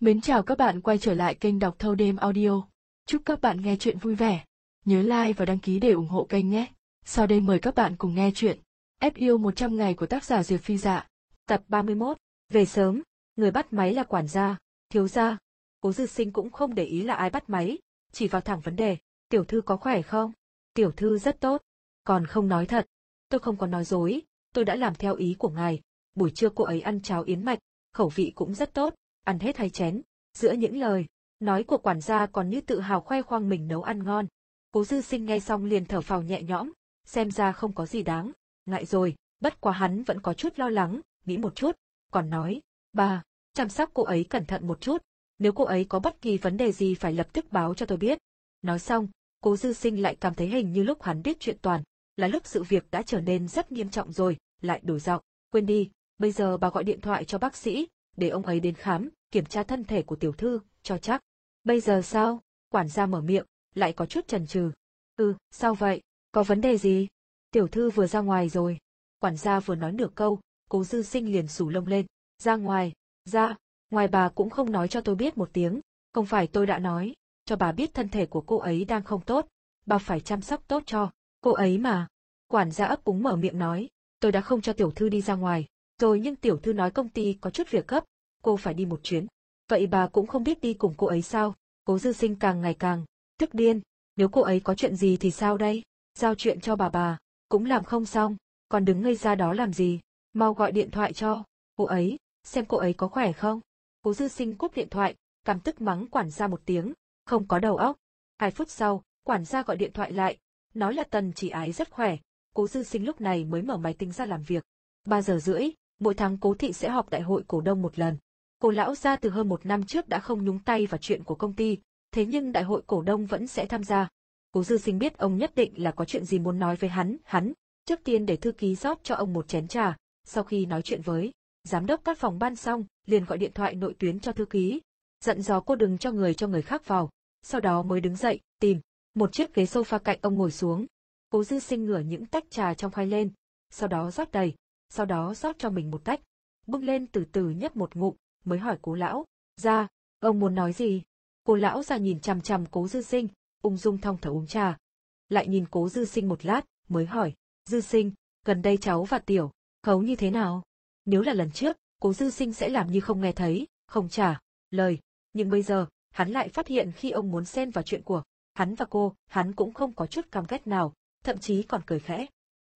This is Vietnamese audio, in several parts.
Mến chào các bạn quay trở lại kênh đọc thâu đêm audio. Chúc các bạn nghe chuyện vui vẻ. Nhớ like và đăng ký để ủng hộ kênh nhé. Sau đây mời các bạn cùng nghe chuyện Ép yêu 100 ngày của tác giả Diệp Phi Dạ. Tập 31, về sớm, người bắt máy là quản gia, thiếu gia. Cố dư sinh cũng không để ý là ai bắt máy, chỉ vào thẳng vấn đề, tiểu thư có khỏe không? Tiểu thư rất tốt, còn không nói thật. Tôi không có nói dối, tôi đã làm theo ý của ngài. Buổi trưa cô ấy ăn cháo yến mạch, khẩu vị cũng rất tốt, ăn hết hai chén. Giữa những lời, nói của quản gia còn như tự hào khoe khoang mình nấu ăn ngon. Cố dư sinh nghe xong liền thở phào nhẹ nhõm, xem ra không có gì đáng. Ngại rồi, bất quá hắn vẫn có chút lo lắng, nghĩ một chút, còn nói, bà, chăm sóc cô ấy cẩn thận một chút, nếu cô ấy có bất kỳ vấn đề gì phải lập tức báo cho tôi biết. Nói xong, cố dư sinh lại cảm thấy hình như lúc hắn biết chuyện toàn, là lúc sự việc đã trở nên rất nghiêm trọng rồi, lại đổi giọng, quên đi, bây giờ bà gọi điện thoại cho bác sĩ, để ông ấy đến khám, kiểm tra thân thể của tiểu thư, cho chắc. Bây giờ sao? Quản gia mở miệng, lại có chút chần chừ. Ừ, sao vậy? Có vấn đề gì? Tiểu thư vừa ra ngoài rồi. Quản gia vừa nói nửa câu, cố dư sinh liền sủ lông lên. Ra ngoài, ra, ngoài bà cũng không nói cho tôi biết một tiếng. Không phải tôi đã nói, cho bà biết thân thể của cô ấy đang không tốt, bà phải chăm sóc tốt cho. Cô ấy mà. Quản gia ấp úng mở miệng nói, tôi đã không cho tiểu thư đi ra ngoài, rồi nhưng tiểu thư nói công ty có chút việc gấp, cô phải đi một chuyến. Vậy bà cũng không biết đi cùng cô ấy sao? Cố dư sinh càng ngày càng, tức điên, nếu cô ấy có chuyện gì thì sao đây? Giao chuyện cho bà bà, cũng làm không xong, còn đứng ngây ra đó làm gì? Mau gọi điện thoại cho, cô ấy, xem cô ấy có khỏe không? Cố dư sinh cúp điện thoại, cảm tức mắng quản gia một tiếng, không có đầu óc. Hai phút sau, quản gia gọi điện thoại lại, nói là tần chỉ ái rất khỏe, cố dư sinh lúc này mới mở máy tính ra làm việc. Ba giờ rưỡi, mỗi tháng cố thị sẽ họp đại hội cổ đông một lần. Cô lão gia từ hơn một năm trước đã không nhúng tay vào chuyện của công ty, thế nhưng đại hội cổ đông vẫn sẽ tham gia. Cố dư sinh biết ông nhất định là có chuyện gì muốn nói với hắn, hắn, trước tiên để thư ký rót cho ông một chén trà, sau khi nói chuyện với giám đốc các phòng ban xong, liền gọi điện thoại nội tuyến cho thư ký, dặn dò cô đừng cho người cho người khác vào, sau đó mới đứng dậy, tìm một chiếc ghế sofa cạnh ông ngồi xuống. Cố dư sinh ngửa những tách trà trong khoai lên, sau đó rót đầy, sau đó rót cho mình một tách, bưng lên từ từ nhấp một ngụm, mới hỏi cố lão, ra, ông muốn nói gì? Cố lão ra nhìn chằm chằm cố dư sinh, ung dung thong thở uống trà. Lại nhìn cố dư sinh một lát, mới hỏi, dư sinh, gần đây cháu và tiểu, khấu như thế nào? Nếu là lần trước, cố dư sinh sẽ làm như không nghe thấy, không trả, lời. Nhưng bây giờ, hắn lại phát hiện khi ông muốn xen vào chuyện của hắn và cô, hắn cũng không có chút cam kết nào, thậm chí còn cười khẽ.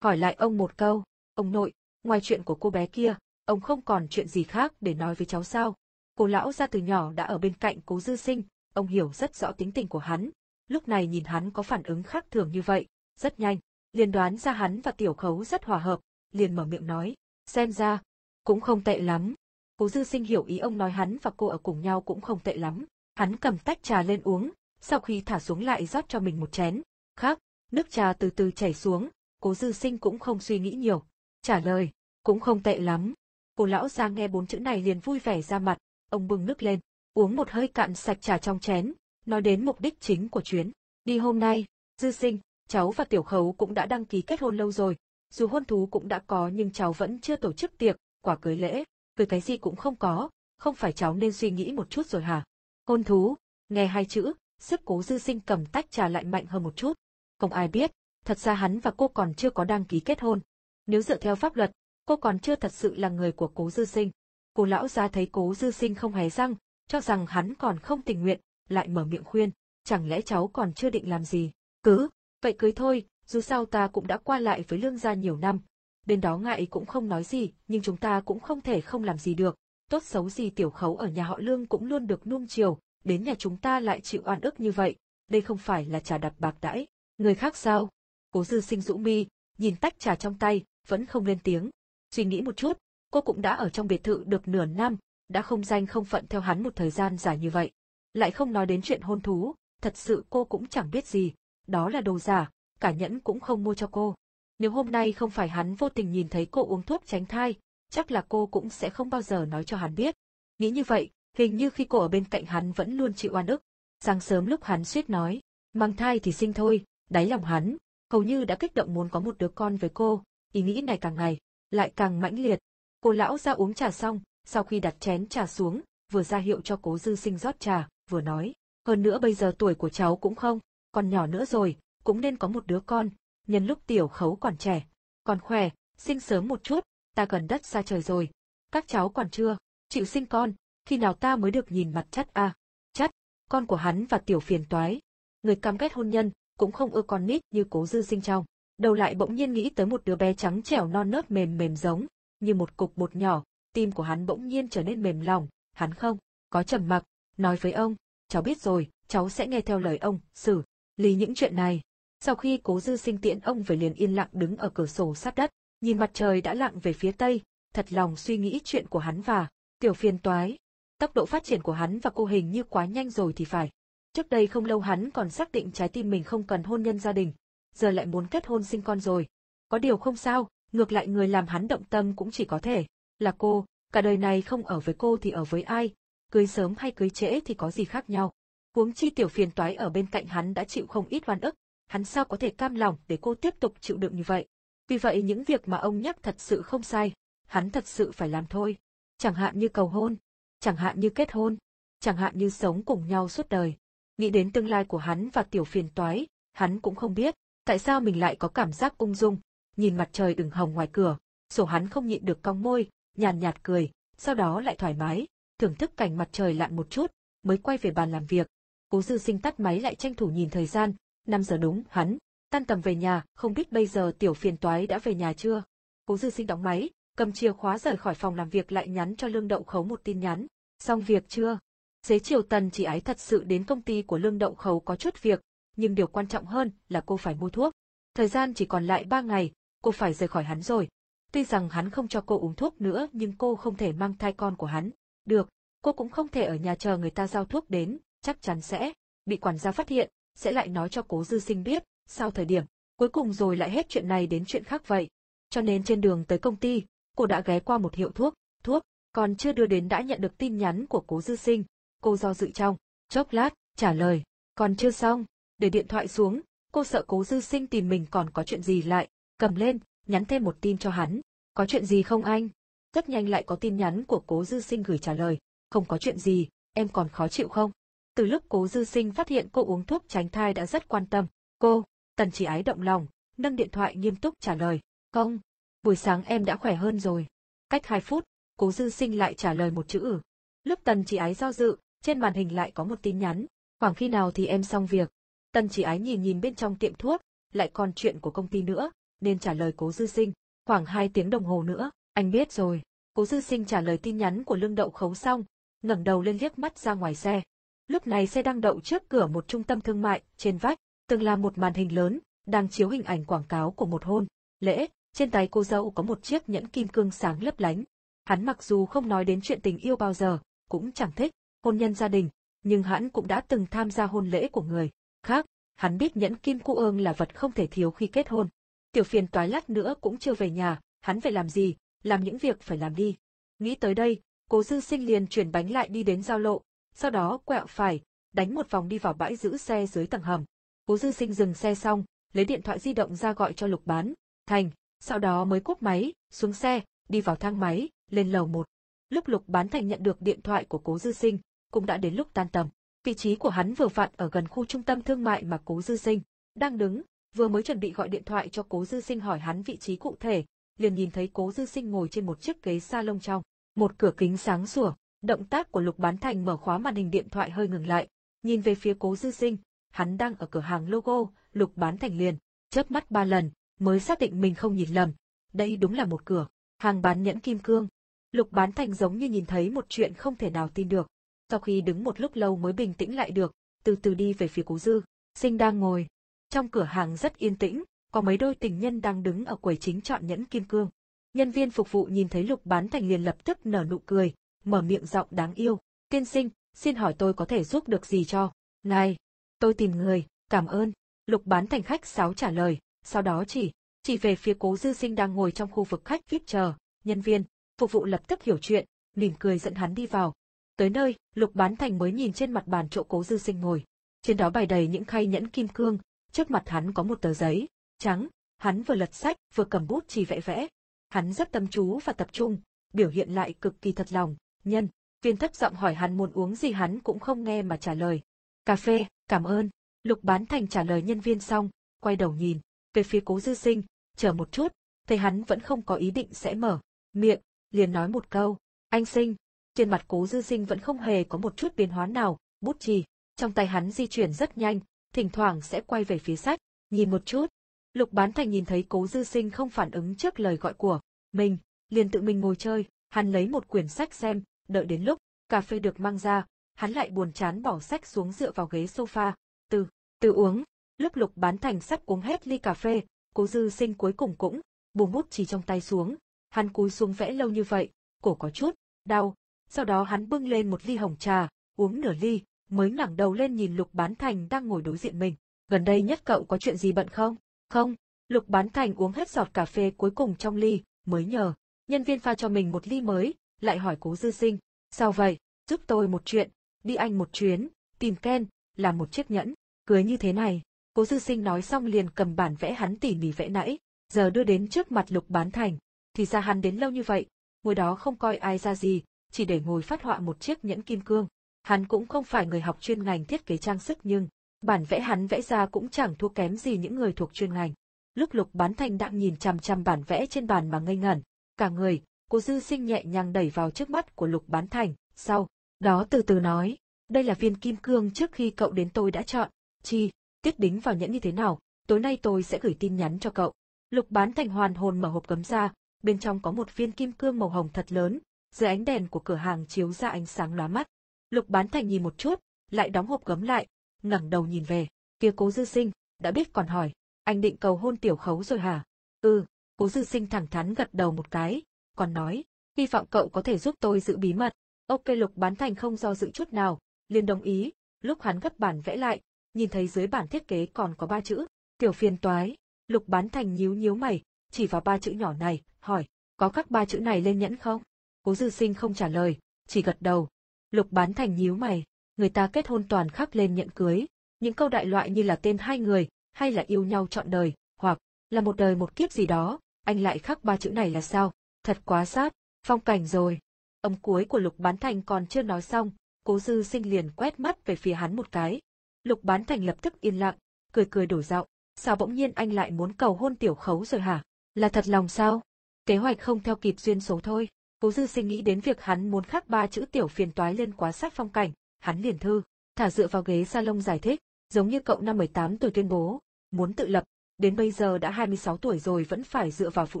Hỏi lại ông một câu, ông nội, ngoài chuyện của cô bé kia, ông không còn chuyện gì khác để nói với cháu sao. Cô lão ra từ nhỏ đã ở bên cạnh cố dư sinh, ông hiểu rất rõ tính tình của hắn. Lúc này nhìn hắn có phản ứng khác thường như vậy, rất nhanh, liền đoán ra hắn và tiểu khấu rất hòa hợp, liền mở miệng nói, xem ra, cũng không tệ lắm. Cố dư sinh hiểu ý ông nói hắn và cô ở cùng nhau cũng không tệ lắm. Hắn cầm tách trà lên uống, sau khi thả xuống lại rót cho mình một chén. Khác, nước trà từ từ chảy xuống, cố dư sinh cũng không suy nghĩ nhiều. Trả lời, cũng không tệ lắm. Cô lão ra nghe bốn chữ này liền vui vẻ ra mặt, ông bưng nước lên, uống một hơi cạn sạch trà trong chén, nói đến mục đích chính của chuyến. Đi hôm nay, dư sinh, cháu và tiểu khấu cũng đã đăng ký kết hôn lâu rồi. Dù hôn thú cũng đã có nhưng cháu vẫn chưa tổ chức tiệc, quả cưới lễ, cưới cái gì cũng không có, không phải cháu nên suy nghĩ một chút rồi hả? Hôn thú, nghe hai chữ, sức cố dư sinh cầm tách trà lại mạnh hơn một chút. Không ai biết, thật ra hắn và cô còn chưa có đăng ký kết hôn. Nếu dựa theo pháp luật, cô còn chưa thật sự là người của cố dư sinh. Cô lão ra thấy cố dư sinh không hề răng, cho rằng hắn còn không tình nguyện, lại mở miệng khuyên, chẳng lẽ cháu còn chưa định làm gì, cứ, vậy cưới thôi, dù sao ta cũng đã qua lại với lương gia nhiều năm. Bên đó ngại cũng không nói gì, nhưng chúng ta cũng không thể không làm gì được, tốt xấu gì tiểu khấu ở nhà họ lương cũng luôn được nuông chiều, đến nhà chúng ta lại chịu oan ức như vậy, đây không phải là trà đặt bạc đãi, người khác sao? Cố dư sinh rũ mi, nhìn tách trà trong tay, vẫn không lên tiếng. Suy nghĩ một chút, cô cũng đã ở trong biệt thự được nửa năm, đã không danh không phận theo hắn một thời gian dài như vậy. Lại không nói đến chuyện hôn thú, thật sự cô cũng chẳng biết gì, đó là đồ giả, cả nhẫn cũng không mua cho cô. Nếu hôm nay không phải hắn vô tình nhìn thấy cô uống thuốc tránh thai, chắc là cô cũng sẽ không bao giờ nói cho hắn biết. Nghĩ như vậy, hình như khi cô ở bên cạnh hắn vẫn luôn chịu oan ức. Sáng sớm lúc hắn suýt nói, mang thai thì sinh thôi, đáy lòng hắn, hầu như đã kích động muốn có một đứa con với cô, ý nghĩ này càng ngày, lại càng mãnh liệt. Cô lão ra uống trà xong, sau khi đặt chén trà xuống, vừa ra hiệu cho cố dư sinh rót trà, vừa nói, hơn nữa bây giờ tuổi của cháu cũng không, còn nhỏ nữa rồi, cũng nên có một đứa con, nhân lúc tiểu khấu còn trẻ, còn khỏe, sinh sớm một chút, ta gần đất xa trời rồi. Các cháu còn chưa, chịu sinh con, khi nào ta mới được nhìn mặt chất a? À? Chất, con của hắn và tiểu phiền toái. Người căm ghét hôn nhân, cũng không ưa con nít như cố dư sinh trong. Đầu lại bỗng nhiên nghĩ tới một đứa bé trắng trẻo non nớt mềm mềm giống, như một cục bột nhỏ, tim của hắn bỗng nhiên trở nên mềm lòng, hắn không, có trầm mặc, nói với ông, cháu biết rồi, cháu sẽ nghe theo lời ông, xử, lý những chuyện này. Sau khi cố dư sinh tiễn ông về liền yên lặng đứng ở cửa sổ sát đất, nhìn mặt trời đã lặng về phía tây, thật lòng suy nghĩ chuyện của hắn và tiểu phiền toái. Tốc độ phát triển của hắn và cô hình như quá nhanh rồi thì phải. Trước đây không lâu hắn còn xác định trái tim mình không cần hôn nhân gia đình, giờ lại muốn kết hôn sinh con rồi. Có điều không sao, ngược lại người làm hắn động tâm cũng chỉ có thể là cô, cả đời này không ở với cô thì ở với ai, cưới sớm hay cưới trễ thì có gì khác nhau. Huống chi tiểu phiền toái ở bên cạnh hắn đã chịu không ít oan ức, hắn sao có thể cam lòng để cô tiếp tục chịu đựng như vậy. Vì vậy những việc mà ông nhắc thật sự không sai, hắn thật sự phải làm thôi. Chẳng hạn như cầu hôn, chẳng hạn như kết hôn, chẳng hạn như sống cùng nhau suốt đời. Nghĩ đến tương lai của hắn và tiểu phiền toái, hắn cũng không biết, tại sao mình lại có cảm giác ung dung, nhìn mặt trời ửng hồng ngoài cửa, sổ hắn không nhịn được cong môi, nhàn nhạt cười, sau đó lại thoải mái, thưởng thức cảnh mặt trời lặn một chút, mới quay về bàn làm việc. Cố dư sinh tắt máy lại tranh thủ nhìn thời gian, 5 giờ đúng, hắn, tan tầm về nhà, không biết bây giờ tiểu phiền toái đã về nhà chưa. Cố dư sinh đóng máy, cầm chìa khóa rời khỏi phòng làm việc lại nhắn cho Lương Đậu Khấu một tin nhắn. Xong việc chưa? Xế chiều tần chỉ ái thật sự đến công ty của Lương Đậu Khấu có chút việc, nhưng điều quan trọng hơn là cô phải mua thuốc. Thời gian chỉ còn lại ba ngày, cô phải rời khỏi hắn rồi. Tuy rằng hắn không cho cô uống thuốc nữa nhưng cô không thể mang thai con của hắn. Được, cô cũng không thể ở nhà chờ người ta giao thuốc đến, chắc chắn sẽ bị quản gia phát hiện, sẽ lại nói cho cố dư sinh biết, sau thời điểm, cuối cùng rồi lại hết chuyện này đến chuyện khác vậy. Cho nên trên đường tới công ty, cô đã ghé qua một hiệu thuốc, thuốc, còn chưa đưa đến đã nhận được tin nhắn của cố dư sinh, cô do dự trong, chốc lát, trả lời, còn chưa xong, để điện thoại xuống, cô sợ cố dư sinh tìm mình còn có chuyện gì lại, cầm lên, nhắn thêm một tin cho hắn, có chuyện gì không anh? Rất nhanh lại có tin nhắn của cố dư sinh gửi trả lời, không có chuyện gì, em còn khó chịu không? Từ lúc cố dư sinh phát hiện cô uống thuốc tránh thai đã rất quan tâm, cô, tần chỉ ái động lòng, nâng điện thoại nghiêm túc trả lời, không, buổi sáng em đã khỏe hơn rồi. Cách 2 phút, cố dư sinh lại trả lời một chữ ử. Lúc tần chỉ ái do dự, trên màn hình lại có một tin nhắn, khoảng khi nào thì em xong việc. Tần chỉ ái nhìn nhìn bên trong tiệm thuốc, lại còn chuyện của công ty nữa, nên trả lời cố dư sinh, khoảng 2 tiếng đồng hồ nữa, anh biết rồi. Cố dư sinh trả lời tin nhắn của lương đậu khấu xong, ngẩng đầu lên liếc mắt ra ngoài xe. Lúc này xe đang đậu trước cửa một trung tâm thương mại, trên vách, từng là một màn hình lớn, đang chiếu hình ảnh quảng cáo của một hôn. Lễ, trên tay cô dâu có một chiếc nhẫn kim cương sáng lấp lánh. Hắn mặc dù không nói đến chuyện tình yêu bao giờ, cũng chẳng thích, hôn nhân gia đình, nhưng hắn cũng đã từng tham gia hôn lễ của người khác. Hắn biết nhẫn kim cu ương là vật không thể thiếu khi kết hôn. Tiểu phiền toái lát nữa cũng chưa về nhà, hắn phải làm gì, làm những việc phải làm đi. Nghĩ tới đây, cố dư sinh liền chuyển bánh lại đi đến giao lộ, sau đó quẹo phải, đánh một vòng đi vào bãi giữ xe dưới tầng hầm. Cố dư sinh dừng xe xong, lấy điện thoại di động ra gọi cho lục bán, thành, sau đó mới cúp máy, xuống xe, đi vào thang máy, lên lầu một. Lúc lục bán thành nhận được điện thoại của cố dư sinh, cũng đã đến lúc tan tầm. Vị trí của hắn vừa vặn ở gần khu trung tâm thương mại mà cố dư sinh, đang đứng, vừa mới chuẩn bị gọi điện thoại cho cố dư sinh hỏi hắn vị trí cụ thể, liền nhìn thấy cố dư sinh ngồi trên một chiếc ghế salon trong, một cửa kính sáng sủa, động tác của lục bán thành mở khóa màn hình điện thoại hơi ngừng lại, nhìn về phía cố dư sinh, hắn đang ở cửa hàng logo, lục bán thành liền, chớp mắt ba lần, mới xác định mình không nhìn lầm, đây đúng là một cửa, hàng bán nhẫn kim cương. Lục bán thành giống như nhìn thấy một chuyện không thể nào tin được, sau khi đứng một lúc lâu mới bình tĩnh lại được, từ từ đi về phía cố dư, sinh đang ngồi. Trong cửa hàng rất yên tĩnh, có mấy đôi tình nhân đang đứng ở quầy chính chọn nhẫn kim cương. Nhân viên phục vụ nhìn thấy lục bán thành liền lập tức nở nụ cười, mở miệng giọng đáng yêu. Tiên sinh, xin hỏi tôi có thể giúp được gì cho? này, tôi tìm người, cảm ơn. Lục bán thành khách sáo trả lời, sau đó chỉ, chỉ về phía cố dư sinh đang ngồi trong khu vực khách VIP chờ, nhân viên, phục vụ lập tức hiểu chuyện, mỉm cười dẫn hắn đi vào. Tới nơi, lục bán thành mới nhìn trên mặt bàn chỗ cố dư sinh ngồi. Trên đó bày đầy những khay nhẫn kim cương, trước mặt hắn có một tờ giấy, trắng, hắn vừa lật sách vừa cầm bút chỉ vẽ vẽ. Hắn rất tâm chú và tập trung, biểu hiện lại cực kỳ thật lòng, nhân, Viên thấp giọng hỏi hắn muốn uống gì hắn cũng không nghe mà trả lời. Cà phê, cảm ơn. Lục bán thành trả lời nhân viên xong, quay đầu nhìn, về phía cố dư sinh, chờ một chút, thấy hắn vẫn không có ý định sẽ mở. Miệng, liền nói một câu, anh sinh. Trên mặt cố dư sinh vẫn không hề có một chút biến hóa nào, bút chì. Trong tay hắn di chuyển rất nhanh, thỉnh thoảng sẽ quay về phía sách, nhìn một chút. Lục bán thành nhìn thấy cố dư sinh không phản ứng trước lời gọi của mình, liền tự mình ngồi chơi, hắn lấy một quyển sách xem, đợi đến lúc cà phê được mang ra, hắn lại buồn chán bỏ sách xuống dựa vào ghế sofa, từ, từ uống. Lúc lục bán thành sắp uống hết ly cà phê, cố dư sinh cuối cùng cũng, buông bút chỉ trong tay xuống, hắn cúi xuống vẽ lâu như vậy, cổ có chút, đau, sau đó hắn bưng lên một ly hồng trà, uống nửa ly, mới ngẩng đầu lên nhìn lục bán thành đang ngồi đối diện mình. Gần đây nhất cậu có chuyện gì bận không? Không, lục bán thành uống hết giọt cà phê cuối cùng trong ly, mới nhờ. Nhân viên pha cho mình một ly mới, lại hỏi cố dư sinh, sao vậy, giúp tôi một chuyện, đi anh một chuyến, tìm Ken, làm một chiếc nhẫn, cưới như thế này. Cố dư sinh nói xong liền cầm bản vẽ hắn tỉ mỉ vẽ nãy, giờ đưa đến trước mặt lục bán thành. Thì ra hắn đến lâu như vậy, ngồi đó không coi ai ra gì, chỉ để ngồi phát họa một chiếc nhẫn kim cương. Hắn cũng không phải người học chuyên ngành thiết kế trang sức nhưng, bản vẽ hắn vẽ ra cũng chẳng thua kém gì những người thuộc chuyên ngành. Lúc lục bán thành đang nhìn chằm chằm bản vẽ trên bàn mà ngây ngẩn, cả người, cô dư sinh nhẹ nhàng đẩy vào trước mắt của lục bán thành, sau, đó từ từ nói, đây là viên kim cương trước khi cậu đến tôi đã chọn, chi, tiết đính vào nhẫn như thế nào, tối nay tôi sẽ gửi tin nhắn cho cậu. Lục bán thành hoàn hồn mở hộp cấm ra, bên trong có một viên kim cương màu hồng thật lớn, dưới ánh đèn của cửa hàng chiếu ra ánh sáng lóa mắt. Lục bán thành nhìn một chút, lại đóng hộp gấm lại, ngẩng đầu nhìn về, kia cố dư sinh, đã biết còn hỏi, anh định cầu hôn tiểu khấu rồi hả? Ừ, cố dư sinh thẳng thắn gật đầu một cái, còn nói, hy vọng cậu có thể giúp tôi giữ bí mật. Ok lục bán thành không do dự chút nào, liền đồng ý, lúc hắn gấp bản vẽ lại, nhìn thấy dưới bản thiết kế còn có ba chữ, tiểu phiền toái, lục bán thành nhíu nhíu mày, chỉ vào ba chữ nhỏ này, hỏi, có các ba chữ này lên nhẫn không? Cố dư sinh không trả lời, chỉ gật đầu. Lục bán thành nhíu mày, người ta kết hôn toàn khắc lên nhận cưới, những câu đại loại như là tên hai người, hay là yêu nhau trọn đời, hoặc là một đời một kiếp gì đó, anh lại khắc ba chữ này là sao? Thật quá sát, phong cảnh rồi. Âm cuối của Lục Bán Thành còn chưa nói xong, Cố Dư Sinh liền quét mắt về phía hắn một cái. Lục Bán Thành lập tức yên lặng, cười cười đổi giọng, sao bỗng nhiên anh lại muốn cầu hôn tiểu khấu rồi hả? Là thật lòng sao? Kế hoạch không theo kịp duyên số thôi. Cố Dư Sinh nghĩ đến việc hắn muốn khắc ba chữ tiểu phiền toái lên quá sát phong cảnh, hắn liền thư, thả dựa vào ghế salon giải thích, giống như cậu năm 18 tuổi tuyên bố, muốn tự lập, đến bây giờ đã 26 tuổi rồi vẫn phải dựa vào phụ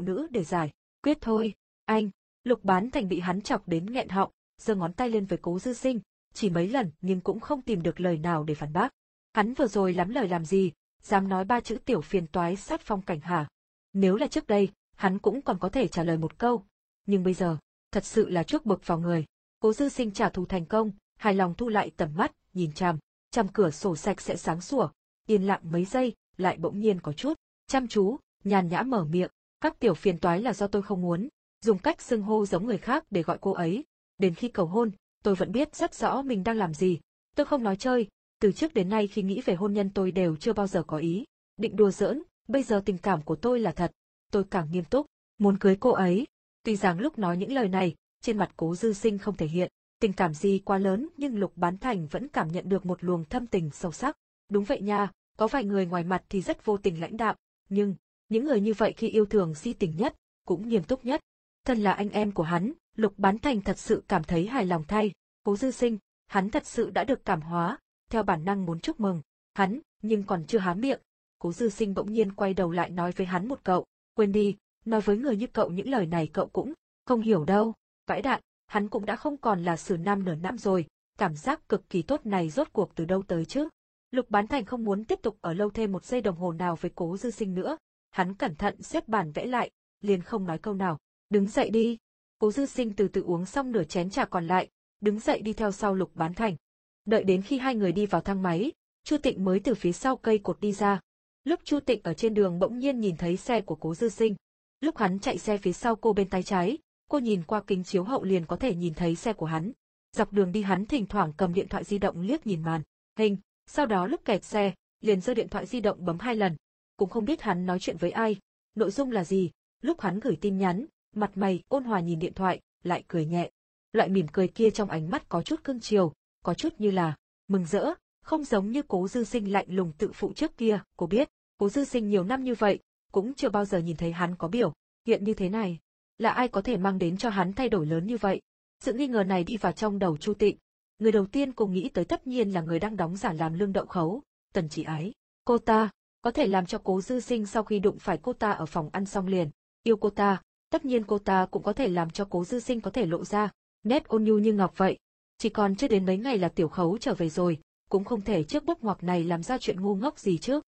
nữ để giải quyết thôi. Anh, lục bán thành bị hắn chọc đến nghẹn họng, giơ ngón tay lên với cố dư sinh, chỉ mấy lần nhưng cũng không tìm được lời nào để phản bác. Hắn vừa rồi lắm lời làm gì, dám nói ba chữ tiểu phiền toái sát phong cảnh hả? Nếu là trước đây, hắn cũng còn có thể trả lời một câu. Nhưng bây giờ, thật sự là trước bực vào người. Cố dư sinh trả thù thành công, hài lòng thu lại tầm mắt, nhìn chằm, chằm cửa sổ sạch sẽ sáng sủa, yên lặng mấy giây, lại bỗng nhiên có chút, chăm chú, nhàn nhã mở miệng, các tiểu phiền toái là do tôi không muốn, dùng cách xưng hô giống người khác để gọi cô ấy. Đến khi cầu hôn, tôi vẫn biết rất rõ mình đang làm gì. Tôi không nói chơi, từ trước đến nay khi nghĩ về hôn nhân tôi đều chưa bao giờ có ý. Định đùa giỡn, bây giờ tình cảm của tôi là thật. Tôi càng nghiêm túc, muốn cưới cô ấy. Tuy rằng lúc nói những lời này, trên mặt cố dư sinh không thể hiện, tình cảm gì quá lớn nhưng Lục Bán Thành vẫn cảm nhận được một luồng thâm tình sâu sắc. Đúng vậy nha, có vài người ngoài mặt thì rất vô tình lãnh đạm, nhưng, những người như vậy khi yêu thương si tình nhất, cũng nghiêm túc nhất. Thân là anh em của hắn, Lục Bán Thành thật sự cảm thấy hài lòng thay. Cố dư sinh, hắn thật sự đã được cảm hóa, theo bản năng muốn chúc mừng. Hắn, nhưng còn chưa há miệng. Cố dư sinh bỗng nhiên quay đầu lại nói với hắn một cậu, quên đi, nói với người như cậu những lời này cậu cũng không hiểu đâu. Vãi đạn, hắn cũng đã không còn là sử nam nửa năm rồi, cảm giác cực kỳ tốt này rốt cuộc từ đâu tới chứ. Lục Bán Thành không muốn tiếp tục ở lâu thêm một giây đồng hồ nào với cố dư sinh nữa. Hắn cẩn thận xếp bàn vẽ lại, liền không nói câu nào. Đứng dậy đi. Cố dư sinh từ từ uống xong nửa chén trà còn lại, đứng dậy đi theo sau Lục Bán Thành. Đợi đến khi hai người đi vào thang máy, Chu Tịnh mới từ phía sau cây cột đi ra. Lúc Chu Tịnh ở trên đường bỗng nhiên nhìn thấy xe của Cố Dư Sinh. Lúc hắn chạy xe phía sau cô bên tay trái, cô nhìn qua kính chiếu hậu liền có thể nhìn thấy xe của hắn. Dọc đường đi hắn thỉnh thoảng cầm điện thoại di động liếc nhìn màn hình, sau đó lúc kẹt xe, liền giơ điện thoại di động bấm hai lần. Cũng không biết hắn nói chuyện với ai, nội dung là gì, lúc hắn gửi tin nhắn, mặt mày ôn hòa nhìn điện thoại, lại cười nhẹ. Loại mỉm cười kia trong ánh mắt có chút cưng chiều, có chút như là mừng rỡ, không giống như cố dư sinh lạnh lùng tự phụ trước kia, cô biết, cố dư sinh nhiều năm như vậy, cũng chưa bao giờ nhìn thấy hắn có biểu, hiện như thế này. Là ai có thể mang đến cho hắn thay đổi lớn như vậy? Sự nghi ngờ này đi vào trong đầu Chu Tịnh. Người đầu tiên cô nghĩ tới tất nhiên là người đang đóng giả làm lương đậu khấu, tần chỉ ái. Cô ta, có thể làm cho cố dư sinh sau khi đụng phải cô ta ở phòng ăn xong liền. Yêu cô ta, tất nhiên cô ta cũng có thể làm cho cố dư sinh có thể lộ ra, nét ôn nhu như ngọc vậy. Chỉ còn chưa đến mấy ngày là tiểu khấu trở về rồi, cũng không thể trước bước ngoặc này làm ra chuyện ngu ngốc gì trước.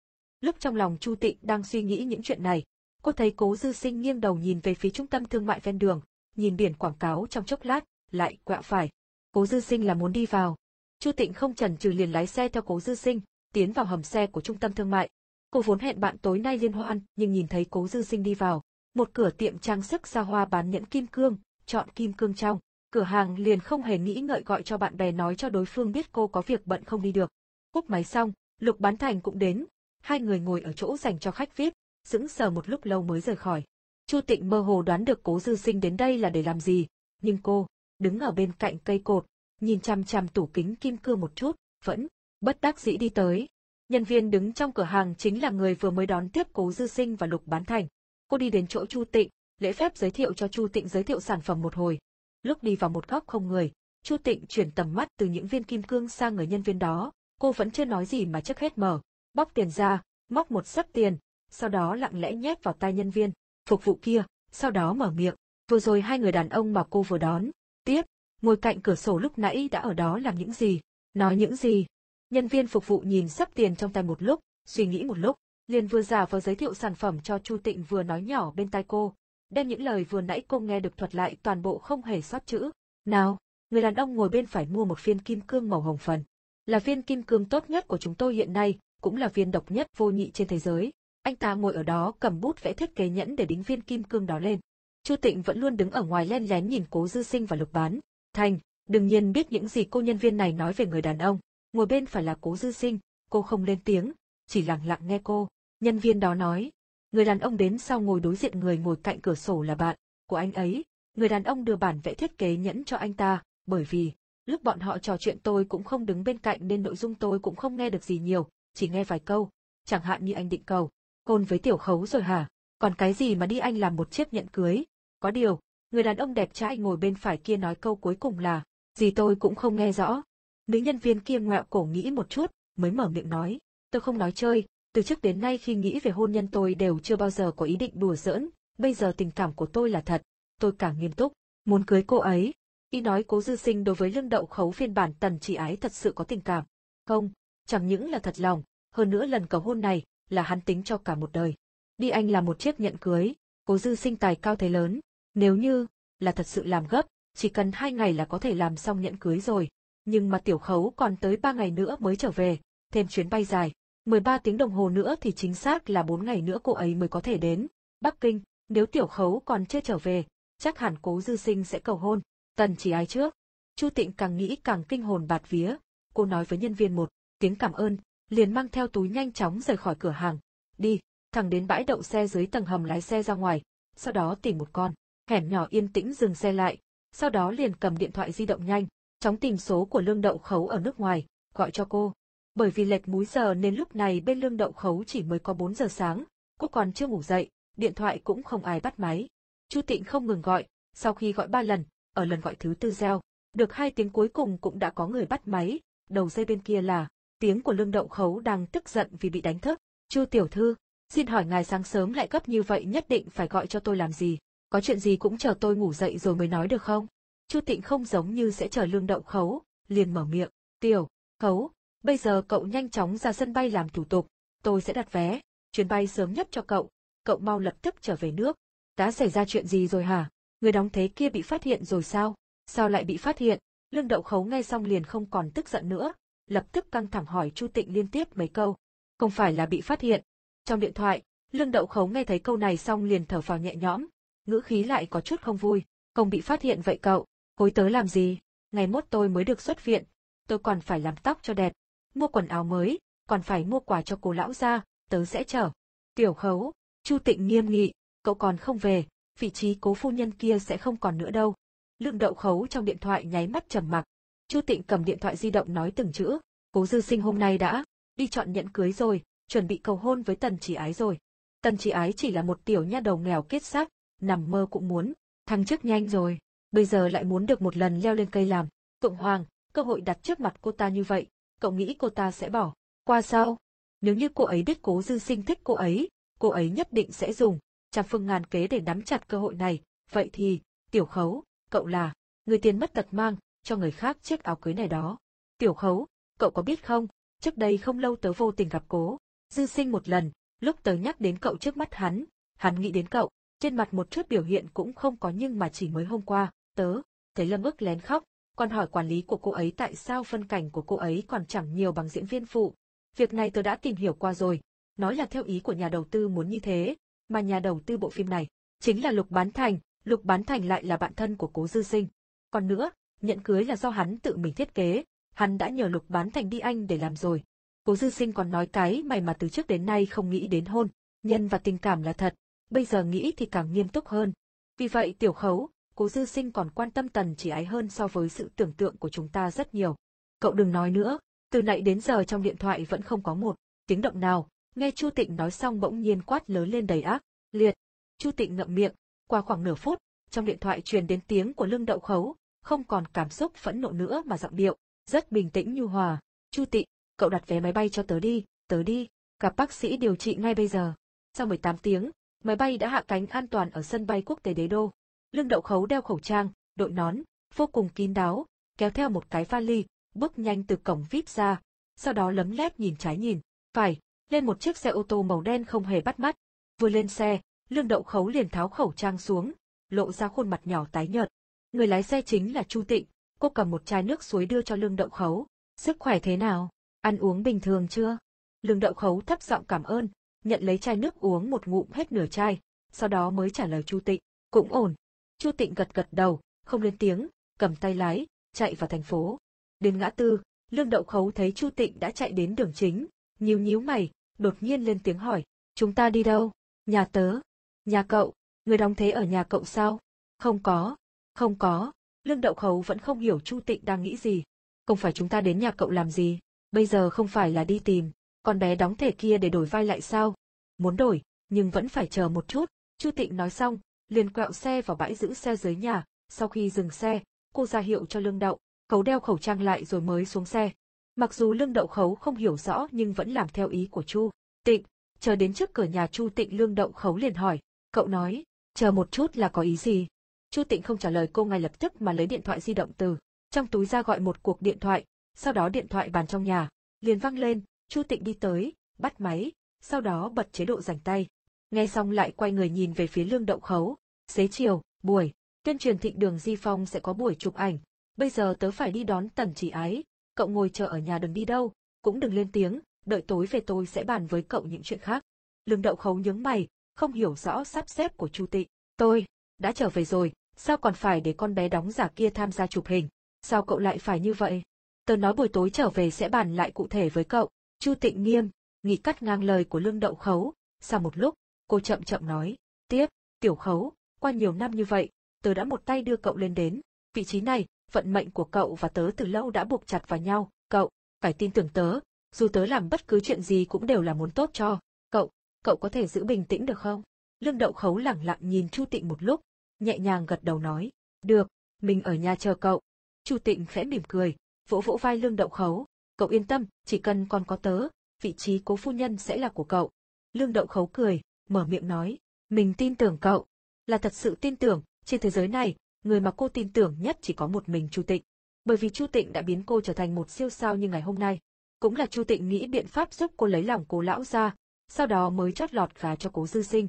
Lúc trong lòng Chu Tịnh đang suy nghĩ những chuyện này, cô thấy cố dư sinh nghiêng đầu nhìn về phía trung tâm thương mại ven đường, nhìn biển quảng cáo trong chốc lát, lại quẹo phải. Cố dư sinh là muốn đi vào. Chu Tịnh không chần chừ liền lái xe theo cố dư sinh, tiến vào hầm xe của trung tâm thương mại. Cô vốn hẹn bạn tối nay liên hoan, nhưng nhìn thấy cố dư sinh đi vào. Một cửa tiệm trang sức xa hoa bán nhẫn kim cương, chọn kim cương trong. Cửa hàng liền không hề nghĩ ngợi gọi cho bạn bè nói cho đối phương biết cô có việc bận không đi được. Cúp máy xong, Lục Bán Thành cũng đến. Hai người ngồi ở chỗ dành cho khách VIP, sững sờ một lúc lâu mới rời khỏi. Chu Tịnh mơ hồ đoán được cố dư sinh đến đây là để làm gì, nhưng cô, đứng ở bên cạnh cây cột, nhìn chăm chăm tủ kính kim cương một chút, vẫn, bất đắc dĩ đi tới. Nhân viên đứng trong cửa hàng chính là người vừa mới đón tiếp cố dư sinh và lục bán thành. Cô đi đến chỗ Chu Tịnh, lễ phép giới thiệu cho Chu Tịnh giới thiệu sản phẩm một hồi. Lúc đi vào một góc không người, Chu Tịnh chuyển tầm mắt từ những viên kim cương sang người nhân viên đó, cô vẫn chưa nói gì mà trước hết mở, bóc tiền ra, móc một sấp tiền, sau đó lặng lẽ nhét vào tay nhân viên, phục vụ kia, sau đó mở miệng. Vừa rồi hai người đàn ông mà cô vừa đón, tiếp, ngồi cạnh cửa sổ lúc nãy đã ở đó làm những gì, nói những gì. Nhân viên phục vụ nhìn sắp tiền trong tay một lúc, suy nghĩ một lúc, liền vừa giả vào giới thiệu sản phẩm cho Chu Tịnh vừa nói nhỏ bên tai cô, đem những lời vừa nãy cô nghe được thuật lại toàn bộ không hề sót chữ. Nào, người đàn ông ngồi bên phải mua một viên kim cương màu hồng phần. Là viên kim cương tốt nhất của chúng tôi hiện nay, cũng là viên độc nhất vô nhị trên thế giới. Anh ta ngồi ở đó cầm bút vẽ thiết kế nhẫn để đính viên kim cương đó lên. Chu Tịnh vẫn luôn đứng ở ngoài len lén nhìn Cố Dư Sinh và Lục Bán. Thành, đương nhiên biết những gì cô nhân viên này nói về người đàn ông. Ngồi bên phải là Cố Dư Sinh, cô không lên tiếng, chỉ lặng lặng nghe cô. Nhân viên đó nói, người đàn ông đến sau ngồi đối diện người ngồi cạnh cửa sổ là bạn của anh ấy. Người đàn ông đưa bản vẽ thiết kế nhẫn cho anh ta, bởi vì, lúc bọn họ trò chuyện tôi cũng không đứng bên cạnh nên nội dung tôi cũng không nghe được gì nhiều, chỉ nghe vài câu. Chẳng hạn như anh định cầu, hôn với tiểu khấu rồi hả? Còn cái gì mà đi anh làm một chiếc nhẫn cưới? Có điều, người đàn ông đẹp trai ngồi bên phải kia nói câu cuối cùng là, gì tôi cũng không nghe rõ. Nữ nhân viên kia ngoẹo cổ nghĩ một chút, mới mở miệng nói, tôi không nói chơi, từ trước đến nay khi nghĩ về hôn nhân tôi đều chưa bao giờ có ý định đùa giỡn, bây giờ tình cảm của tôi là thật, tôi càng nghiêm túc, muốn cưới cô ấy. Y nói cố dư sinh đối với lương đậu khấu phiên bản tần chỉ ái thật sự có tình cảm. Không, chẳng những là thật lòng, hơn nữa lần cầu hôn này, là hắn tính cho cả một đời. Đi anh là một chiếc nhận cưới, cố dư sinh tài cao thế lớn, nếu như, là thật sự làm gấp, chỉ cần hai ngày là có thể làm xong nhận cưới rồi. Nhưng mà tiểu khấu còn tới ba ngày nữa mới trở về, thêm chuyến bay dài. 13 tiếng đồng hồ nữa thì chính xác là 4 ngày nữa cô ấy mới có thể đến. Bắc Kinh, nếu tiểu khấu còn chưa trở về, chắc hẳn cố dư sinh sẽ cầu hôn. Tần chỉ ai trước. Chu Tịnh càng nghĩ càng kinh hồn bạt vía. Cô nói với nhân viên một tiếng cảm ơn, liền mang theo túi nhanh chóng rời khỏi cửa hàng. Đi, thẳng đến bãi đậu xe dưới tầng hầm lái xe ra ngoài, sau đó tìm một con hẻm nhỏ yên tĩnh dừng xe lại, sau đó liền cầm điện thoại di động nhanh, chóng tìm số của lương đậu khấu ở nước ngoài, gọi cho cô. Bởi vì lệch múi giờ nên lúc này bên lương đậu khấu chỉ mới có 4 giờ sáng, cô còn chưa ngủ dậy, điện thoại cũng không ai bắt máy. Chu Tịnh không ngừng gọi, sau khi gọi ba lần, ở lần gọi thứ tư reo, được hai tiếng cuối cùng cũng đã có người bắt máy, đầu dây bên kia là tiếng của lương động khấu đang tức giận vì bị đánh thức. Chu tiểu thư, xin hỏi ngài sáng sớm lại gấp như vậy nhất định phải gọi cho tôi làm gì? Có chuyện gì cũng chờ tôi ngủ dậy rồi mới nói được không? Chu Tịnh không giống như sẽ chờ lương động khấu, liền mở miệng. Tiểu, khấu, bây giờ cậu nhanh chóng ra sân bay làm thủ tục, tôi sẽ đặt vé, chuyến bay sớm nhất cho cậu, cậu mau lập tức trở về nước. Đã xảy ra chuyện gì rồi hả? Người đóng thế kia bị phát hiện rồi sao? Sao lại bị phát hiện? Lương đậu khấu nghe xong liền không còn tức giận nữa, lập tức căng thẳng hỏi Chu Tịnh liên tiếp mấy câu. Không phải là bị phát hiện. Trong điện thoại, Lương đậu khấu nghe thấy câu này xong liền thở phào nhẹ nhõm, ngữ khí lại có chút không vui, không bị phát hiện vậy cậu, hối tớ làm gì, ngày mốt tôi mới được xuất viện, tôi còn phải làm tóc cho đẹp, mua quần áo mới, còn phải mua quà cho cô lão gia, tớ sẽ chở. Tiểu khấu, Chu Tịnh nghiêm nghị, cậu còn không về, vị trí cố phu nhân kia sẽ không còn nữa đâu. Lương đậu khấu trong điện thoại nháy mắt trầm mặc. Chu Tịnh cầm điện thoại di động nói từng chữ, cố dư sinh hôm nay đã, đi chọn nhẫn cưới rồi, chuẩn bị cầu hôn với tần chỉ ái rồi. Tần chỉ ái chỉ là một tiểu nha đầu nghèo kết xác, nằm mơ cũng muốn, thăng chức nhanh rồi, bây giờ lại muốn được một lần leo lên cây làm. tượng hoàng, cơ hội đặt trước mặt cô ta như vậy, cậu nghĩ cô ta sẽ bỏ, qua sao? Nếu như cô ấy biết cố dư sinh thích cô ấy, cô ấy nhất định sẽ dùng, trăm phương ngàn kế để nắm chặt cơ hội này, vậy thì, tiểu khấu, cậu là, người tiền mất tật mang, cho người khác chiếc áo cưới này đó. Tiểu khấu, cậu có biết không, trước đây không lâu tớ vô tình gặp cố, dư sinh một lần, lúc tớ nhắc đến cậu trước mắt hắn, hắn nghĩ đến cậu, trên mặt một chút biểu hiện cũng không có nhưng mà chỉ mới hôm qua, tớ, thấy Lâm ức lén khóc, còn hỏi quản lý của cô ấy tại sao phân cảnh của cô ấy còn chẳng nhiều bằng diễn viên phụ. Việc này tớ đã tìm hiểu qua rồi, nói là theo ý của nhà đầu tư muốn như thế, mà nhà đầu tư bộ phim này, chính là Lục Bán Thành, Lục Bán Thành lại là bạn thân của cố dư sinh. Còn nữa, nhận cưới là do hắn tự mình thiết kế, hắn đã nhờ Lục Bán Thành đi Anh để làm rồi. Cố dư sinh còn nói cái mày mà từ trước đến nay không nghĩ đến hôn, nhân và tình cảm là thật, bây giờ nghĩ thì càng nghiêm túc hơn. Vì vậy tiểu khấu, cố dư sinh còn quan tâm tần chỉ ái hơn so với sự tưởng tượng của chúng ta rất nhiều. Cậu đừng nói nữa, từ nãy đến giờ trong điện thoại vẫn không có một tiếng động nào, nghe Chu Tịnh nói xong bỗng nhiên quát lớn lên đầy ác, liệt. Chu Tịnh ngậm miệng, qua khoảng nửa phút, trong điện thoại truyền đến tiếng của lưng đậu khấu, không còn cảm xúc phẫn nộ nữa mà giọng điệu, rất bình tĩnh nhu hòa. Chu tị cậu đặt vé máy bay cho tớ đi, tớ đi, gặp bác sĩ điều trị ngay bây giờ. Sau 18 tiếng, máy bay đã hạ cánh an toàn ở sân bay quốc tế đế đô. Lương đậu khấu đeo khẩu trang, đội nón, vô cùng kín đáo, kéo theo một cái vali, bước nhanh từ cổng VIP ra, sau đó lấm lét nhìn trái nhìn, phải, lên một chiếc xe ô tô màu đen không hề bắt mắt. Vừa lên xe, lương đậu khấu liền tháo khẩu trang xuống, lộ ra khuôn mặt nhỏ tái nhợt. Người lái xe chính là Chu Tịnh, cô cầm một chai nước suối đưa cho lương đậu khấu. Sức khỏe thế nào? Ăn uống bình thường chưa? Lương đậu khấu thấp giọng cảm ơn, nhận lấy chai nước uống một ngụm hết nửa chai, sau đó mới trả lời Chu Tịnh, cũng ổn. Chu Tịnh gật gật đầu, không lên tiếng, cầm tay lái, chạy vào thành phố. Đến ngã tư, Lương Đậu Khấu thấy Chu Tịnh đã chạy đến đường chính, nhíu nhíu mày, đột nhiên lên tiếng hỏi, chúng ta đi đâu? Nhà tớ. Nhà cậu, người đóng thế ở nhà cậu sao? Không có, không có, Lương Đậu Khấu vẫn không hiểu Chu Tịnh đang nghĩ gì. Không phải chúng ta đến nhà cậu làm gì, bây giờ không phải là đi tìm, con bé đóng thể kia để đổi vai lại sao? Muốn đổi, nhưng vẫn phải chờ một chút, Chu Tịnh nói xong, liền quẹo xe vào bãi giữ xe dưới nhà, sau khi dừng xe, cô ra hiệu cho Lương Đậu, khấu đeo khẩu trang lại rồi mới xuống xe. Mặc dù Lương Đậu khấu không hiểu rõ nhưng vẫn làm theo ý của Chu Tịnh, chờ đến trước cửa nhà Chu Tịnh Lương Đậu khấu liền hỏi, cậu nói, chờ một chút là có ý gì? Chu Tịnh không trả lời cô ngay lập tức mà lấy điện thoại di động từ trong túi ra gọi một cuộc điện thoại, sau đó điện thoại bàn trong nhà, liền vang lên, Chu Tịnh đi tới, bắt máy, sau đó bật chế độ rảnh tay. Nghe xong lại quay người nhìn về phía lương đậu khấu, xế chiều, buổi, tuyên truyền thịnh đường Di Phong sẽ có buổi chụp ảnh, bây giờ tớ phải đi đón tần chỉ ái, cậu ngồi chờ ở nhà đừng đi đâu, cũng đừng lên tiếng, đợi tối về tôi sẽ bàn với cậu những chuyện khác. Lương đậu khấu nhướng mày, không hiểu rõ sắp xếp của Chu Tịnh. Tôi, đã trở về rồi, sao còn phải để con bé đóng giả kia tham gia chụp hình? Sao cậu lại phải như vậy? Tớ nói buổi tối trở về sẽ bàn lại cụ thể với cậu. Chu Tịnh nghiêm, nghĩ cắt ngang lời của lương đậu khấu. Sau một lúc, cô chậm chậm nói, tiếp, tiểu khấu, qua nhiều năm như vậy, tớ đã một tay đưa cậu lên đến. Vị trí này, vận mệnh của cậu và tớ từ lâu đã buộc chặt vào nhau. Cậu, phải tin tưởng tớ, dù tớ làm bất cứ chuyện gì cũng đều là muốn tốt cho. Cậu, cậu có thể giữ bình tĩnh được không? Lương đậu khấu lẳng lặng nhìn Chu Tịnh một lúc, nhẹ nhàng gật đầu nói, được, mình ở nhà chờ cậu. Chu Tịnh khẽ mỉm cười, vỗ vỗ vai lương đậu khấu, cậu yên tâm, chỉ cần còn có tớ, vị trí cố phu nhân sẽ là của cậu. Lương đậu khấu cười, mở miệng nói, mình tin tưởng cậu, là thật sự tin tưởng, trên thế giới này, người mà cô tin tưởng nhất chỉ có một mình Chu Tịnh. Bởi vì Chu Tịnh đã biến cô trở thành một siêu sao như ngày hôm nay. Cũng là Chu Tịnh nghĩ biện pháp giúp cô lấy lòng cố lão ra, sau đó mới chót lọt gà cho cố dư sinh.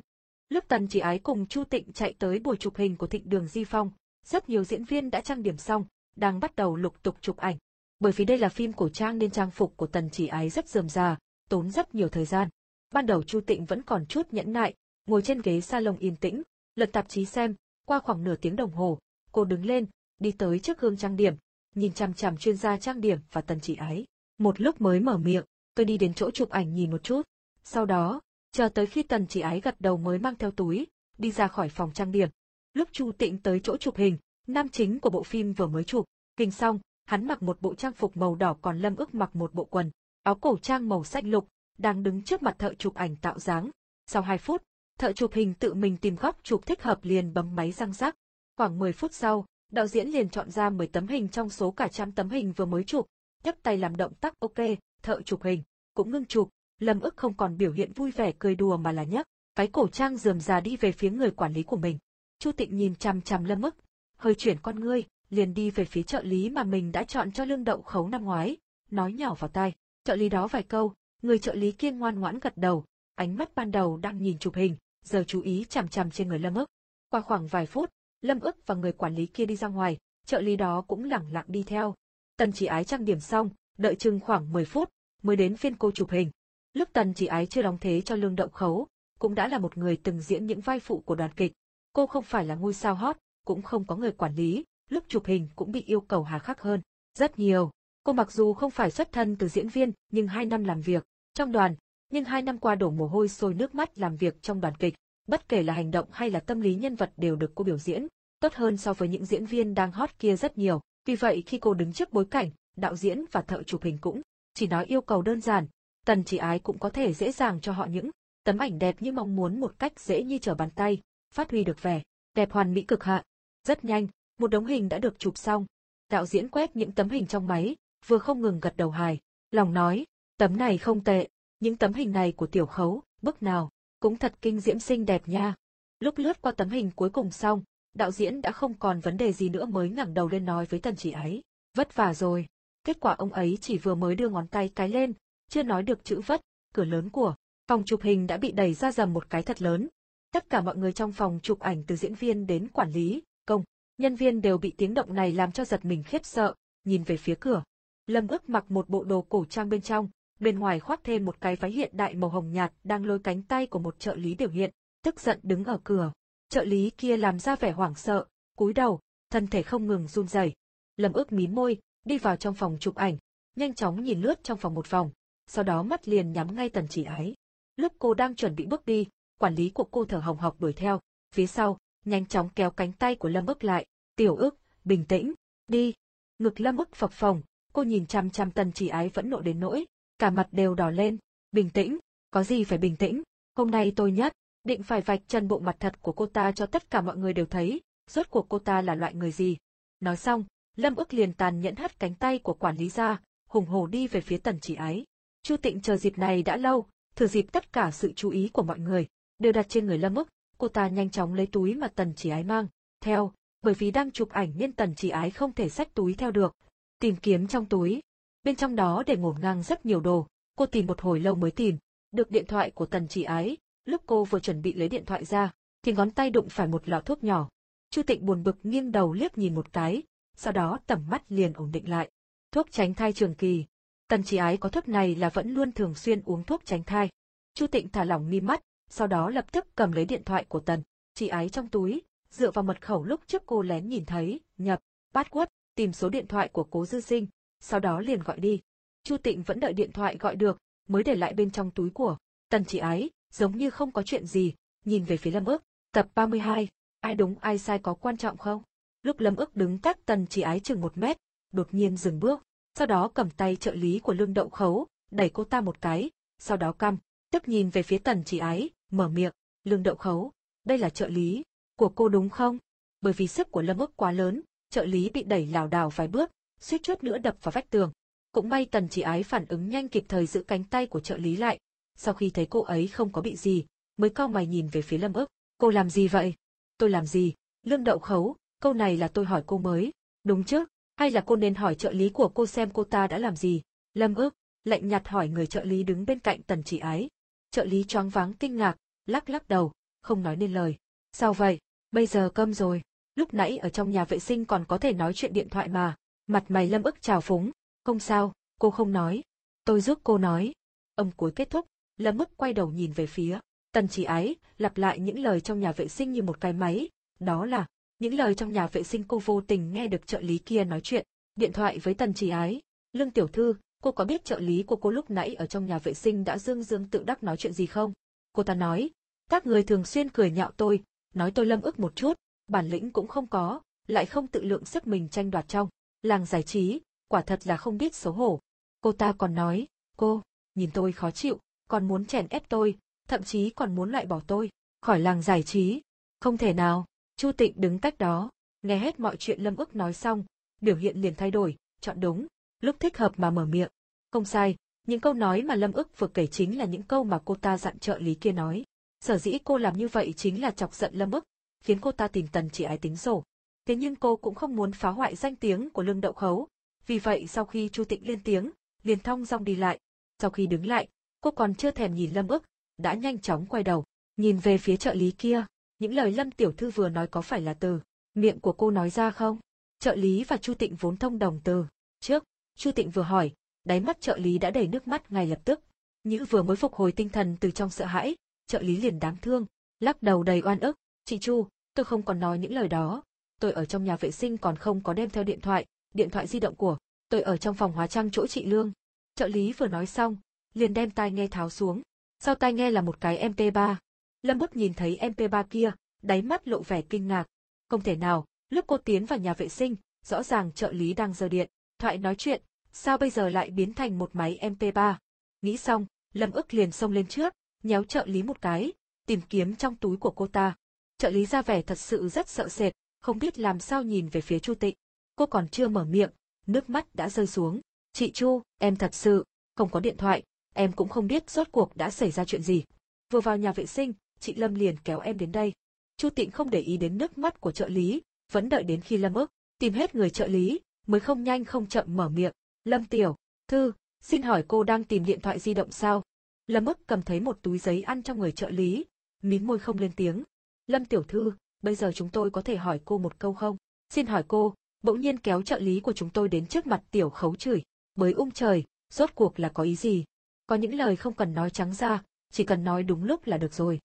Lúc Tần chỉ ái cùng Chu Tịnh chạy tới buổi chụp hình của thịnh đường Di Phong, rất nhiều diễn viên đã trang điểm xong, đang bắt đầu lục tục chụp ảnh. Bởi vì đây là phim cổ trang nên trang phục của Tần chỉ ái rất dườm già, tốn rất nhiều thời gian. Ban đầu Chu Tịnh vẫn còn chút nhẫn nại, ngồi trên ghế salon yên tĩnh, lật tạp chí xem, qua khoảng nửa tiếng đồng hồ, cô đứng lên, đi tới trước gương trang điểm, nhìn chằm chằm chuyên gia trang điểm và Tần chỉ ái. Một lúc mới mở miệng, tôi đi đến chỗ chụp ảnh nhìn một chút. Sau đó, chờ tới khi Tần chỉ ái gật đầu mới mang theo túi, đi ra khỏi phòng trang điểm. Lúc Chu Tịnh tới chỗ chụp hình, Nam chính của bộ phim vừa mới chụp, kinh xong, hắn mặc một bộ trang phục màu đỏ còn Lâm ước mặc một bộ quần, áo cổ trang màu xanh lục, đang đứng trước mặt thợ chụp ảnh tạo dáng. Sau 2 phút, thợ chụp hình tự mình tìm góc chụp thích hợp liền bấm máy răng rắc. Khoảng 10 phút sau, đạo diễn liền chọn ra 10 tấm hình trong số cả trăm tấm hình vừa mới chụp, nhấc tay làm động tác ok, thợ chụp hình, cũng ngưng chụp, Lâm ức không còn biểu hiện vui vẻ cười đùa mà là nhấc, cái cổ trang dườm già đi về phía người quản lý của mình. Chu Tịnh nhìn chằm chằm Lâm ức, hơi chuyển con ngươi, liền đi về phía trợ lý mà mình đã chọn cho lương đậu khấu năm ngoái, nói nhỏ vào tai, trợ lý đó vài câu, người trợ lý kiên ngoan ngoãn gật đầu, ánh mắt ban đầu đang nhìn chụp hình, giờ chú ý chằm chằm trên người Lâm ức. Qua khoảng vài phút, Lâm ức và người quản lý kia đi ra ngoài, trợ lý đó cũng lẳng lặng đi theo. Tần chỉ ái trang điểm xong, đợi chừng khoảng 10 phút, mới đến phiên cô chụp hình. Lúc tần chỉ ái chưa đóng thế cho lương động khấu, cũng đã là một người từng diễn những vai phụ của đoàn kịch. Cô không phải là ngôi sao hot, cũng không có người quản lý, lúc chụp hình cũng bị yêu cầu hà khắc hơn. Rất nhiều. Cô mặc dù không phải xuất thân từ diễn viên, nhưng hai năm làm việc trong đoàn, nhưng hai năm qua đổ mồ hôi sôi nước mắt làm việc trong đoàn kịch, bất kể là hành động hay là tâm lý nhân vật đều được cô biểu diễn, tốt hơn so với những diễn viên đang hot kia rất nhiều. Vì vậy khi cô đứng trước bối cảnh, đạo diễn và thợ chụp hình cũng chỉ nói yêu cầu đơn giản, tần chỉ ái cũng có thể dễ dàng cho họ những tấm ảnh đẹp như mong muốn một cách dễ như trở bàn tay, phát huy được vẻ đẹp hoàn mỹ cực hạn. Rất nhanh, một đống hình đã được chụp xong. Đạo diễn quét những tấm hình trong máy, vừa không ngừng gật đầu hài, lòng nói, tấm này không tệ, những tấm hình này của tiểu khấu, bức nào, cũng thật kinh diễm xinh đẹp nha. Lúc lướt qua tấm hình cuối cùng xong, đạo diễn đã không còn vấn đề gì nữa mới ngẩng đầu lên nói với tần chỉ ấy, vất vả rồi. Kết quả ông ấy chỉ vừa mới đưa ngón tay cái lên, chưa nói được chữ vất, cửa lớn của phòng chụp hình đã bị đẩy ra dầm một cái thật lớn. Tất cả mọi người trong phòng chụp ảnh từ diễn viên đến quản lý, công, nhân viên đều bị tiếng động này làm cho giật mình khiếp sợ, nhìn về phía cửa. Lâm ức mặc một bộ đồ cổ trang bên trong, bên ngoài khoác thêm một cái váy hiện đại màu hồng nhạt đang lôi cánh tay của một trợ lý biểu hiện, tức giận đứng ở cửa. Trợ lý kia làm ra vẻ hoảng sợ, cúi đầu, thân thể không ngừng run rẩy. Lâm ức mím môi, đi vào trong phòng chụp ảnh, nhanh chóng nhìn lướt trong phòng một vòng, sau đó mắt liền nhắm ngay tần chỉ ái. Lúc cô đang chuẩn bị bước đi, quản lý của cô thở hồng hộc đuổi theo, phía sau, nhanh chóng kéo cánh tay của Lâm ức lại, tiểu ức, bình tĩnh, đi. Ngực Lâm ức phập phồng, cô nhìn chăm chăm tần chỉ ái vẫn nộ đến nỗi, cả mặt đều đỏ lên, bình tĩnh, có gì phải bình tĩnh, hôm nay tôi nhất, định phải vạch chân bộ mặt thật của cô ta cho tất cả mọi người đều thấy, rốt cuộc cô ta là loại người gì. Nói xong, Lâm ức liền tàn nhẫn hất cánh tay của quản lý ra, hùng hồ đi về phía tần chỉ ái. Chu Tịnh chờ dịp này đã lâu, thừa dịp tất cả sự chú ý của mọi người, đều đặt trên người Lâm Mức, cô ta nhanh chóng lấy túi mà tần chỉ ái mang, theo, bởi vì đang chụp ảnh nên tần chỉ ái không thể xách túi theo được. Tìm kiếm trong túi, bên trong đó để ngổn ngang rất nhiều đồ, cô tìm một hồi lâu mới tìm, được điện thoại của tần chỉ ái, lúc cô vừa chuẩn bị lấy điện thoại ra, thì ngón tay đụng phải một lọ thuốc nhỏ. Chu Tịnh buồn bực nghiêng đầu liếc nhìn một cái, sau đó tầm mắt liền ổn định lại. Thuốc tránh thai trường kỳ. Tần chỉ ái có thuốc này là vẫn luôn thường xuyên uống thuốc tránh thai. Chu Tịnh thả lỏng mi mắt, sau đó lập tức cầm lấy điện thoại của Tần, chỉ ái trong túi, dựa vào mật khẩu lúc trước cô lén nhìn thấy, nhập, bát quất, tìm số điện thoại của cố dư sinh, sau đó liền gọi đi. Chu Tịnh vẫn đợi điện thoại gọi được, mới để lại bên trong túi của Tần chỉ ái, giống như không có chuyện gì, nhìn về phía Lâm ước, tập 32, ai đúng ai sai có quan trọng không? Lúc Lâm ước đứng cách Tần chỉ ái chừng một mét, đột nhiên dừng bước, sau đó cầm tay trợ lý của lương đậu khấu, đẩy cô ta một cái, sau đó căm, tức nhìn về phía Tần chỉ ái, mở miệng, lương đậu khấu, đây là trợ lý, của cô đúng không? Bởi vì sức của Lâm ức quá lớn, trợ lý bị đẩy lảo đảo vài bước, suýt chút nữa đập vào vách tường. Cũng may tần chỉ ái phản ứng nhanh kịp thời giữ cánh tay của trợ lý lại. Sau khi thấy cô ấy không có bị gì, mới cau mày nhìn về phía lâm ức. Cô làm gì vậy? Tôi làm gì? Lương đậu khấu, câu này là tôi hỏi cô mới. Đúng chứ? Hay là cô nên hỏi trợ lý của cô xem cô ta đã làm gì? Lâm Ước lạnh nhạt hỏi người trợ lý đứng bên cạnh tần chỉ ái. Trợ lý choáng váng kinh ngạc, lắc lắc đầu, không nói nên lời. Sao vậy? Bây giờ cơm rồi. Lúc nãy ở trong nhà vệ sinh còn có thể nói chuyện điện thoại mà. Mặt mày lâm ức trào phúng, không sao, cô không nói. Tôi giúp cô nói. Âm cuối kết thúc, lâm ức quay đầu nhìn về phía. Tần chỉ ái, lặp lại những lời trong nhà vệ sinh như một cái máy. Đó là, những lời trong nhà vệ sinh cô vô tình nghe được trợ lý kia nói chuyện. Điện thoại với tần trì ái. Lương tiểu thư, cô có biết trợ lý của cô lúc nãy ở trong nhà vệ sinh đã dương dương tự đắc nói chuyện gì không? Cô ta nói, các người thường xuyên cười nhạo tôi, nói tôi lâm ức một chút, bản lĩnh cũng không có, lại không tự lượng sức mình tranh đoạt trong. Làng giải trí, quả thật là không biết xấu hổ. Cô ta còn nói, cô, nhìn tôi khó chịu, còn muốn chèn ép tôi, thậm chí còn muốn loại bỏ tôi, khỏi làng giải trí. Không thể nào, Chu Tịnh đứng cách đó, nghe hết mọi chuyện Lâm Ước nói xong, biểu hiện liền thay đổi, chọn đúng, lúc thích hợp mà mở miệng. Không sai, những câu nói mà Lâm Ước vừa kể chính là những câu mà cô ta dặn trợ lý kia nói. Sở dĩ cô làm như vậy chính là chọc giận Lâm Ước, khiến cô ta tìm tần chỉ ái tính sổ. Thế nhưng cô cũng không muốn phá hoại danh tiếng của lương đậu khấu. Vì vậy sau khi Chu Tịnh lên tiếng, liền thong dong đi lại. Sau khi đứng lại, cô còn chưa thèm nhìn Lâm Ước, đã nhanh chóng quay đầu, nhìn về phía trợ lý kia. Những lời Lâm Tiểu Thư vừa nói có phải là từ miệng của cô nói ra không? Trợ lý và Chu Tịnh vốn thông đồng từ. Trước, Chu Tịnh vừa hỏi, đáy mắt trợ lý đã đầy nước mắt ngay lập tức. Nhữ vừa mới phục hồi tinh thần từ trong sợ hãi, trợ lý liền đáng thương, lắc đầu đầy oan ức. Chị Chu, tôi không còn nói những lời đó. Tôi ở trong nhà vệ sinh còn không có đem theo điện thoại, điện thoại di động của. Tôi ở trong phòng hóa trang chỗ chị Lương. Trợ lý vừa nói xong, liền đem tai nghe tháo xuống. Sau tai nghe là một cái MP3. Lâm Bút nhìn thấy MP3 kia, đáy mắt lộ vẻ kinh ngạc. Không thể nào, lúc cô tiến vào nhà vệ sinh, rõ ràng trợ lý đang giờ điện, thoại nói chuyện, sao bây giờ lại biến thành một máy MP3? Nghĩ xong, Lâm ức liền xông lên trước, nhéo trợ lý một cái, tìm kiếm trong túi của cô ta. Trợ lý ra vẻ thật sự rất sợ sệt, không biết làm sao nhìn về phía Chu Tịnh. Cô còn chưa mở miệng, nước mắt đã rơi xuống. Chị Chu, em thật sự, không có điện thoại, em cũng không biết rốt cuộc đã xảy ra chuyện gì. Vừa vào nhà vệ sinh, chị Lâm liền kéo em đến đây. Chu Tịnh không để ý đến nước mắt của trợ lý, vẫn đợi đến khi Lâm ức, tìm hết người trợ lý, mới không nhanh không chậm mở miệng. Lâm Tiểu, Thư, xin hỏi cô đang tìm điện thoại di động sao? Lâm ức cầm thấy một túi giấy ăn trong người trợ lý, mím môi không lên tiếng. Lâm Tiểu Thư, bây giờ chúng tôi có thể hỏi cô một câu không? Xin hỏi cô, bỗng nhiên kéo trợ lý của chúng tôi đến trước mặt Tiểu khấu chửi, mới ung trời, rốt cuộc là có ý gì? Có những lời không cần nói trắng ra, chỉ cần nói đúng lúc là được rồi.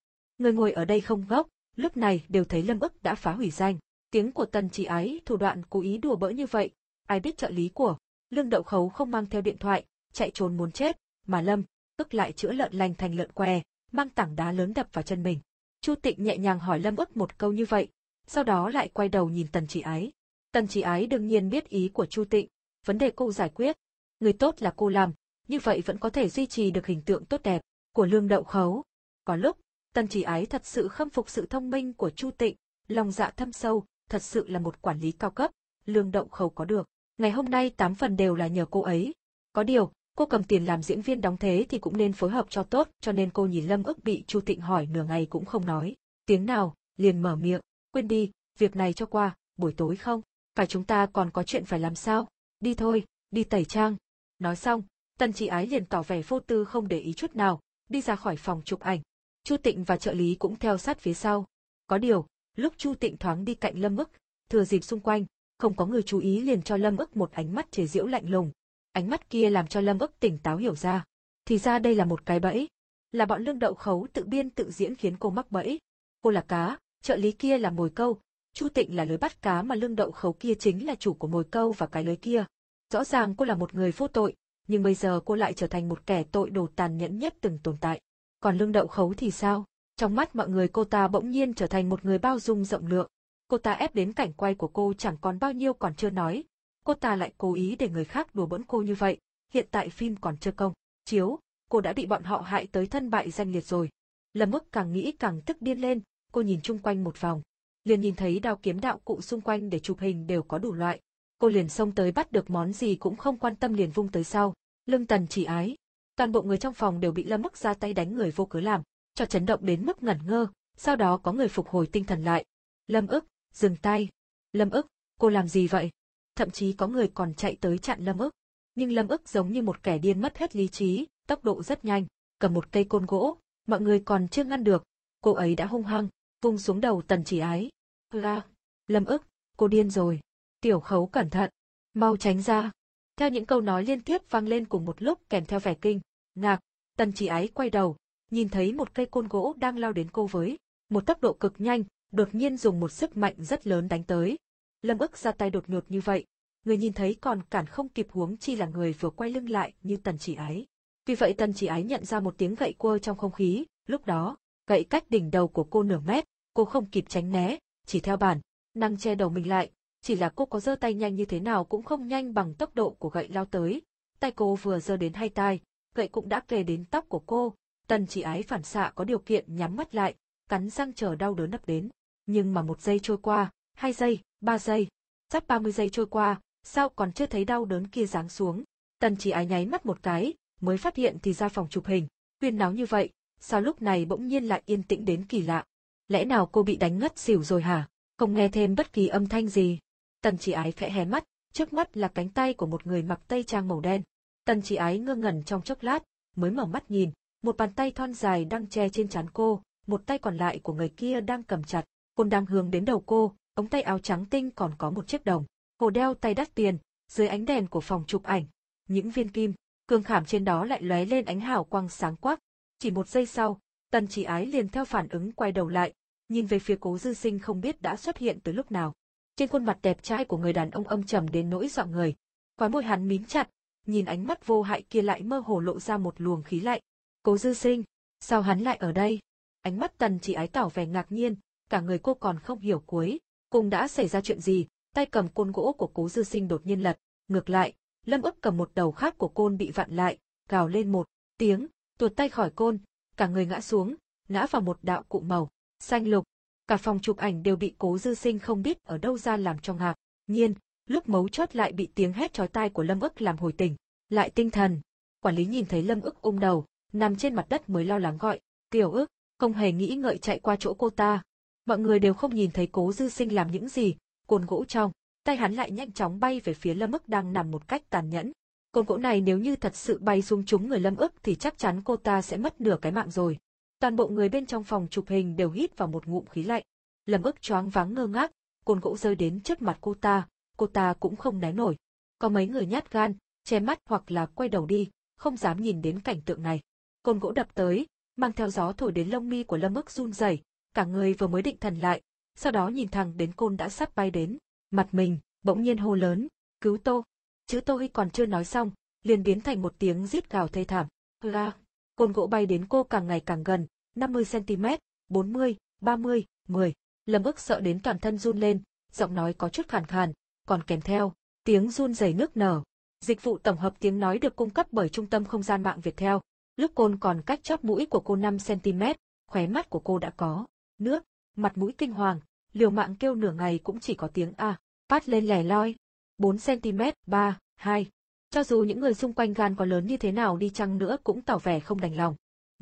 Người ngồi ở đây không ngốc, lúc này đều thấy Lâm ức đã phá hủy danh. Tiếng của tần chỉ ái thủ đoạn cố ý đùa bỡ như vậy, ai biết trợ lý của, lương đậu khấu không mang theo điện thoại, chạy trốn muốn chết, mà Lâm, ức lại chữa lợn lành thành lợn què, mang tảng đá lớn đập vào chân mình. Chu Tịnh nhẹ nhàng hỏi Lâm ức một câu như vậy, sau đó lại quay đầu nhìn tần chỉ ái. Tần chỉ ái đương nhiên biết ý của Chu Tịnh, vấn đề cô giải quyết. Người tốt là cô làm, như vậy vẫn có thể duy trì được hình tượng tốt đẹp của lương đậu khấu. Có lúc, tần chỉ ái thật sự khâm phục sự thông minh của Chu Tịnh, lòng dạ thâm sâu, thật sự là một quản lý cao cấp, lương động khẩu có được. Ngày hôm nay tám phần đều là nhờ cô ấy. Có điều, cô cầm tiền làm diễn viên đóng thế thì cũng nên phối hợp cho tốt, cho nên cô nhìn Lâm ức bị Chu Tịnh hỏi nửa ngày cũng không nói. Tiếng nào, liền mở miệng, quên đi, việc này cho qua, buổi tối không, phải chúng ta còn có chuyện phải làm sao, đi thôi, đi tẩy trang. Nói xong, tần chị ái liền tỏ vẻ vô tư không để ý chút nào, đi ra khỏi phòng chụp ảnh. Chu Tịnh và trợ lý cũng theo sát phía sau. Có điều, lúc Chu Tịnh thoáng đi cạnh Lâm ức, thừa dịp xung quanh, không có người chú ý liền cho Lâm ức một ánh mắt chế giễu lạnh lùng. Ánh mắt kia làm cho Lâm ức tỉnh táo hiểu ra. Thì ra đây là một cái bẫy. Là bọn lương đậu khấu tự biên tự diễn khiến cô mắc bẫy. Cô là cá, trợ lý kia là mồi câu, Chu Tịnh là lưới bắt cá mà lương đậu khấu kia chính là chủ của mồi câu và cái lưới kia. Rõ ràng cô là một người vô tội, nhưng bây giờ cô lại trở thành một kẻ tội đồ tàn nhẫn nhất từng tồn tại. Còn lương đậu khấu thì sao? Trong mắt mọi người cô ta bỗng nhiên trở thành một người bao dung rộng lượng. Cô ta ép đến cảnh quay của cô chẳng còn bao nhiêu còn chưa nói. Cô ta lại cố ý để người khác đùa bỡn cô như vậy. Hiện tại phim còn chưa công. Chiếu, cô đã bị bọn họ hại tới thân bại danh liệt rồi. Lâm mức càng nghĩ càng tức điên lên, cô nhìn chung quanh một vòng. Liền nhìn thấy đao kiếm đạo cụ xung quanh để chụp hình đều có đủ loại. Cô liền xông tới bắt được món gì cũng không quan tâm liền vung tới sau. Lương tần chỉ ái. Toàn bộ người trong phòng đều bị Lâm ức ra tay đánh người vô cớ làm, cho chấn động đến mức ngẩn ngơ, sau đó có người phục hồi tinh thần lại. Lâm ức, dừng tay. Lâm ức, cô làm gì vậy? Thậm chí có người còn chạy tới chặn Lâm ức. Nhưng Lâm ức giống như một kẻ điên mất hết lý trí, tốc độ rất nhanh, cầm một cây côn gỗ, mọi người còn chưa ngăn được. Cô ấy đã hung hăng, vung xuống đầu tần chỉ ái. La, Lâm ức, cô điên rồi. Tiểu khấu cẩn thận, mau tránh ra. Theo những câu nói liên tiếp vang lên cùng một lúc kèm theo vẻ kinh, ngạc, tần chỉ ái quay đầu, nhìn thấy một cây côn gỗ đang lao đến cô với, một tốc độ cực nhanh, đột nhiên dùng một sức mạnh rất lớn đánh tới. Lâm ức ra tay đột ngột như vậy, người nhìn thấy còn cản không kịp huống chi là người vừa quay lưng lại như tần chỉ ái. Vì vậy tần chỉ ái nhận ra một tiếng gậy quơ trong không khí, lúc đó, gậy cách đỉnh đầu của cô nửa mét, cô không kịp tránh né, chỉ theo bản, năng che đầu mình lại, chỉ là cô có giơ tay nhanh như thế nào cũng không nhanh bằng tốc độ của gậy lao tới. Tay cô vừa giơ đến hai tay, gậy cũng đã kề đến tóc của cô. Tần chỉ ái phản xạ có điều kiện nhắm mắt lại, cắn răng chờ đau đớn ập đến. Nhưng mà một giây trôi qua, hai giây, ba giây, sắp ba mươi giây trôi qua, sao còn chưa thấy đau đớn kia giáng xuống. Tần chỉ ái nháy mắt một cái, mới phát hiện thì ra phòng chụp hình, huyên náo như vậy, sao lúc này bỗng nhiên lại yên tĩnh đến kỳ lạ. Lẽ nào cô bị đánh ngất xỉu rồi hả? Không nghe thêm bất kỳ âm thanh gì. Tần chỉ ái khẽ hé mắt, trước mắt là cánh tay của một người mặc tây trang màu đen. Tần chỉ ái ngơ ngẩn trong chốc lát, mới mở mắt nhìn, một bàn tay thon dài đang che trên trán cô, một tay còn lại của người kia đang cầm chặt, côn đang hướng đến đầu cô, ống tay áo trắng tinh còn có một chiếc đồng. Hồ đeo tay đắt tiền, dưới ánh đèn của phòng chụp ảnh, những viên kim, cương khảm trên đó lại lóe lên ánh hào quang sáng quắc. Chỉ một giây sau, tần chỉ ái liền theo phản ứng quay đầu lại, nhìn về phía cố dư sinh không biết đã xuất hiện từ lúc nào. Trên khuôn mặt đẹp trai của người đàn ông âm trầm đến nỗi dọa người. khóe môi hắn mím chặt, nhìn ánh mắt vô hại kia lại mơ hồ lộ ra một luồng khí lạnh. Cố dư sinh, sao hắn lại ở đây? Ánh mắt tần chỉ ái tỏ vẻ ngạc nhiên, cả người cô còn không hiểu cuối. Cùng đã xảy ra chuyện gì, tay cầm côn gỗ của cố dư sinh đột nhiên lật. Ngược lại, lâm ức cầm một đầu khác của côn bị vặn lại, gào lên một tiếng, tuột tay khỏi côn, cả người ngã xuống, ngã vào một đạo cụ màu, xanh lục. Cả phòng chụp ảnh đều bị cố dư sinh không biết ở đâu ra làm cho ngạc. Nhiên, lúc mấu chốt lại bị tiếng hét chói tai của lâm ức làm hồi tỉnh, lại tinh thần. Quản lý nhìn thấy lâm ức ôm đầu, nằm trên mặt đất mới lo lắng gọi, tiểu ức, không hề nghĩ ngợi chạy qua chỗ cô ta. Mọi người đều không nhìn thấy cố dư sinh làm những gì, cồn gỗ trong, tay hắn lại nhanh chóng bay về phía lâm ức đang nằm một cách tàn nhẫn. Cồn gỗ này nếu như thật sự bay xuống trúng người lâm ức thì chắc chắn cô ta sẽ mất nửa cái mạng rồi. Toàn bộ người bên trong phòng chụp hình đều hít vào một ngụm khí lạnh. Lâm ức choáng váng ngơ ngác, côn gỗ rơi đến trước mặt cô ta, cô ta cũng không né nổi. Có mấy người nhát gan, che mắt hoặc là quay đầu đi, không dám nhìn đến cảnh tượng này. côn gỗ đập tới, mang theo gió thổi đến lông mi của Lâm ức run rẩy, cả người vừa mới định thần lại, sau đó nhìn thẳng đến côn đã sắp bay đến, mặt mình, bỗng nhiên hô lớn, cứu tô. Chữ tô hy còn chưa nói xong, liền biến thành một tiếng rít gào thê thảm. La, côn gỗ bay đến cô càng ngày càng gần, 50cm, 40, 30, 10. Lâm ức sợ đến toàn thân run lên, giọng nói có chút khàn khàn, còn kèm theo, tiếng run rẩy nước nở. Dịch vụ tổng hợp tiếng nói được cung cấp bởi Trung tâm Không gian mạng Việt Theo. Lúc côn còn cách chóp mũi của cô 5cm, khóe mắt của cô đã có nước, mặt mũi kinh hoàng, liều mạng kêu nửa ngày cũng chỉ có tiếng A, phát lên lẻ loi. 4cm, 3, 2. Cho dù những người xung quanh gan có lớn như thế nào đi chăng nữa cũng tỏ vẻ không đành lòng.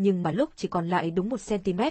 Nhưng mà lúc chỉ còn lại đúng một cm,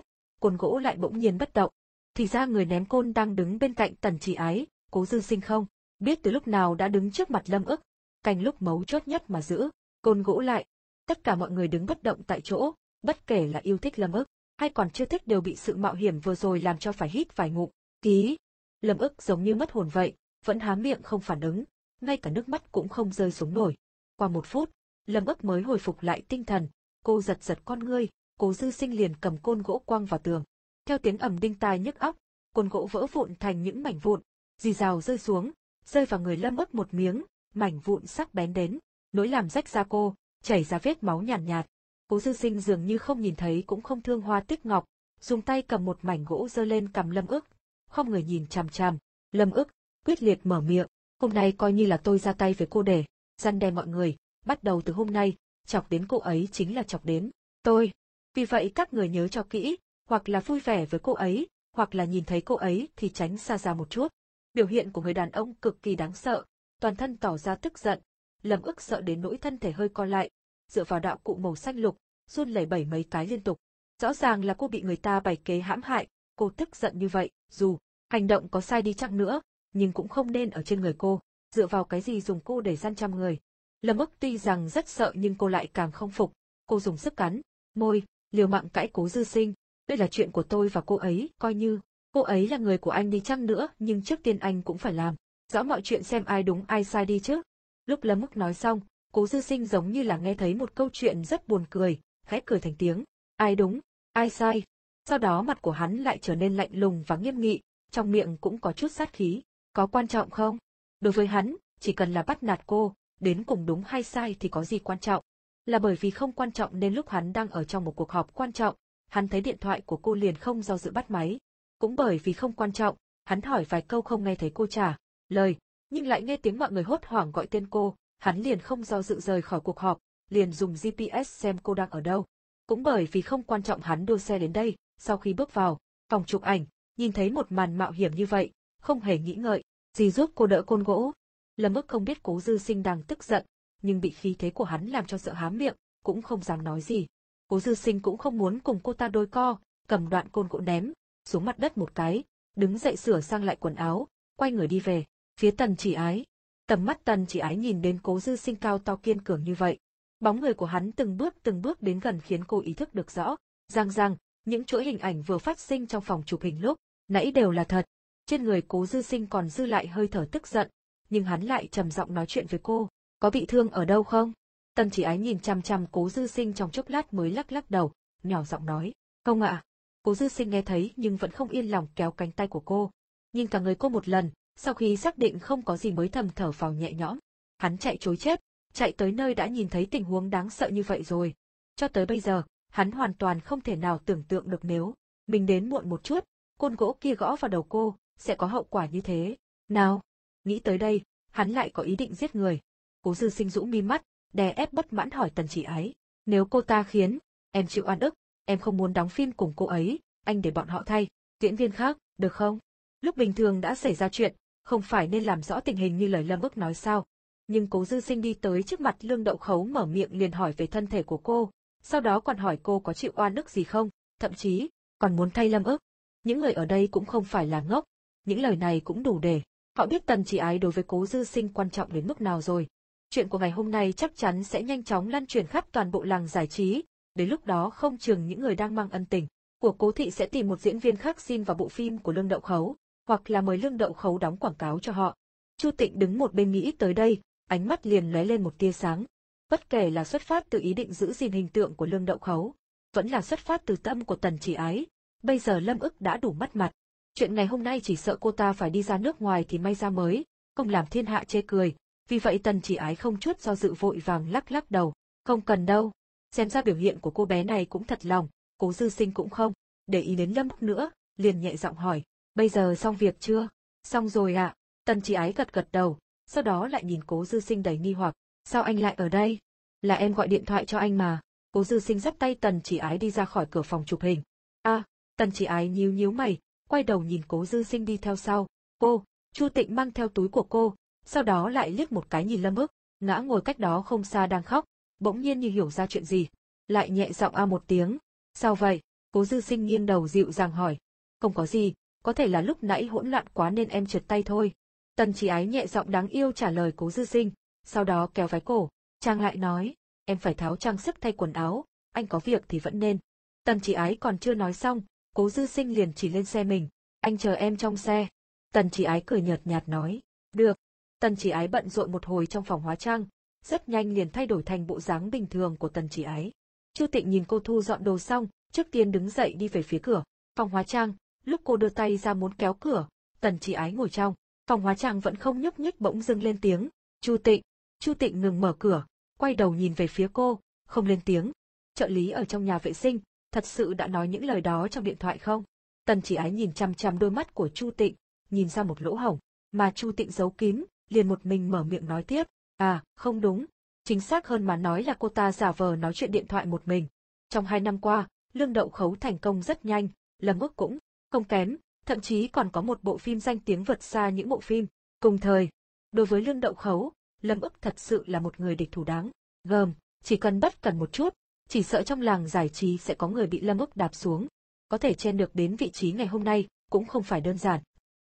côn gỗ lại bỗng nhiên bất động. Thì ra người ném côn đang đứng bên cạnh tần chỉ ái, cố dư sinh không, biết từ lúc nào đã đứng trước mặt lâm ức, canh lúc mấu chốt nhất mà giữ, côn gỗ lại. Tất cả mọi người đứng bất động tại chỗ, bất kể là yêu thích lâm ức, hay còn chưa thích đều bị sự mạo hiểm vừa rồi làm cho phải hít vài ngụm. Ký. Lâm ức giống như mất hồn vậy, vẫn há miệng không phản ứng, ngay cả nước mắt cũng không rơi xuống nổi. Qua một phút, Lâm ức mới hồi phục lại tinh thần, cô giật giật con ngươi, cố dư sinh liền cầm côn gỗ quăng vào tường. Theo tiếng ầm đinh tai nhức óc, côn gỗ vỡ vụn thành những mảnh vụn, dì rào rơi xuống, rơi vào người Lâm ức một miếng, mảnh vụn sắc bén đến, nỗi làm rách da cô, chảy ra vết máu nhàn nhạt, nhạt. Cố dư sinh dường như không nhìn thấy cũng không thương hoa tích ngọc, dùng tay cầm một mảnh gỗ giơ lên cầm lâm ức, không người nhìn chằm chằm. Lâm ức, quyết liệt mở miệng, hôm nay coi như là tôi ra tay với cô để, gian đe mọi người, bắt đầu từ hôm nay, chọc đến cô ấy chính là chọc đến, tôi. Vì vậy các người nhớ cho kỹ, hoặc là vui vẻ với cô ấy, hoặc là nhìn thấy cô ấy thì tránh xa ra một chút. Biểu hiện của người đàn ông cực kỳ đáng sợ, toàn thân tỏ ra tức giận, lầm ức sợ đến nỗi thân thể hơi co lại, dựa vào đạo cụ màu xanh lục, run lẩy bẩy mấy cái liên tục. Rõ ràng là cô bị người ta bày kế hãm hại, cô tức giận như vậy, dù hành động có sai đi chăng nữa, nhưng cũng không nên ở trên người cô, dựa vào cái gì dùng cô để gian trăm người. Lâm ức tuy rằng rất sợ nhưng cô lại càng không phục, cô dùng sức cắn, môi, liều mạng cãi cố dư sinh, đây là chuyện của tôi và cô ấy, coi như, cô ấy là người của anh đi chăng nữa nhưng trước tiên anh cũng phải làm, rõ mọi chuyện xem ai đúng ai sai đi chứ. Lúc Lâm ức nói xong, cố dư sinh giống như là nghe thấy một câu chuyện rất buồn cười, khẽ cười thành tiếng, ai đúng, ai sai. Sau đó mặt của hắn lại trở nên lạnh lùng và nghiêm nghị, trong miệng cũng có chút sát khí, có quan trọng không? Đối với hắn, chỉ cần là bắt nạt cô, đến cùng đúng hay sai thì có gì quan trọng. Là bởi vì không quan trọng nên lúc hắn đang ở trong một cuộc họp quan trọng, hắn thấy điện thoại của cô liền không do dự bắt máy. Cũng bởi vì không quan trọng, hắn hỏi vài câu không nghe thấy cô trả. lời, nhưng lại nghe tiếng mọi người hốt hoảng gọi tên cô, hắn liền không do dự rời khỏi cuộc họp, liền dùng GPS xem cô đang ở đâu. Cũng bởi vì không quan trọng hắn đua xe đến đây, sau khi bước vào, phòng chụp ảnh, nhìn thấy một màn mạo hiểm như vậy, không hề nghĩ ngợi, gì giúp cô đỡ côn gỗ. Lâm ước không biết cố dư sinh đang tức giận, nhưng bị khí thế của hắn làm cho sợ hám miệng, cũng không dám nói gì. Cố dư sinh cũng không muốn cùng cô ta đôi co, cầm đoạn côn gỗ ném, xuống mặt đất một cái, đứng dậy sửa sang lại quần áo, quay người đi về, phía tần chỉ ái. Tầm mắt tần chỉ ái nhìn đến cố dư sinh cao to kiên cường như vậy. Bóng người của hắn từng bước từng bước đến gần khiến cô ý thức được rõ, rằng rằng, những chuỗi hình ảnh vừa phát sinh trong phòng chụp hình lúc, nãy đều là thật. Trên người cố dư sinh còn dư lại hơi thở tức giận, nhưng hắn lại trầm giọng nói chuyện với cô, có bị thương ở đâu không? Tần chỉ ái nhìn chăm chăm cố dư sinh trong chốc lát mới lắc lắc đầu, nhỏ giọng nói, không ạ. Cố dư sinh nghe thấy nhưng vẫn không yên lòng kéo cánh tay của cô. Nhìn cả người cô một lần, sau khi xác định không có gì mới thầm thở vào nhẹ nhõm. Hắn chạy chối chết, chạy tới nơi đã nhìn thấy tình huống đáng sợ như vậy rồi. Cho tới bây giờ, hắn hoàn toàn không thể nào tưởng tượng được nếu mình đến muộn một chút, côn gỗ kia gõ vào đầu cô, sẽ có hậu quả như thế. Nào, nghĩ tới đây, hắn lại có ý định giết người. Cố dư sinh rũ mi mắt, đè ép bất mãn hỏi tần chỉ ái. Nếu cô ta khiến, em chịu oan ức, em không muốn đóng phim cùng cô ấy, anh để bọn họ thay, diễn viên khác, được không? Lúc bình thường đã xảy ra chuyện, không phải nên làm rõ tình hình như lời Lâm ức nói sao. Nhưng cố dư sinh đi tới trước mặt lương đậu khấu mở miệng liền hỏi về thân thể của cô, sau đó còn hỏi cô có chịu oan ức gì không, thậm chí, còn muốn thay Lâm ức. Những người ở đây cũng không phải là ngốc, những lời này cũng đủ để, họ biết tần chỉ ái đối với cố dư sinh quan trọng đến mức nào rồi. Chuyện của ngày hôm nay chắc chắn sẽ nhanh chóng lan truyền khắp toàn bộ làng giải trí, đến lúc đó không chừng những người đang mang ân tình của cố thị sẽ tìm một diễn viên khác xin vào bộ phim của Lương Đậu Khấu, hoặc là mời Lương Đậu Khấu đóng quảng cáo cho họ. Chu Tịnh đứng một bên nghĩ tới đây, ánh mắt liền lóe lên một tia sáng. Bất kể là xuất phát từ ý định giữ gìn hình tượng của Lương Đậu Khấu, vẫn là xuất phát từ tâm của Tần Chỉ Ái, bây giờ Lâm ức đã đủ mất mặt. Chuyện ngày hôm nay chỉ sợ cô ta phải đi ra nước ngoài thì may ra mới, không làm thiên hạ chê cười, vì vậy Tần Chỉ Ái không chút do dự vội vàng lắc lắc đầu, không cần đâu. Xem ra biểu hiện của cô bé này cũng thật lòng, cố dư sinh cũng không, để ý đến Lâm ức nữa, liền nhẹ giọng hỏi, bây giờ xong việc chưa? Xong rồi ạ. À? Tần Chỉ Ái gật gật đầu, sau đó lại nhìn cố dư sinh đầy nghi hoặc, sao anh lại ở đây? Là em gọi điện thoại cho anh mà. Cố dư sinh dắt tay Tần Chỉ Ái đi ra khỏi cửa phòng chụp hình. a à, Tần Chỉ Ái nhíu nhíu mày, quay đầu nhìn cố dư sinh đi theo sau. Cô, Chu Tịnh mang theo túi của cô, sau đó lại liếc một cái nhìn Lâm ức, ngã ngồi cách đó không xa đang khóc, bỗng nhiên như hiểu ra chuyện gì. Lại nhẹ giọng a một tiếng. Sao vậy? Cố dư sinh nghiêng đầu dịu dàng hỏi. Không có gì, có thể là lúc nãy hỗn loạn quá nên em trượt tay thôi. Tần chỉ ái nhẹ giọng đáng yêu trả lời cố dư sinh, sau đó kéo váy cổ, Trang lại nói, em phải tháo trang sức thay quần áo, anh có việc thì vẫn nên. Tần chỉ ái còn chưa nói xong, cố dư sinh liền chỉ lên xe mình, anh chờ em trong xe. Tần chỉ ái cười nhợt nhạt nói, được. Tần chỉ ái bận rộn một hồi trong phòng hóa trang, rất nhanh liền thay đổi thành bộ dáng bình thường của tần chỉ ái. Chu Tịnh nhìn cô thu dọn đồ xong, trước tiên đứng dậy đi về phía cửa. Phòng hóa trang, lúc cô đưa tay ra muốn kéo cửa, tần chỉ ái ngồi trong. Phòng hóa trang vẫn không nhúc nhích bỗng dưng lên tiếng. Chu Tịnh. Chu Tịnh ngừng mở cửa, quay đầu nhìn về phía cô, không lên tiếng. Trợ lý ở trong nhà vệ sinh, thật sự đã nói những lời đó trong điện thoại không? Tần chỉ ái nhìn chăm chăm đôi mắt của Chu Tịnh, nhìn ra một lỗ hổng, mà Chu Tịnh giấu kín, liền một mình mở miệng nói tiếp. À, không đúng. Chính xác hơn mà nói là cô ta giả vờ nói chuyện điện thoại một mình. Trong hai năm qua, lương đậu khấu thành công rất nhanh, Lâm ước cũng không kém, thậm chí còn có một bộ phim danh tiếng vượt xa những bộ phim. Cùng thời, đối với lương đậu khấu, Lâm ức thật sự là một người địch thủ đáng. Gờm, chỉ cần bất cần một chút, chỉ sợ trong làng giải trí sẽ có người bị Lâm ức đạp xuống. Có thể chen được đến vị trí ngày hôm nay, cũng không phải đơn giản.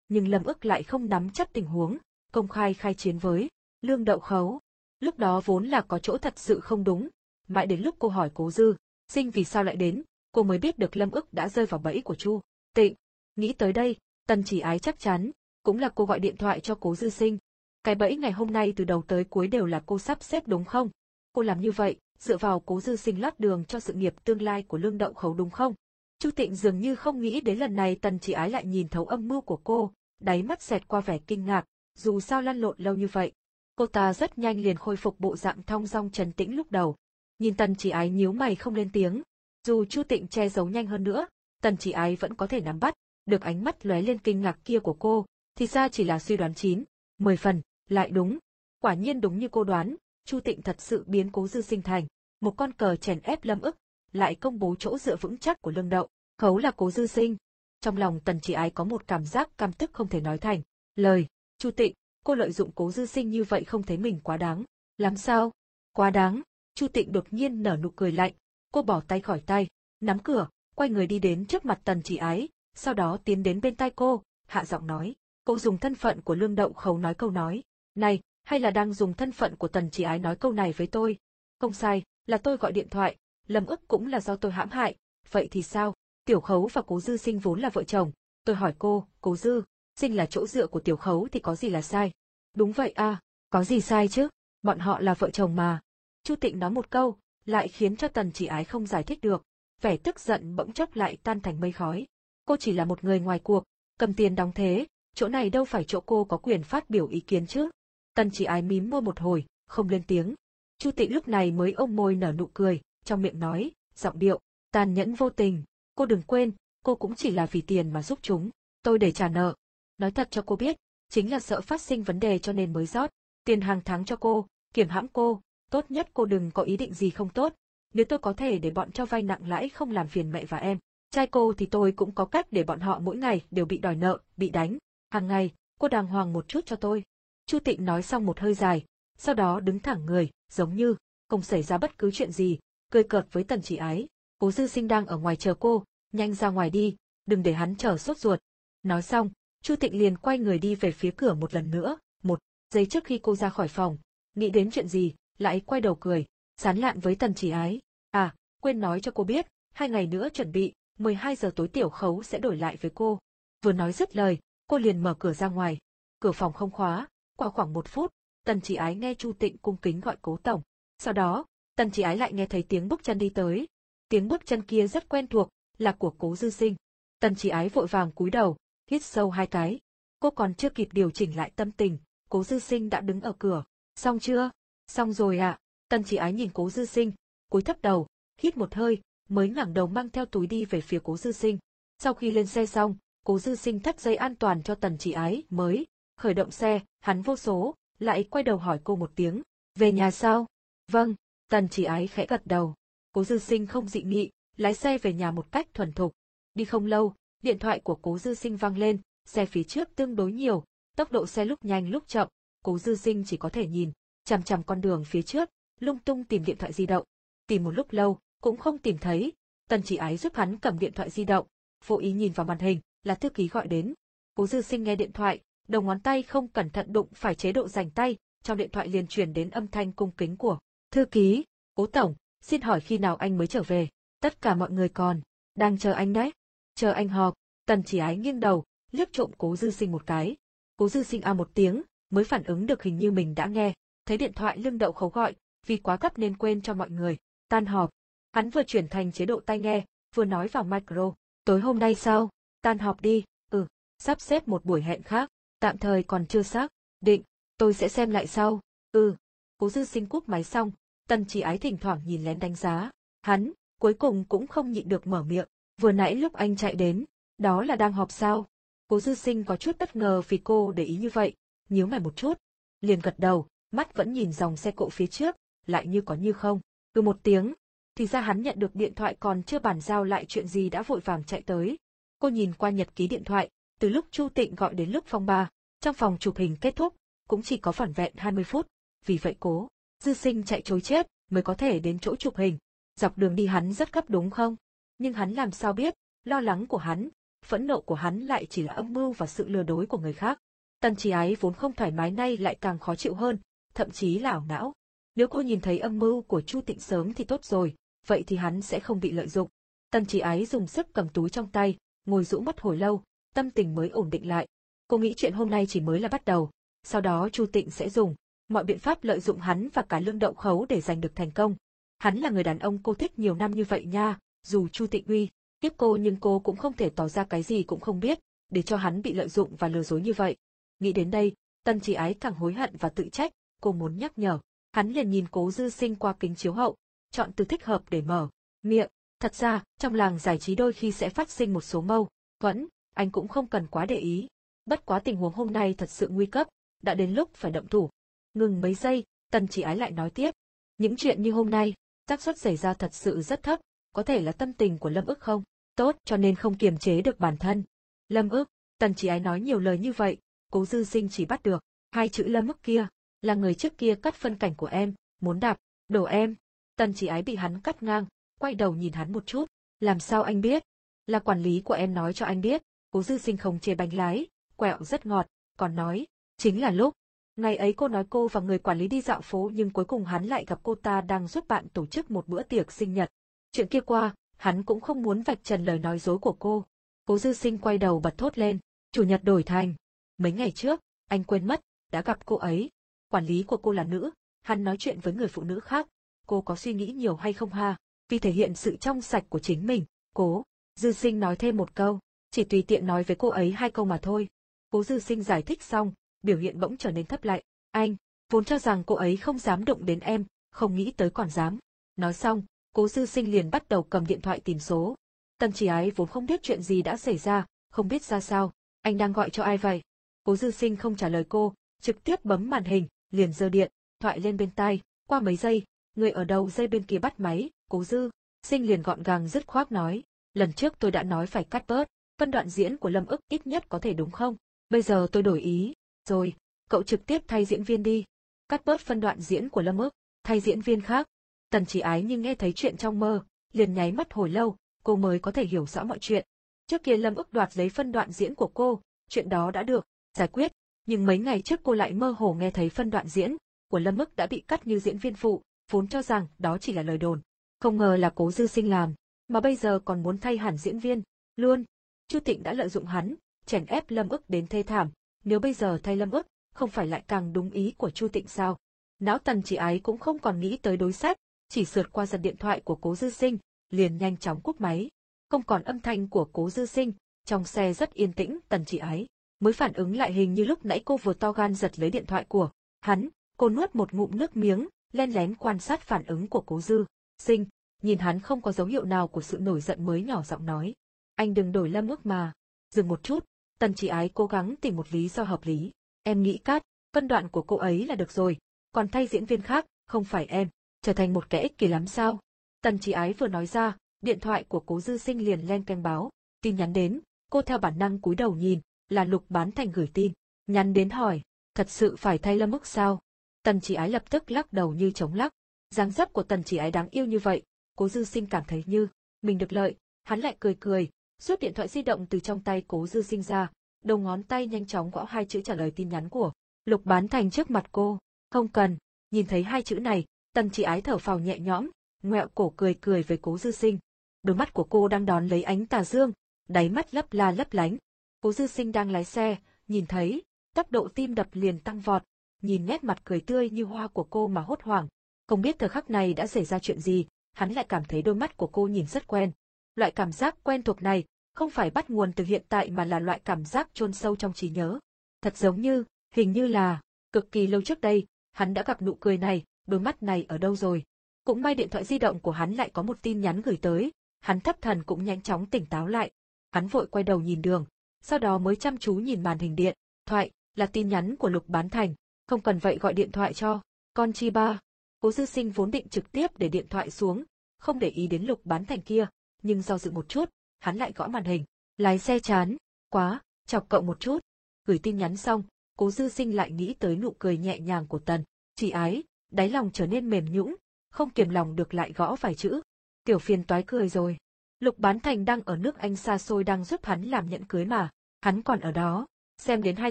Nhưng Lâm ức lại không nắm chắc tình huống, công khai khai chiến với lương đậu khấu. Lúc đó vốn là có chỗ thật sự không đúng, mãi đến lúc cô hỏi cố dư, sinh vì sao lại đến, cô mới biết được Lâm ức đã rơi vào bẫy của Chu. Tịnh, nghĩ tới đây, tần chỉ ái chắc chắn, cũng là cô gọi điện thoại cho cố dư sinh. Cái bẫy ngày hôm nay từ đầu tới cuối đều là cô sắp xếp đúng không? Cô làm như vậy, dựa vào cố dư sinh lót đường cho sự nghiệp tương lai của lương đậu khấu đúng không? Chu Tịnh dường như không nghĩ đến lần này tần chỉ ái lại nhìn thấu âm mưu của cô, đáy mắt xẹt qua vẻ kinh ngạc, dù sao lăn lộn lâu như vậy. Cô ta rất nhanh liền khôi phục bộ dạng thong dong trần tĩnh lúc đầu. Nhìn tần chỉ ái nhíu mày không lên tiếng. Dù Chu Tịnh che giấu nhanh hơn nữa, tần chỉ ái vẫn có thể nắm bắt, được ánh mắt lóe lên kinh ngạc kia của cô, thì ra chỉ là suy đoán chín. Mười phần, lại đúng. Quả nhiên đúng như cô đoán, Chu Tịnh thật sự biến cố dư sinh thành. Một con cờ chèn ép lâm ức, lại công bố chỗ dựa vững chắc của lương đậu. Khấu là cố dư sinh. Trong lòng tần chỉ ái có một cảm giác cam tức không thể nói thành. Lời, Chu Tịnh, cô lợi dụng cố dư sinh như vậy không thấy mình quá đáng. Làm sao? Quá đáng. Chu Tịnh đột nhiên nở nụ cười lạnh. Cô bỏ tay khỏi tay, nắm cửa, quay người đi đến trước mặt tần chỉ ái, sau đó tiến đến bên tai cô, hạ giọng nói. Cô dùng thân phận của lương đậu khấu nói câu nói. Này, hay là đang dùng thân phận của tần chỉ ái nói câu này với tôi? Không sai, là tôi gọi điện thoại, Lầm ức cũng là do tôi hãm hại, vậy thì sao? Tiểu khấu và cố dư sinh vốn là vợ chồng, tôi hỏi cô, cố dư, sinh là chỗ dựa của tiểu khấu thì có gì là sai? Đúng vậy à, có gì sai chứ, bọn họ là vợ chồng mà. Chu Tịnh nói một câu, lại khiến cho tần chỉ ái không giải thích được, vẻ tức giận bỗng chốc lại tan thành mây khói. Cô chỉ là một người ngoài cuộc, cầm tiền đóng thế, chỗ này đâu phải chỗ cô có quyền phát biểu ý kiến chứ. Tần chỉ ái mím môi một hồi, không lên tiếng. Chu Tịnh lúc này mới ôm môi nở nụ cười, trong miệng nói, giọng điệu, tàn nhẫn vô tình, cô đừng quên, cô cũng chỉ là vì tiền mà giúp chúng, tôi để trả nợ. Nói thật cho cô biết, chính là sợ phát sinh vấn đề cho nên mới rót, tiền hàng tháng cho cô, kiểm hãm cô, tốt nhất cô đừng có ý định gì không tốt, nếu tôi có thể để bọn cho vay nặng lãi không làm phiền mẹ và em. Trai cô thì tôi cũng có cách để bọn họ mỗi ngày đều bị đòi nợ, bị đánh. Hàng ngày, cô đàng hoàng một chút cho tôi. Chu Tịnh nói xong một hơi dài, sau đó đứng thẳng người, giống như, không xảy ra bất cứ chuyện gì, cười cợt với tần chỉ ái. Cố dư sinh đang ở ngoài chờ cô, nhanh ra ngoài đi, đừng để hắn chờ sốt ruột. Nói xong, Chu Tịnh liền quay người đi về phía cửa một lần nữa, một giây trước khi cô ra khỏi phòng, nghĩ đến chuyện gì, lại quay đầu cười, sán lạn với tần chỉ ái. À, quên nói cho cô biết, hai ngày nữa chuẩn bị, 12 giờ tối tiểu khấu sẽ đổi lại với cô. Vừa nói dứt lời, cô liền mở cửa ra ngoài. Cửa phòng không khóa, qua khoảng một phút, tần chỉ ái nghe Chu Tịnh cung kính gọi cố tổng. Sau đó, tần chỉ ái lại nghe thấy tiếng bước chân đi tới. Tiếng bước chân kia rất quen thuộc, là của cố dư sinh. Tần chỉ ái vội vàng cúi đầu, hít sâu hai cái. Cô còn chưa kịp điều chỉnh lại tâm tình, cố dư sinh đã đứng ở cửa. Xong chưa? Xong rồi ạ. À. Tần chỉ ái nhìn cố dư sinh, cúi thấp đầu, hít một hơi, mới ngẩng đầu mang theo túi đi về phía cố dư sinh. Sau khi lên xe xong, cố dư sinh thắt dây an toàn cho tần chỉ ái mới, khởi động xe, hắn vô số, lại quay đầu hỏi cô một tiếng, về nhà sao? Vâng, tần chỉ ái khẽ gật đầu. Cố dư sinh không dị nghị, lái xe về nhà một cách thuần thục. Đi không lâu, điện thoại của cố dư sinh vang lên, xe phía trước tương đối nhiều, tốc độ xe lúc nhanh lúc chậm, cố dư sinh chỉ có thể nhìn, chằm chằm con đường phía trước, lung tung tìm điện thoại di động. Tìm một lúc lâu, cũng không tìm thấy, tần chỉ ái giúp hắn cầm điện thoại di động, vô ý nhìn vào màn hình, là thư ký gọi đến. Cố dư sinh nghe điện thoại, đầu ngón tay không cẩn thận đụng phải chế độ dành tay, trong điện thoại liền truyền đến âm thanh cung kính của thư ký, cố tổng, xin hỏi khi nào anh mới trở về, tất cả mọi người còn, đang chờ anh đấy, chờ anh họp, tần chỉ ái nghiêng đầu, liếc trộm cố dư sinh một cái, cố dư sinh a một tiếng, mới phản ứng được hình như mình đã nghe, thấy điện thoại lưng đậu khấu gọi, vì quá gấp nên quên cho mọi người, tan họp, hắn vừa chuyển thành chế độ tai nghe, vừa nói vào micro, tối hôm nay sao, tan họp đi, ừ, sắp xếp một buổi hẹn khác, tạm thời còn chưa xác, định, tôi sẽ xem lại sau, ừ, cố dư sinh cúp máy xong, tần chỉ ái thỉnh thoảng nhìn lén đánh giá, hắn, cuối cùng cũng không nhịn được mở miệng, vừa nãy lúc anh chạy đến, đó là đang họp sao, cố dư sinh có chút bất ngờ vì cô để ý như vậy, nhíu mày một chút, liền gật đầu, mắt vẫn nhìn dòng xe cộ phía trước, lại như có như không, từ một tiếng, thì ra hắn nhận được điện thoại còn chưa bàn giao lại chuyện gì đã vội vàng chạy tới. Cô nhìn qua nhật ký điện thoại, từ lúc Chu Tịnh gọi đến lúc phong ba, trong phòng chụp hình kết thúc, cũng chỉ có phản vẹn 20 phút, vì vậy cố, dư sinh chạy chối chết, mới có thể đến chỗ chụp hình. Dọc đường đi hắn rất gấp đúng không? Nhưng hắn làm sao biết, lo lắng của hắn, phẫn nộ của hắn lại chỉ là âm mưu và sự lừa dối của người khác. Tần trí ái vốn không thoải mái nay lại càng khó chịu hơn, thậm chí là ảo não. Nếu cô nhìn thấy âm mưu của Chu Tịnh sớm thì tốt rồi, vậy thì hắn sẽ không bị lợi dụng. Tần trí ái dùng sức cầm túi trong tay, ngồi rũ mắt hồi lâu, tâm tình mới ổn định lại. Cô nghĩ chuyện hôm nay chỉ mới là bắt đầu, sau đó Chu Tịnh sẽ dùng mọi biện pháp lợi dụng hắn và cả lương đậu khấu để giành được thành công. Hắn là người đàn ông cô thích nhiều năm như vậy nha, dù Chu Tịnh uy, tiếp cô nhưng cô cũng không thể tỏ ra cái gì cũng không biết, để cho hắn bị lợi dụng và lừa dối như vậy. Nghĩ đến đây, Tân Chỉ Ái càng hối hận và tự trách, cô muốn nhắc nhở. Hắn liền nhìn cố dư sinh qua kính chiếu hậu, chọn từ thích hợp để mở miệng. Thật ra, trong làng giải trí đôi khi sẽ phát sinh một số mâu, thuẫn, anh cũng không cần quá để ý. Bất quá tình huống hôm nay thật sự nguy cấp, đã đến lúc phải động thủ. Ngừng mấy giây, tần chỉ ái lại nói tiếp. Những chuyện như hôm nay, xác suất xảy ra thật sự rất thấp, có thể là tâm tình của Lâm ức không? Tốt cho nên không kiềm chế được bản thân. Lâm ức, tần chỉ ái nói nhiều lời như vậy, cố dư sinh chỉ bắt được, hai chữ Lâm ức kia, là người trước kia cắt phân cảnh của em, muốn đạp, đổ em. Tần chỉ ái bị hắn cắt ngang, quay đầu nhìn hắn một chút, làm sao anh biết? Là quản lý của em nói cho anh biết, cố dư sinh không chê bánh lái, quẹo rất ngọt, còn nói, chính là lúc. Ngày ấy cô nói cô và người quản lý đi dạo phố nhưng cuối cùng hắn lại gặp cô ta đang giúp bạn tổ chức một bữa tiệc sinh nhật. Chuyện kia qua, hắn cũng không muốn vạch trần lời nói dối của cô. Cố dư sinh quay đầu bật thốt lên, chủ nhật đổi thành. Mấy ngày trước, anh quên mất, đã gặp cô ấy. Quản lý của cô là nữ, hắn nói chuyện với người phụ nữ khác. Cô có suy nghĩ nhiều hay không ha? Vì thể hiện sự trong sạch của chính mình, cố. Dư sinh nói thêm một câu, chỉ tùy tiện nói với cô ấy hai câu mà thôi. Cố dư sinh giải thích xong, biểu hiện bỗng trở nên thấp lại. Anh, vốn cho rằng cô ấy không dám động đến em, không nghĩ tới còn dám. Nói xong, cố dư sinh liền bắt đầu cầm điện thoại tìm số. Tần chỉ ái vốn không biết chuyện gì đã xảy ra, không biết ra sao. Anh đang gọi cho ai vậy? Cố dư sinh không trả lời cô, trực tiếp bấm màn hình, liền giơ điện, thoại lên bên tai. Qua mấy giây, người ở đầu dây bên kia bắt máy, cố dư. Sinh liền gọn gàng dứt khoát nói, lần trước tôi đã nói phải cắt bớt, phân đoạn diễn của Lâm ức ít nhất có thể đúng không? Bây giờ tôi đổi ý, rồi, cậu trực tiếp thay diễn viên đi. Cắt bớt phân đoạn diễn của Lâm ức, thay diễn viên khác. Tần chỉ ái nhưng nghe thấy chuyện trong mơ, liền nháy mắt hồi lâu, cô mới có thể hiểu rõ mọi chuyện. Trước kia Lâm ức đoạt lấy phân đoạn diễn của cô, chuyện đó đã được, giải quyết, nhưng mấy ngày trước cô lại mơ hồ nghe thấy phân đoạn diễn của Lâm ức đã bị cắt như diễn viên phụ, vốn cho rằng đó chỉ là lời đồn. Không ngờ là cố dư sinh làm, mà bây giờ còn muốn thay hẳn diễn viên, luôn. Chu Tịnh đã lợi dụng hắn, chèn ép Lâm ức đến thê thảm, nếu bây giờ thay Lâm ức, không phải lại càng đúng ý của Chu Tịnh sao? Não tần chỉ ái cũng không còn nghĩ tới đối sách, chỉ sượt qua giật điện thoại của cố dư sinh, liền nhanh chóng cúp máy. Không còn âm thanh của cố dư sinh, trong xe rất yên tĩnh tần chỉ ái. Mới phản ứng lại hình như lúc nãy cô vừa to gan giật lấy điện thoại của hắn, cô nuốt một ngụm nước miếng, len lén quan sát phản ứng của cố dư. Sinh, nhìn hắn không có dấu hiệu nào của sự nổi giận mới nhỏ giọng nói. Anh đừng đổi lâm ước mà. Dừng một chút, tần chỉ ái cố gắng tìm một lý do hợp lý. Em nghĩ cát, phân đoạn của cô ấy là được rồi, còn thay diễn viên khác, không phải em, trở thành một kẻ ích kỷ lắm sao. Tần chỉ ái vừa nói ra, điện thoại của cố dư sinh liền len canh báo, tin nhắn đến, cô theo bản năng cúi đầu nhìn, là lục bán thành gửi tin, nhắn đến hỏi, thật sự phải thay lâm ước sao? Tần chỉ ái lập tức lắc đầu như chống lắc, dáng dấp của tần chỉ ái đáng yêu như vậy, cố dư sinh cảm thấy như, mình được lợi, hắn lại cười cười, rút điện thoại di động từ trong tay cố dư sinh ra, đầu ngón tay nhanh chóng gõ hai chữ trả lời tin nhắn của Lục Bán Thành trước mặt cô. Không cần, nhìn thấy hai chữ này, tần chỉ ái thở phào nhẹ nhõm, ngẹo cổ cười cười với cố dư sinh. Đôi mắt của cô đang đón lấy ánh tà dương, đáy mắt lấp la lấp lánh. Cố dư sinh đang lái xe, nhìn thấy, tốc độ tim đập liền tăng vọt, nhìn nét mặt cười tươi như hoa của cô mà hốt hoảng. Không biết thời khắc này đã xảy ra chuyện gì, hắn lại cảm thấy đôi mắt của cô nhìn rất quen. Loại cảm giác quen thuộc này, không phải bắt nguồn từ hiện tại mà là loại cảm giác chôn sâu trong trí nhớ. Thật giống như, hình như là, cực kỳ lâu trước đây, hắn đã gặp nụ cười này, đôi mắt này ở đâu rồi. Cũng may điện thoại di động của hắn lại có một tin nhắn gửi tới, hắn thấp thần cũng nhanh chóng tỉnh táo lại. Hắn vội quay đầu nhìn đường, sau đó mới chăm chú nhìn màn hình điện, thoại, là tin nhắn của Lục Bán Thành, không cần vậy gọi điện thoại cho, con chi ba. Cố dư sinh vốn định trực tiếp để điện thoại xuống, không để ý đến Lục Bán Thành kia, nhưng do dự một chút, hắn lại gõ màn hình. Lái xe chán, quá, chọc cậu một chút. Gửi tin nhắn xong, cố dư sinh lại nghĩ tới nụ cười nhẹ nhàng của Tần. Chỉ ái, đáy lòng trở nên mềm nhũng, không kiềm lòng được lại gõ vài chữ. Tiểu phiền toái cười rồi. Lục bán thành đang ở nước Anh xa xôi đang giúp hắn làm nhận cưới mà. Hắn còn ở đó. Xem đến hai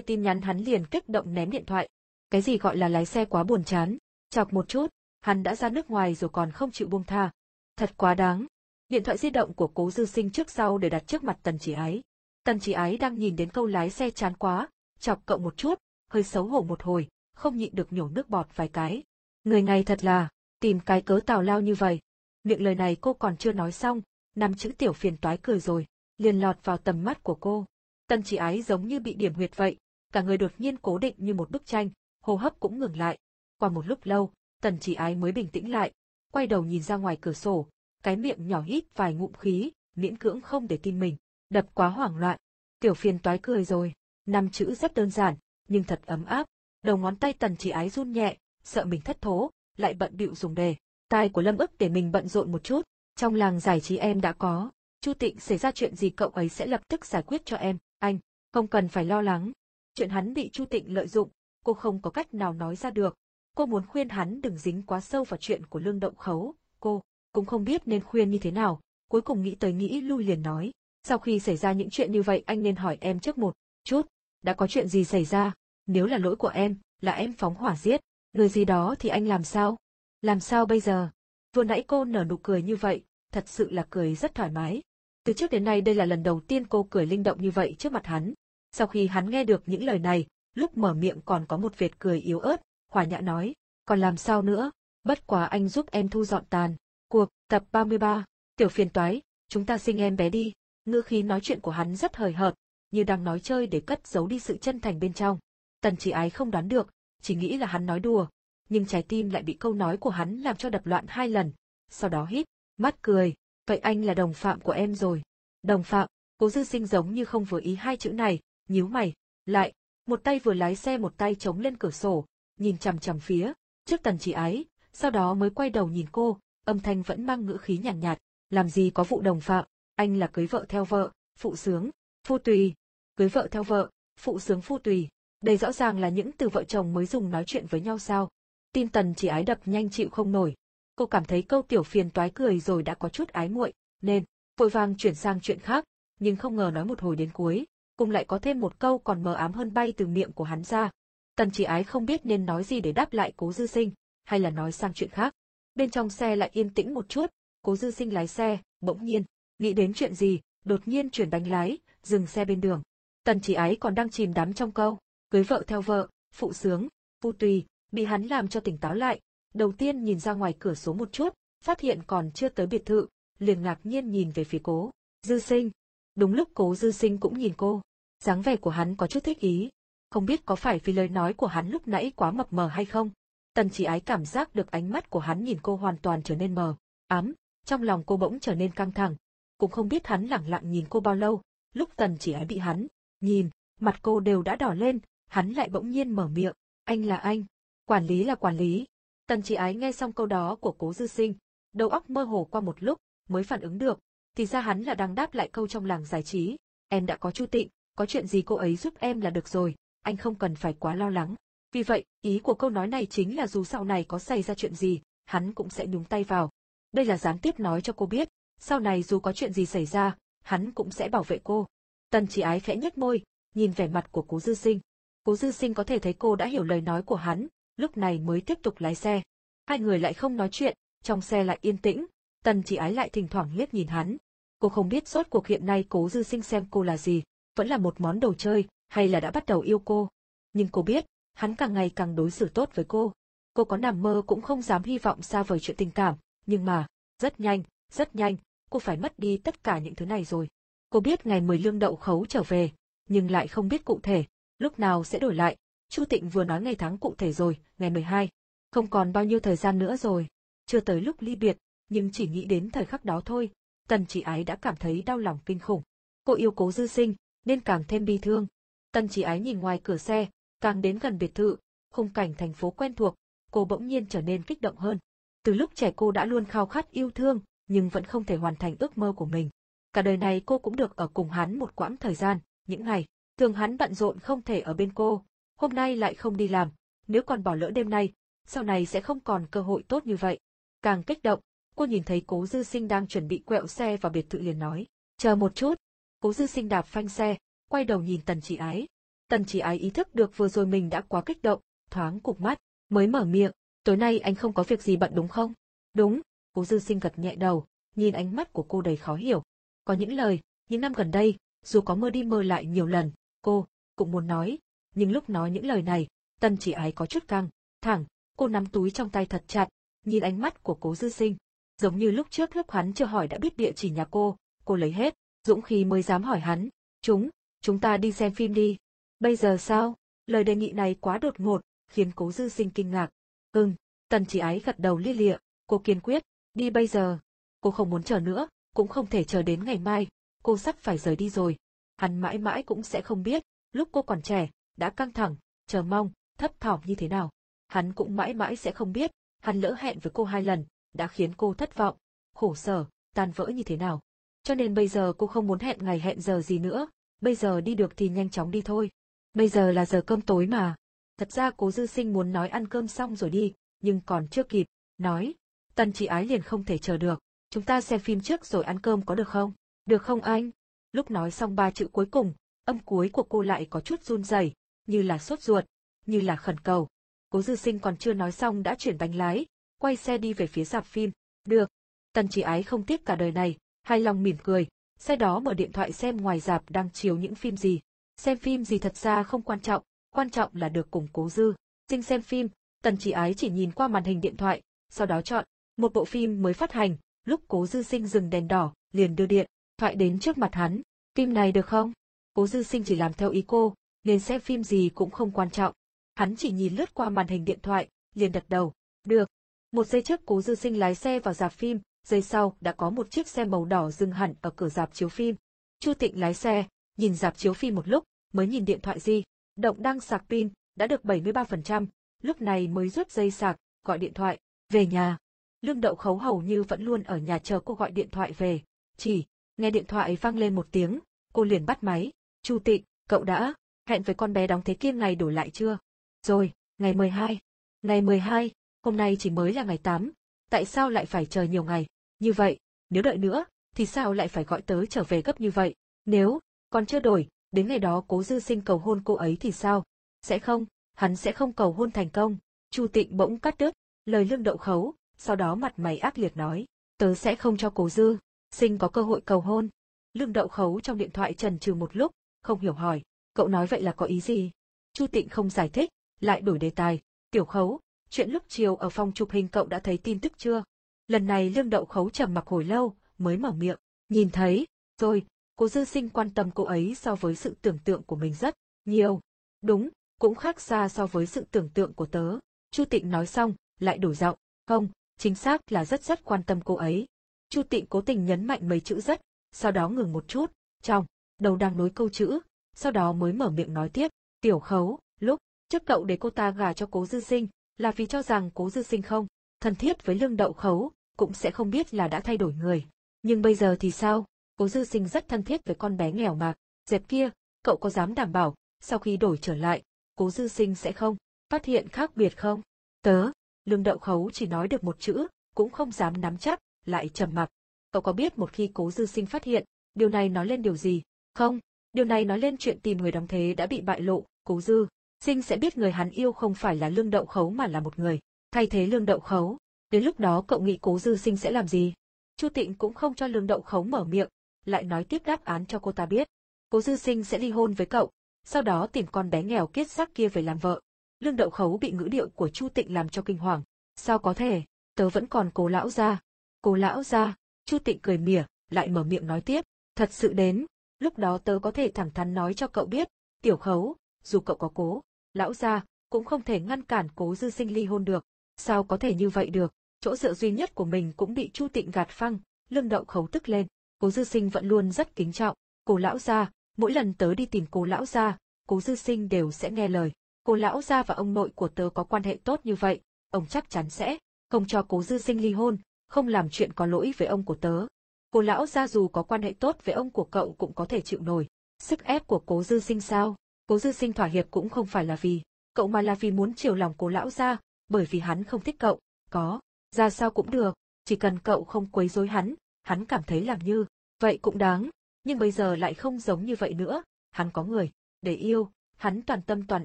tin nhắn hắn liền kích động ném điện thoại. Cái gì gọi là lái xe quá buồn chán. Chọc một chút, hắn đã ra nước ngoài rồi còn không chịu buông tha. Thật quá đáng. Điện thoại di động của cố dư sinh trước sau để đặt trước mặt tần chỉ ái. Tần chỉ ái đang nhìn đến câu lái xe chán quá, chọc cậu một chút, hơi xấu hổ một hồi, không nhịn được nhổ nước bọt vài cái. Người này thật là, tìm cái cớ tào lao như vậy. Miệng lời này cô còn chưa nói xong, năm chữ tiểu phiền toái cười rồi, liền lọt vào tầm mắt của cô. Tần chỉ ái giống như bị điểm huyệt vậy, cả người đột nhiên cố định như một bức tranh, hô hấp cũng ngừng lại. Qua một lúc lâu, tần chỉ ái mới bình tĩnh lại, quay đầu nhìn ra ngoài cửa sổ, cái miệng nhỏ hít vài ngụm khí, miễn cưỡng không để tin mình, đập quá hoảng loạn. Tiểu phiền toái cười rồi, năm chữ rất đơn giản, nhưng thật ấm áp. Đầu ngón tay tần chỉ ái run nhẹ, sợ mình thất thố, lại bận bịu dùng đề. Tai của Lâm ức để mình bận rộn một chút, trong làng giải trí em đã có. Chu Tịnh xảy ra chuyện gì cậu ấy sẽ lập tức giải quyết cho em, anh, không cần phải lo lắng. Chuyện hắn bị Chu Tịnh lợi dụng, cô không có cách nào nói ra được. Cô muốn khuyên hắn đừng dính quá sâu vào chuyện của lương động khấu, cô cũng không biết nên khuyên như thế nào, cuối cùng nghĩ tới nghĩ lui liền nói. Sau khi xảy ra những chuyện như vậy anh nên hỏi em trước một chút, đã có chuyện gì xảy ra, nếu là lỗi của em, là em phóng hỏa giết, người gì đó thì anh làm sao? Làm sao bây giờ? Vừa nãy cô nở nụ cười như vậy, thật sự là cười rất thoải mái. Từ trước đến nay đây là lần đầu tiên cô cười linh động như vậy trước mặt hắn. Sau khi hắn nghe được những lời này, lúc mở miệng còn có một vệt cười yếu ớt, hòa nhã nói, còn làm sao nữa, bất quá anh giúp em thu dọn tàn. Cuộc, tập 33, tiểu phiền toái, chúng ta sinh em bé đi. Ngữ khí nói chuyện của hắn rất hời hợt, như đang nói chơi để cất giấu đi sự chân thành bên trong. Tần chỉ ái không đoán được, chỉ nghĩ là hắn nói đùa, nhưng trái tim lại bị câu nói của hắn làm cho đập loạn hai lần, sau đó hít, mắt cười, vậy anh là đồng phạm của em rồi. Đồng phạm, cố dư sinh giống như không vừa ý hai chữ này, nhíu mày, lại, một tay vừa lái xe một tay chống lên cửa sổ, nhìn chằm chằm phía, trước tần chỉ ái, sau đó mới quay đầu nhìn cô, âm thanh vẫn mang ngữ khí nhàn nhạt, nhạt, làm gì có vụ đồng phạm, anh là cưới vợ theo vợ, phụ sướng, phu tùy, cưới vợ theo vợ, phụ sướng phu tùy, đây rõ ràng là những từ vợ chồng mới dùng nói chuyện với nhau sao. Tin tần chỉ ái đập nhanh chịu không nổi. Cô cảm thấy câu tiểu phiền toái cười rồi đã có chút ái muội, nên, vội vàng chuyển sang chuyện khác, nhưng không ngờ nói một hồi đến cuối, cùng lại có thêm một câu còn mờ ám hơn bay từ miệng của hắn ra. Tần chỉ ái không biết nên nói gì để đáp lại cố dư sinh, hay là nói sang chuyện khác. Bên trong xe lại yên tĩnh một chút, cố dư sinh lái xe, bỗng nhiên, nghĩ đến chuyện gì, đột nhiên chuyển bánh lái, dừng xe bên đường. Tần chỉ ái còn đang chìm đắm trong câu, cưới vợ theo vợ, phụ sướng, phu tùy, bị hắn làm cho tỉnh táo lại. Đầu tiên nhìn ra ngoài cửa số một chút, phát hiện còn chưa tới biệt thự, liền ngạc nhiên nhìn về phía cố. Dư sinh. Đúng lúc cố dư sinh cũng nhìn cô. dáng vẻ của hắn có chút thích ý. Không biết có phải vì lời nói của hắn lúc nãy quá mập mờ hay không? Tần chỉ ái cảm giác được ánh mắt của hắn nhìn cô hoàn toàn trở nên mờ, ám, trong lòng cô bỗng trở nên căng thẳng. Cũng không biết hắn lặng lặng nhìn cô bao lâu, lúc tần chỉ ái bị hắn, nhìn, mặt cô đều đã đỏ lên, hắn lại bỗng nhiên mở miệng, anh là anh, quản lý là quản lý. Tần chỉ ái nghe xong câu đó của cố dư sinh, đầu óc mơ hồ qua một lúc, mới phản ứng được, thì ra hắn là đang đáp lại câu trong làng giải trí, em đã có chu tịnh, có chuyện gì cô ấy giúp em là được rồi, anh không cần phải quá lo lắng. Vì vậy, ý của câu nói này chính là dù sau này có xảy ra chuyện gì, hắn cũng sẽ nhúng tay vào. Đây là gián tiếp nói cho cô biết, sau này dù có chuyện gì xảy ra, hắn cũng sẽ bảo vệ cô. Tần chỉ ái khẽ nhếch môi, nhìn vẻ mặt của cố dư sinh. Cố dư sinh có thể thấy cô đã hiểu lời nói của hắn, lúc này mới tiếp tục lái xe. Hai người lại không nói chuyện, trong xe lại yên tĩnh, tần chỉ ái lại thỉnh thoảng liếc nhìn hắn. Cô không biết rốt cuộc hiện nay cố dư sinh xem cô là gì, vẫn là một món đồ chơi, hay là đã bắt đầu yêu cô. Nhưng cô biết, hắn càng ngày càng đối xử tốt với cô. Cô có nằm mơ cũng không dám hy vọng xa vời chuyện tình cảm, nhưng mà, rất nhanh, rất nhanh, cô phải mất đi tất cả những thứ này rồi. Cô biết ngày 10 lương đậu khấu trở về, nhưng lại không biết cụ thể, lúc nào sẽ đổi lại. Chu Tịnh vừa nói ngày tháng cụ thể rồi, ngày 12. Không còn bao nhiêu thời gian nữa rồi. Chưa tới lúc ly biệt, nhưng chỉ nghĩ đến thời khắc đó thôi, Tần chỉ ái đã cảm thấy đau lòng kinh khủng. Cô yêu cố dư sinh, nên càng thêm bi thương. Tần chỉ ái nhìn ngoài cửa xe, càng đến gần biệt thự, khung cảnh thành phố quen thuộc, cô bỗng nhiên trở nên kích động hơn. Từ lúc trẻ cô đã luôn khao khát yêu thương, nhưng vẫn không thể hoàn thành ước mơ của mình. Cả đời này cô cũng được ở cùng hắn một quãng thời gian, những ngày, thường hắn bận rộn không thể ở bên cô, hôm nay lại không đi làm, nếu còn bỏ lỡ đêm nay, sau này sẽ không còn cơ hội tốt như vậy. Càng kích động, cô nhìn thấy cố dư sinh đang chuẩn bị quẹo xe vào biệt thự liền nói, chờ một chút. Cố dư sinh đạp phanh xe, quay đầu nhìn tần chị ái. Tần chỉ ái ý thức được vừa rồi mình đã quá kích động, thoáng cục mắt, mới mở miệng, tối nay anh không có việc gì bận đúng không? Đúng, cố dư sinh gật nhẹ đầu, nhìn ánh mắt của cô đầy khó hiểu. Có những lời, những năm gần đây, dù có mơ đi mơ lại nhiều lần, cô cũng muốn nói, nhưng lúc nói những lời này, tần chỉ ái có chút căng, thẳng, cô nắm túi trong tay thật chặt, nhìn ánh mắt của cố dư sinh. Giống như lúc trước lúc hắn chưa hỏi đã biết địa chỉ nhà cô, cô lấy hết, dũng khí mới dám hỏi hắn, chúng, chúng ta đi xem phim đi. Bây giờ sao? Lời đề nghị này quá đột ngột, khiến cố dư sinh kinh ngạc. Ừm, tần chỉ ái gật đầu lia lịa, cô kiên quyết, đi bây giờ. Cô không muốn chờ nữa, cũng không thể chờ đến ngày mai, cô sắp phải rời đi rồi. Hắn mãi mãi cũng sẽ không biết, lúc cô còn trẻ, đã căng thẳng, chờ mong, thấp thỏm như thế nào. Hắn cũng mãi mãi sẽ không biết, hắn lỡ hẹn với cô hai lần, đã khiến cô thất vọng, khổ sở, tan vỡ như thế nào. Cho nên bây giờ cô không muốn hẹn ngày hẹn giờ gì nữa, bây giờ đi được thì nhanh chóng đi thôi. Bây giờ là giờ cơm tối mà. Thật ra cố dư sinh muốn nói ăn cơm xong rồi đi, nhưng còn chưa kịp, nói. Tần chị ái liền không thể chờ được, chúng ta xem phim trước rồi ăn cơm có được không? Được không anh? Lúc nói xong ba chữ cuối cùng, âm cuối của cô lại có chút run rẩy, như là sốt ruột, như là khẩn cầu. Cố dư sinh còn chưa nói xong đã chuyển bánh lái, quay xe đi về phía dạp phim. Được. Tần chỉ ái không tiếc cả đời này, hài lòng mỉm cười, sau đó mở điện thoại xem ngoài dạp đang chiếu những phim gì. Xem phim gì thật ra không quan trọng, quan trọng là được cùng cố dư. Sinh xem phim, tần chỉ ái chỉ nhìn qua màn hình điện thoại, sau đó chọn, một bộ phim mới phát hành, lúc cố dư sinh dừng đèn đỏ, liền đưa điện, thoại đến trước mặt hắn. Phim này được không? Cố dư sinh chỉ làm theo ý cô, nên xem phim gì cũng không quan trọng. Hắn chỉ nhìn lướt qua màn hình điện thoại, liền đặt đầu. Được. Một giây trước cố dư sinh lái xe vào dạp phim, giây sau đã có một chiếc xe màu đỏ dừng hẳn ở cửa dạp chiếu phim. Chu Tịnh lái xe, nhìn dạp chiếu phim một lúc, mới nhìn điện thoại di. Động đang sạc pin, đã được 73%, lúc này mới rút dây sạc, gọi điện thoại, về nhà. Lương đậu khấu hầu như vẫn luôn ở nhà chờ cô gọi điện thoại về. Chỉ, nghe điện thoại vang lên một tiếng, cô liền bắt máy. Chu Tịnh, cậu đã, hẹn với con bé đóng thế kia ngày đổi lại chưa? Rồi, ngày 12. Ngày 12, hôm nay chỉ mới là ngày 8. Tại sao lại phải chờ nhiều ngày? Như vậy, nếu đợi nữa, thì sao lại phải gọi tớ trở về gấp như vậy? Nếu, còn chưa đổi, đến ngày đó cố dư sinh cầu hôn cô ấy thì sao? Sẽ không, hắn sẽ không cầu hôn thành công. Chu Tịnh bỗng cắt đứt, lời lương đậu khấu, sau đó mặt mày ác liệt nói, tớ sẽ không cho cố dư, sinh có cơ hội cầu hôn. Lương đậu khấu trong điện thoại trần trừ một lúc, không hiểu hỏi, cậu nói vậy là có ý gì? Chu Tịnh không giải thích, lại đổi đề tài, tiểu khấu, chuyện lúc chiều ở phòng chụp hình cậu đã thấy tin tức chưa? Lần này lương đậu khấu trầm mặc hồi lâu, mới mở miệng, nhìn thấy, rồi, cô dư sinh quan tâm cô ấy so với sự tưởng tượng của mình rất nhiều. Đúng, cũng khác xa so với sự tưởng tượng của tớ. Chu Tịnh nói xong, lại đổi giọng, không, chính xác là rất rất quan tâm cô ấy. Chu Tịnh cố tình nhấn mạnh mấy chữ rất, sau đó ngừng một chút, trong, đầu đang nối câu chữ, sau đó mới mở miệng nói tiếp, tiểu khấu, lúc, trước cậu để cô ta gả cho cố dư sinh, là vì cho rằng cố dư sinh không, thân thiết với lương đậu khấu, cũng sẽ không biết là đã thay đổi người. Nhưng bây giờ thì sao? Cố dư sinh rất thân thiết với con bé nghèo mạc, dẹp kia, cậu có dám đảm bảo, sau khi đổi trở lại, cố dư sinh sẽ không, phát hiện khác biệt không? Tớ, lương đậu khấu chỉ nói được một chữ, cũng không dám nắm chắc, lại trầm mặc. Cậu có biết một khi cố dư sinh phát hiện, điều này nói lên điều gì? Không, điều này nói lên chuyện tìm người đóng thế đã bị bại lộ, cố dư. Sinh sẽ biết người hắn yêu không phải là lương đậu khấu mà là một người, thay thế lương đậu khấu. Đến lúc đó cậu nghĩ cố dư sinh sẽ làm gì? Chu Tịnh cũng không cho lương đậu khấu mở miệng, lại nói tiếp đáp án cho cô ta biết. Cố dư sinh sẽ ly hôn với cậu, sau đó tìm con bé nghèo kiết xác kia về làm vợ. Lương đậu khấu bị ngữ điệu của Chu Tịnh làm cho kinh hoàng. Sao có thể, tớ vẫn còn cố lão gia. Cố lão gia, Chu Tịnh cười mỉa, lại mở miệng nói tiếp. Thật sự đến, lúc đó tớ có thể thẳng thắn nói cho cậu biết, tiểu khấu, dù cậu có cố, lão gia, cũng không thể ngăn cản cố dư sinh ly hôn được. Sao có thể như vậy được, chỗ dựa duy nhất của mình cũng bị Chu Tịnh gạt phăng, lương đậu khấu tức lên. Cố dư sinh vẫn luôn rất kính trọng, cố lão gia, mỗi lần tớ đi tìm cố lão gia, cố dư sinh đều sẽ nghe lời. Cố lão gia và ông nội của tớ có quan hệ tốt như vậy, ông chắc chắn sẽ không cho cố dư sinh ly hôn, không làm chuyện có lỗi với ông của tớ. Cố lão gia dù có quan hệ tốt với ông của cậu cũng có thể chịu nổi. Sức ép của cố dư sinh sao? Cố dư sinh thỏa hiệp cũng không phải là vì cậu mà là vì muốn chiều lòng cố lão gia, bởi vì hắn không thích cậu. Có, ra sao cũng được, chỉ cần cậu không quấy rối hắn, hắn cảm thấy làm như, vậy cũng đáng. Nhưng bây giờ lại không giống như vậy nữa, hắn có người, để yêu, hắn toàn tâm toàn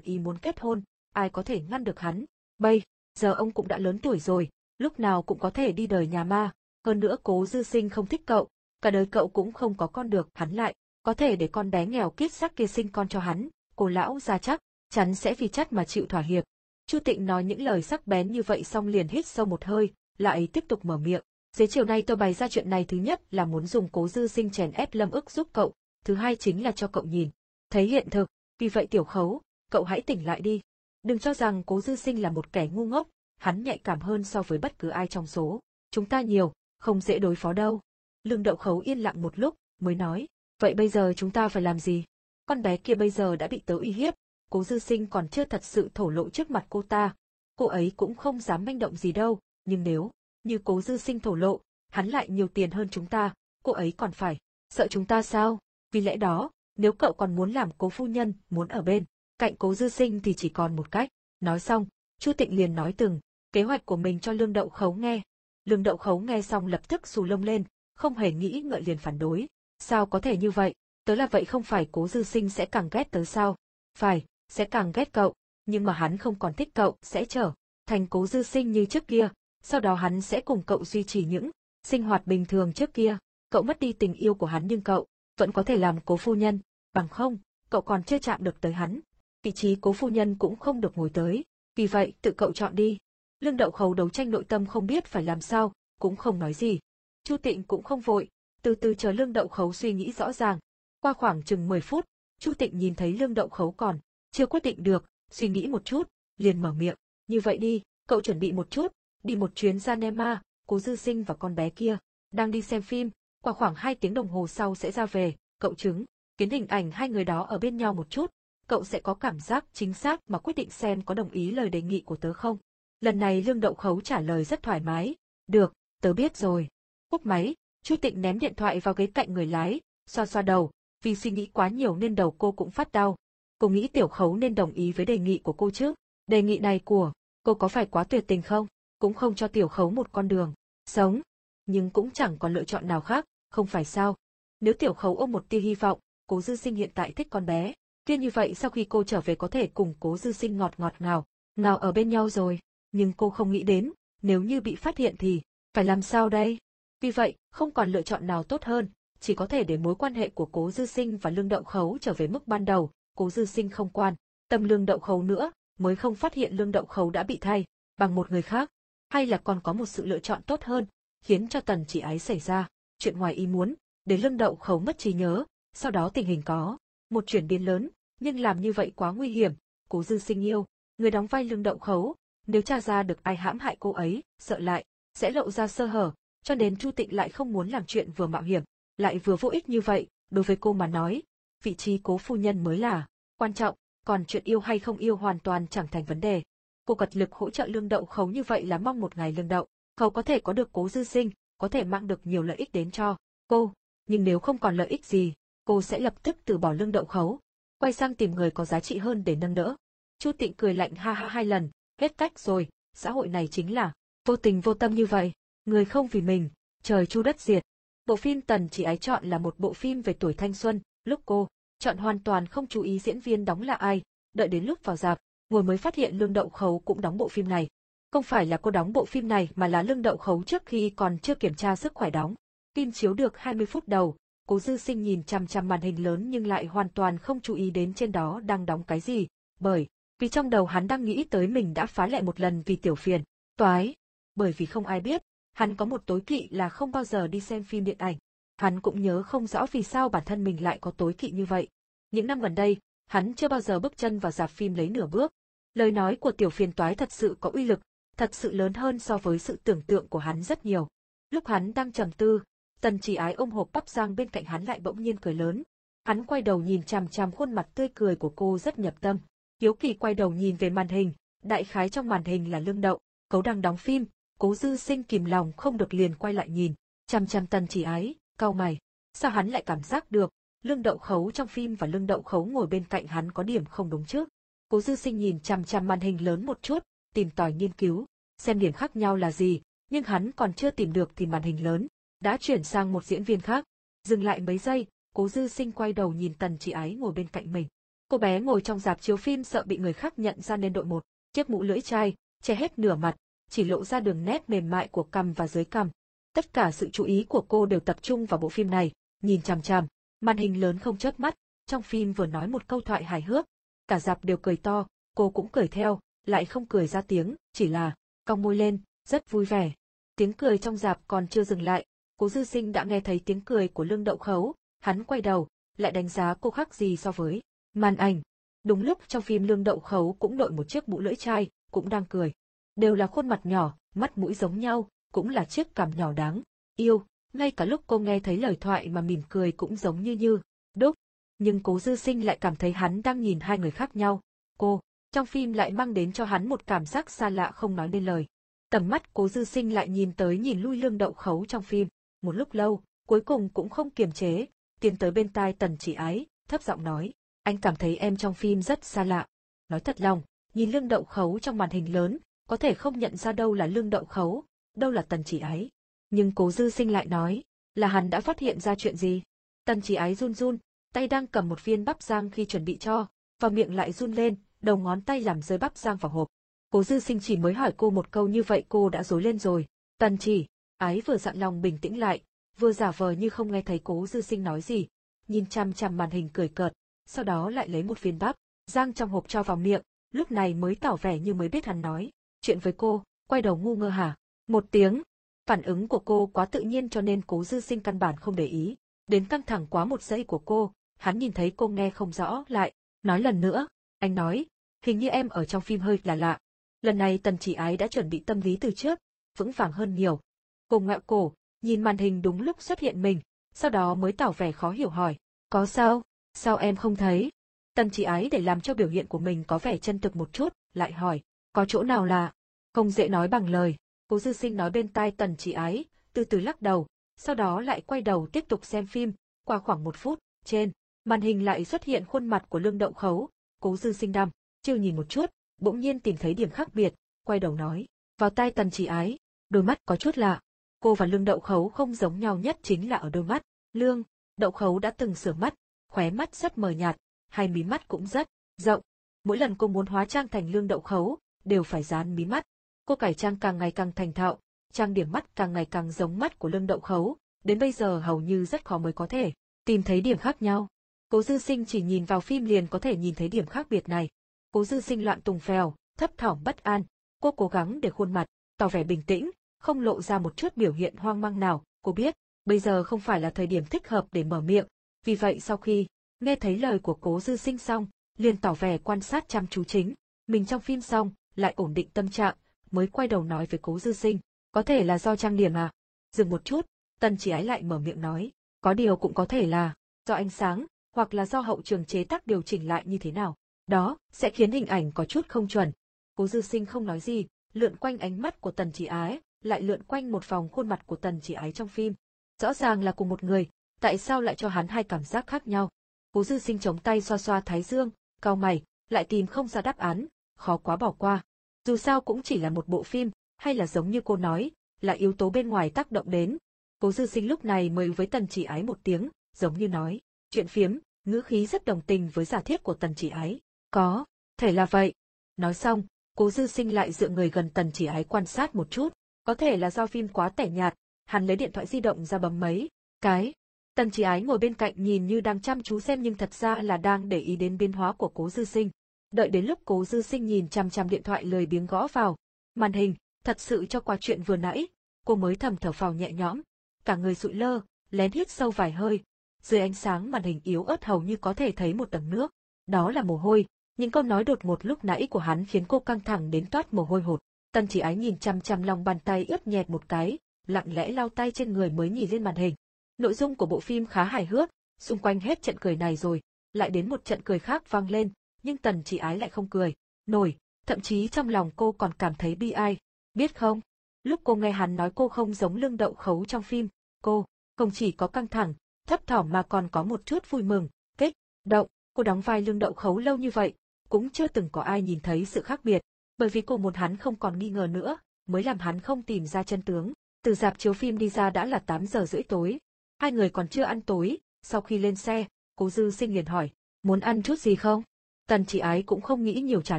ý muốn kết hôn, ai có thể ngăn được hắn. Bây, giờ ông cũng đã lớn tuổi rồi, lúc nào cũng có thể đi đời nhà ma, hơn nữa cố dư sinh không thích cậu, cả đời cậu cũng không có con được, hắn lại, có thể để con bé nghèo kiết sắc kia sinh con cho hắn, cô lão ra chắc, chắn sẽ vì chắc mà chịu thỏa hiệp. Chu Tịnh nói những lời sắc bén như vậy xong liền hít sâu một hơi, lại tiếp tục mở miệng. Dưới chiều nay tôi bày ra chuyện này thứ nhất là muốn dùng cố dư sinh chèn ép lâm ức giúp cậu, thứ hai chính là cho cậu nhìn. Thấy hiện thực, vì vậy tiểu khấu, cậu hãy tỉnh lại đi. Đừng cho rằng cố dư sinh là một kẻ ngu ngốc, hắn nhạy cảm hơn so với bất cứ ai trong số. Chúng ta nhiều, không dễ đối phó đâu. Lương đậu khấu yên lặng một lúc, mới nói, vậy bây giờ chúng ta phải làm gì? Con bé kia bây giờ đã bị tớ uy hiếp, cố dư sinh còn chưa thật sự thổ lộ trước mặt cô ta. Cô ấy cũng không dám manh động gì đâu, nhưng nếu, như cố dư sinh thổ lộ, hắn lại nhiều tiền hơn chúng ta, cô ấy còn phải, sợ chúng ta sao? Vì lẽ đó, nếu cậu còn muốn làm cố phu nhân, muốn ở bên, cạnh cố dư sinh thì chỉ còn một cách. Nói xong, Chu Tịnh liền nói từng, kế hoạch của mình cho Lương Đậu Khấu nghe. Lương Đậu Khấu nghe xong lập tức xù lông lên, không hề nghĩ ngợi liền phản đối. Sao có thể như vậy? Tớ là vậy không phải cố dư sinh sẽ càng ghét tớ sao? Phải, sẽ càng ghét cậu, nhưng mà hắn không còn thích cậu, sẽ trở thành cố dư sinh như trước kia, sau đó hắn sẽ cùng cậu duy trì những sinh hoạt bình thường trước kia. Cậu mất đi tình yêu của hắn nhưng cậu vẫn có thể làm cố phu nhân, bằng không, cậu còn chưa chạm được tới hắn. Vị trí cố phu nhân cũng không được ngồi tới, vì vậy tự cậu chọn đi. Lương đậu khấu đấu tranh nội tâm không biết phải làm sao, cũng không nói gì. Chu Tịnh cũng không vội, từ từ chờ lương đậu khấu suy nghĩ rõ ràng. Qua khoảng chừng 10 phút, Chu Tịnh nhìn thấy lương đậu khấu còn, chưa quyết định được, suy nghĩ một chút, liền mở miệng. Như vậy đi, cậu chuẩn bị một chút, đi một chuyến ra Nema, cố dư sinh và con bé kia. Đang đi xem phim, qua khoảng 2 tiếng đồng hồ sau sẽ ra về, cậu chứng, kiến hình ảnh hai người đó ở bên nhau một chút, cậu sẽ có cảm giác chính xác mà quyết định xem có đồng ý lời đề nghị của tớ không. Lần này Lương Đậu Khấu trả lời rất thoải mái. Được, tớ biết rồi. Cúp máy, Chu Tịnh ném điện thoại vào ghế cạnh người lái, xoa xoa đầu, vì suy nghĩ quá nhiều nên đầu cô cũng phát đau. Cô nghĩ Tiểu Khấu nên đồng ý với đề nghị của cô chứ. Đề nghị này của cô có phải quá tuyệt tình không? Cũng không cho Tiểu Khấu một con đường. Sống. Nhưng cũng chẳng còn lựa chọn nào khác, không phải sao? Nếu Tiểu Khấu ôm một tia hy vọng, cố dư sinh hiện tại thích con bé, kia như vậy sau khi cô trở về có thể cùng cố dư sinh ngọt ngọt ngào, ngào ở bên nhau rồi, nhưng cô không nghĩ đến, nếu như bị phát hiện thì, phải làm sao đây? Vì vậy, không còn lựa chọn nào tốt hơn, chỉ có thể để mối quan hệ của cố dư sinh và lương đậu khấu trở về mức ban đầu, cố dư sinh không quan, tâm lương đậu khấu nữa, mới không phát hiện lương đậu khấu đã bị thay, bằng một người khác, hay là còn có một sự lựa chọn tốt hơn, khiến cho tần chỉ ái xảy ra, chuyện ngoài ý muốn, để lương đậu khấu mất trí nhớ, sau đó tình hình có một chuyển biến lớn, nhưng làm như vậy quá nguy hiểm, cố dư sinh yêu, người đóng vai lương đậu khấu, nếu tra ra được ai hãm hại cô ấy, sợ lại, sẽ lộ ra sơ hở, cho nên Chu Tịnh lại không muốn làm chuyện vừa mạo hiểm, lại vừa vô ích như vậy, đối với cô mà nói, vị trí cố phu nhân mới là quan trọng, còn chuyện yêu hay không yêu hoàn toàn chẳng thành vấn đề. Cô cật lực hỗ trợ lương đậu khấu như vậy là mong một ngày lương đậu, khấu có thể có được cố dư sinh, có thể mang được nhiều lợi ích đến cho cô, nhưng nếu không còn lợi ích gì, cô sẽ lập tức từ bỏ lương đậu khấu, quay sang tìm người có giá trị hơn để nâng đỡ. Chu Tịnh cười lạnh ha ha hai lần, hết cách rồi, xã hội này chính là vô tình vô tâm như vậy, người không vì mình, trời chu đất diệt. Bộ phim Tần chỉ ái chọn là một bộ phim về tuổi thanh xuân, lúc cô chọn hoàn toàn không chú ý diễn viên đóng là ai, đợi đến lúc vào dạp, ngồi mới phát hiện Lương Đậu Khấu cũng đóng bộ phim này. Không phải là cô đóng bộ phim này mà là Lương Đậu Khấu trước khi còn chưa kiểm tra sức khỏe đóng. Phim chiếu được 20 phút đầu, Cố Dư Sinh nhìn chằm chằm màn hình lớn nhưng lại hoàn toàn không chú ý đến trên đó đang đóng cái gì, bởi vì trong đầu hắn đang nghĩ tới mình đã phá lệ một lần vì tiểu phiền, toái, bởi vì không ai biết, hắn có một tối kỵ là không bao giờ đi xem phim điện ảnh. Hắn cũng nhớ không rõ vì sao bản thân mình lại có tối kỵ như vậy. Những năm gần đây, hắn chưa bao giờ bước chân vào dạp phim lấy nửa bước. Lời nói của tiểu phiền toái thật sự có uy lực, thật sự lớn hơn so với sự tưởng tượng của hắn rất nhiều. Lúc hắn đang trầm tư, Tần chỉ ái ôm hộp bắp giang bên cạnh hắn lại bỗng nhiên cười lớn. Hắn quay đầu nhìn chằm chằm khuôn mặt tươi cười của cô rất nhập tâm. Hiếu kỳ quay đầu nhìn về màn hình, đại khái trong màn hình là lương đậu, cấu đang đóng phim, cố dư sinh kìm lòng không được liền quay lại nhìn, chằm chằm tần chỉ ái, cau mày. Sao hắn lại cảm giác được, lương đậu khấu trong phim và lương đậu khấu ngồi bên cạnh hắn có điểm không đúng trước. Cố dư sinh nhìn chằm chằm màn hình lớn một chút, tìm tòi nghiên cứu, xem điểm khác nhau là gì, nhưng hắn còn chưa tìm được thì màn hình lớn, đã chuyển sang một diễn viên khác. Dừng lại mấy giây, cố dư sinh quay đầu nhìn tần chị ái ngồi bên cạnh mình. Cô bé ngồi trong dạp chiếu phim sợ bị người khác nhận ra nên đội một, chiếc mũ lưỡi chai, che hết nửa mặt, chỉ lộ ra đường nét mềm mại của cằm và dưới cằm. Tất cả sự chú ý của cô đều tập trung vào bộ phim này, nhìn chằm chằm, màn hình lớn không chớp mắt, trong phim vừa nói một câu thoại hài hước, cả dạp đều cười to, cô cũng cười theo, lại không cười ra tiếng, chỉ là cong môi lên, rất vui vẻ. Tiếng cười trong dạp còn chưa dừng lại, Cố Dư Sinh đã nghe thấy tiếng cười của Lương Đậu Khấu, hắn quay đầu, lại đánh giá cô khác gì so với màn ảnh. Đúng lúc trong phim Lương Đậu Khấu cũng đội một chiếc mũ lưỡi chai, cũng đang cười. Đều là khuôn mặt nhỏ, mắt mũi giống nhau, cũng là chiếc cằm nhỏ đáng yêu. Ngay cả lúc cô nghe thấy lời thoại mà mỉm cười cũng giống như như, đúc. Nhưng cố dư sinh lại cảm thấy hắn đang nhìn hai người khác nhau. cô, trong phim lại mang đến cho hắn một cảm giác xa lạ không nói nên lời. Tầm mắt cố dư sinh lại nhìn tới nhìn lui lương đậu khấu trong phim, một lúc lâu, cuối cùng cũng không kiềm chế, tiến tới bên tai tần chỉ ái, thấp giọng nói, anh cảm thấy em trong phim rất xa lạ. Nói thật lòng, nhìn lương đậu khấu trong màn hình lớn, có thể không nhận ra đâu là lương đậu khấu, đâu là tần chỉ ái. Nhưng cố dư sinh lại nói, là hắn đã phát hiện ra chuyện gì. Tần chỉ ái run run, tay đang cầm một viên bắp rang khi chuẩn bị cho, và miệng lại run lên, đầu ngón tay làm rơi bắp rang vào hộp. Cố dư sinh chỉ mới hỏi cô một câu như vậy cô đã dối lên rồi. Tần chỉ, ái vừa dặn lòng bình tĩnh lại, vừa giả vờ như không nghe thấy cố dư sinh nói gì, nhìn chăm chăm màn hình cười cợt, sau đó lại lấy một viên bắp, rang trong hộp cho vào miệng, lúc này mới tỏ vẻ như mới biết hắn nói. Chuyện với cô, quay đầu ngu ngơ hả? Một tiếng. Phản ứng của cô quá tự nhiên cho nên cố dư sinh căn bản không để ý. Đến căng thẳng quá một giây của cô, hắn nhìn thấy cô nghe không rõ lại, nói lần nữa. Anh nói, hình như em ở trong phim hơi là lạ. Lần này tần chỉ ái đã chuẩn bị tâm lý từ trước, vững vàng hơn nhiều. Cô ngẹo cổ, nhìn màn hình đúng lúc xuất hiện mình, sau đó mới tỏ vẻ khó hiểu hỏi. Có sao? Sao em không thấy? Tần chỉ ái để làm cho biểu hiện của mình có vẻ chân thực một chút, lại hỏi. Có chỗ nào là? Không dễ nói bằng lời. Cố dư sinh nói bên tai tần chỉ ái, từ từ lắc đầu, sau đó lại quay đầu tiếp tục xem phim, qua khoảng một phút, trên, màn hình lại xuất hiện khuôn mặt của lương đậu khấu, cố dư sinh đăm, chiêu nhìn một chút, bỗng nhiên tìm thấy điểm khác biệt, quay đầu nói, vào tai tần chỉ ái, đôi mắt có chút lạ. Cô và lương đậu khấu không giống nhau nhất chính là ở đôi mắt, lương, đậu khấu đã từng sửa mắt, khóe mắt rất mờ nhạt, hai mí mắt cũng rất rộng. Mỗi lần cô muốn hóa trang thành lương đậu khấu, đều phải dán mí mắt. Cô cải trang càng ngày càng thành thạo, trang điểm mắt càng ngày càng giống mắt của lương đậu khấu, đến bây giờ hầu như rất khó mới có thể tìm thấy điểm khác nhau. Cố dư sinh chỉ nhìn vào phim liền có thể nhìn thấy điểm khác biệt này. Cố dư sinh loạn tùng phèo, thấp thỏm bất an, cô cố gắng để khuôn mặt, tỏ vẻ bình tĩnh, không lộ ra một chút biểu hiện hoang mang nào, cô biết, bây giờ không phải là thời điểm thích hợp để mở miệng, vì vậy sau khi nghe thấy lời của cố dư sinh xong, liền tỏ vẻ quan sát chăm chú chính, mình trong phim xong, lại ổn định tâm trạng, mới quay đầu nói với cố dư sinh, có thể là do trang điểm à? Dừng một chút, tần chỉ ái lại mở miệng nói, có điều cũng có thể là, do ánh sáng, hoặc là do hậu trường chế tác điều chỉnh lại như thế nào. Đó, sẽ khiến hình ảnh có chút không chuẩn. Cố dư sinh không nói gì, lượn quanh ánh mắt của tần chỉ ái, lại lượn quanh một vòng khuôn mặt của tần chỉ ái trong phim. Rõ ràng là cùng một người, tại sao lại cho hắn hai cảm giác khác nhau? Cố dư sinh chống tay xoa xoa thái dương, cao mày, lại tìm không ra đáp án, khó quá bỏ qua. Dù sao cũng chỉ là một bộ phim, hay là giống như cô nói, là yếu tố bên ngoài tác động đến. Cố dư sinh lúc này mới với tần chỉ ái một tiếng, giống như nói, chuyện phiếm, ngữ khí rất đồng tình với giả thiết của tần chỉ ái. Có, thể là vậy. Nói xong, cố dư sinh lại dựa người gần tần chỉ ái quan sát một chút, có thể là do phim quá tẻ nhạt, hắn lấy điện thoại di động ra bấm mấy, cái. Tần chỉ ái ngồi bên cạnh nhìn như đang chăm chú xem nhưng thật ra là đang để ý đến biến hóa của cố dư sinh. Đợi đến lúc cố dư sinh nhìn chằm chằm điện thoại lười biếng gõ vào, màn hình, thật sự cho qua chuyện vừa nãy, cô mới thầm thở phào nhẹ nhõm, cả người sụi lơ, lén hít sâu vài hơi, dưới ánh sáng màn hình yếu ớt hầu như có thể thấy một tầng nước, đó là mồ hôi, những câu nói đột ngột lúc nãy của hắn khiến cô căng thẳng đến toát mồ hôi hột. Tần chỉ ái nhìn chăm chăm lòng bàn tay ướt nhẹt một cái, lặng lẽ lau tay trên người mới nhìn lên màn hình. Nội dung của bộ phim khá hài hước, xung quanh hết trận cười này rồi, lại đến một trận cười khác vang lên, nhưng tần chỉ ái lại không cười, nổi, thậm chí trong lòng cô còn cảm thấy bi ai. Biết không, lúc cô nghe hắn nói cô không giống lương đậu khấu trong phim, cô, không chỉ có căng thẳng, thấp thỏm mà còn có một chút vui mừng, kích, động, cô đóng vai lương đậu khấu lâu như vậy, cũng chưa từng có ai nhìn thấy sự khác biệt, bởi vì cô muốn hắn không còn nghi ngờ nữa, mới làm hắn không tìm ra chân tướng. Từ dạp chiếu phim đi ra đã là 8 giờ rưỡi tối. Hai người còn chưa ăn tối, sau khi lên xe, cố dư sinh liền hỏi, muốn ăn chút gì không? Tần chỉ ái cũng không nghĩ nhiều trả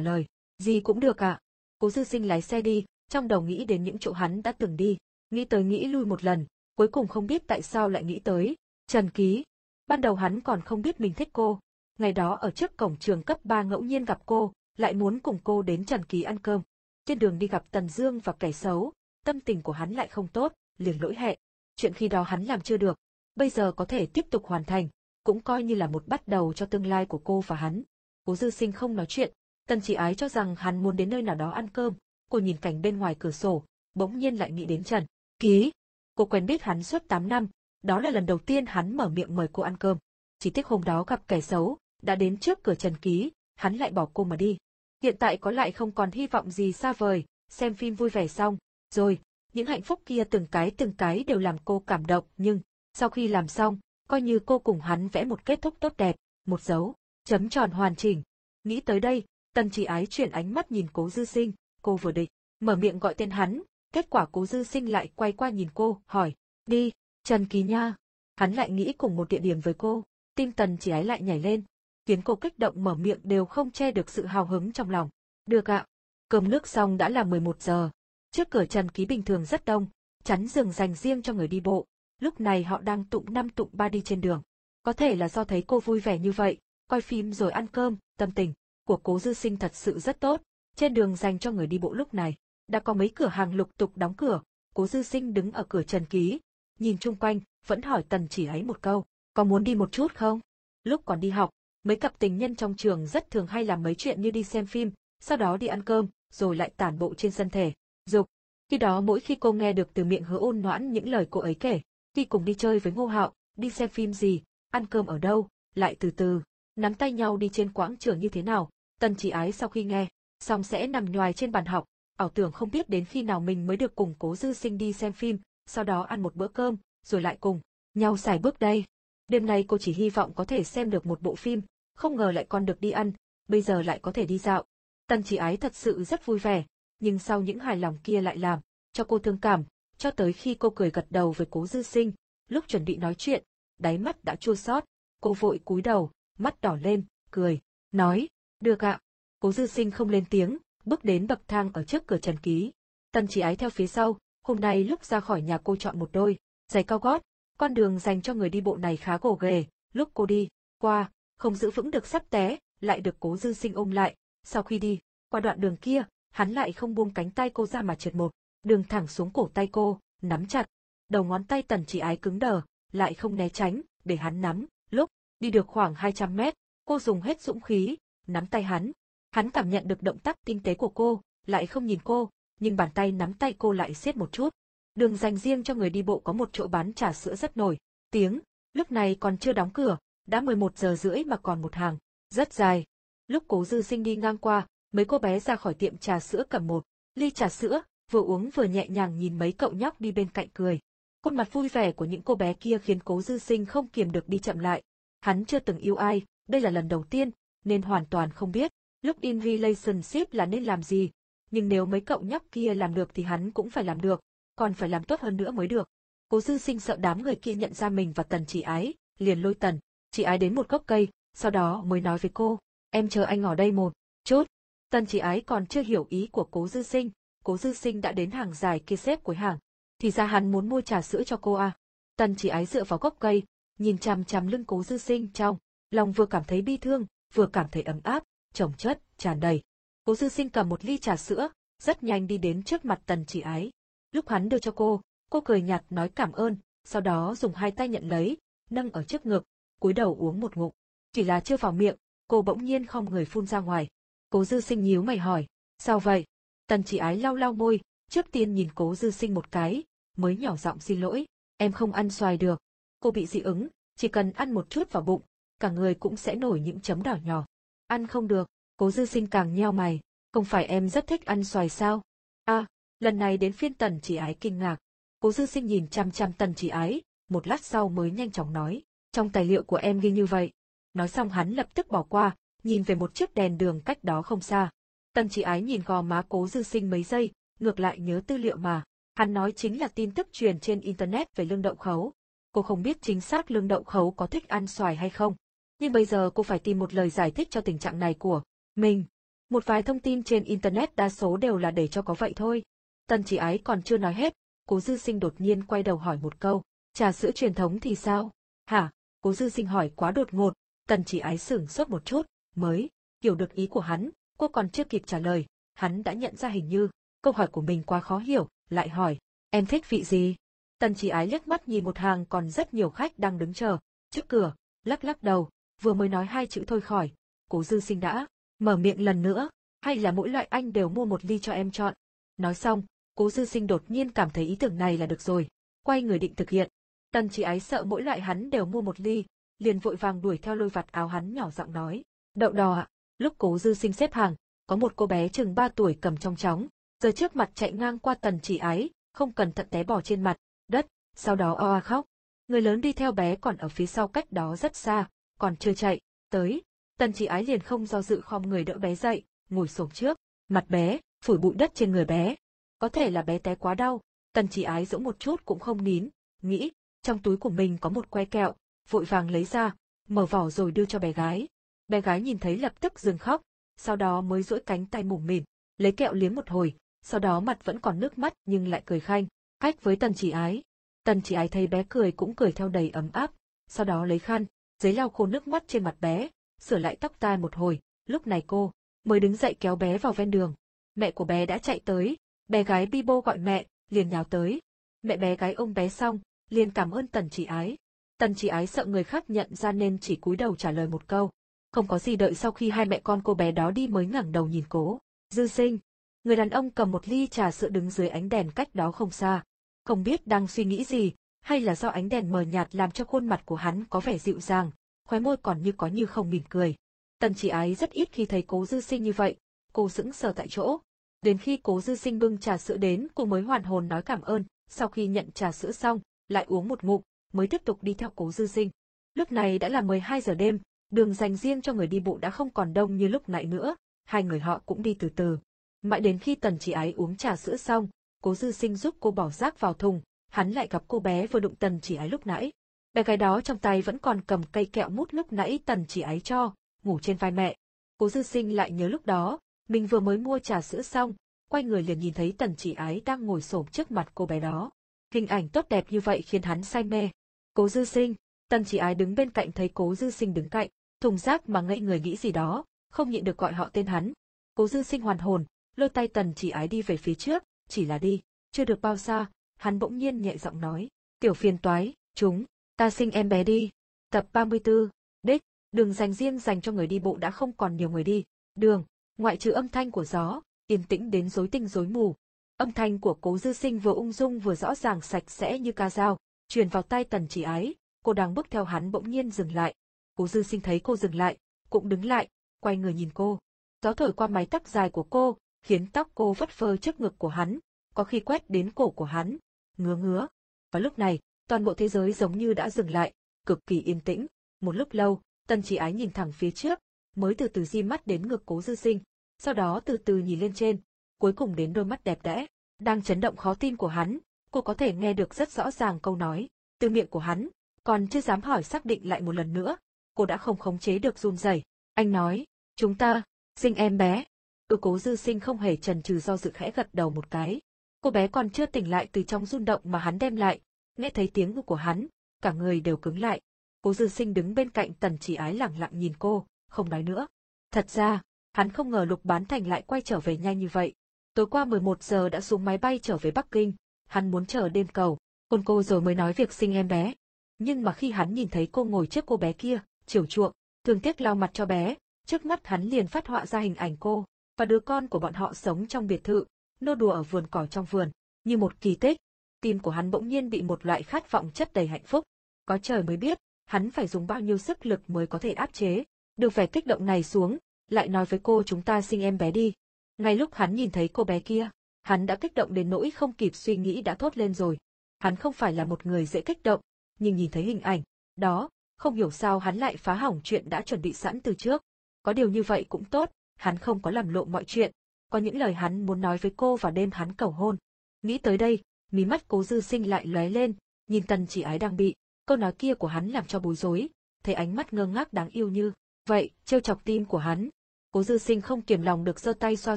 lời, gì cũng được ạ. À. Cố dư sinh lái xe đi, trong đầu nghĩ đến những chỗ hắn đã từng đi, nghĩ tới nghĩ lui một lần, cuối cùng không biết tại sao lại nghĩ tới. Trần Ký. Ban đầu hắn còn không biết mình thích cô. Ngày đó ở trước cổng trường cấp 3 ngẫu nhiên gặp cô, lại muốn cùng cô đến Trần Ký ăn cơm. Trên đường đi gặp Tần Dương và kẻ xấu, tâm tình của hắn lại không tốt, liền lỗi hẹn. Chuyện khi đó hắn làm chưa được, bây giờ có thể tiếp tục hoàn thành, cũng coi như là một bắt đầu cho tương lai của cô và hắn. Cố Dư Sinh không nói chuyện, Tần Chỉ Ái cho rằng hắn muốn đến nơi nào đó ăn cơm, cô nhìn cảnh bên ngoài cửa sổ, bỗng nhiên lại nghĩ đến Trần. Ký. Cô quen biết hắn suốt 8 năm, đó là lần đầu tiên hắn mở miệng mời cô ăn cơm. Chỉ tiếc hôm đó gặp kẻ xấu, đã đến trước cửa Trần Ký, hắn lại bỏ cô mà đi. Hiện tại có lại không còn hy vọng gì xa vời, xem phim vui vẻ xong, rồi, những hạnh phúc kia từng cái từng cái đều làm cô cảm động. Nhưng, sau khi làm xong, coi như cô cùng hắn vẽ một kết thúc tốt đẹp, một dấu, chấm tròn hoàn chỉnh. Nghĩ tới đây, tần chỉ ái chuyển ánh mắt nhìn cố dư sinh, cô vừa định, mở miệng gọi tên hắn, kết quả cố dư sinh lại quay qua nhìn cô, hỏi, đi, Trần Kỳ Nha. Hắn lại nghĩ cùng một địa điểm với cô, tim tần chỉ ái lại nhảy lên, khiến cô kích động mở miệng đều không che được sự hào hứng trong lòng. Được ạ. Cơm nước xong đã là 11 giờ. Trước cửa Trần Ký bình thường rất đông, chắn giường dành riêng cho người đi bộ. Lúc này họ đang tụng năm tụng ba đi trên đường. Có thể là do thấy cô vui vẻ như vậy, coi phim rồi ăn cơm, tâm tình của cố dư sinh thật sự rất tốt. Trên đường dành cho người đi bộ lúc này, đã có mấy cửa hàng lục tục đóng cửa, cố dư sinh đứng ở cửa Trần Ký, nhìn chung quanh, vẫn hỏi tần chỉ ấy một câu, có muốn đi một chút không? Lúc còn đi học, mấy cặp tình nhân trong trường rất thường hay làm mấy chuyện như đi xem phim, sau đó đi ăn cơm, rồi lại tản bộ trên sân thể, dục. Khi đó mỗi khi cô nghe được từ miệng hứa ôn noãn những lời cô ấy kể, khi cùng đi chơi với Ngô Hạo, đi xem phim gì, ăn cơm ở đâu, lại từ từ, nắm tay nhau đi trên quãng trường như thế nào, tần chỉ ái sau khi nghe, xong sẽ nằm nhoài trên bàn học, ảo tưởng không biết đến khi nào mình mới được cùng cố dư sinh đi xem phim, sau đó ăn một bữa cơm, rồi lại cùng nhau xài bước đây. Đêm nay cô chỉ hy vọng có thể xem được một bộ phim, không ngờ lại còn được đi ăn, bây giờ lại có thể đi dạo. Tần chỉ ái thật sự rất vui vẻ, nhưng sau những hài lòng kia lại làm, cho cô thương cảm, cho tới khi cô cười gật đầu với cố dư sinh, lúc chuẩn bị nói chuyện, đáy mắt đã chua xót, cô vội cúi đầu, mắt đỏ lên, cười, nói, được ạ. Cố dư sinh không lên tiếng, bước đến bậc thang ở trước cửa Trần Ký. Tần chỉ ái theo phía sau, hôm nay lúc ra khỏi nhà cô chọn một đôi, giày cao gót, con đường dành cho người đi bộ này khá gồ ghề, lúc cô đi, qua, không giữ vững được sắp té, lại được cố dư sinh ôm lại, sau khi đi, qua đoạn đường kia, hắn lại không buông cánh tay cô ra mà trượt một, đường thẳng xuống cổ tay cô, nắm chặt, đầu ngón tay tần chỉ ái cứng đờ, lại không né tránh, để hắn nắm, lúc, đi được khoảng 200 mét, cô dùng hết dũng khí, nắm tay hắn. Hắn cảm nhận được động tác tinh tế của cô, lại không nhìn cô, nhưng bàn tay nắm tay cô lại siết một chút. Đường dành riêng cho người đi bộ có một chỗ bán trà sữa rất nổi, tiếng, lúc này còn chưa đóng cửa, đã 11 giờ rưỡi mà còn một hàng, rất dài. Lúc cố dư sinh đi ngang qua, mấy cô bé ra khỏi tiệm trà sữa cầm một ly trà sữa, vừa uống vừa nhẹ nhàng nhìn mấy cậu nhóc đi bên cạnh cười. Khuôn mặt vui vẻ của những cô bé kia khiến cố dư sinh không kiềm được đi chậm lại. Hắn chưa từng yêu ai, đây là lần đầu tiên, nên hoàn toàn không biết, lúc in relationship là nên làm gì. Nhưng nếu mấy cậu nhóc kia làm được thì hắn cũng phải làm được, còn phải làm tốt hơn nữa mới được. Cố dư sinh sợ đám người kia nhận ra mình và tần chỉ ái, liền lôi tần, chỉ ái đến một gốc cây, sau đó mới nói với cô, em chờ anh ở đây một chút. Tần chỉ ái còn chưa hiểu ý của cố dư sinh, cố dư sinh đã đến hàng dài kia xếp cuối hàng. Thì ra hắn muốn mua trà sữa cho cô à. Tần chỉ ái dựa vào gốc cây, nhìn chằm chằm lưng cố dư sinh trong, lòng vừa cảm thấy bi thương, vừa cảm thấy ấm áp, chồng chất, tràn đầy. Cố dư sinh cầm một ly trà sữa, rất nhanh đi đến trước mặt tần chỉ ái. Lúc hắn đưa cho cô, cô cười nhạt nói cảm ơn, sau đó dùng hai tay nhận lấy, nâng ở trước ngực, cúi đầu uống một ngụm. Chỉ là chưa vào miệng, cô bỗng nhiên không người phun ra ngoài. Cố dư sinh nhíu mày hỏi, sao vậy? Tần chỉ ái lau lau môi, trước tiên nhìn cố dư sinh một cái, mới nhỏ giọng xin lỗi, em không ăn xoài được. Cô bị dị ứng, chỉ cần ăn một chút vào bụng, cả người cũng sẽ nổi những chấm đỏ nhỏ. Ăn không được, cố dư sinh càng nheo mày, không phải em rất thích ăn xoài sao? À, lần này đến phiên tần chỉ ái kinh ngạc. Cố dư sinh nhìn chăm chăm tần chỉ ái, một lát sau mới nhanh chóng nói, trong tài liệu của em ghi như vậy. Nói xong hắn lập tức bỏ qua, nhìn về một chiếc đèn đường cách đó không xa. Tần chỉ ái nhìn gò má cố dư sinh mấy giây, ngược lại nhớ tư liệu mà. Hắn nói chính là tin tức truyền trên Internet về lương đậu khấu. Cô không biết chính xác lương đậu khấu có thích ăn xoài hay không. Nhưng bây giờ cô phải tìm một lời giải thích cho tình trạng này của mình. Một vài thông tin trên Internet đa số đều là để cho có vậy thôi. Tần chỉ ái còn chưa nói hết, cố dư sinh đột nhiên quay đầu hỏi một câu, trà sữa truyền thống thì sao? Hả? Cố dư sinh hỏi quá đột ngột, tần chỉ ái sửng sốt một chút, mới, hiểu được ý của hắn, cô còn chưa kịp trả lời, hắn đã nhận ra hình như, câu hỏi của mình quá khó hiểu, lại hỏi, em thích vị gì? Tần chỉ ái liếc mắt nhìn một hàng còn rất nhiều khách đang đứng chờ, trước cửa, lắc lắc đầu, vừa mới nói hai chữ thôi khỏi, cố dư sinh đã, mở miệng lần nữa, hay là mỗi loại anh đều mua một ly cho em chọn. Nói xong, cố dư sinh đột nhiên cảm thấy ý tưởng này là được rồi, quay người định thực hiện. Tần chỉ ái sợ mỗi loại hắn đều mua một ly, liền vội vàng đuổi theo lôi vặt áo hắn nhỏ giọng nói. Đậu đỏ ạ, lúc cố dư sinh xếp hàng, có một cô bé chừng 3 tuổi cầm trong chóng, giờ trước mặt chạy ngang qua tần chỉ ái, không cần thận té bỏ trên mặt, đất, sau đó oa khóc. Người lớn đi theo bé còn ở phía sau cách đó rất xa, còn chưa chạy, tới. Tần chỉ ái liền không do dự khom người đỡ bé dậy, ngồi xổm trước, mặt bé, phủi bụi đất trên người bé. Có thể là bé té quá đau, tần chỉ ái dỗ một chút cũng không nín, nghĩ, trong túi của mình có một que kẹo, vội vàng lấy ra, mở vỏ rồi đưa cho bé gái. Bé gái nhìn thấy lập tức dừng khóc, sau đó mới duỗi cánh tay mủm mỉm, lấy kẹo liếm một hồi, sau đó mặt vẫn còn nước mắt nhưng lại cười khanh, cách với tần chỉ ái. Tần chỉ ái thấy bé cười cũng cười theo đầy ấm áp, sau đó lấy khăn, giấy lau khô nước mắt trên mặt bé, sửa lại tóc tai một hồi, lúc này cô mới đứng dậy kéo bé vào ven đường. Mẹ của bé đã chạy tới, bé gái Bibo gọi mẹ, liền nhào tới. Mẹ bé gái ôm bé xong, liền cảm ơn tần chỉ ái. Tần chỉ ái sợ người khác nhận ra nên chỉ cúi đầu trả lời một câu. Không có gì đợi sau khi hai mẹ con cô bé đó đi mới ngẩng đầu nhìn cố. Dư sinh. Người đàn ông cầm một ly trà sữa đứng dưới ánh đèn cách đó không xa. Không biết đang suy nghĩ gì, hay là do ánh đèn mờ nhạt làm cho khuôn mặt của hắn có vẻ dịu dàng, khóe môi còn như có như không mỉm cười. Tần chỉ ái rất ít khi thấy cố dư sinh như vậy, cô sững sờ tại chỗ. Đến khi cố dư sinh bưng trà sữa đến cô mới hoàn hồn nói cảm ơn, sau khi nhận trà sữa xong, lại uống một ngụm, mới tiếp tục đi theo cố dư sinh. Lúc này đã là 12 giờ đêm, đường dành riêng cho người đi bộ đã không còn đông như lúc nãy nữa, hai người họ cũng đi từ từ. Mãi đến khi tần chỉ ái uống trà sữa xong, cố dư sinh giúp cô bỏ rác vào thùng, hắn lại gặp cô bé vừa đụng tần chỉ ái lúc nãy. Bé gái đó trong tay vẫn còn cầm cây kẹo mút lúc nãy tần chỉ ái cho, ngủ trên vai mẹ. Cố dư sinh lại nhớ lúc đó, mình vừa mới mua trà sữa xong, quay người liền nhìn thấy tần chỉ ái đang ngồi xổm trước mặt cô bé đó. Hình ảnh tốt đẹp như vậy khiến hắn say mê. Cố dư sinh, tần chỉ ái đứng bên cạnh thấy cố dư sinh đứng cạnh, thùng rác mà ngây người nghĩ gì đó, không nhịn được gọi họ tên hắn. Cố dư sinh hoàn hồn, lôi tay tần chỉ ái đi về phía trước, chỉ là đi, chưa được bao xa, hắn bỗng nhiên nhẹ giọng nói, tiểu phiền toái, chúng, ta sinh em bé đi. Tập 34, đích, đường dành riêng dành cho người đi bộ đã không còn nhiều người đi, đường, ngoại trừ âm thanh của gió, yên tĩnh đến rối tinh rối mù. Âm thanh của cố dư sinh vừa ung dung vừa rõ ràng sạch sẽ như ca dao, truyền vào tay tần chỉ ái, cô đang bước theo hắn bỗng nhiên dừng lại. Cố dư sinh thấy cô dừng lại, cũng đứng lại, quay người nhìn cô. Gió thổi qua mái tóc dài của cô, khiến tóc cô vất phơ trước ngực của hắn, có khi quét đến cổ của hắn, ngứa ngứa. Và lúc này, toàn bộ thế giới giống như đã dừng lại, cực kỳ yên tĩnh. Một lúc lâu, Tần Chỉ Ái nhìn thẳng phía trước, mới từ từ di mắt đến ngực Cố Dư Sinh, sau đó từ từ nhìn lên trên, cuối cùng đến đôi mắt đẹp đẽ, đang chấn động khó tin của hắn, cô có thể nghe được rất rõ ràng câu nói từ miệng của hắn, còn chưa dám hỏi xác định lại một lần nữa, cô đã không khống chế được run rẩy. Anh nói, chúng ta, sinh em bé ưu cố dư sinh không hề chần chừ do dự khẽ gật đầu một cái. Cô bé còn chưa tỉnh lại từ trong rung động mà hắn đem lại, nghe thấy tiếng của hắn, cả người đều cứng lại. Cố dư sinh đứng bên cạnh tần chỉ ái lặng lặng nhìn cô, không nói nữa. Thật ra, hắn không ngờ Lục Bán Thành lại quay trở về nhanh như vậy. Tối qua 11 giờ đã xuống máy bay trở về Bắc Kinh, hắn muốn chờ đêm cầu, hôn cô rồi mới nói việc sinh em bé. Nhưng mà khi hắn nhìn thấy cô ngồi trước cô bé kia, chiều chuộng, thường tiếc lau mặt cho bé, trước mắt hắn liền phát họa ra hình ảnh cô, và đứa con của bọn họ sống trong biệt thự, nô đùa ở vườn cỏ trong vườn, như một kỳ tích. Tim của hắn bỗng nhiên bị một loại khát vọng chất đầy hạnh phúc. Có trời mới biết, hắn phải dùng bao nhiêu sức lực mới có thể áp chế. Được vẻ kích động này xuống, lại nói với cô chúng ta sinh em bé đi. Ngay lúc hắn nhìn thấy cô bé kia, hắn đã kích động đến nỗi không kịp suy nghĩ đã thốt lên rồi. Hắn không phải là một người dễ kích động, nhưng nhìn thấy hình ảnh, đó, không hiểu sao hắn lại phá hỏng chuyện đã chuẩn bị sẵn từ trước. Có điều như vậy cũng tốt, hắn không có làm lộ mọi chuyện, có những lời hắn muốn nói với cô vào đêm hắn cầu hôn. Nghĩ tới đây, mí mắt cố dư sinh lại lóe lên, nhìn tần chỉ ái đang bị, câu nói kia của hắn làm cho bối rối, thấy ánh mắt ngơ ngác đáng yêu như, vậy, trêu chọc tim của hắn. Cố dư sinh không kiềm lòng được giơ tay xoa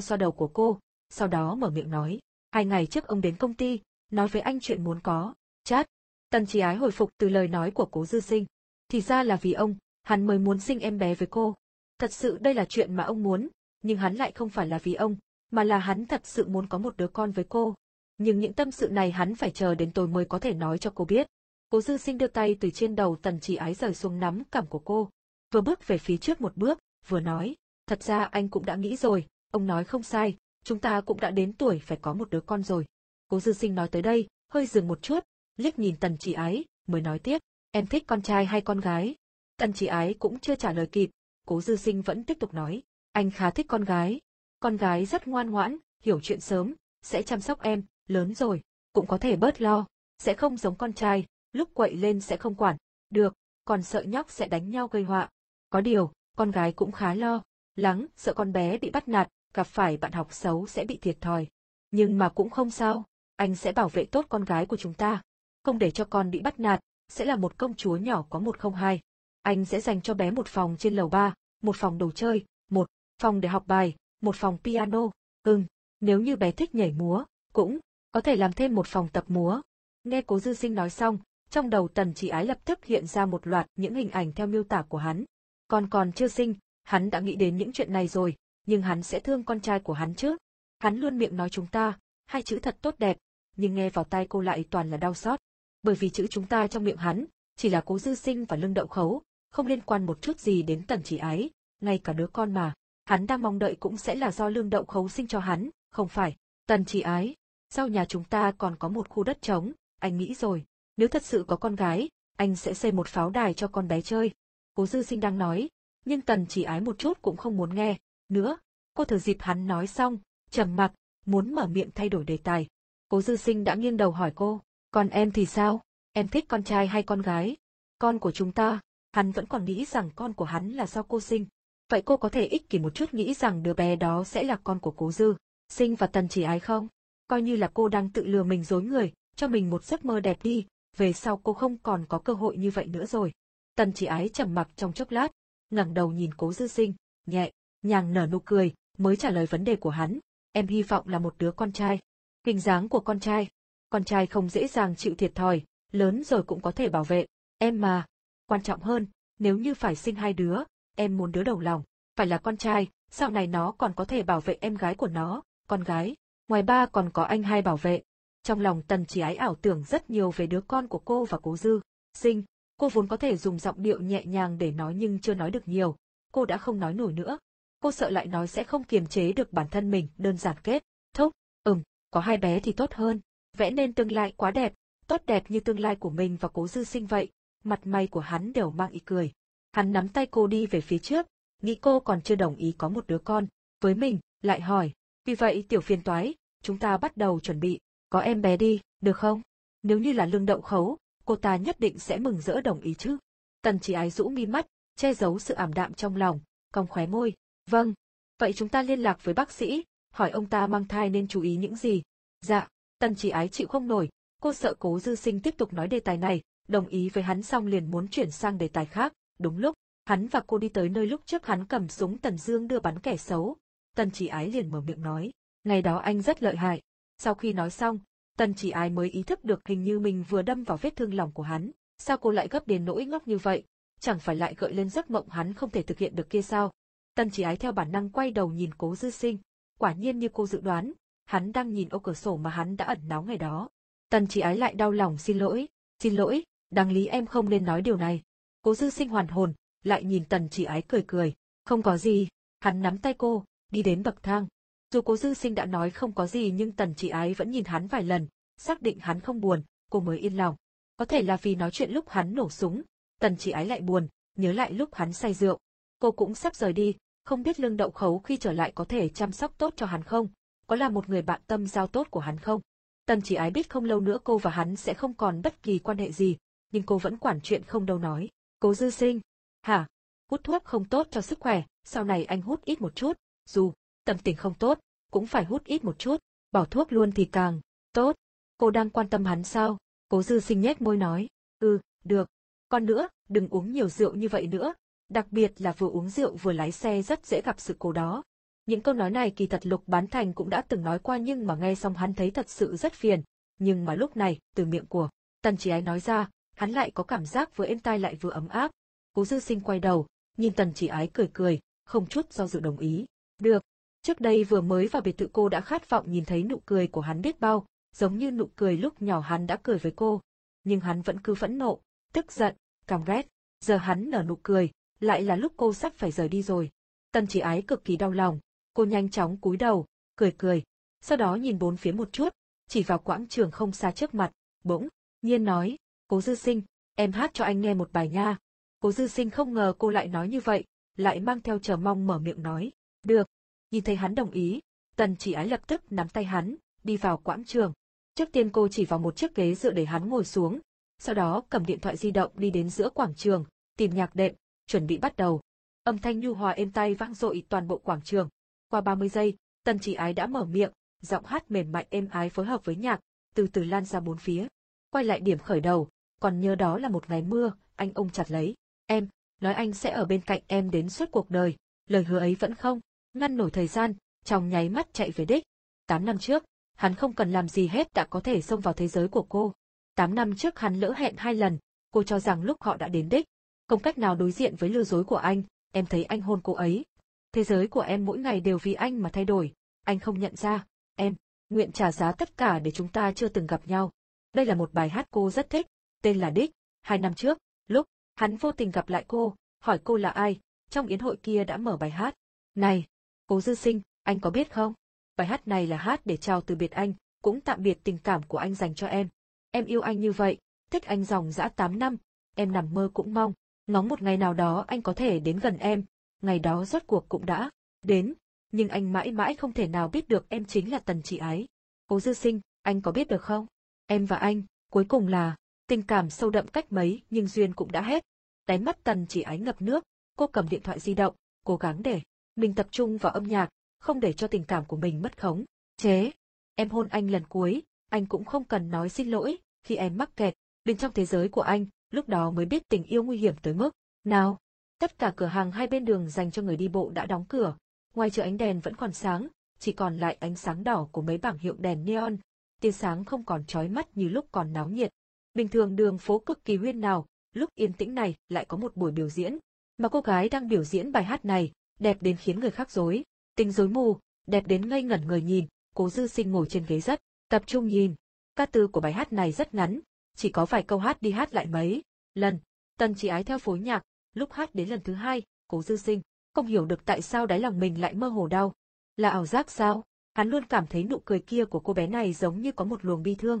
xoa đầu của cô, sau đó mở miệng nói, hai ngày trước ông đến công ty, nói với anh chuyện muốn có, chát. Tần chỉ ái hồi phục từ lời nói của cố dư sinh. Thì ra là vì ông, hắn mới muốn sinh em bé với cô. Thật sự đây là chuyện mà ông muốn, nhưng hắn lại không phải là vì ông, mà là hắn thật sự muốn có một đứa con với cô. Nhưng những tâm sự này hắn phải chờ đến tôi mới có thể nói cho cô biết. Cố dư sinh đưa tay từ trên đầu tần chỉ ái rời xuống nắm cằm của cô. Vừa bước về phía trước một bước, vừa nói, thật ra anh cũng đã nghĩ rồi, ông nói không sai, chúng ta cũng đã đến tuổi phải có một đứa con rồi. Cố dư sinh nói tới đây, hơi dừng một chút, liếc nhìn tần chỉ ái, mới nói tiếp, em thích con trai hay con gái? Tần chỉ ái cũng chưa trả lời kịp, cố dư sinh vẫn tiếp tục nói, anh khá thích con gái. Con gái rất ngoan ngoãn, hiểu chuyện sớm, sẽ chăm sóc em, lớn rồi, cũng có thể bớt lo, sẽ không giống con trai, lúc quậy lên sẽ không quản, được, còn sợ nhóc sẽ đánh nhau gây họa. Có điều, con gái cũng khá lo, lắng, sợ con bé bị bắt nạt, gặp phải bạn học xấu sẽ bị thiệt thòi. Nhưng mà cũng không sao, anh sẽ bảo vệ tốt con gái của chúng ta. Không để cho con bị bắt nạt, sẽ là một công chúa nhỏ có một không hai. Anh sẽ dành cho bé một phòng trên lầu ba, một phòng đồ chơi, một phòng để học bài, một phòng piano. Ừm, nếu như bé thích nhảy múa, cũng có thể làm thêm một phòng tập múa. Nghe cố dư sinh nói xong, trong đầu tần chỉ ái lập tức hiện ra một loạt những hình ảnh theo miêu tả của hắn. Còn còn chưa sinh, hắn đã nghĩ đến những chuyện này rồi, nhưng hắn sẽ thương con trai của hắn chứ. Hắn luôn miệng nói chúng ta, hai chữ thật tốt đẹp, nhưng nghe vào tai cô lại toàn là đau xót. Bởi vì chữ chúng ta trong miệng hắn, chỉ là cố dư sinh và lưng đậu khấu, không liên quan một chút gì đến tần chỉ ái, ngay cả đứa con mà. Hắn đang mong đợi cũng sẽ là do lương đậu khấu sinh cho hắn, không phải. Tần chỉ ái, sau nhà chúng ta còn có một khu đất trống, anh nghĩ rồi, nếu thật sự có con gái, anh sẽ xây một pháo đài cho con bé chơi. Cố dư sinh đang nói, nhưng tần chỉ ái một chút cũng không muốn nghe, nữa. Cô thử dịp hắn nói xong, trầm mặc, muốn mở miệng thay đổi đề tài. Cố dư sinh đã nghiêng đầu hỏi cô, còn em thì sao? Em thích con trai hay con gái? Con của chúng ta, hắn vẫn còn nghĩ rằng con của hắn là do cô sinh. Vậy cô có thể ích kỷ một chút nghĩ rằng đứa bé đó sẽ là con của cố dư, sinh và tần chỉ ái không? Coi như là cô đang tự lừa mình dối người, cho mình một giấc mơ đẹp đi, về sau cô không còn có cơ hội như vậy nữa rồi. Tần chỉ ái trầm mặc trong chốc lát, ngẩng đầu nhìn cố dư sinh, nhẹ, nhàng nở nụ cười, mới trả lời vấn đề của hắn. Em hy vọng là một đứa con trai. Hình dáng của con trai. Con trai không dễ dàng chịu thiệt thòi, lớn rồi cũng có thể bảo vệ. Em mà. Quan trọng hơn, nếu như phải sinh hai đứa, em muốn đứa đầu lòng. Phải là con trai, sau này nó còn có thể bảo vệ em gái của nó, con gái. Ngoài ba còn có anh hai bảo vệ. Trong lòng tần chỉ ái ảo tưởng rất nhiều về đứa con của cô và cố dư. Sinh, cô vốn có thể dùng giọng điệu nhẹ nhàng để nói nhưng chưa nói được nhiều. Cô đã không nói nổi nữa. Cô sợ lại nói sẽ không kiềm chế được bản thân mình, đơn giản kết. Thúc, ừm, có hai bé thì tốt hơn. Vẽ nên tương lai quá đẹp, tốt đẹp như tương lai của mình và cố dư sinh vậy. Mặt mày của hắn đều mang ý cười. Hắn nắm tay cô đi về phía trước, nghĩ cô còn chưa đồng ý có một đứa con. Với mình, lại hỏi. Vì vậy tiểu phiền toái, chúng ta bắt đầu chuẩn bị. Có em bé đi, được không? Nếu như là lương đậu khấu, cô ta nhất định sẽ mừng rỡ đồng ý chứ. Tần chỉ ái rũ mi mắt, che giấu sự ảm đạm trong lòng, cong khóe môi. Vâng. Vậy chúng ta liên lạc với bác sĩ, hỏi ông ta mang thai nên chú ý những gì. Dạ, tần chỉ ái chịu không nổi, cô sợ cố dư sinh tiếp tục nói đề tài này, đồng ý với hắn xong liền muốn chuyển sang đề tài khác. Đúng lúc, hắn và cô đi tới nơi lúc trước hắn cầm súng Tần Dương đưa bắn kẻ xấu. Tần chỉ ái liền mở miệng nói, ngày đó anh rất lợi hại. Sau khi nói xong, Tần chỉ ái mới ý thức được hình như mình vừa đâm vào vết thương lòng của hắn. Sao cô lại gấp đến nỗi ngốc như vậy? Chẳng phải lại gợi lên giấc mộng hắn không thể thực hiện được kia sao? Tần chỉ ái theo bản năng quay đầu nhìn cố dư sinh. Quả nhiên như cô dự đoán, hắn đang nhìn ô cửa sổ mà hắn đã ẩn náu ngày đó. Tần chỉ ái lại đau lòng xin lỗi, xin lỗi, đáng lý em không nên nói điều này. Cố dư sinh hoàn hồn, lại nhìn tần chỉ ái cười cười, không có gì, hắn nắm tay cô, đi đến bậc thang, dù cố dư sinh đã nói không có gì nhưng tần chỉ ái vẫn nhìn hắn vài lần, xác định hắn không buồn, cô mới yên lòng. Có thể là vì nói chuyện lúc hắn nổ súng, tần chỉ ái lại buồn, nhớ lại lúc hắn say rượu. Cô cũng sắp rời đi, không biết lương đậu khấu khi trở lại có thể chăm sóc tốt cho hắn không, có là một người bạn tâm giao tốt của hắn không. Tần chỉ ái biết không lâu nữa cô và hắn sẽ không còn bất kỳ quan hệ gì, nhưng cô vẫn quản chuyện không đâu nói. Cố dư sinh. Hả? Hút thuốc không tốt cho sức khỏe, sau này anh hút ít một chút, dù tâm tình không tốt, cũng phải hút ít một chút, bỏ thuốc luôn thì càng tốt. Cô đang quan tâm hắn sao? Cố dư sinh nhếch môi nói, ừ, được. Còn nữa, đừng uống nhiều rượu như vậy nữa, đặc biệt là vừa uống rượu vừa lái xe rất dễ gặp sự cố đó. Những câu nói này kỳ thật Lục Bán Thành cũng đã từng nói qua nhưng mà nghe xong hắn thấy thật sự rất phiền, nhưng mà lúc này, từ miệng của Tần Chỉ Ái nói ra, hắn lại có cảm giác vừa êm tai lại vừa ấm áp. Cố Dư Sinh quay đầu, nhìn Tần Chỉ Ái cười cười, không chút do dự đồng ý. Được, Trước đây vừa mới vào biệt thự cô đã khát vọng nhìn thấy nụ cười của hắn biết bao, giống như nụ cười lúc nhỏ hắn đã cười với cô. Nhưng hắn vẫn cứ phẫn nộ, tức giận, căm ghét. Giờ hắn nở nụ cười, lại là lúc cô sắp phải rời đi rồi. Tần chỉ ái cực kỳ đau lòng, cô nhanh chóng cúi đầu, cười cười. Sau đó nhìn bốn phía một chút, chỉ vào quãng trường không xa trước mặt, bỗng, nhiên nói, cố dư sinh, em hát cho anh nghe một bài nha. Cố dư sinh không ngờ cô lại nói như vậy, lại mang theo chờ mong mở miệng nói, được, Nhìn thấy hắn đồng ý, tần chỉ ái lập tức nắm tay hắn, đi vào quãng trường. Trước tiên cô chỉ vào một chiếc ghế dựa để hắn ngồi xuống, sau đó cầm điện thoại di động đi đến giữa quảng trường, tìm nhạc đệm, chuẩn bị bắt đầu. Âm thanh nhu hòa êm tay vang dội toàn bộ quảng trường. Qua 30 giây, tần chỉ ái đã mở miệng, giọng hát mềm mại êm ái phối hợp với nhạc, từ từ lan ra bốn phía. Quay lại điểm khởi đầu, còn nhớ đó là một ngày mưa, anh ôm chặt lấy. Em, nói anh sẽ ở bên cạnh em đến suốt cuộc đời, lời hứa ấy vẫn không, ngăn nổi thời gian, trong nháy mắt chạy về đích. Tám năm trước, hắn không cần làm gì hết đã có thể xông vào thế giới của cô. Tám năm trước hắn lỡ hẹn hai lần, cô cho rằng lúc họ đã đến đích. Không cách nào đối diện với lừa dối của anh, em thấy anh hôn cô ấy. Thế giới của em mỗi ngày đều vì anh mà thay đổi, anh không nhận ra, em, nguyện trả giá tất cả để chúng ta chưa từng gặp nhau. Đây là một bài hát cô rất thích, tên là Đích, hai năm trước, lúc hắn vô tình gặp lại cô, hỏi cô là ai, trong yến hội kia đã mở bài hát. Này, cố dư sinh, anh có biết không? Bài hát này là hát để chào từ biệt anh, cũng tạm biệt tình cảm của anh dành cho em. Em yêu anh như vậy, thích anh dòng dã 8 năm, em nằm mơ cũng mong, ngóng một ngày nào đó anh có thể đến gần em, ngày đó rốt cuộc cũng đã đến, nhưng anh mãi mãi không thể nào biết được em chính là Tần chị ấy Cố Dư Sinh, anh có biết được không? Em và anh, cuối cùng là, tình cảm sâu đậm cách mấy nhưng duyên cũng đã hết. Đáy mắt Tần Chỉ ánh ngập nước, cô cầm điện thoại di động, cố gắng để mình tập trung vào âm nhạc, không để cho tình cảm của mình mất khống. Chế, em hôn anh lần cuối, anh cũng không cần nói xin lỗi, khi em mắc kẹt, bên trong thế giới của anh, lúc đó mới biết tình yêu nguy hiểm tới mức. Nào, tất cả cửa hàng hai bên đường dành cho người đi bộ đã đóng cửa, ngoài chợ ánh đèn vẫn còn sáng, chỉ còn lại ánh sáng đỏ của mấy bảng hiệu đèn neon, tia sáng không còn chói mắt như lúc còn náo nhiệt. Bình thường đường phố cực kỳ huyên nào, lúc yên tĩnh này lại có một buổi biểu diễn, mà cô gái đang biểu diễn bài hát này, đẹp đến khiến người khác rối, tình rối mù, đẹp đến ngây ngẩn người nhìn, cố dư sinh ngồi trên ghế rất, tập trung nhìn. Ca từ của bài hát này rất ngắn, chỉ có vài câu hát đi hát lại mấy lần. Tần chỉ ái theo phối nhạc, lúc hát đến lần thứ hai, cố dư sinh, không hiểu được tại sao đáy lòng mình lại mơ hồ đau. Là ảo giác sao? Hắn luôn cảm thấy nụ cười kia của cô bé này giống như có một luồng bi thương.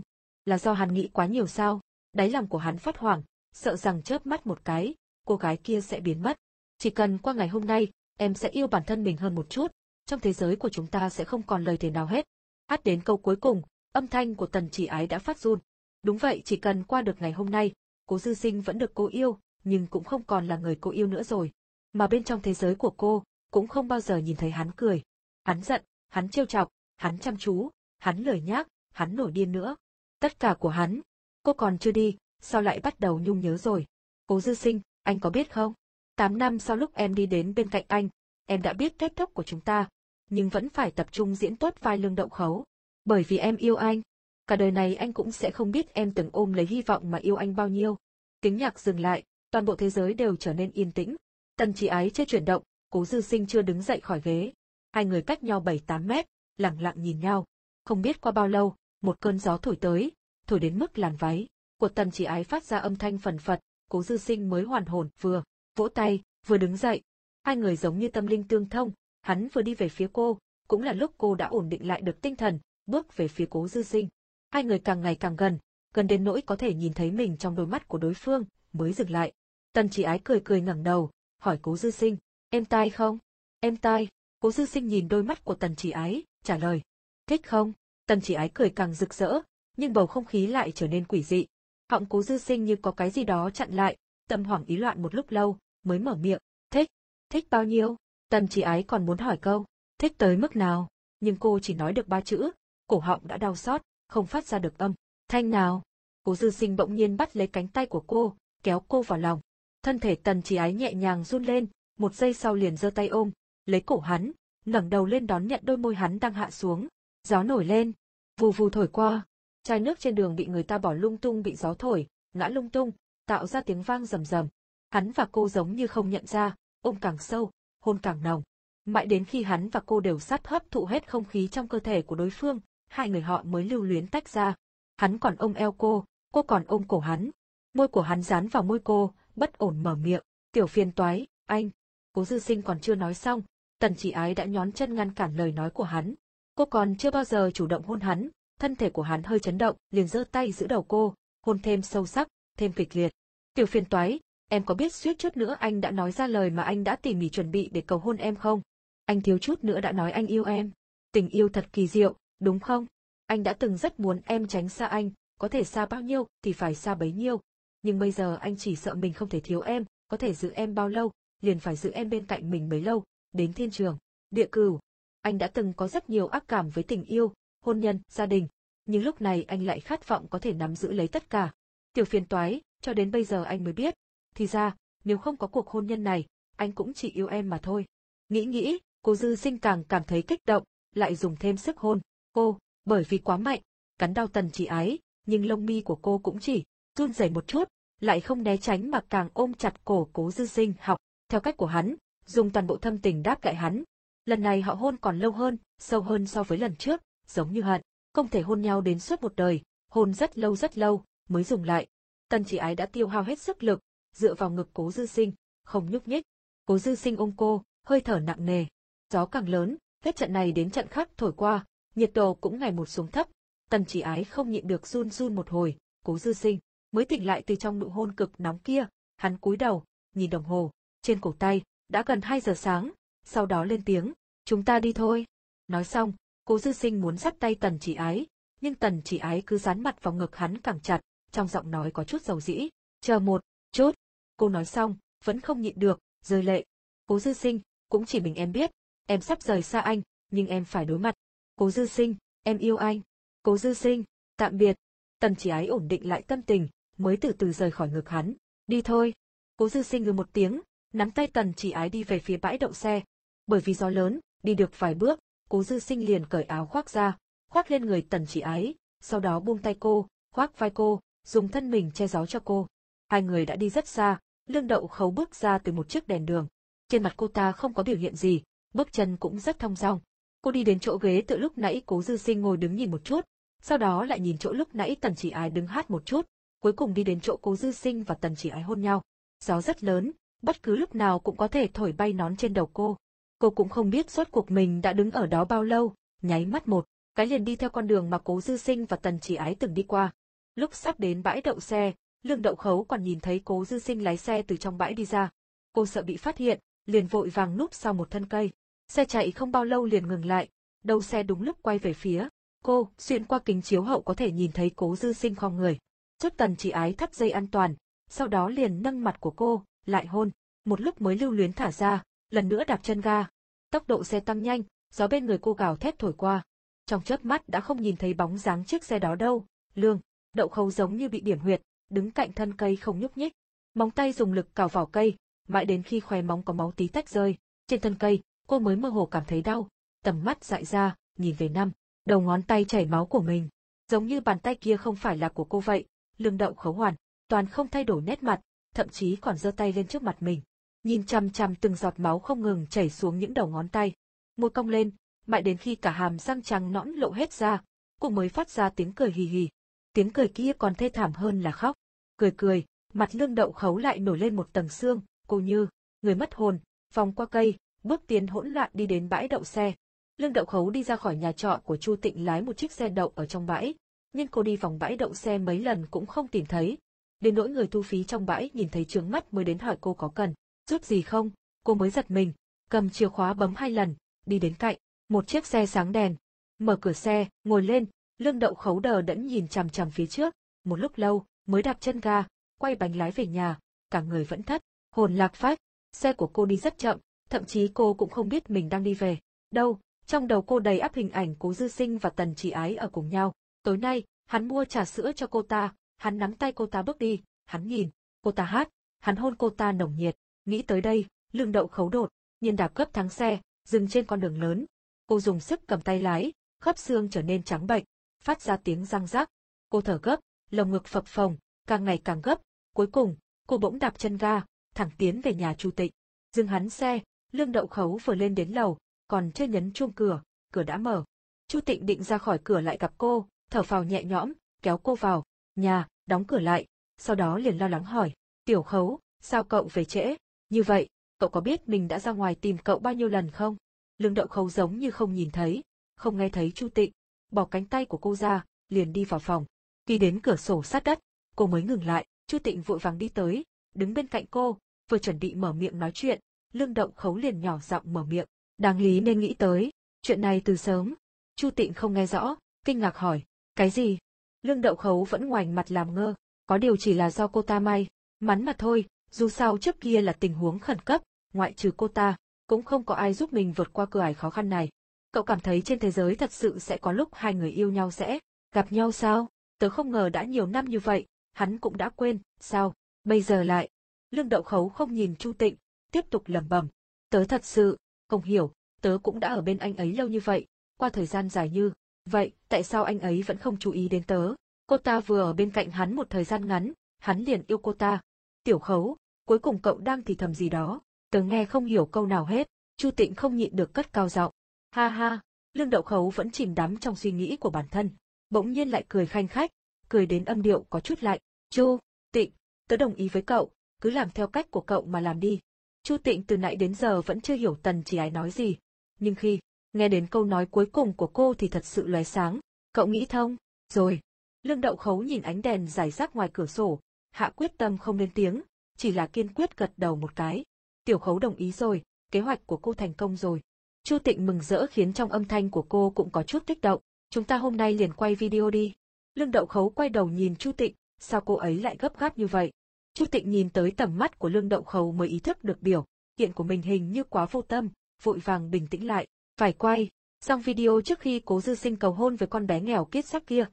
Là do hắn nghĩ quá nhiều sao? Đáy lòng của hắn phát hoảng, sợ rằng chớp mắt một cái, cô gái kia sẽ biến mất. Chỉ cần qua ngày hôm nay, em sẽ yêu bản thân mình hơn một chút, trong thế giới của chúng ta sẽ không còn lời thề nào hết. Hát đến câu cuối cùng, âm thanh của tần chỉ ái đã phát run. Đúng vậy chỉ cần qua được ngày hôm nay, cố dư sinh vẫn được cô yêu, nhưng cũng không còn là người cô yêu nữa rồi. Mà bên trong thế giới của cô, cũng không bao giờ nhìn thấy hắn cười. Hắn giận, hắn trêu chọc, hắn chăm chú, hắn lời nhác, hắn nổi điên nữa. Tất cả của hắn. Cô còn chưa đi, sao lại bắt đầu nhung nhớ rồi? Cố dư sinh, anh có biết không? Tám năm sau lúc em đi đến bên cạnh anh, em đã biết kết thúc của chúng ta, nhưng vẫn phải tập trung diễn tốt vai lương động khấu. Bởi vì em yêu anh. Cả đời này anh cũng sẽ không biết em từng ôm lấy hy vọng mà yêu anh bao nhiêu. Kính nhạc dừng lại, toàn bộ thế giới đều trở nên yên tĩnh. Tần chỉ ái chưa chuyển động, cố dư sinh chưa đứng dậy khỏi ghế. Hai người cách nhau 7-8 mét, lặng lặng nhìn nhau. Không biết qua bao lâu, một cơn gió thổi tới, thổi đến mức làn váy. Của tần chỉ ái phát ra âm thanh phần phật, cố dư sinh mới hoàn hồn, vừa, vỗ tay, vừa đứng dậy. Hai người giống như tâm linh tương thông, hắn vừa đi về phía cô, cũng là lúc cô đã ổn định lại được tinh thần, bước về phía cố dư sinh. Hai người càng ngày càng gần, gần đến nỗi có thể nhìn thấy mình trong đôi mắt của đối phương, mới dừng lại. Tần chỉ ái cười cười ngẩng đầu, hỏi cố dư sinh, em tai không? Em tai, cố dư sinh nhìn đôi mắt của tần chỉ ái, trả lời. Thích không? Tần chỉ ái cười càng rực rỡ, nhưng bầu không khí lại trở nên quỷ dị. Họng cố dư sinh như có cái gì đó chặn lại, tâm hoảng ý loạn một lúc lâu, mới mở miệng, thích, thích bao nhiêu? Tần chỉ ái còn muốn hỏi câu, thích tới mức nào? Nhưng cô chỉ nói được ba chữ, cổ họng đã đau xót, không phát ra được âm, thanh nào. Cố dư sinh bỗng nhiên bắt lấy cánh tay của cô, kéo cô vào lòng. Thân thể tần chỉ ái nhẹ nhàng run lên, một giây sau liền giơ tay ôm, lấy cổ hắn, ngẩng đầu lên đón nhận đôi môi hắn đang hạ xuống. Gió nổi lên, vù vù thổi qua, chai nước trên đường bị người ta bỏ lung tung bị gió thổi, ngã lung tung, tạo ra tiếng vang rầm rầm. Hắn và cô giống như không nhận ra, ôm càng sâu, hôn càng nồng. Mãi đến khi hắn và cô đều sát hấp thụ hết không khí trong cơ thể của đối phương, hai người họ mới lưu luyến tách ra. Hắn còn ôm eo cô, cô còn ôm cổ hắn. Môi của hắn dán vào môi cô, bất ổn mở miệng, tiểu phiền toái, anh. Cố dư sinh còn chưa nói xong, tần chỉ ái đã nhón chân ngăn cản lời nói của hắn. Cô còn chưa bao giờ chủ động hôn hắn, thân thể của hắn hơi chấn động, liền giơ tay giữ đầu cô, hôn thêm sâu sắc, thêm kịch liệt. Tiểu phiền toái, em có biết suýt chút nữa anh đã nói ra lời mà anh đã tỉ mỉ chuẩn bị để cầu hôn em không? Anh thiếu chút nữa đã nói anh yêu em. Tình yêu thật kỳ diệu, đúng không? Anh đã từng rất muốn em tránh xa anh, có thể xa bao nhiêu thì phải xa bấy nhiêu. Nhưng bây giờ anh chỉ sợ mình không thể thiếu em, có thể giữ em bao lâu, liền phải giữ em bên cạnh mình bấy lâu, đến thiên trường, địa cửu. Anh đã từng có rất nhiều ác cảm với tình yêu, hôn nhân, gia đình, nhưng lúc này anh lại khát vọng có thể nắm giữ lấy tất cả. Tiểu phiền toái, cho đến bây giờ anh mới biết, thì ra, nếu không có cuộc hôn nhân này, anh cũng chỉ yêu em mà thôi. Nghĩ nghĩ, cô Dư Sinh càng cảm thấy kích động, lại dùng thêm sức hôn. Cô, bởi vì quá mạnh, cắn đau tần chỉ ái, nhưng lông mi của cô cũng chỉ run rẩy một chút, lại không né tránh mà càng ôm chặt cổ cố Dư Sinh học, theo cách của hắn, dùng toàn bộ thâm tình đáp lại hắn. Lần này họ hôn còn lâu hơn, sâu hơn so với lần trước, giống như hận, không thể hôn nhau đến suốt một đời, hôn rất lâu rất lâu, mới dùng lại. Tần chỉ ái đã tiêu hao hết sức lực, dựa vào ngực cố dư sinh, không nhúc nhích. Cố dư sinh ôm cô, hơi thở nặng nề. Gió càng lớn, hết trận này đến trận khác thổi qua, nhiệt độ cũng ngày một xuống thấp. Tần chỉ ái không nhịn được run run một hồi, cố dư sinh, mới tỉnh lại từ trong nụ hôn cực nóng kia, hắn cúi đầu, nhìn đồng hồ, trên cổ tay, đã gần 2 giờ sáng, sau đó lên tiếng, chúng ta đi thôi. Nói xong, cố dư sinh muốn dắt tay tần chỉ ái, nhưng tần chỉ ái cứ dán mặt vào ngực hắn càng chặt, trong giọng nói có chút dầu dĩ, chờ một, chút. Cô nói xong, vẫn không nhịn được, rơi lệ. Cố dư sinh, cũng chỉ mình em biết, em sắp rời xa anh, nhưng em phải đối mặt. Cố dư sinh, em yêu anh. Cố dư sinh, tạm biệt. Tần chỉ ái ổn định lại tâm tình, mới từ từ rời khỏi ngực hắn. Đi thôi. Cố dư sinh ngừ một tiếng, nắm tay tần chỉ ái đi về phía bãi đậu xe. Bởi vì gió lớn, đi được vài bước, cố dư sinh liền cởi áo khoác ra, khoác lên người tần chỉ ái, sau đó buông tay cô, khoác vai cô, dùng thân mình che gió cho cô. Hai người đã đi rất xa, lương đậu khấu bước ra từ một chiếc đèn đường. Trên mặt cô ta không có biểu hiện gì, bước chân cũng rất thong dong. Cô đi đến chỗ ghế tự lúc nãy cố dư sinh ngồi đứng nhìn một chút, sau đó lại nhìn chỗ lúc nãy tần chỉ ái đứng hát một chút, cuối cùng đi đến chỗ cố dư sinh và tần chỉ ái hôn nhau. Gió rất lớn, bất cứ lúc nào cũng có thể thổi bay nón trên đầu cô. Cô cũng không biết suốt cuộc mình đã đứng ở đó bao lâu, nháy mắt một, cái liền đi theo con đường mà cố dư sinh và tần chỉ ái từng đi qua. Lúc sắp đến bãi đậu xe, lương đậu khấu còn nhìn thấy cố dư sinh lái xe từ trong bãi đi ra. Cô sợ bị phát hiện, liền vội vàng núp sau một thân cây. Xe chạy không bao lâu liền ngừng lại, đầu xe đúng lúc quay về phía. Cô, xuyên qua kính chiếu hậu có thể nhìn thấy cố dư sinh khom người. Chốt tần chỉ ái thắt dây an toàn, sau đó liền nâng mặt của cô, lại hôn. Một lúc mới lưu luyến thả ra, lần nữa đạp chân ga. Tốc độ xe tăng nhanh, gió bên người cô gào thét thổi qua. Trong chớp mắt đã không nhìn thấy bóng dáng chiếc xe đó đâu. Lương, đậu khâu giống như bị điểm huyệt, đứng cạnh thân cây không nhúc nhích. Móng tay dùng lực cào vào cây, mãi đến khi khóe móng có máu tí tách rơi. Trên thân cây, cô mới mơ hồ cảm thấy đau, tầm mắt dại ra, nhìn về năm, đầu ngón tay chảy máu của mình. Giống như bàn tay kia không phải là của cô vậy, lương đậu khấu hoàn, toàn không thay đổi nét mặt, thậm chí còn giơ tay lên trước mặt mình. Nhìn chằm chằm từng giọt máu không ngừng chảy xuống những đầu ngón tay. Môi cong lên, mãi đến khi cả hàm răng trắng nõn lộ hết ra, cô mới phát ra tiếng cười hì hì. Tiếng cười kia còn thê thảm hơn là khóc. Cười cười, mặt lương đậu khấu lại nổi lên một tầng xương, cô như, người mất hồn, vòng qua cây, bước tiến hỗn loạn đi đến bãi đậu xe. Lương đậu khấu đi ra khỏi nhà trọ của Chu Tịnh lái một chiếc xe đậu ở trong bãi, nhưng cô đi vòng bãi đậu xe mấy lần cũng không tìm thấy. Đến nỗi người thu phí trong bãi nhìn thấy trướng mắt mới đến hỏi cô có cần, giúp gì không, cô mới giật mình, cầm chìa khóa bấm hai lần, đi đến cạnh, một chiếc xe sáng đèn. Mở cửa xe, ngồi lên, lương đậu khấu đờ đẫn nhìn chằm chằm phía trước, một lúc lâu, mới đạp chân ga, quay bánh lái về nhà, cả người vẫn thất, hồn lạc phách, xe của cô đi rất chậm, thậm chí cô cũng không biết mình đang đi về. Đâu, trong đầu cô đầy ắp hình ảnh cố dư sinh và tần chỉ ái ở cùng nhau. Tối nay, hắn mua trà sữa cho cô ta, hắn nắm tay cô ta bước đi, hắn nhìn, cô ta hát, hắn hôn cô ta nồng nhiệt, nghĩ tới đây, lương đậu khấu đột, nhiên đạp gấp thắng xe, dừng trên con đường lớn. Cô dùng sức cầm tay lái, khớp xương trở nên trắng bệnh, phát ra tiếng răng rắc. Cô thở gấp, lồng ngực phập phồng, càng ngày càng gấp, cuối cùng, cô bỗng đạp chân ga, thẳng tiến về nhà Chu Tịnh. Dừng hắn xe, Lương Đậu Khấu vừa lên đến lầu, còn chưa nhấn chuông cửa, cửa đã mở. Chu Tịnh định ra khỏi cửa lại gặp cô, thở phào nhẹ nhõm, kéo cô vào, nhà, đóng cửa lại, sau đó liền lo lắng hỏi, Tiểu Khấu, sao cậu về trễ? Như vậy, cậu có biết mình đã ra ngoài tìm cậu bao nhiêu lần không? Lương Đậu Khấu giống như không nhìn thấy, không nghe thấy Chu Tịnh, bỏ cánh tay của cô ra, liền đi vào phòng. Khi đến cửa sổ sát đất, cô mới ngừng lại, Chu Tịnh vội vàng đi tới, đứng bên cạnh cô, vừa chuẩn bị mở miệng nói chuyện, Lương Động Khấu liền nhỏ giọng mở miệng, Đáng lý nên nghĩ tới, chuyện này từ sớm. Chu Tịnh không nghe rõ, kinh ngạc hỏi, cái gì? Lương Đậu Khấu vẫn ngoảnh mặt làm ngơ, có điều chỉ là do cô ta may, mắn mà thôi, dù sao trước kia là tình huống khẩn cấp, ngoại trừ cô ta, cũng không có ai giúp mình vượt qua cửa ải khó khăn này. Cậu cảm thấy trên thế giới thật sự sẽ có lúc hai người yêu nhau sẽ gặp nhau sao? Tớ không ngờ đã nhiều năm như vậy, hắn cũng đã quên, sao? Bây giờ lại. Lương Đậu Khấu không nhìn Chu Tịnh, tiếp tục lẩm bẩm. Tớ thật sự, không hiểu, tớ cũng đã ở bên anh ấy lâu như vậy, qua thời gian dài như. Vậy, tại sao anh ấy vẫn không chú ý đến tớ? Cô ta vừa ở bên cạnh hắn một thời gian ngắn, hắn liền yêu cô ta. Tiểu khấu, cuối cùng cậu đang thì thầm gì đó, tớ nghe không hiểu câu nào hết, Chu Tịnh không nhịn được cất cao giọng. Ha ha, lương đậu khấu vẫn chìm đắm trong suy nghĩ của bản thân, bỗng nhiên lại cười khanh khách, cười đến âm điệu có chút lạnh. Chu, Tịnh, tớ đồng ý với cậu, cứ làm theo cách của cậu mà làm đi. Chu Tịnh từ nãy đến giờ vẫn chưa hiểu tần chỉ ái nói gì, nhưng khi nghe đến câu nói cuối cùng của cô thì thật sự lóe sáng. Cậu nghĩ thông, rồi. Lương đậu khấu nhìn ánh đèn rải rác ngoài cửa sổ, hạ quyết tâm không lên tiếng, chỉ là kiên quyết gật đầu một cái. Tiểu khấu đồng ý rồi, kế hoạch của cô thành công rồi. Chu Tịnh mừng rỡ khiến trong âm thanh của cô cũng có chút kích động. Chúng ta hôm nay liền quay video đi. Lương đậu khấu quay đầu nhìn Chu Tịnh, sao cô ấy lại gấp gáp như vậy? Chu Tịnh nhìn tới tầm mắt của lương đậu khấu mới ý thức được biểu, hiện của mình hình như quá vô tâm, vội vàng bình tĩnh lại, phải quay, xong video trước khi cố dư sinh cầu hôn với con bé nghèo kiết sắc kia.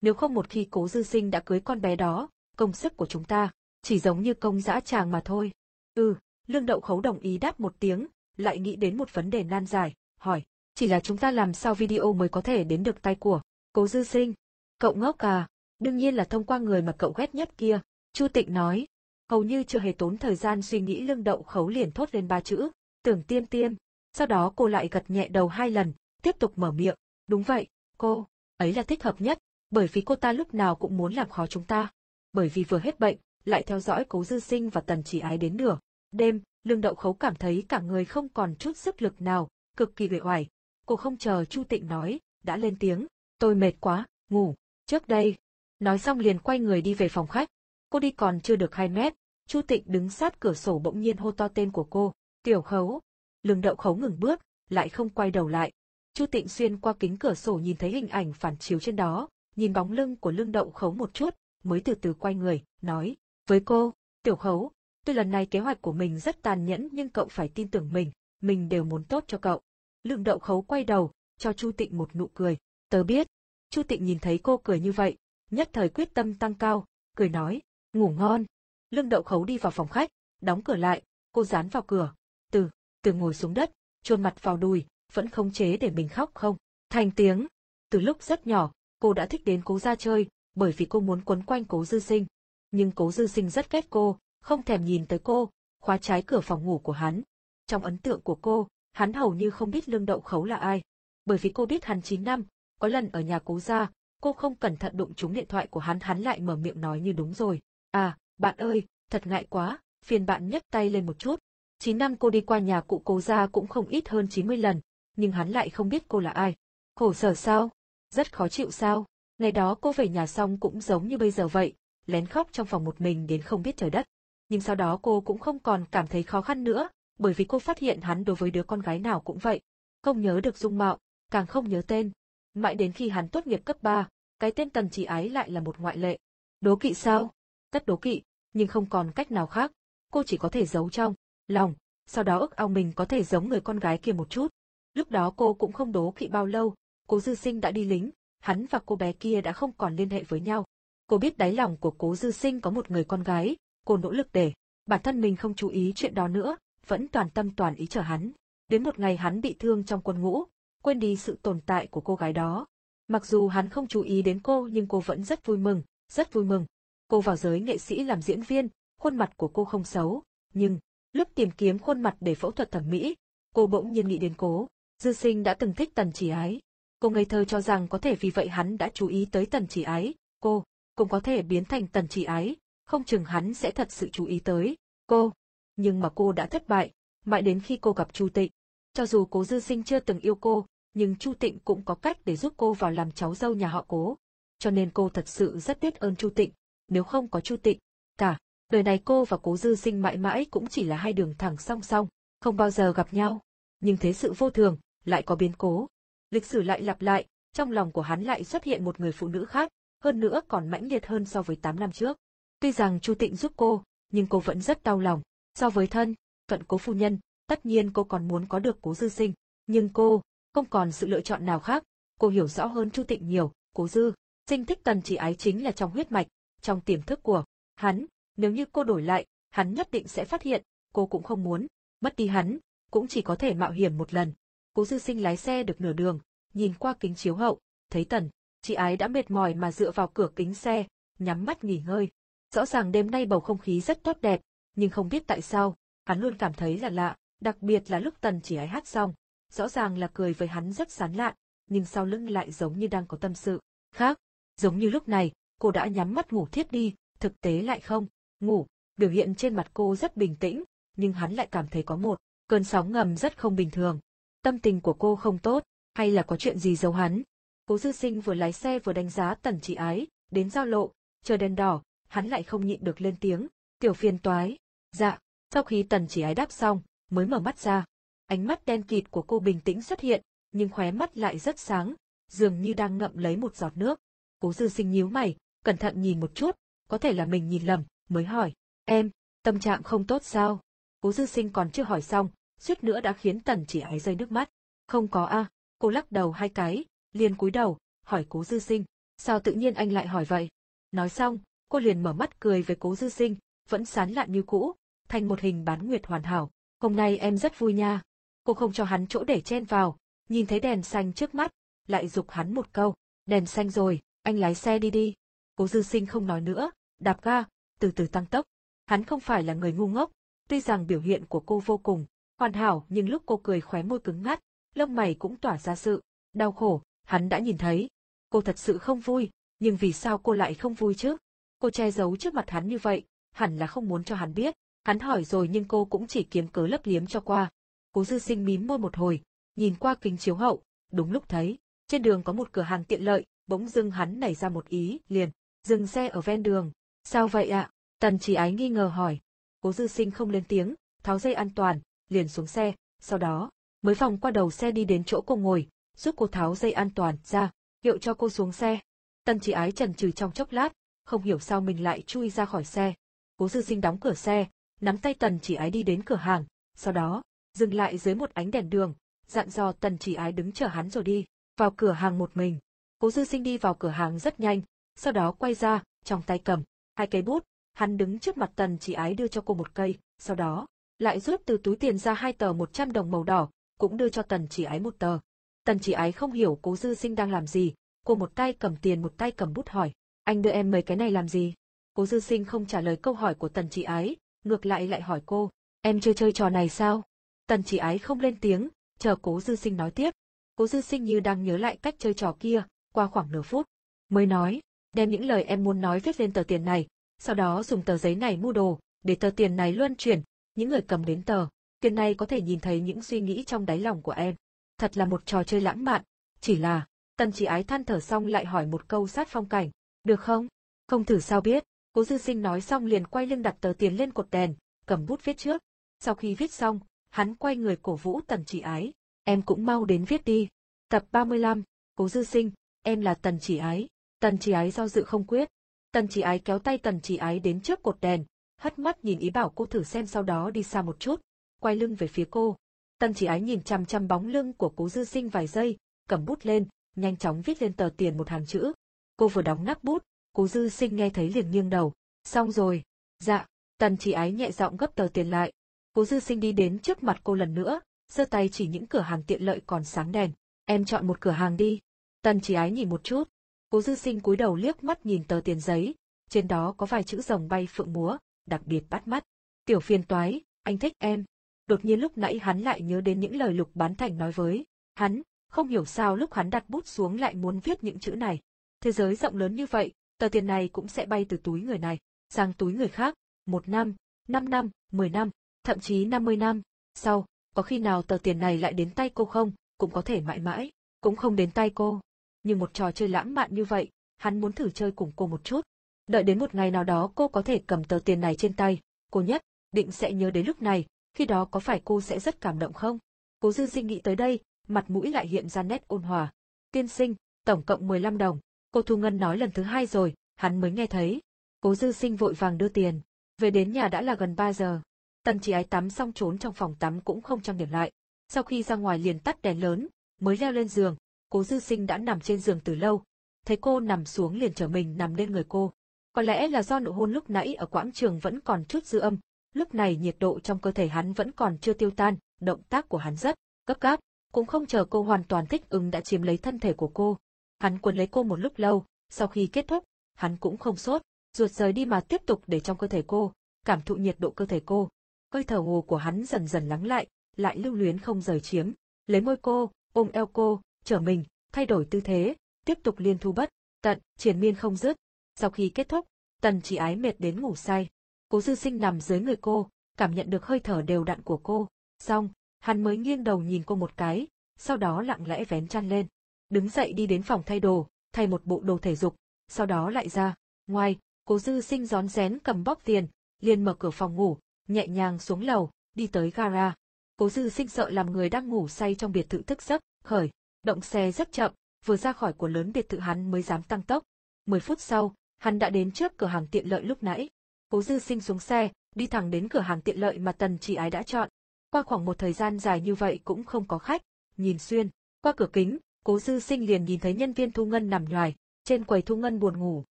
Nếu không một khi cố dư sinh đã cưới con bé đó, công sức của chúng ta, chỉ giống như công dã tràng mà thôi. Ừ, lương đậu khấu đồng ý đáp một tiếng, lại nghĩ đến một vấn đề nan giải, hỏi, chỉ là chúng ta làm sao video mới có thể đến được tay của cố dư sinh. Cậu ngốc à, đương nhiên là thông qua người mà cậu ghét nhất kia, Chu Tịnh nói. Hầu như chưa hề tốn thời gian suy nghĩ lương đậu khấu liền thốt lên ba chữ, tưởng tiêm tiêm. Sau đó cô lại gật nhẹ đầu hai lần, tiếp tục mở miệng, đúng vậy, cô, ấy là thích hợp nhất, bởi vì cô ta lúc nào cũng muốn làm khó chúng ta. Bởi vì vừa hết bệnh, lại theo dõi cố dư sinh và tần chỉ ái đến nửa. Đêm, lương đậu khấu cảm thấy cả người không còn chút sức lực nào, cực kỳ uể oải. Cô không chờ Chu Tịnh nói, đã lên tiếng, tôi mệt quá, ngủ, trước đây. Nói xong liền quay người đi về phòng khách. Cô đi còn chưa được hai mét, Chu Tịnh đứng sát cửa sổ bỗng nhiên hô to tên của cô, tiểu khấu. Lương đậu khấu ngừng bước, lại không quay đầu lại. Chu Tịnh xuyên qua kính cửa sổ nhìn thấy hình ảnh phản chiếu trên đó, nhìn bóng lưng của lương đậu khấu một chút, mới từ từ quay người, nói, với cô, tiểu khấu, tuy lần này kế hoạch của mình rất tàn nhẫn nhưng cậu phải tin tưởng mình, mình đều muốn tốt cho cậu. Lương đậu khấu quay đầu, cho Chu Tịnh một nụ cười, tớ biết. Chu Tịnh nhìn thấy cô cười như vậy, nhất thời quyết tâm tăng cao, cười nói, ngủ ngon. Lương đậu khấu đi vào phòng khách, đóng cửa lại, cô dán vào cửa, từ, từ ngồi xuống đất, chôn mặt vào đùi, vẫn không chế để mình khóc không. Thành tiếng. Từ lúc rất nhỏ, cô đã thích đến cố ra chơi, bởi vì cô muốn quấn quanh cố dư sinh. Nhưng cố dư sinh rất ghét cô, không thèm nhìn tới cô, khóa trái cửa phòng ngủ của hắn. Trong ấn tượng của cô, hắn hầu như không biết lương đậu khấu là ai. Bởi vì cô biết hắn 9 năm, có lần ở nhà cố Gia, cô không cẩn thận đụng trúng điện thoại của hắn hắn lại mở miệng nói như đúng rồi. À, bạn ơi, thật ngại quá, phiền bạn nhấc tay lên một chút. 9 năm cô đi qua nhà cụ cố Gia cũng không ít hơn 90 lần, nhưng hắn lại không biết cô là ai. Khổ sở sao? Rất khó chịu sao? Ngày đó cô về nhà xong cũng giống như bây giờ vậy, lén khóc trong phòng một mình đến không biết trời đất. Nhưng sau đó cô cũng không còn cảm thấy khó khăn nữa, bởi vì cô phát hiện hắn đối với đứa con gái nào cũng vậy. Không nhớ được dung mạo, càng không nhớ tên. Mãi đến khi hắn tốt nghiệp cấp 3, cái tên tần chỉ ái lại là một ngoại lệ. Đố kỵ sao? Tất đố kỵ, nhưng không còn cách nào khác. Cô chỉ có thể giấu trong lòng, sau đó ức ao mình có thể giống người con gái kia một chút. Lúc đó cô cũng không đố kỵ bao lâu, cố dư sinh đã đi lính, hắn và cô bé kia đã không còn liên hệ với nhau. Cô biết đáy lòng của cố dư sinh có một người con gái, cô nỗ lực để bản thân mình không chú ý chuyện đó nữa, vẫn toàn tâm toàn ý chờ hắn. Đến một ngày hắn bị thương trong quân ngũ, quên đi sự tồn tại của cô gái đó. Mặc dù hắn không chú ý đến cô nhưng cô vẫn rất vui mừng, rất vui mừng. Cô vào giới nghệ sĩ làm diễn viên, khuôn mặt của cô không xấu, nhưng, lúc tìm kiếm khuôn mặt để phẫu thuật thẩm mỹ, cô bỗng nhiên nghĩ đến cố. Dư sinh đã từng thích tần chỉ ái. Cô ngây thơ cho rằng có thể vì vậy hắn đã chú ý tới tần chỉ ái, cô, cũng có thể biến thành tần chỉ ái, không chừng hắn sẽ thật sự chú ý tới, cô. Nhưng mà cô đã thất bại, mãi đến khi cô gặp Chu Tịnh. Cho dù cố dư sinh chưa từng yêu cô, nhưng Chu Tịnh cũng có cách để giúp cô vào làm cháu dâu nhà họ cố. Cho nên cô thật sự rất biết ơn Chu Tịnh, nếu không có Chu Tịnh, cả, đời này cô và cố dư sinh mãi mãi cũng chỉ là hai đường thẳng song song, không bao giờ gặp nhau. Nhưng thế sự vô thường, lại có biến cố. Lịch sử lại lặp lại, trong lòng của hắn lại xuất hiện một người phụ nữ khác, hơn nữa còn mãnh liệt hơn so với 8 năm trước. Tuy rằng Chu Tịnh giúp cô, nhưng cô vẫn rất đau lòng. So với thân, cận cố phu nhân, tất nhiên cô còn muốn có được cố dư sinh. Nhưng cô, không còn sự lựa chọn nào khác. Cô hiểu rõ hơn Chu Tịnh nhiều, cố dư. Sinh thích tần chỉ ái chính là trong huyết mạch, trong tiềm thức của hắn. Nếu như cô đổi lại, hắn nhất định sẽ phát hiện, cô cũng không muốn. Mất đi hắn, cũng chỉ có thể mạo hiểm một lần. Cố dư sinh lái xe được nửa đường, nhìn qua kính chiếu hậu, thấy tần, chị ái đã mệt mỏi mà dựa vào cửa kính xe, nhắm mắt nghỉ ngơi. Rõ ràng đêm nay bầu không khí rất tốt đẹp, nhưng không biết tại sao, hắn luôn cảm thấy là lạ, đặc biệt là lúc tần chỉ ái hát xong. Rõ ràng là cười với hắn rất sán lạn, nhưng sau lưng lại giống như đang có tâm sự. Khác, giống như lúc này, cô đã nhắm mắt ngủ thiếp đi, thực tế lại không, ngủ, biểu hiện trên mặt cô rất bình tĩnh, nhưng hắn lại cảm thấy có một cơn sóng ngầm rất không bình thường. Tâm tình của cô không tốt, hay là có chuyện gì giấu hắn? Cố dư sinh vừa lái xe vừa đánh giá tần chỉ ái, đến giao lộ, chờ đèn đỏ, hắn lại không nhịn được lên tiếng, tiểu phiền toái. Dạ, sau khi tần chỉ ái đáp xong, mới mở mắt ra. Ánh mắt đen kịt của cô bình tĩnh xuất hiện, nhưng khóe mắt lại rất sáng, dường như đang ngậm lấy một giọt nước. Cố dư sinh nhíu mày, cẩn thận nhìn một chút, có thể là mình nhìn lầm, mới hỏi, em, tâm trạng không tốt sao? Cố dư sinh còn chưa hỏi xong, suýt nữa đã khiến tần chỉ ái rơi nước mắt. Không có a, cô lắc đầu hai cái, liền cúi đầu, hỏi cố dư sinh, sao tự nhiên anh lại hỏi vậy? Nói xong, cô liền mở mắt cười với cố dư sinh, vẫn sán lạn như cũ, thành một hình bán nguyệt hoàn hảo. Hôm nay em rất vui nha. Cô không cho hắn chỗ để chen vào, nhìn thấy đèn xanh trước mắt, lại dục hắn một câu, đèn xanh rồi, anh lái xe đi đi. Cố dư sinh không nói nữa, đạp ga, từ từ tăng tốc. Hắn không phải là người ngu ngốc, tuy rằng biểu hiện của cô vô cùng hoàn hảo nhưng lúc cô cười khóe môi cứng ngắt, lông mày cũng tỏa ra sự đau khổ, hắn đã nhìn thấy. Cô thật sự không vui, nhưng vì sao cô lại không vui chứ? Cô che giấu trước mặt hắn như vậy, hẳn là không muốn cho hắn biết. Hắn hỏi rồi nhưng cô cũng chỉ kiếm cớ lấp liếm cho qua. Cố dư sinh mím môi một hồi, nhìn qua kính chiếu hậu, đúng lúc thấy, trên đường có một cửa hàng tiện lợi, bỗng dưng hắn nảy ra một ý, liền, dừng xe ở ven đường. Sao vậy ạ? Tần chỉ ái nghi ngờ hỏi. Cố dư sinh không lên tiếng, tháo dây an toàn, liền xuống xe, sau đó, mới vòng qua đầu xe đi đến chỗ cô ngồi, giúp cô tháo dây an toàn ra, hiệu cho cô xuống xe. Tần chỉ ái trần trừ trong chốc lát, không hiểu sao mình lại chui ra khỏi xe. Cố dư sinh đóng cửa xe, nắm tay tần chỉ ái đi đến cửa hàng, sau đó, dừng lại dưới một ánh đèn đường, dặn dò tần chỉ ái đứng chờ hắn rồi đi, vào cửa hàng một mình. Cố dư sinh đi vào cửa hàng rất nhanh, sau đó quay ra, trong tay cầm, hai cây bút, hắn đứng trước mặt tần chỉ ái đưa cho cô một cây, sau đó, lại rút từ túi tiền ra hai tờ 100 đồng màu đỏ, cũng đưa cho tần chỉ ái một tờ. Tần chỉ ái không hiểu cố dư sinh đang làm gì, cô một tay cầm tiền một tay cầm bút hỏi, anh đưa em mấy cái này làm gì? Cố dư sinh không trả lời câu hỏi của tần chỉ ái, ngược lại lại hỏi cô, em chưa chơi trò này sao? Tần chỉ ái không lên tiếng, chờ cố dư sinh nói tiếp. Cố dư sinh như đang nhớ lại cách chơi trò kia, qua khoảng nửa phút, mới nói, đem những lời em muốn nói viết lên tờ tiền này, sau đó dùng tờ giấy này mua đồ, để tờ tiền này luân chuyển, những người cầm đến tờ, tiền này có thể nhìn thấy những suy nghĩ trong đáy lòng của em. Thật là một trò chơi lãng mạn, chỉ là, tần chỉ ái than thở xong lại hỏi một câu sát phong cảnh, được không? Không thử sao biết, cố dư sinh nói xong liền quay lưng đặt tờ tiền lên cột đèn, cầm bút viết trước. Sau khi viết xong, hắn quay người cổ vũ tần chỉ ái, em cũng mau đến viết đi. Tập 35, cố dư sinh, em là tần chỉ ái, tần chỉ ái do dự không quyết. Tần chỉ ái kéo tay tần chỉ ái đến trước cột đèn, hất mắt nhìn ý bảo cô thử xem sau đó đi xa một chút, quay lưng về phía cô. Tần chỉ ái nhìn chăm chăm bóng lưng của cố dư sinh vài giây, cầm bút lên, nhanh chóng viết lên tờ tiền một hàng chữ. Cô vừa đóng nắp bút, cố dư sinh nghe thấy liền nghiêng đầu. Xong rồi. Dạ, tần chỉ ái nhẹ giọng gấp tờ tiền lại. Cố dư sinh đi đến trước mặt cô lần nữa, giơ tay chỉ những cửa hàng tiện lợi còn sáng đèn. Em chọn một cửa hàng đi. Tần chỉ ái nhìn một chút. Cố dư sinh cúi đầu liếc mắt nhìn tờ tiền giấy, trên đó có vài chữ rồng bay phượng múa, đặc biệt bắt mắt. Tiểu phiền toái, anh thích em. Đột nhiên lúc nãy hắn lại nhớ đến những lời Lục Bán Thành nói với hắn, không hiểu sao lúc hắn đặt bút xuống lại muốn viết những chữ này. Thế giới rộng lớn như vậy, tờ tiền này cũng sẽ bay từ túi người này, sang túi người khác, một năm, năm năm, mười năm, thậm chí năm mươi năm. Sau, có khi nào tờ tiền này lại đến tay cô không, cũng có thể mãi mãi, cũng không đến tay cô. Nhưng một trò chơi lãng mạn như vậy, hắn muốn thử chơi cùng cô một chút. Đợi đến một ngày nào đó cô có thể cầm tờ tiền này trên tay, cô nhất định sẽ nhớ đến lúc này, khi đó có phải cô sẽ rất cảm động không? Cố dư sinh nghĩ tới đây, mặt mũi lại hiện ra nét ôn hòa. Tiên sinh, tổng cộng 15 đồng. Cô Thu Ngân nói lần thứ hai rồi, hắn mới nghe thấy. Cố dư sinh vội vàng đưa tiền. Về đến nhà đã là gần 3 giờ. Tần chỉ ái tắm xong trốn trong phòng tắm cũng không trang điểm lại. Sau khi ra ngoài liền tắt đèn lớn, mới leo lên giường. Cố dư sinh đã nằm trên giường từ lâu. Thấy cô nằm xuống liền trở mình nằm lên người cô. Có lẽ là do nụ hôn lúc nãy ở quãng trường vẫn còn chút dư âm, lúc này nhiệt độ trong cơ thể hắn vẫn còn chưa tiêu tan, động tác của hắn rất gấp gáp, cũng không chờ cô hoàn toàn thích ứng đã chiếm lấy thân thể của cô. Hắn quấn lấy cô một lúc lâu, sau khi kết thúc, hắn cũng không sốt, ruột rời đi mà tiếp tục để trong cơ thể cô, cảm thụ nhiệt độ cơ thể cô. Hơi thở hồ của hắn dần dần lắng lại, lại lưu luyến không rời chiếm, lấy môi cô, ôm eo cô, trở mình, thay đổi tư thế, tiếp tục liên thu bất, tận, triển miên không dứt. Sau khi kết thúc, tần chỉ ái mệt đến ngủ say. Cố dư sinh nằm dưới người cô, cảm nhận được hơi thở đều đặn của cô. Xong, hắn mới nghiêng đầu nhìn cô một cái, sau đó lặng lẽ vén chăn lên. Đứng dậy đi đến phòng thay đồ, thay một bộ đồ thể dục, sau đó lại ra. Ngoài, cố dư sinh gión rén cầm bóc tiền, liền mở cửa phòng ngủ, nhẹ nhàng xuống lầu, đi tới gara. Cố dư sinh sợ làm người đang ngủ say trong biệt thự thức giấc, khởi, động xe rất chậm, vừa ra khỏi của lớn biệt thự hắn mới dám tăng tốc. Mười phút sau, hắn đã đến trước cửa hàng tiện lợi lúc nãy. Cố dư sinh xuống xe, đi thẳng đến cửa hàng tiện lợi mà tần chỉ ái đã chọn. Qua khoảng một thời gian dài như vậy cũng không có khách, nhìn xuyên, qua cửa kính, cố dư sinh liền nhìn thấy nhân viên thu ngân nằm nhoài, trên quầy thu ngân buồn ngủ.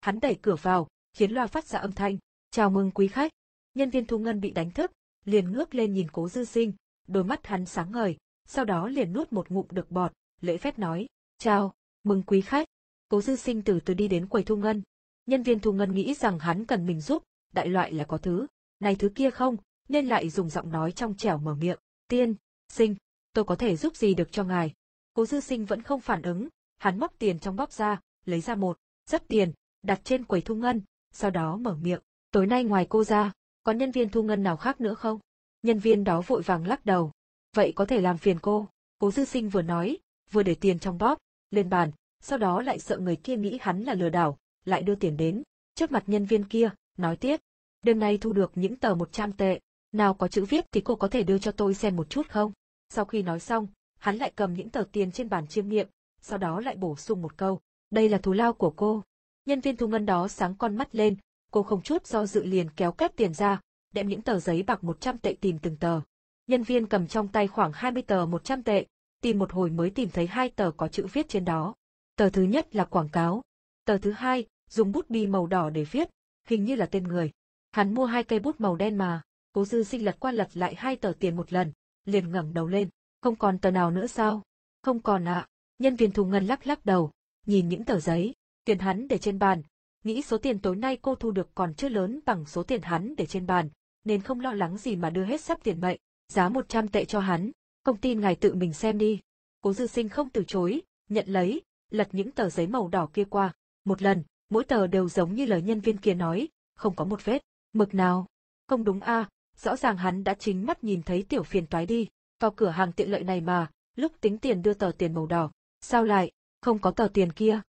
Hắn đẩy cửa vào, khiến loa phát ra âm thanh, chào mừng quý khách. Nhân viên thu ngân bị đánh thức, liền ngước lên nhìn cố dư sinh, đôi mắt hắn sáng ngời, sau đó liền nuốt một ngụm được bọt, lễ phép nói, chào, mừng quý khách. Cố dư sinh từ từ đi đến quầy thu ngân. Nhân viên thu ngân nghĩ rằng hắn cần mình giúp, đại loại là có thứ, này thứ kia không, nên lại dùng giọng nói trong trẻo mở miệng, tiên, sinh, tôi có thể giúp gì được cho ngài. Cố dư sinh vẫn không phản ứng, hắn móc tiền trong bóp ra, lấy ra một, dấp tiền, đặt trên quầy thu ngân, sau đó mở miệng, tối nay ngoài cô ra, có nhân viên thu ngân nào khác nữa không? Nhân viên đó vội vàng lắc đầu. Vậy có thể làm phiền cô. Cố dư sinh vừa nói, vừa để tiền trong bóp, lên bàn, sau đó lại sợ người kia nghĩ hắn là lừa đảo, lại đưa tiền đến, trước mặt nhân viên kia, nói tiếp. Đêm nay thu được những tờ 100 tệ, nào có chữ viết thì cô có thể đưa cho tôi xem một chút không? Sau khi nói xong, hắn lại cầm những tờ tiền trên bàn chiêm nghiệm, sau đó lại bổ sung một câu. Đây là thù lao của cô. Nhân viên thu ngân đó sáng con mắt lên, cô không chút do dự liền kéo kép tiền ra, đem những tờ giấy bạc 100 tệ tìm từng tờ. Nhân viên cầm trong tay khoảng 20 tờ 100 tệ, tìm một hồi mới tìm thấy hai tờ có chữ viết trên đó. Tờ thứ nhất là quảng cáo. Tờ thứ hai, dùng bút bi màu đỏ để viết, hình như là tên người. Hắn mua hai cây bút màu đen mà, cố dư sinh lật qua lật lại hai tờ tiền một lần, liền ngẩng đầu lên, không còn tờ nào nữa sao? Không còn ạ. Nhân viên thu ngân lắc lắc đầu, nhìn những tờ giấy, tiền hắn để trên bàn, nghĩ số tiền tối nay cô thu được còn chưa lớn bằng số tiền hắn để trên bàn, nên không lo lắng gì mà đưa hết sắp tiền mệnh, giá 100 tệ cho hắn, không tin ngài tự mình xem đi. Cố dư sinh không từ chối, nhận lấy, lật những tờ giấy màu đỏ kia qua, một lần, mỗi tờ đều giống như lời nhân viên kia nói, không có một vết, mực nào. Không đúng a, rõ ràng hắn đã chính mắt nhìn thấy tiểu phiền toái đi, vào cửa hàng tiện lợi này mà, lúc tính tiền đưa tờ tiền màu đỏ, sao lại, không có tờ tiền kia.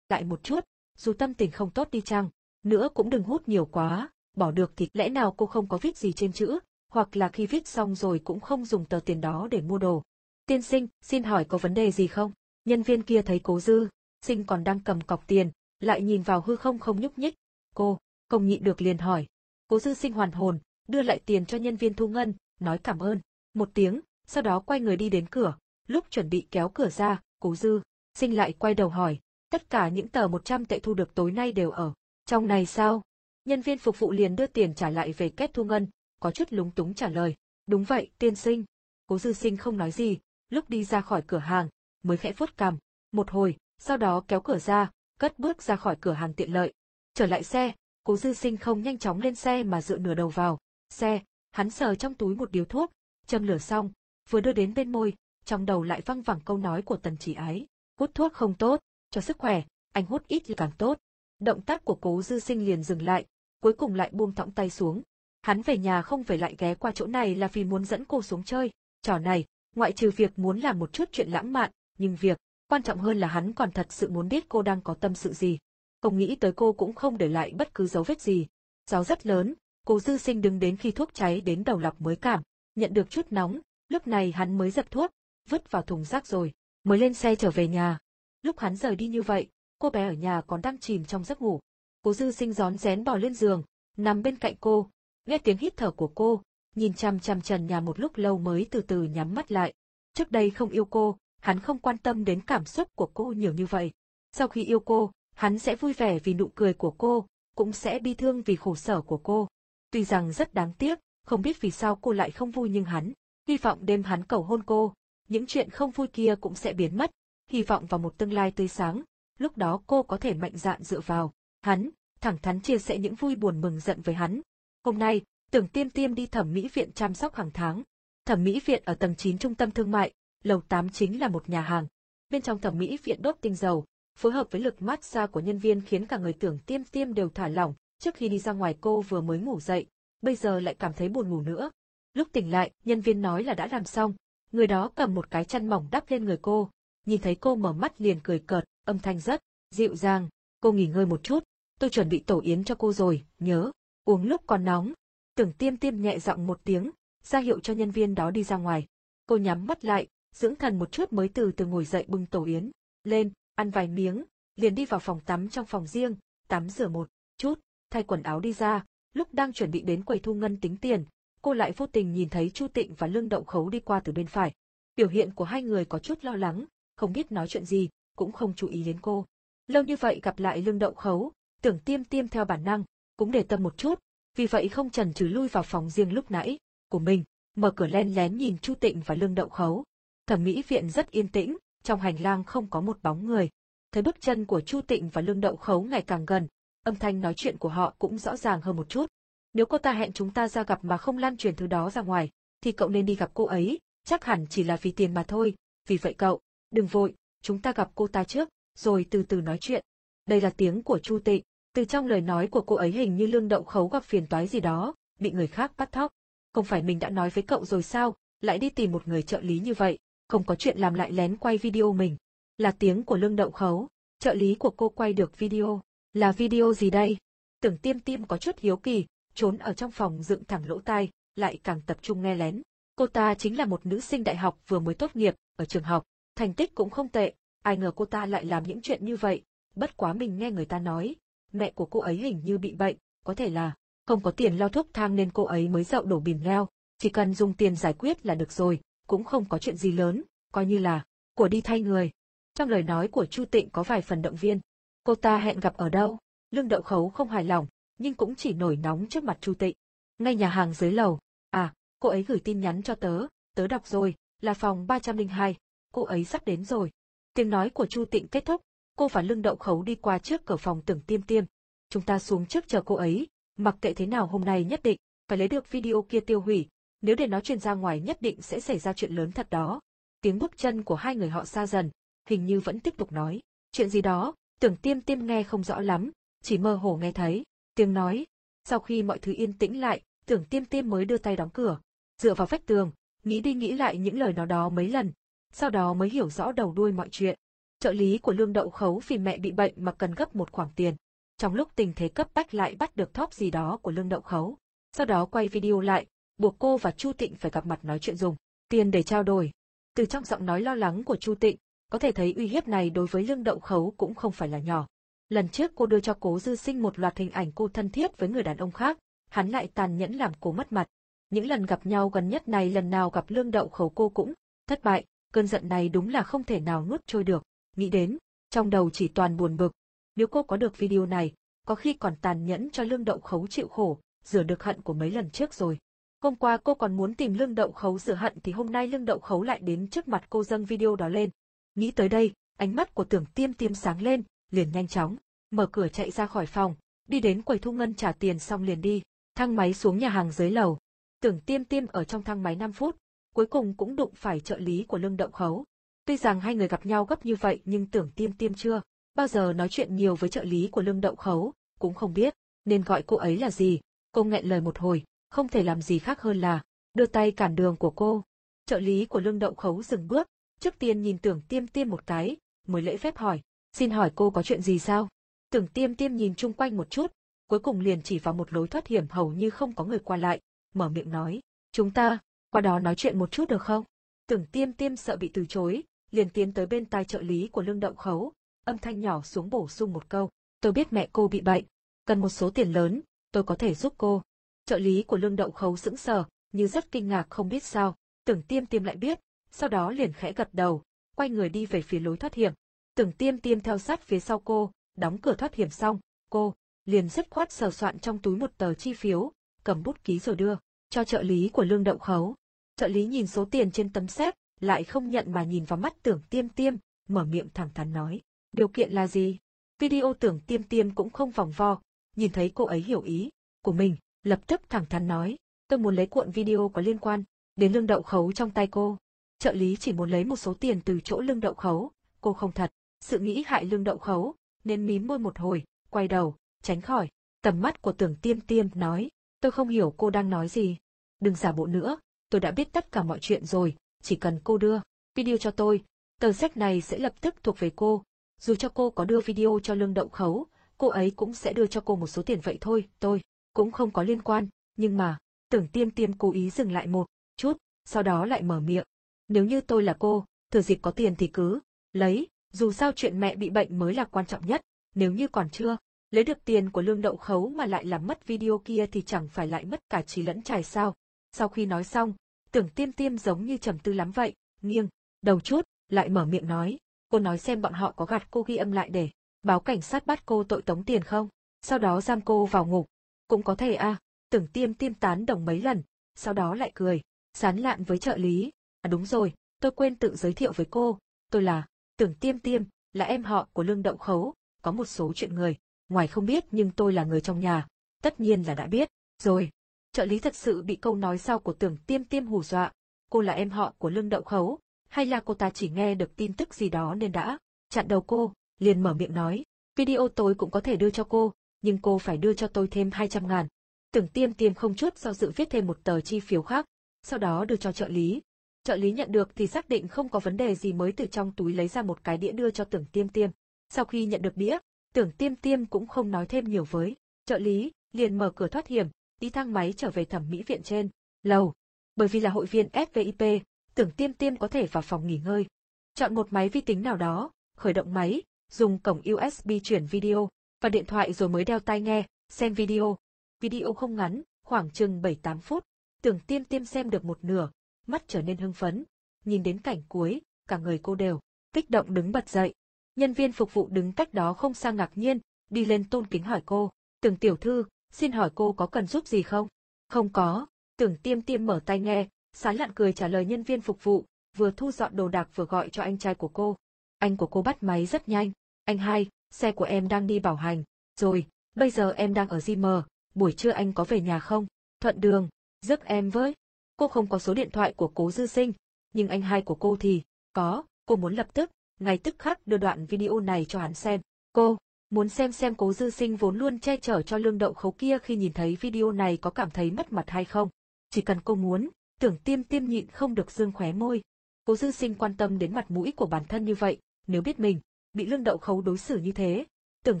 Lại một chút, dù tâm tình không tốt đi chăng, nữa cũng đừng hút nhiều quá, bỏ được thì lẽ nào cô không có viết gì trên chữ, hoặc là khi viết xong rồi cũng không dùng tờ tiền đó để mua đồ. Tiên sinh, xin hỏi có vấn đề gì không? Nhân viên kia thấy cố dư, sinh còn đang cầm cọc tiền, lại nhìn vào hư không không nhúc nhích. Cô, không nhịn được liền hỏi. Cố dư sinh hoàn hồn, đưa lại tiền cho nhân viên thu ngân, nói cảm ơn. Một tiếng, sau đó quay người đi đến cửa, lúc chuẩn bị kéo cửa ra, cố dư, sinh lại quay đầu hỏi, tất cả những tờ 100 tệ thu được tối nay đều ở. Trong này sao? Nhân viên phục vụ liền đưa tiền trả lại về kết thu ngân, có chút lúng túng trả lời. Đúng vậy, tiên sinh. Cố dư sinh không nói gì, lúc đi ra khỏi cửa hàng, mới khẽ vuốt cằm. Một hồi, sau đó kéo cửa ra, cất bước ra khỏi cửa hàng tiện lợi. Trở lại xe, cố dư sinh không nhanh chóng lên xe mà dựa nửa đầu vào. Xe, hắn sờ trong túi một điếu thuốc, châm lửa xong, vừa đưa đến bên môi, trong đầu lại văng vẳng câu nói của tần chỉ ái. Hút thuốc không tốt, cho sức khỏe, anh hút ít càng tốt. Động tác của cố dư sinh liền dừng lại, cuối cùng lại buông thõng tay xuống. Hắn về nhà không phải lại ghé qua chỗ này là vì muốn dẫn cô xuống chơi. Trò này, ngoại trừ việc muốn làm một chút chuyện lãng mạn, nhưng việc, quan trọng hơn là hắn còn thật sự muốn biết cô đang có tâm sự gì. Không nghĩ tới cô cũng không để lại bất cứ dấu vết gì. Gió rất lớn, cô dư sinh đứng đến khi thuốc cháy đến đầu lọc mới cảm, nhận được chút nóng, Lúc này hắn mới dập thuốc, vứt vào thùng rác rồi, mới lên xe trở về nhà. Lúc hắn rời đi như vậy, cô bé ở nhà còn đang chìm trong giấc ngủ. Cố dư sinh gión rén bò lên giường, nằm bên cạnh cô, nghe tiếng hít thở của cô, nhìn chăm chăm trần nhà một lúc lâu mới từ từ nhắm mắt lại. Trước đây không yêu cô, hắn không quan tâm đến cảm xúc của cô nhiều như vậy. Sau khi yêu cô, hắn sẽ vui vẻ vì nụ cười của cô, cũng sẽ bi thương vì khổ sở của cô. Tuy rằng rất đáng tiếc, không biết vì sao cô lại không vui nhưng hắn, hy vọng đêm hắn cầu hôn cô, những chuyện không vui kia cũng sẽ biến mất, hy vọng vào một tương lai tươi sáng, lúc đó cô có thể mạnh dạn dựa vào. Hắn, thẳng thắn chia sẻ những vui buồn mừng giận với hắn. Hôm nay, tưởng tiêm tiêm đi thẩm mỹ viện chăm sóc hàng tháng. Thẩm mỹ viện ở tầng 9 trung tâm thương mại, lầu 8 chính là một nhà hàng. Bên trong thẩm mỹ viện đốt tinh dầu, phối hợp với lực mát xa của nhân viên khiến cả người tưởng tiêm tiêm đều thả lỏng, trước khi đi ra ngoài cô vừa mới ngủ dậy, bây giờ lại cảm thấy buồn ngủ nữa. Lúc tỉnh lại, nhân viên nói là đã làm xong, người đó cầm một cái chăn mỏng đắp lên người cô, nhìn thấy cô mở mắt liền cười cợt, âm thanh rất dịu dàng, cô nghỉ ngơi một chút, tôi chuẩn bị tổ yến cho cô rồi, nhớ, uống lúc còn nóng. Tưởng tiêm tiêm nhẹ giọng một tiếng, ra hiệu cho nhân viên đó đi ra ngoài. Cô nhắm mắt lại, dưỡng thần một chút mới từ từ ngồi dậy bưng tổ yến, lên, ăn vài miếng, liền đi vào phòng tắm trong phòng riêng, tắm rửa một chút, thay quần áo đi ra, lúc đang chuẩn bị đến quầy thu ngân tính tiền, cô lại vô tình nhìn thấy Chu Tịnh và Lương Đậu Khấu đi qua từ bên phải. Biểu hiện của hai người có chút lo lắng, không biết nói chuyện gì, cũng không chú ý đến cô. Lâu như vậy gặp lại Lương Đậu Khấu, tưởng tiêm tiêm theo bản năng, cũng để tâm một chút, vì vậy không chần chừ lui vào phòng riêng lúc nãy, của mình, mở cửa len lén nhìn Chu Tịnh và Lương Đậu Khấu. Thẩm mỹ viện rất yên tĩnh, trong hành lang không có một bóng người. Thấy bước chân của Chu Tịnh và Lương Đậu Khấu ngày càng gần, âm thanh nói chuyện của họ cũng rõ ràng hơn một chút. Nếu cô ta hẹn chúng ta ra gặp mà không lan truyền thứ đó ra ngoài, thì cậu nên đi gặp cô ấy, chắc hẳn chỉ là vì tiền mà thôi, vì vậy cậu, đừng vội, chúng ta gặp cô ta trước, rồi từ từ nói chuyện. Đây là tiếng của Chu Tịnh, từ trong lời nói của cô ấy hình như lương đậu khấu gặp phiền toái gì đó, bị người khác bắt thóc. Không phải mình đã nói với cậu rồi sao, lại đi tìm một người trợ lý như vậy, không có chuyện làm lại lén quay video mình. Là tiếng của lương đậu khấu, trợ lý của cô quay được video. Là video gì đây? Tưởng tiêm tiêm có chút hiếu kỳ, trốn ở trong phòng dựng thẳng lỗ tai, lại càng tập trung nghe lén. Cô ta chính là một nữ sinh đại học vừa mới tốt nghiệp, ở trường học, thành tích cũng không tệ, ai ngờ cô ta lại làm những chuyện như vậy, bất quá mình nghe người ta nói, mẹ của cô ấy hình như bị bệnh, có thể là không có tiền lo thuốc thang nên cô ấy mới dậu đổ bìm leo, chỉ cần dùng tiền giải quyết là được rồi, cũng không có chuyện gì lớn, coi như là của đi thay người. Trong lời nói của Chu Tịnh có vài phần động viên. Cô ta hẹn gặp ở đâu? Lương Đậu Khấu không hài lòng, nhưng cũng chỉ nổi nóng trước mặt Chu Tịnh. Ngay nhà hàng dưới lầu. À, cô ấy gửi tin nhắn cho tớ, tớ đọc rồi, là phòng 302, cô ấy sắp đến rồi. Tiếng nói của Chu Tịnh kết thúc, cô và Lương Đậu Khấu đi qua trước cửa phòng tưởng tiêm tiêm. Chúng ta xuống trước chờ cô ấy, mặc kệ thế nào hôm nay nhất định, phải lấy được video kia tiêu hủy, nếu để nó truyền ra ngoài nhất định sẽ xảy ra chuyện lớn thật đó. Tiếng bước chân của hai người họ xa dần, hình như vẫn tiếp tục nói. Chuyện gì đó, tưởng tiêm tiêm nghe không rõ lắm, chỉ mơ hồ nghe thấy. Tiếng nói. Sau khi mọi thứ yên tĩnh lại, tưởng tiêm tiêm mới đưa tay đóng cửa. Dựa vào vách tường, nghĩ đi nghĩ lại những lời nó đó mấy lần. Sau đó mới hiểu rõ đầu đuôi mọi chuyện. Trợ lý của Lương Đậu Khấu vì mẹ bị bệnh mà cần gấp một khoản tiền. Trong lúc tình thế cấp bách lại bắt được thóp gì đó của Lương Đậu Khấu. Sau đó quay video lại, buộc cô và Chu Tịnh phải gặp mặt nói chuyện dùng tiền để trao đổi. Từ trong giọng nói lo lắng của Chu Tịnh, có thể thấy uy hiếp này đối với Lương Đậu Khấu cũng không phải là nhỏ. Lần trước cô đưa cho cố dư sinh một loạt hình ảnh cô thân thiết với người đàn ông khác, hắn lại tàn nhẫn làm cô mất mặt. Những lần gặp nhau gần nhất này lần nào gặp Lương Đậu Khấu cô cũng thất bại, cơn giận này đúng là không thể nào nuốt trôi được. Nghĩ đến, trong đầu chỉ toàn buồn bực. Nếu cô có được video này, có khi còn tàn nhẫn cho Lương Đậu Khấu chịu khổ, rửa được hận của mấy lần trước rồi. Hôm qua cô còn muốn tìm Lương Đậu Khấu rửa hận thì hôm nay Lương Đậu Khấu lại đến trước mặt cô dâng video đó lên. Nghĩ tới đây, ánh mắt của tưởng tiêm tiêm sáng lên, liền nhanh chóng, mở cửa chạy ra khỏi phòng, đi đến quầy thu ngân trả tiền xong liền đi, thang máy xuống nhà hàng dưới lầu. Tưởng tiêm tiêm ở trong thang máy 5 phút, cuối cùng cũng đụng phải trợ lý của lương đậu khấu. Tuy rằng hai người gặp nhau gấp như vậy nhưng tưởng tiêm tiêm chưa, bao giờ nói chuyện nhiều với trợ lý của lương đậu khấu, cũng không biết, nên gọi cô ấy là gì. Cô nghẹn lời một hồi, không thể làm gì khác hơn là, đưa tay cản đường của cô. Trợ lý của lương đậu khấu dừng bước, trước tiên nhìn tưởng tiêm tiêm một cái, mới lễ phép hỏi, xin hỏi cô có chuyện gì sao? Tưởng tiêm tiêm nhìn chung quanh một chút, cuối cùng liền chỉ vào một lối thoát hiểm hầu như không có người qua lại, mở miệng nói, chúng ta, qua đó nói chuyện một chút được không? Tưởng tiêm tiêm sợ bị từ chối, liền tiến tới bên tai trợ lý của lương đậu khấu, âm thanh nhỏ xuống bổ sung một câu. Tôi biết mẹ cô bị bệnh, cần một số tiền lớn, tôi có thể giúp cô. Trợ lý của lương đậu khấu sững sờ, như rất kinh ngạc không biết sao, tưởng tiêm tiêm lại biết, sau đó liền khẽ gật đầu, quay người đi về phía lối thoát hiểm. Tưởng tiêm tiêm theo sát phía sau cô, đóng cửa thoát hiểm xong, cô, liền dứt khoát sờ soạn trong túi một tờ chi phiếu, cầm bút ký rồi đưa, cho trợ lý của lương đậu khấu. Trợ lý nhìn số tiền trên tấm xếp, lại không nhận mà nhìn vào mắt tưởng tiêm tiêm, mở miệng thẳng thắn nói. Điều kiện là gì? Video tưởng tiêm tiêm cũng không vòng vo, nhìn thấy cô ấy hiểu ý của mình, lập tức thẳng thắn nói, tôi muốn lấy cuộn video có liên quan đến lương đậu khấu trong tay cô. Trợ lý chỉ muốn lấy một số tiền từ chỗ lương đậu khấu, cô không thật, sự nghĩ hại lương đậu khấu, nên mím môi một hồi, quay đầu, tránh khỏi. Tầm mắt của tưởng tiêm tiêm nói, tôi không hiểu cô đang nói gì. Đừng giả bộ nữa, tôi đã biết tất cả mọi chuyện rồi, chỉ cần cô đưa video cho tôi, tờ sách này sẽ lập tức thuộc về cô. Dù cho cô có đưa video cho lương đậu khấu, cô ấy cũng sẽ đưa cho cô một số tiền vậy thôi, tôi cũng không có liên quan, nhưng mà, tưởng tiêm tiêm cố ý dừng lại một chút, sau đó lại mở miệng. Nếu như tôi là cô, thừa dịp có tiền thì cứ, lấy, dù sao chuyện mẹ bị bệnh mới là quan trọng nhất, nếu như còn chưa, lấy được tiền của lương đậu khấu mà lại làm mất video kia thì chẳng phải lại mất cả trí lẫn trải sao. Sau khi nói xong, tưởng tiêm tiêm giống như trầm tư lắm vậy, nghiêng, đầu chút, lại mở miệng nói, cô nói xem bọn họ có gạt cô ghi âm lại để báo cảnh sát bắt cô tội tống tiền không, sau đó giam cô vào ngục. Cũng có thể à, tưởng tiêm tiêm tán đồng mấy lần, sau đó lại cười, sán lạn với trợ lý. À đúng rồi, tôi quên tự giới thiệu với cô, tôi là, tưởng tiêm tiêm, là em họ của lương đậu khấu, có một số chuyện người, ngoài không biết nhưng tôi là người trong nhà, tất nhiên là đã biết, rồi. Trợ lý thật sự bị câu nói sau của tưởng tiêm tiêm hù dọa, cô là em họ của lương đậu khấu, hay là cô ta chỉ nghe được tin tức gì đó nên đã chặn đầu cô, liền mở miệng nói, video tôi cũng có thể đưa cho cô, nhưng cô phải đưa cho tôi thêm 200 ngàn. Tưởng tiêm tiêm không chút do dự viết thêm một tờ chi phiếu khác, sau đó đưa cho trợ lý. Trợ lý nhận được thì xác định không có vấn đề gì mới từ trong túi lấy ra một cái đĩa đưa cho tưởng tiêm tiêm. Sau khi nhận được đĩa, tưởng tiêm tiêm cũng không nói thêm nhiều với. Trợ lý, liền mở cửa thoát hiểm, đi thang máy trở về thẩm mỹ viện trên, lầu. Bởi vì là hội viên FVIP, tưởng tiêm tiêm có thể vào phòng nghỉ ngơi. Chọn một máy vi tính nào đó, khởi động máy, dùng cổng USB chuyển video, và điện thoại rồi mới đeo tai nghe, xem video. Video không ngắn, khoảng chừng 7-8 phút, tưởng tiêm tiêm xem được một nửa, mắt trở nên hưng phấn, nhìn đến cảnh cuối, cả người cô đều, kích động đứng bật dậy. Nhân viên phục vụ đứng cách đó không xa ngạc nhiên, đi lên tôn kính hỏi cô, tưởng tiểu thư, xin hỏi cô có cần giúp gì không? Không có, tưởng tiêm tiêm mở tai nghe, sán lạn cười trả lời nhân viên phục vụ, vừa thu dọn đồ đạc vừa gọi cho anh trai của cô. Anh của cô bắt máy rất nhanh. Anh hai, xe của em đang đi bảo hành. Rồi, bây giờ em đang ở GM, buổi trưa anh có về nhà không? Thuận đường, Giúp em với. Cô không có số điện thoại của cố dư sinh, nhưng anh hai của cô thì, có, cô muốn lập tức, ngay tức khắc đưa đoạn video này cho hắn xem. Cô, muốn xem xem cố dư sinh vốn luôn che chở cho lương đậu khấu kia khi nhìn thấy video này có cảm thấy mất mặt hay không. Chỉ cần cô muốn, tưởng tiêm tiêm nhịn không được dương khóe môi. Cố dư sinh quan tâm đến mặt mũi của bản thân như vậy, nếu biết mình, bị lương đậu khấu đối xử như thế, tưởng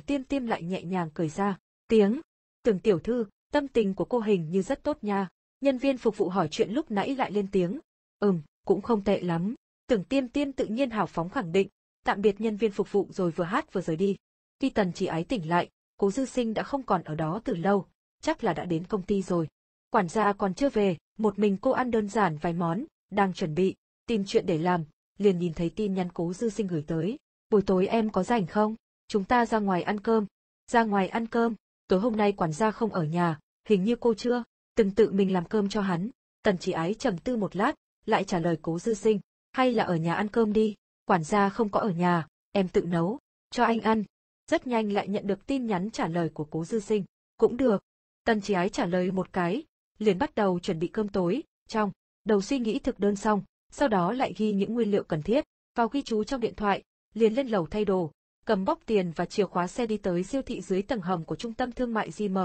tiêm tiêm lại nhẹ nhàng cười ra, tiếng, tưởng tiểu thư, tâm tình của cô hình như rất tốt nha, nhân viên phục vụ hỏi chuyện lúc nãy lại lên tiếng, ừm, cũng không tệ lắm, tưởng tiêm tiêm tự nhiên hào phóng khẳng định, tạm biệt nhân viên phục vụ rồi vừa hát vừa rời đi. Khi tần chỉ ái tỉnh lại, cố dư sinh đã không còn ở đó từ lâu, chắc là đã đến công ty rồi. Quản gia còn chưa về, một mình cô ăn đơn giản vài món, đang chuẩn bị, tìm chuyện để làm, liền nhìn thấy tin nhắn cố dư sinh gửi tới. Buổi tối em có rảnh không? Chúng ta ra ngoài ăn cơm. Ra ngoài ăn cơm, tối hôm nay quản gia không ở nhà, hình như cô chưa, từng tự mình làm cơm cho hắn. Tần chỉ ái trầm tư một lát, lại trả lời cố dư sinh, hay là ở nhà ăn cơm đi, quản gia không có ở nhà, em tự nấu, cho anh ăn. Rất nhanh lại nhận được tin nhắn trả lời của cố dư sinh, cũng được. Tần chỉ ái trả lời một cái, liền bắt đầu chuẩn bị cơm tối, trong, đầu suy nghĩ thực đơn xong, sau đó lại ghi những nguyên liệu cần thiết, vào ghi chú trong điện thoại, liền lên lầu thay đồ, cầm bóc tiền và chìa khóa xe đi tới siêu thị dưới tầng hầm của trung tâm thương mại GM.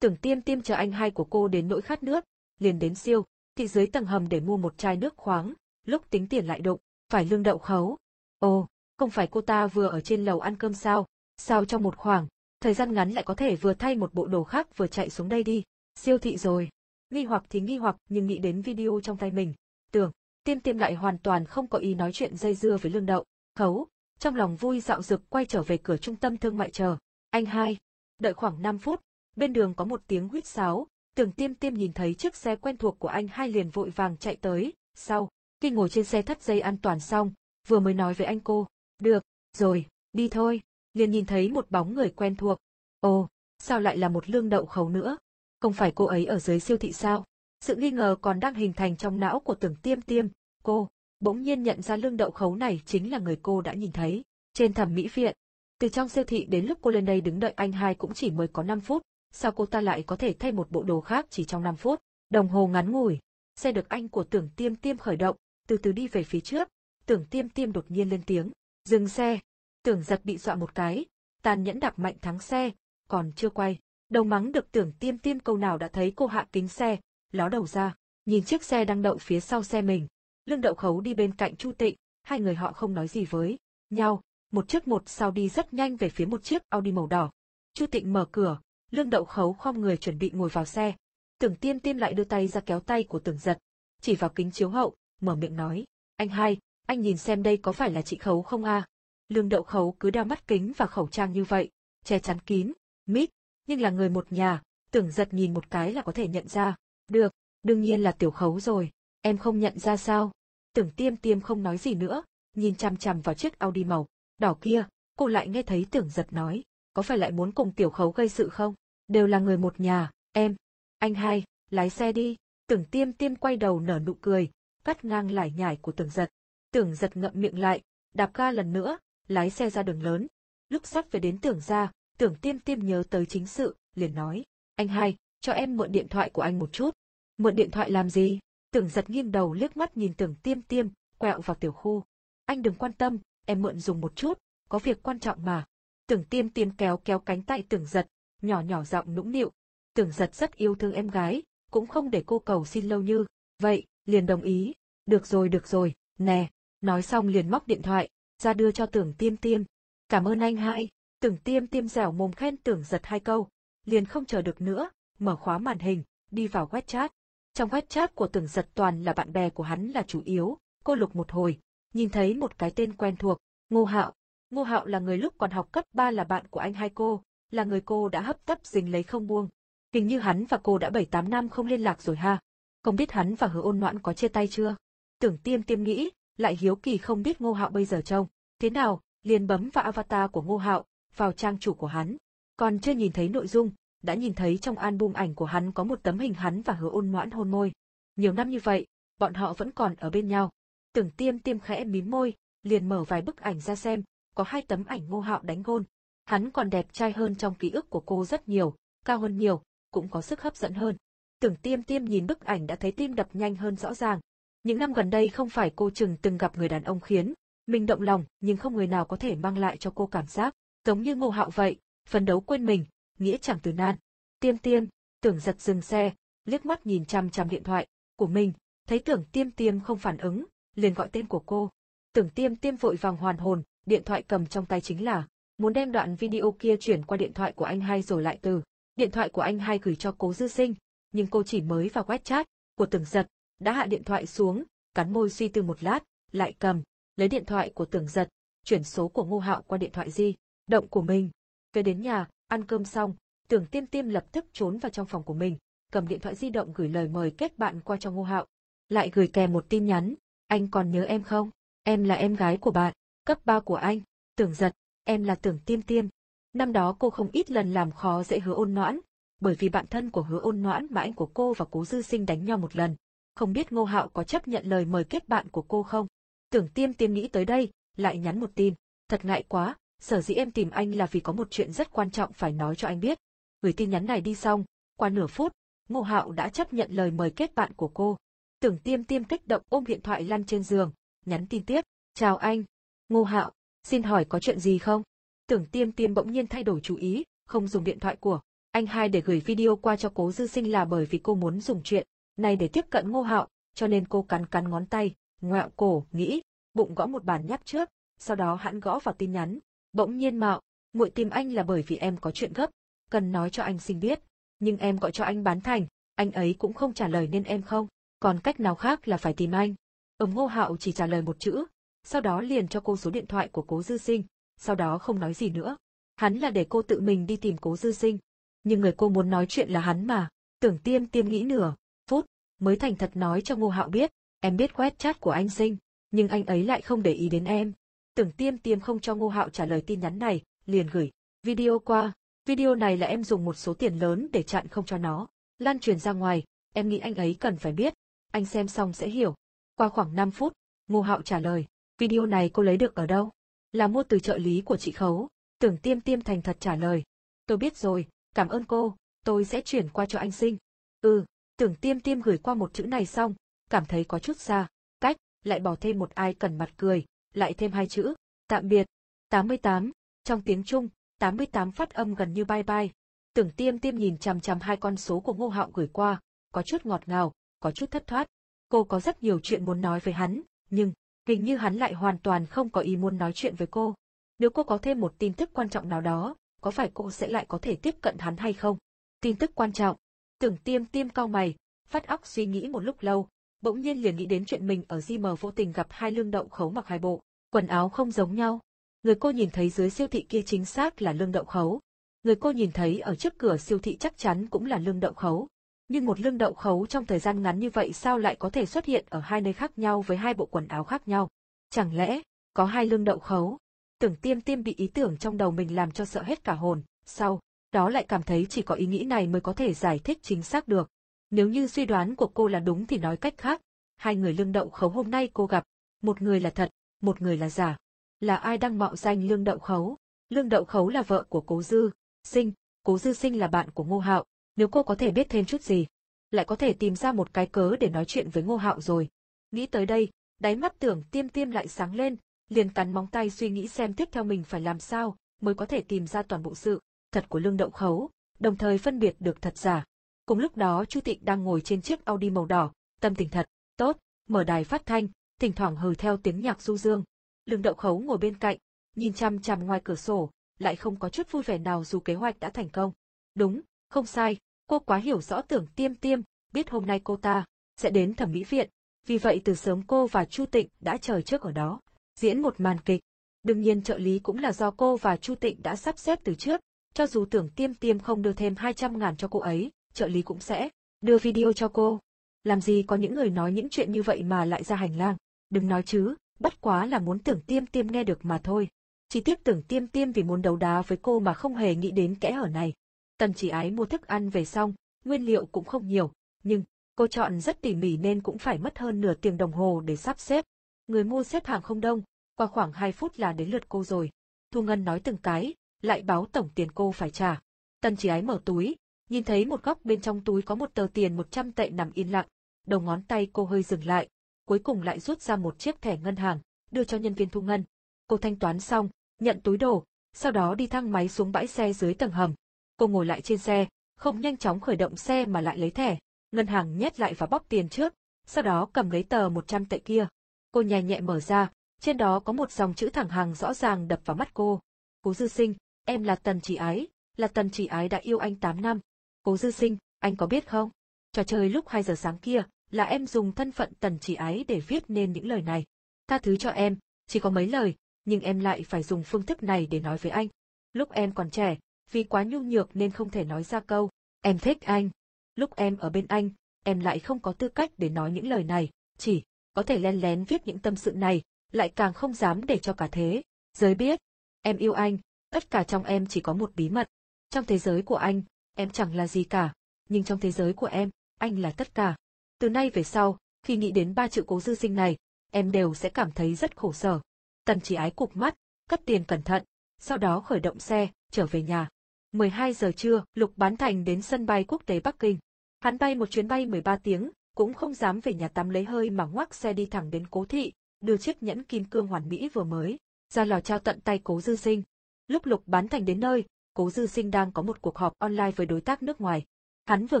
Tưởng tiêm tiêm chờ anh hai của cô đến nỗi khát nước, liền đến siêu, thị dưới tầng hầm để mua một chai nước khoáng, lúc tính tiền lại đụng, phải lương đậu khấu. Ồ, không phải cô ta vừa ở trên lầu ăn cơm sao, sao trong một khoảng, thời gian ngắn lại có thể vừa thay một bộ đồ khác vừa chạy xuống đây đi, siêu thị rồi. Nghi hoặc thì nghi hoặc nhưng nghĩ đến video trong tay mình. Tưởng, tiêm tiêm lại hoàn toàn không có ý nói chuyện dây dưa với lương đậu. Khấu, trong lòng vui dạo dực quay trở về cửa trung tâm thương mại chờ. Anh hai. Đợi khoảng 5 phút, bên đường có một tiếng huýt sáo, tưởng tiêm tiêm nhìn thấy chiếc xe quen thuộc của anh hai liền vội vàng chạy tới. Sau, khi ngồi trên xe thắt dây an toàn xong, vừa mới nói với anh cô. Được, rồi, đi thôi. Liền nhìn thấy một bóng người quen thuộc. Ồ, sao lại là một lương đậu khấu nữa? Không phải cô ấy ở dưới siêu thị sao? Sự nghi ngờ còn đang hình thành trong não của tưởng tiêm tiêm. Cô, bỗng nhiên nhận ra lương đậu khấu này chính là người cô đã nhìn thấy. Trên thẩm mỹ viện. Từ trong siêu thị đến lúc cô lên đây đứng đợi anh hai cũng chỉ mới có 5 phút. Sao cô ta lại có thể thay một bộ đồ khác chỉ trong 5 phút? Đồng hồ ngắn ngủi. Xe được anh của tưởng tiêm tiêm khởi động, từ từ đi về phía trước. Tưởng tiêm tiêm đột nhiên lên tiếng. Dừng xe. Tưởng giật bị dọa một cái. Tàn nhẫn đạp mạnh thắng xe. Còn chưa quay. Đầu mắng được tưởng tiêm tiêm câu nào đã thấy cô hạ kính xe, ló đầu ra, nhìn chiếc xe đang đậu phía sau xe mình. Lương đậu khấu đi bên cạnh Chu Tịnh, hai người họ không nói gì với nhau, một chiếc một sau đi rất nhanh về phía một chiếc Audi màu đỏ. Chu Tịnh mở cửa, lương đậu khấu khom người chuẩn bị ngồi vào xe. Tưởng tiêm tiêm lại đưa tay ra kéo tay của tưởng giật, chỉ vào kính chiếu hậu, mở miệng nói, anh hai, anh nhìn xem đây có phải là chị khấu không a? Lương đậu khấu cứ đeo mắt kính và khẩu trang như vậy, che chắn kín, mít, nhưng là người một nhà, tưởng giật nhìn một cái là có thể nhận ra. Được, đương nhiên là tiểu khấu rồi, em không nhận ra sao. Tưởng tiêm tiêm không nói gì nữa, nhìn chằm chằm vào chiếc Audi màu, đỏ kia, cô lại nghe thấy tưởng giật nói, có phải lại muốn cùng tiểu khấu gây sự không? Đều là người một nhà, em. Anh hai, lái xe đi, tưởng tiêm tiêm quay đầu nở nụ cười, cắt ngang lải nhải của tưởng giật. Tưởng giật ngậm miệng lại, đạp ga lần nữa, lái xe ra đường lớn. Lúc sắp về đến tưởng ra, tưởng tiêm tiêm nhớ tới chính sự, liền nói, anh hai, cho em mượn điện thoại của anh một chút. Mượn điện thoại làm gì? Tưởng giật nghiêng đầu liếc mắt nhìn tưởng tiêm tiêm, quẹo vào tiểu khu. Anh đừng quan tâm, em mượn dùng một chút, có việc quan trọng mà. Tưởng tiêm tiêm kéo kéo cánh tay tưởng giật, nhỏ nhỏ giọng nũng nịu. Tưởng giật rất yêu thương em gái, cũng không để cô cầu xin lâu như. Vậy, liền đồng ý. Được rồi được rồi, nè. Nói xong liền móc điện thoại, ra đưa cho tưởng tiêm tiêm. Cảm ơn anh hai. Tưởng tiêm tiêm dẻo mồm khen tưởng giật hai câu, liền không chờ được nữa, mở khóa màn hình, đi vào web chat. Trong web chat của tưởng giật toàn là bạn bè của hắn là chủ yếu, cô lục một hồi, nhìn thấy một cái tên quen thuộc, Ngô Hạo. Ngô Hạo là người lúc còn học cấp 3 là bạn của anh hai cô, là người cô đã hấp tấp dính lấy không buông. Hình như hắn và cô đã 7-8 năm không liên lạc rồi ha. Không biết hắn và hứa ôn noãn có chia tay chưa? Tưởng tiêm tiêm nghĩ, lại hiếu kỳ không biết Ngô Hạo bây giờ trông. Thế nào, liền bấm vào avatar của Ngô Hạo, vào trang chủ của hắn. Còn chưa nhìn thấy nội dung, đã nhìn thấy trong album ảnh của hắn có một tấm hình hắn và hứa ôn noãn hôn môi. Nhiều năm như vậy, bọn họ vẫn còn ở bên nhau. Tưởng tiêm tiêm khẽ mím môi, liền mở vài bức ảnh ra xem, có hai tấm ảnh ngô hạo đánh gôn. Hắn còn đẹp trai hơn trong ký ức của cô rất nhiều, cao hơn nhiều, cũng có sức hấp dẫn hơn. Tưởng tiêm tiêm nhìn bức ảnh đã thấy tim đập nhanh hơn rõ ràng. Những năm gần đây không phải cô chừng từng gặp người đàn ông khiến mình động lòng nhưng không người nào có thể mang lại cho cô cảm giác giống như ngô hạo vậy, phấn đấu quên mình, nghĩa chẳng từ nan. Tiêm tiêm, tưởng giật dừng xe, liếc mắt nhìn chăm chăm điện thoại của mình, thấy tưởng tiêm tiêm không phản ứng, liền gọi tên của cô. Tưởng tiêm tiêm vội vàng hoàn hồn, điện thoại cầm trong tay chính là, muốn đem đoạn video kia chuyển qua điện thoại của anh hai rồi lại từ. Điện thoại của anh hai gửi cho cố dư sinh, nhưng cô chỉ mới vào wechat của tưởng giật, đã hạ điện thoại xuống, cắn môi suy tư một lát, lại cầm, lấy điện thoại của tưởng giật, chuyển số của ngô hạo qua điện thoại di động của mình. Về đến nhà, ăn cơm xong, tưởng tiêm tiêm lập tức trốn vào trong phòng của mình, cầm điện thoại di động gửi lời mời kết bạn qua cho Ngô Hạo. Lại gửi kèm một tin nhắn, anh còn nhớ em không? Em là em gái của bạn, cấp ba của anh, tưởng giật, em là tưởng tiêm tiêm. Năm đó cô không ít lần làm khó dễ hứa ôn noãn, bởi vì bạn thân của hứa ôn noãn mà anh của cô và cố dư sinh đánh nhau một lần. Không biết Ngô Hạo có chấp nhận lời mời kết bạn của cô không? Tưởng tiêm tiêm nghĩ tới đây, lại nhắn một tin. Thật ngại quá, sở dĩ em tìm anh là vì có một chuyện rất quan trọng phải nói cho anh biết. Gửi tin nhắn này đi xong, qua nửa phút, Ngô Hạo đã chấp nhận lời mời kết bạn của cô. Tưởng tiêm tiêm kích động ôm điện thoại lăn trên giường, nhắn tin tiếp, chào anh. Ngô Hạo, xin hỏi có chuyện gì không? Tưởng tiêm tiêm bỗng nhiên thay đổi chú ý, không dùng điện thoại của anh hai để gửi video qua cho cố dư sinh là bởi vì cô muốn dùng chuyện này để tiếp cận Ngô Hạo, cho nên cô cắn cắn ngón tay, ngoẹo cổ, nghĩ, bụng gõ một bàn nhắc trước, sau đó hãn gõ vào tin nhắn, Bỗng nhiên mạo, muội tìm anh là bởi vì em có chuyện gấp, cần nói cho anh xin biết, nhưng em gọi cho anh bán thành, anh ấy cũng không trả lời nên em không, còn cách nào khác là phải tìm anh. Ừm Ngô Hạo chỉ trả lời một chữ, sau đó liền cho cô số điện thoại của cố dư sinh, sau đó không nói gì nữa. Hắn là để cô tự mình đi tìm cố dư sinh. Nhưng người cô muốn nói chuyện là hắn mà, tưởng tiêm tiêm nghĩ nửa, phút, mới thành thật nói cho Ngô Hạo biết, em biết quét chat của anh sinh, nhưng anh ấy lại không để ý đến em. Tưởng tiêm tiêm không cho Ngô Hạo trả lời tin nhắn này, liền gửi video qua. Video này là em dùng một số tiền lớn để chặn không cho nó. Lan truyền ra ngoài, em nghĩ anh ấy cần phải biết. Anh xem xong sẽ hiểu. Qua khoảng 5 phút, Ngô Hạo trả lời, video này cô lấy được ở đâu? Là mua từ trợ lý của chị Khấu. Tưởng tiêm tiêm thành thật trả lời. Tôi biết rồi, cảm ơn cô, tôi sẽ chuyển qua cho anh sinh. Ừ, tưởng tiêm tiêm gửi qua một chữ này xong, cảm thấy có chút xa, cách, lại bỏ thêm một ai cần mặt cười, lại thêm hai chữ, tạm biệt. 88, trong tiếng Trung, 88 phát âm gần như bye bye. Tưởng tiêm tiêm nhìn chằm chằm hai con số của ngô hạo gửi qua, có chút ngọt ngào, có chút thất thoát. Cô có rất nhiều chuyện muốn nói với hắn, nhưng, hình như hắn lại hoàn toàn không có ý muốn nói chuyện với cô. Nếu cô có thêm một tin tức quan trọng nào đó, có phải cô sẽ lại có thể tiếp cận hắn hay không? Tin tức quan trọng. Tưởng tiêm tiêm cao mày, phát óc suy nghĩ một lúc lâu, bỗng nhiên liền nghĩ đến chuyện mình ở Di mờ vô tình gặp hai lương đậu khấu mặc hai bộ, quần áo không giống nhau. Người cô nhìn thấy dưới siêu thị kia chính xác là lương đậu khấu. Người cô nhìn thấy ở trước cửa siêu thị chắc chắn cũng là lương đậu khấu. Nhưng một lương đậu khấu trong thời gian ngắn như vậy sao lại có thể xuất hiện ở hai nơi khác nhau với hai bộ quần áo khác nhau? Chẳng lẽ, có hai lương đậu khấu? Tưởng tiêm tiêm bị ý tưởng trong đầu mình làm cho sợ hết cả hồn, sau, đó lại cảm thấy chỉ có ý nghĩ này mới có thể giải thích chính xác được. Nếu như suy đoán của cô là đúng thì nói cách khác, hai người lương đậu khấu hôm nay cô gặp, một người là thật, một người là giả. Là ai đang mạo danh lương đậu khấu? Lương đậu khấu là vợ của cố dư, sinh, cố dư sinh là bạn của ngô hạo, nếu cô có thể biết thêm chút gì, lại có thể tìm ra một cái cớ để nói chuyện với ngô hạo rồi. Nghĩ tới đây, đáy mắt tưởng tiêm tiêm lại sáng lên, liền cắn móng tay suy nghĩ xem tiếp theo mình phải làm sao, mới có thể tìm ra toàn bộ sự thật của lương đậu khấu, đồng thời phân biệt được thật giả. Cùng lúc đó Chu Tịnh đang ngồi trên chiếc Audi màu đỏ, tâm tình thật, tốt, mở đài phát thanh, thỉnh thoảng hừ theo tiếng nhạc du dương. Lương đậu khấu ngồi bên cạnh, nhìn chăm chăm ngoài cửa sổ, lại không có chút vui vẻ nào dù kế hoạch đã thành công. Đúng, không sai, cô quá hiểu rõ tưởng tiêm tiêm, biết hôm nay cô ta sẽ đến thẩm mỹ viện, vì vậy từ sớm cô và Chu Tịnh đã chờ trước ở đó, diễn một màn kịch. Đương nhiên trợ lý cũng là do cô và Chu Tịnh đã sắp xếp từ trước, cho dù tưởng tiêm tiêm không đưa thêm 200 ngàn cho cô ấy, trợ lý cũng sẽ đưa video cho cô. Làm gì có những người nói những chuyện như vậy mà lại ra hành lang. Đừng nói chứ, bất quá là muốn tưởng tiêm tiêm nghe được mà thôi. Chỉ tiếc tưởng tiêm tiêm vì muốn đấu đá với cô mà không hề nghĩ đến kẽ hở này. Tần chỉ ái mua thức ăn về xong, nguyên liệu cũng không nhiều, nhưng cô chọn rất tỉ mỉ nên cũng phải mất hơn nửa tiếng đồng hồ để sắp xếp. Người mua xếp hàng không đông, qua khoảng 2 phút là đến lượt cô rồi. Thu Ngân nói từng cái, lại báo tổng tiền cô phải trả. Tần chỉ ái mở túi, nhìn thấy một góc bên trong túi có một tờ tiền 100 tệ nằm yên lặng, đầu ngón tay cô hơi dừng lại, cuối cùng lại rút ra một chiếc thẻ ngân hàng, đưa cho nhân viên thu ngân. Cô thanh toán xong, nhận túi đồ, sau đó đi thang máy xuống bãi xe dưới tầng hầm. Cô ngồi lại trên xe, không nhanh chóng khởi động xe mà lại lấy thẻ, ngân hàng nhét lại và bóc tiền trước, sau đó cầm lấy tờ 100 tệ kia. Cô nhẹ nhẹ mở ra, trên đó có một dòng chữ thẳng hàng rõ ràng đập vào mắt cô. Cố dư sinh, em là Tần Chỉ Ái, là Tần Chỉ Ái đã yêu anh 8 năm. Cố dư sinh, anh có biết không? Trò chơi lúc 2 giờ sáng kia, là em dùng thân phận Tần Chỉ Ái để viết nên những lời này. Tha thứ cho em, chỉ có mấy lời, nhưng em lại phải dùng phương thức này để nói với anh. Lúc em còn trẻ, vì quá nhu nhược nên không thể nói ra câu, em thích anh. Lúc em ở bên anh, em lại không có tư cách để nói những lời này, chỉ có thể len lén viết những tâm sự này, lại càng không dám để cho cả thế. Giới biết, em yêu anh, tất cả trong em chỉ có một bí mật. Trong thế giới của anh, em chẳng là gì cả, nhưng trong thế giới của em, anh là tất cả. Từ nay về sau, khi nghĩ đến ba chữ cố dư sinh này, em đều sẽ cảm thấy rất khổ sở. Tần chỉ ái cục mắt, cất tiền cẩn thận, sau đó khởi động xe, trở về nhà. 12 giờ trưa, Lục Bán Thành đến sân bay quốc tế Bắc Kinh. Hắn bay một chuyến bay 13 tiếng, cũng không dám về nhà tắm lấy hơi mà ngoắc xe đi thẳng đến cố thị, đưa chiếc nhẫn kim cương hoàn mỹ vừa mới, ra lò trao tận tay cố dư sinh. Lúc Lục Bán Thành đến nơi, cố dư sinh đang có một cuộc họp online với đối tác nước ngoài. Hắn vừa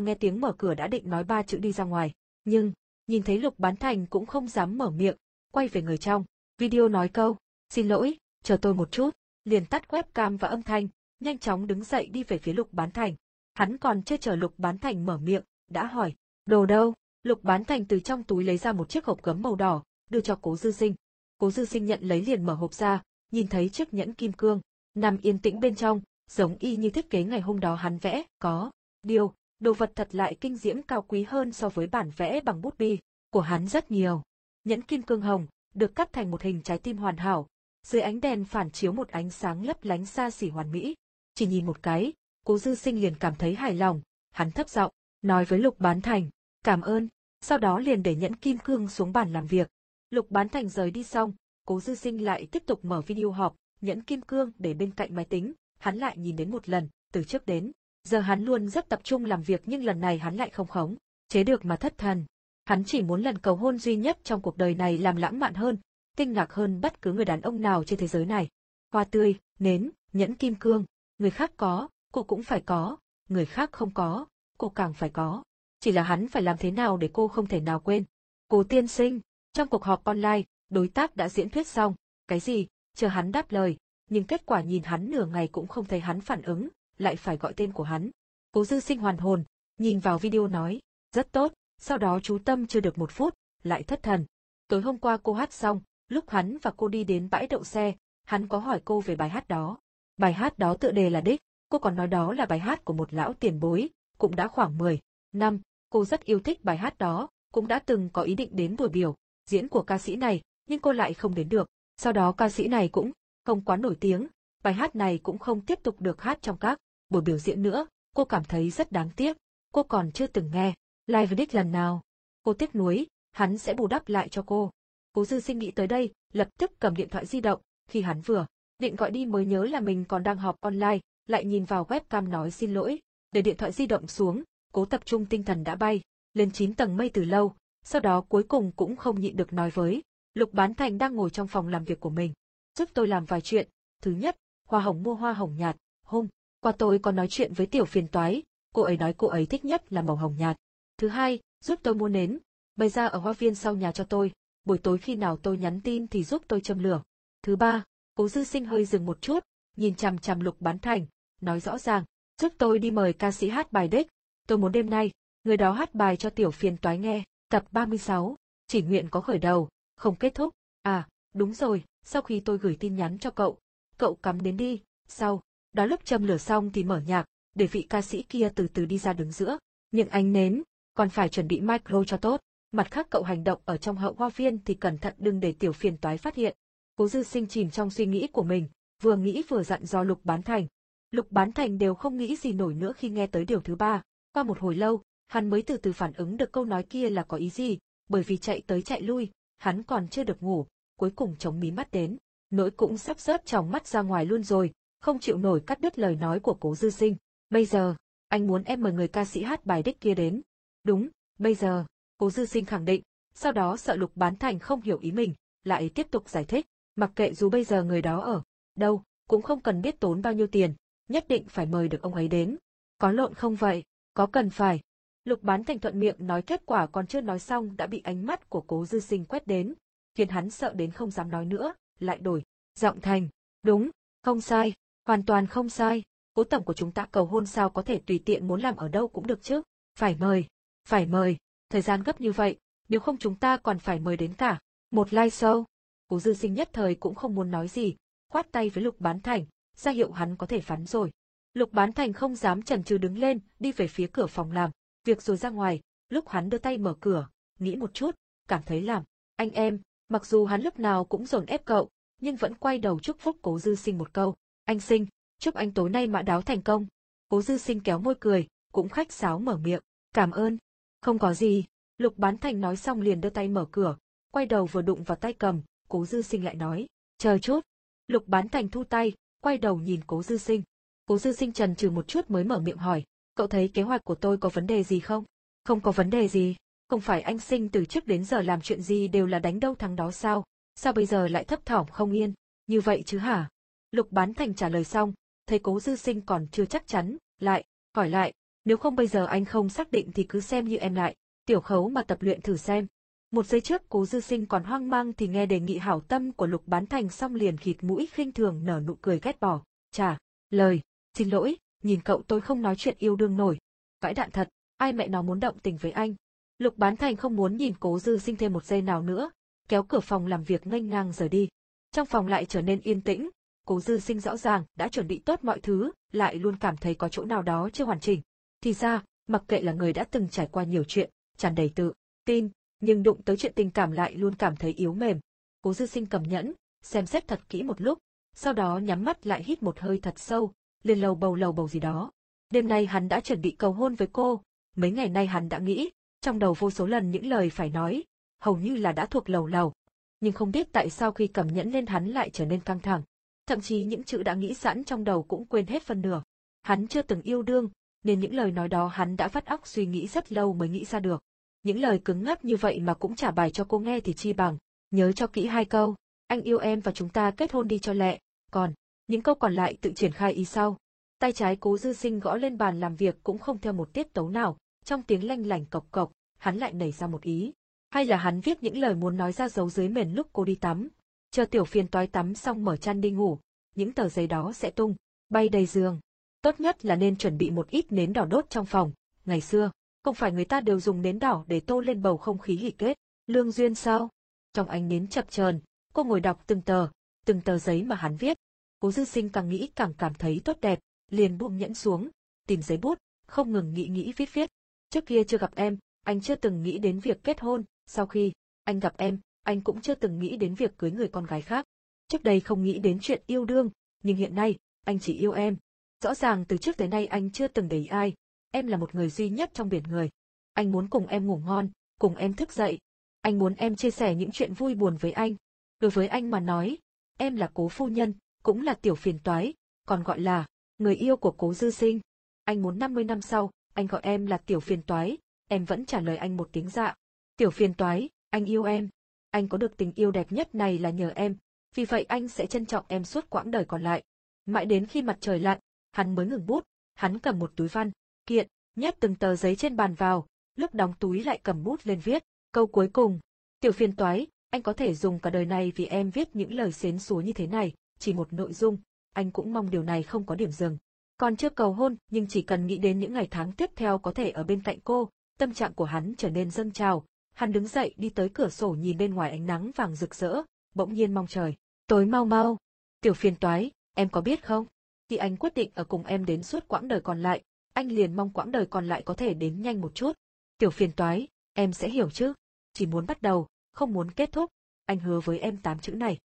nghe tiếng mở cửa đã định nói ba chữ đi ra ngoài, nhưng, nhìn thấy Lục Bán Thành cũng không dám mở miệng, quay về người trong, video nói câu, xin lỗi, chờ tôi một chút, liền tắt webcam và âm thanh, nhanh chóng đứng dậy đi về phía Lục Bán Thành. Hắn còn chưa chờ Lục Bán Thành mở miệng, đã hỏi, đồ đâu? Lục bán thành từ trong túi lấy ra một chiếc hộp gấm màu đỏ, đưa cho cố dư sinh. Cố dư sinh nhận lấy liền mở hộp ra, nhìn thấy chiếc nhẫn kim cương, nằm yên tĩnh bên trong, giống y như thiết kế ngày hôm đó hắn vẽ, có. Điều, đồ vật thật lại kinh diễm cao quý hơn so với bản vẽ bằng bút bi, của hắn rất nhiều. Nhẫn kim cương hồng, được cắt thành một hình trái tim hoàn hảo, dưới ánh đèn phản chiếu một ánh sáng lấp lánh xa xỉ hoàn mỹ. Chỉ nhìn một cái, cố dư sinh liền cảm thấy hài lòng, hắn thấp giọng, nói với lục bán thành, cảm ơn, sau đó liền để nhẫn kim cương xuống bàn làm việc. Lục bán thành rời đi xong, cố dư sinh lại tiếp tục mở video họp, nhẫn kim cương để bên cạnh máy tính, hắn lại nhìn đến một lần, từ trước đến. Giờ hắn luôn rất tập trung làm việc nhưng lần này hắn lại không khống, chế được mà thất thần. Hắn chỉ muốn lần cầu hôn duy nhất trong cuộc đời này làm lãng mạn hơn, kinh ngạc hơn bất cứ người đàn ông nào trên thế giới này. Hoa tươi, nến, nhẫn kim cương, người khác có, cô cũng phải có, người khác không có, cô càng phải có. Chỉ là hắn phải làm thế nào để cô không thể nào quên. Cô tiên sinh, trong cuộc họp online, đối tác đã diễn thuyết xong, cái gì, chờ hắn đáp lời, nhưng kết quả nhìn hắn nửa ngày cũng không thấy hắn phản ứng, lại phải gọi tên của hắn. Cố dư sinh hoàn hồn, nhìn vào video nói, rất tốt, sau đó chú tâm chưa được một phút, lại thất thần. Tối hôm qua cô hát xong, lúc hắn và cô đi đến bãi đậu xe, hắn có hỏi cô về bài hát đó. Bài hát đó tựa đề là Đích, cô còn nói đó là bài hát của một lão tiền bối, cũng đã khoảng 10 năm, cô rất yêu thích bài hát đó, cũng đã từng có ý định đến buổi biểu diễn của ca sĩ này, nhưng cô lại không đến được. Sau đó ca sĩ này cũng không quá nổi tiếng, bài hát này cũng không tiếp tục được hát trong các buổi biểu diễn nữa, cô cảm thấy rất đáng tiếc, cô còn chưa từng nghe live đích lần nào. Cô tiếc nuối, hắn sẽ bù đắp lại cho cô. Cố dư sinh nghĩ tới đây, lập tức cầm điện thoại di động, khi hắn vừa định gọi đi mới nhớ là mình còn đang họp online, lại nhìn vào webcam nói xin lỗi, để điện thoại di động xuống, cố tập trung tinh thần đã bay, lên 9 tầng mây từ lâu, sau đó cuối cùng cũng không nhịn được nói với. Lục Bán Thành đang ngồi trong phòng làm việc của mình. Giúp tôi làm vài chuyện. Thứ nhất, hoa hồng mua hoa hồng nhạt. Hôm qua tôi có nói chuyện với tiểu phiền toái, cô ấy nói cô ấy thích nhất là màu hồng nhạt. Thứ hai, giúp tôi mua nến, bày ra ở hoa viên sau nhà cho tôi. Buổi tối khi nào tôi nhắn tin thì giúp tôi châm lửa. Thứ ba, cố dư sinh hơi dừng một chút, nhìn chằm chằm Lục Bán Thành, nói rõ ràng, giúp tôi đi mời ca sĩ hát bài đích. Tôi muốn đêm nay, người đó hát bài cho tiểu phiền toái nghe. Tập 36, chỉ nguyện có khởi đầu, không kết thúc. À, đúng rồi, sau khi tôi gửi tin nhắn cho cậu, cậu cắm đến đi, sau, đó lúc châm lửa xong thì mở nhạc, để vị ca sĩ kia từ từ đi ra đứng giữa. những anh nến, còn phải chuẩn bị micro cho tốt. Mặt khác cậu hành động ở trong hậu hoa viên thì cẩn thận đừng để tiểu phiền toái phát hiện. Cố dư sinh chìm trong suy nghĩ của mình, vừa nghĩ vừa dặn do Lục Bán Thành. Lục Bán Thành đều không nghĩ gì nổi nữa khi nghe tới điều thứ ba. Qua một hồi lâu, hắn mới từ từ phản ứng được câu nói kia là có ý gì, bởi vì chạy tới chạy lui, hắn còn chưa được ngủ, cuối cùng chống mí mắt đến, nỗi cũng sắp rớt trong mắt ra ngoài luôn rồi, không chịu nổi cắt đứt lời nói của cố dư sinh. Bây giờ, anh muốn em mời người ca sĩ hát bài đích kia đến. Đúng, bây giờ, cố dư sinh khẳng định, sau đó sợ lục bán thành không hiểu ý mình, lại tiếp tục giải thích, mặc kệ dù bây giờ người đó ở đâu, cũng không cần biết tốn bao nhiêu tiền, nhất định phải mời được ông ấy đến. Có lộn không vậy, có cần phải, Lục bán thành thuận miệng nói kết quả còn chưa nói xong đã bị ánh mắt của cố dư sinh quét đến, khiến hắn sợ đến không dám nói nữa, lại đổi, giọng thành, đúng, không sai, hoàn toàn không sai, cố tổng của chúng ta cầu hôn sao có thể tùy tiện muốn làm ở đâu cũng được chứ, phải mời, phải mời, thời gian gấp như vậy, nếu không chúng ta còn phải mời đến cả, một live show. Cố dư sinh nhất thời cũng không muốn nói gì, khoát tay với lục bán thành, ra hiệu hắn có thể phán rồi. Lục bán thành không dám chần chừ đứng lên, đi về phía cửa phòng làm, Việc rồi ra ngoài, lúc hắn đưa tay mở cửa, nghĩ một chút, cảm thấy làm. Anh em, mặc dù hắn lúc nào cũng dồn ép cậu, nhưng vẫn quay đầu chúc phúc cố dư sinh một câu. Anh sinh, chúc anh tối nay mã đáo thành công. Cố dư sinh kéo môi cười, cũng khách sáo mở miệng. Cảm ơn. Không có gì. Lục bán thành nói xong liền đưa tay mở cửa, quay đầu vừa đụng vào tay cầm, cố dư sinh lại nói. Chờ chút. Lục bán thành thu tay, quay đầu nhìn cố dư sinh. Cố dư sinh trần trừ một chút mới mở miệng hỏi, cậu thấy kế hoạch của tôi có vấn đề gì không? Không có vấn đề gì, không phải anh sinh từ trước đến giờ làm chuyện gì đều là đánh đâu thắng đó sao? Sao bây giờ lại thấp thỏm không yên? Như vậy chứ hả? Lục bán thành trả lời xong, thấy cố dư sinh còn chưa chắc chắn, lại, hỏi lại, nếu không bây giờ anh không xác định thì cứ xem như em lại, tiểu khấu mà tập luyện thử xem. Một giây trước cố dư sinh còn hoang mang thì nghe đề nghị hảo tâm của lục bán thành xong liền khịt mũi khinh thường nở nụ cười ghét bỏ, trả, lời, xin lỗi, nhìn cậu tôi không nói chuyện yêu đương nổi. Cãi đạn thật, ai mẹ nó muốn động tình với anh. Lục Bán Thành không muốn nhìn cố dư sinh thêm một giây nào nữa, kéo cửa phòng làm việc nghênh ngang rời đi. Trong phòng lại trở nên yên tĩnh, cố dư sinh rõ ràng đã chuẩn bị tốt mọi thứ, lại luôn cảm thấy có chỗ nào đó chưa hoàn chỉnh. Thì ra, mặc kệ là người đã từng trải qua nhiều chuyện, tràn đầy tự tin, nhưng đụng tới chuyện tình cảm lại luôn cảm thấy yếu mềm. Cố dư sinh cầm nhẫn, xem xét thật kỹ một lúc, sau đó nhắm mắt lại hít một hơi thật sâu, liền lầu bầu lầu bầu gì đó. Đêm nay hắn đã chuẩn bị cầu hôn với cô, mấy ngày nay hắn đã nghĩ, trong đầu vô số lần những lời phải nói, hầu như là đã thuộc lầu lầu. Nhưng không biết tại sao khi cầm nhẫn lên hắn lại trở nên căng thẳng. Thậm chí những chữ đã nghĩ sẵn trong đầu cũng quên hết phân nửa. Hắn chưa từng yêu đương, nên những lời nói đó hắn đã vắt óc suy nghĩ rất lâu mới nghĩ ra được. Những lời cứng ngắc như vậy mà cũng trả bài cho cô nghe thì chi bằng, nhớ cho kỹ hai câu, anh yêu em và chúng ta kết hôn đi cho lẹ, còn, những câu còn lại tự triển khai ý sau. Tay trái cố dư sinh gõ lên bàn làm việc cũng không theo một tiết tấu nào, trong tiếng lanh lảnh cộc cộc, hắn lại nảy ra một ý. Hay là hắn viết những lời muốn nói ra giấu dưới mền lúc cô đi tắm, chờ tiểu phiền toái tắm xong mở chăn đi ngủ, những tờ giấy đó sẽ tung, bay đầy giường. Tốt nhất là nên chuẩn bị một ít nến đỏ đốt trong phòng, ngày xưa, không phải người ta đều dùng nến đỏ để tô lên bầu không khí hỉ kết, lương duyên sao? Trong ánh nến chập chờn, cô ngồi đọc từng tờ, từng tờ giấy mà hắn viết. Cố dư sinh càng nghĩ càng cảm thấy tốt đẹp, liền buông nhẫn xuống, tìm giấy bút, không ngừng nghĩ nghĩ viết viết. Trước kia chưa gặp em, anh chưa từng nghĩ đến việc kết hôn, sau khi anh gặp em, anh cũng chưa từng nghĩ đến việc cưới người con gái khác. Trước đây không nghĩ đến chuyện yêu đương, nhưng hiện nay, anh chỉ yêu em. Rõ ràng từ trước tới nay anh chưa từng để ý ai, em là một người duy nhất trong biển người. Anh muốn cùng em ngủ ngon, cùng em thức dậy. Anh muốn em chia sẻ những chuyện vui buồn với anh. Đối với anh mà nói, em là cố phu nhân, cũng là tiểu phiền toái, còn gọi là người yêu của cố dư sinh. Anh muốn 50 năm sau, anh gọi em là tiểu phiền toái, em vẫn trả lời anh một tiếng dạ. Tiểu phiền toái, anh yêu em. Anh có được tình yêu đẹp nhất này là nhờ em, vì vậy anh sẽ trân trọng em suốt quãng đời còn lại. Mãi đến khi mặt trời lặn, hắn mới ngừng bút, hắn cầm một túi văn, kiện, nhét từng tờ giấy trên bàn vào, lúc đóng túi lại cầm bút lên viết, câu cuối cùng. Tiểu phiền toái, anh có thể dùng cả đời này vì em viết những lời xến xúa như thế này, chỉ một nội dung, anh cũng mong điều này không có điểm dừng. Còn chưa cầu hôn, nhưng chỉ cần nghĩ đến những ngày tháng tiếp theo có thể ở bên cạnh cô, tâm trạng của hắn trở nên dâng trào. Hắn đứng dậy đi tới cửa sổ nhìn bên ngoài ánh nắng vàng rực rỡ, bỗng nhiên mong trời. Tối mau mau. Tiểu phiền toái, em có biết không? Khi anh quyết định ở cùng em đến suốt quãng đời còn lại, anh liền mong quãng đời còn lại có thể đến nhanh một chút. Tiểu phiền toái, em sẽ hiểu chứ? Chỉ muốn bắt đầu, không muốn kết thúc. Anh hứa với em tám chữ này.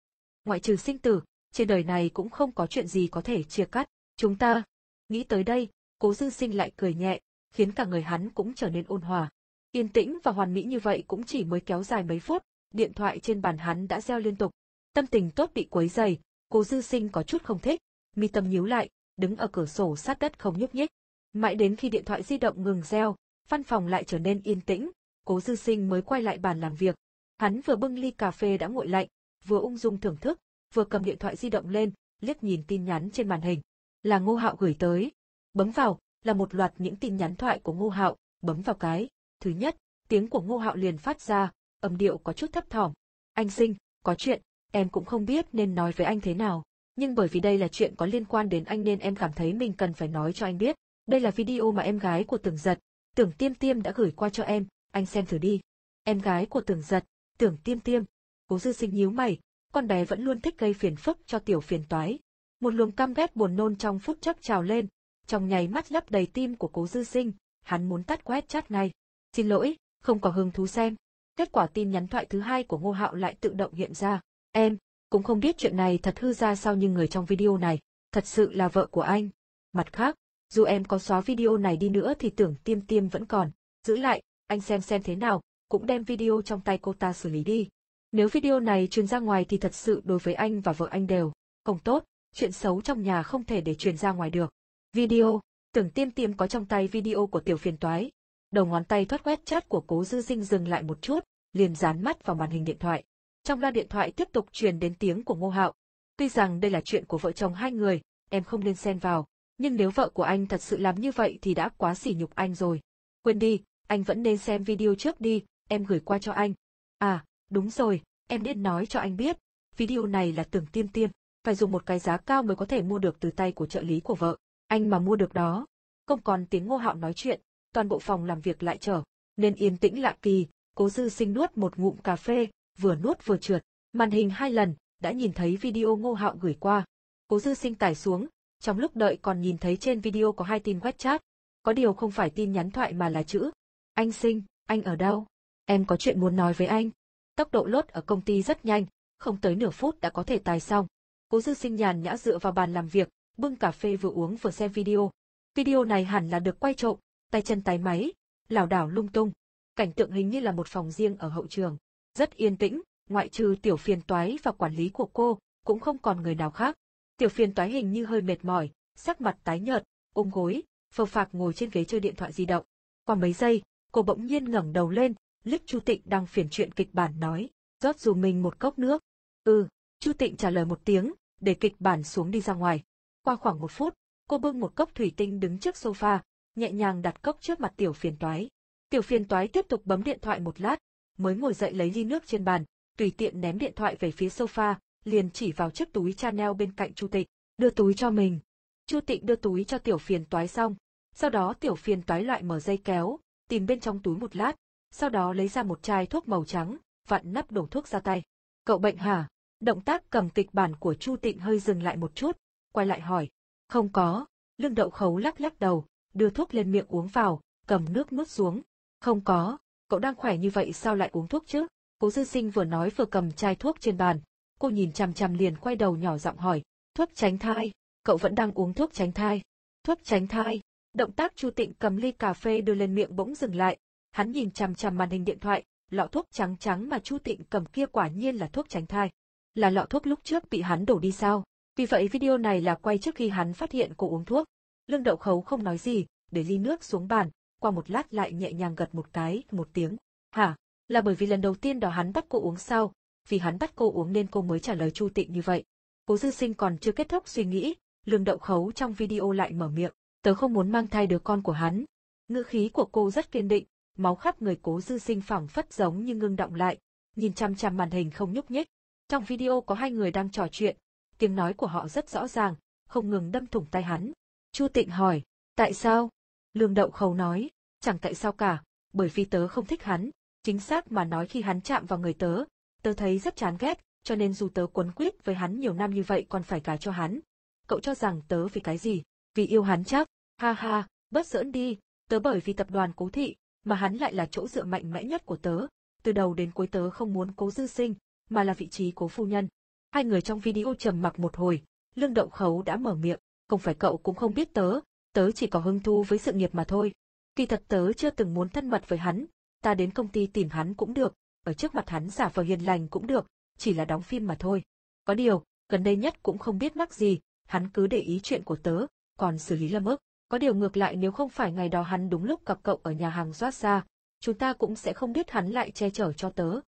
Ngoại trừ sinh tử, trên đời này cũng không có chuyện gì có thể chia cắt. Chúng ta, nghĩ tới đây, cố dư sinh lại cười nhẹ, khiến cả người hắn cũng trở nên ôn hòa. Yên tĩnh và hoàn mỹ như vậy cũng chỉ mới kéo dài mấy phút, điện thoại trên bàn hắn đã reo liên tục. Tâm tình tốt bị quấy dày, cố dư sinh có chút không thích, mi tâm nhíu lại, đứng ở cửa sổ sát đất không nhúc nhích. Mãi đến khi điện thoại di động ngừng reo, văn phòng lại trở nên yên tĩnh, cố dư sinh mới quay lại bàn làm việc. Hắn vừa bưng ly cà phê đã nguội lạnh, vừa ung dung thưởng thức, vừa cầm điện thoại di động lên, liếc nhìn tin nhắn trên màn hình. Là Ngô Hạo gửi tới. Bấm vào, là một loạt những tin nhắn thoại của Ngô Hạo, bấm vào cái. Thứ nhất, tiếng của Ngô Hạo liền phát ra, âm điệu có chút thấp thỏm. Anh sinh, có chuyện, em cũng không biết nên nói với anh thế nào. Nhưng bởi vì đây là chuyện có liên quan đến anh nên em cảm thấy mình cần phải nói cho anh biết. Đây là video mà em gái của Tưởng Giật, Tưởng Tiêm Tiêm đã gửi qua cho em, anh xem thử đi. Em gái của Tưởng Giật, Tưởng Tiêm Tiêm. Cố dư sinh nhíu mày, con bé vẫn luôn thích gây phiền phức cho tiểu phiền toái. Một luồng căm ghét buồn nôn trong phút chốc trào lên, trong nháy mắt lấp đầy tim của cố dư sinh, hắn muốn tắt quét chát ngay. Xin lỗi, không có hứng thú xem. Kết quả tin nhắn thoại thứ hai của Ngô Hạo lại tự động hiện ra. Em, cũng không biết chuyện này thật hư ra sao nhưng người trong video này, thật sự là vợ của anh. Mặt khác, dù em có xóa video này đi nữa thì tưởng tiêm tiêm vẫn còn. Giữ lại, anh xem xem thế nào, cũng đem video trong tay cô ta xử lý đi. Nếu video này truyền ra ngoài thì thật sự đối với anh và vợ anh đều không tốt, chuyện xấu trong nhà không thể để truyền ra ngoài được. Video, tưởng tiêm tiêm có trong tay video của tiểu phiền toái. Đầu ngón tay thoát quét chat của cố dư dinh dừng lại một chút, liền dán mắt vào màn hình điện thoại. Trong loa điện thoại tiếp tục truyền đến tiếng của Ngô Hạo. Tuy rằng đây là chuyện của vợ chồng hai người, em không nên xen vào, nhưng nếu vợ của anh thật sự làm như vậy thì đã quá sỉ nhục anh rồi. Quên đi, anh vẫn nên xem video trước đi, em gửi qua cho anh. À, đúng rồi, em nên nói cho anh biết, video này là tưởng tiêm tiêm, phải dùng một cái giá cao mới có thể mua được từ tay của trợ lý của vợ. Anh mà mua được đó. Không còn tiếng ngô hạo nói chuyện, toàn bộ phòng làm việc lại trở, nên yên tĩnh lạ kỳ, cố dư sinh nuốt một ngụm cà phê, vừa nuốt vừa trượt, màn hình hai lần, đã nhìn thấy video ngô hạo gửi qua. Cố dư sinh tải xuống, trong lúc đợi còn nhìn thấy trên video có hai tin WhatsApp, có điều không phải tin nhắn thoại mà là chữ. Anh sinh, anh ở đâu? Em có chuyện muốn nói với anh. Tốc độ lốt ở công ty rất nhanh, không tới nửa phút đã có thể tài xong. Cố dư sinh nhàn nhã dựa vào bàn làm việc, bưng cà phê vừa uống vừa xem video. Video này hẳn là được quay trộm, tay chân tái máy, lảo đảo lung tung. Cảnh tượng hình như là một phòng riêng ở hậu trường. Rất yên tĩnh, ngoại trừ tiểu phiền toái và quản lý của cô, cũng không còn người nào khác. Tiểu phiền toái hình như hơi mệt mỏi, sắc mặt tái nhợt, ôm gối, phờ phạc ngồi trên ghế chơi điện thoại di động. Qua mấy giây, cô bỗng nhiên ngẩng đầu lên, liếc Chu Tịnh đang phiền chuyện kịch bản nói, rót dù mình một cốc nước. Ừ, Chu Tịnh trả lời một tiếng, để kịch bản xuống đi ra ngoài. Qua khoảng một phút, cô bưng một cốc thủy tinh đứng trước sofa, nhẹ nhàng đặt cốc trước mặt tiểu phiền toái. Tiểu phiền toái tiếp tục bấm điện thoại một lát, mới ngồi dậy lấy ly nước trên bàn, tùy tiện ném điện thoại về phía sofa, liền chỉ vào chiếc túi Chanel bên cạnh Chu Tịnh, đưa túi cho mình. Chu Tịnh đưa túi cho tiểu phiền toái xong, sau đó tiểu phiền toái lại mở dây kéo, tìm bên trong túi một lát, sau đó lấy ra một chai thuốc màu trắng, vặn nắp đổ thuốc ra tay. Cậu bệnh hả? Động tác cầm kịch bản của Chu Tịnh hơi dừng lại một chút, quay lại hỏi. Không có, lương đậu khấu lắc lắc đầu, đưa thuốc lên miệng uống vào, cầm nước nuốt xuống. Không có, cậu đang khỏe như vậy sao lại uống thuốc chứ? Cố dư sinh vừa nói vừa cầm chai thuốc trên bàn, cô nhìn chằm chằm liền quay đầu nhỏ giọng hỏi, thuốc tránh thai, cậu vẫn đang uống thuốc tránh thai. Thuốc tránh thai, động tác Chu Tịnh cầm ly cà phê đưa lên miệng bỗng dừng lại, hắn nhìn chằm chằm màn hình điện thoại, lọ thuốc trắng trắng mà Chu Tịnh cầm kia quả nhiên là thuốc tránh thai. Là lọ thuốc lúc trước bị hắn đổ đi sao? Vì vậy video này là quay trước khi hắn phát hiện cô uống thuốc. Lương đậu khấu không nói gì, để ly nước xuống bàn, qua một lát lại nhẹ nhàng gật một cái, một tiếng. Hả? Là bởi vì lần đầu tiên đó hắn bắt cô uống sao? Vì hắn bắt cô uống nên cô mới trả lời Chu Tịnh như vậy. Cố dư sinh còn chưa kết thúc suy nghĩ, lương đậu khấu trong video lại mở miệng. Tớ không muốn mang thai đứa con của hắn. Ngữ khí của cô rất kiên định, máu khắp người cố dư sinh phẳng phất giống như ngưng động lại, nhìn chăm chăm màn hình không nhúc nhích. Trong video có hai người đang trò chuyện, tiếng nói của họ rất rõ ràng, không ngừng đâm thủng tay hắn. Chu Tịnh hỏi, tại sao? Lương Đậu Khấu nói, chẳng tại sao cả, bởi vì tớ không thích hắn, chính xác mà nói khi hắn chạm vào người tớ, tớ thấy rất chán ghét, cho nên dù tớ quấn quýt với hắn nhiều năm như vậy còn phải gả cho hắn. Cậu cho rằng tớ vì cái gì? Vì yêu hắn chắc? Ha ha, bớt giỡn đi, tớ bởi vì tập đoàn cố thị, mà hắn lại là chỗ dựa mạnh mẽ nhất của tớ. Từ đầu đến cuối tớ không muốn cố dư sinh, mà là vị trí cố phu nhân. Hai người trong video trầm mặc một hồi, lương động khấu đã mở miệng, không phải cậu cũng không biết tớ, tớ chỉ có hứng thu với sự nghiệp mà thôi. Kỳ thật tớ chưa từng muốn thân mật với hắn, ta đến công ty tìm hắn cũng được, ở trước mặt hắn giả vờ hiền lành cũng được, chỉ là đóng phim mà thôi. Có điều, gần đây nhất cũng không biết mắc gì, hắn cứ để ý chuyện của tớ, còn xử lý lâm ức. Có điều ngược lại nếu không phải ngày đó hắn đúng lúc gặp cậu ở nhà hàng doát ra, chúng ta cũng sẽ không biết hắn lại che chở cho tớ.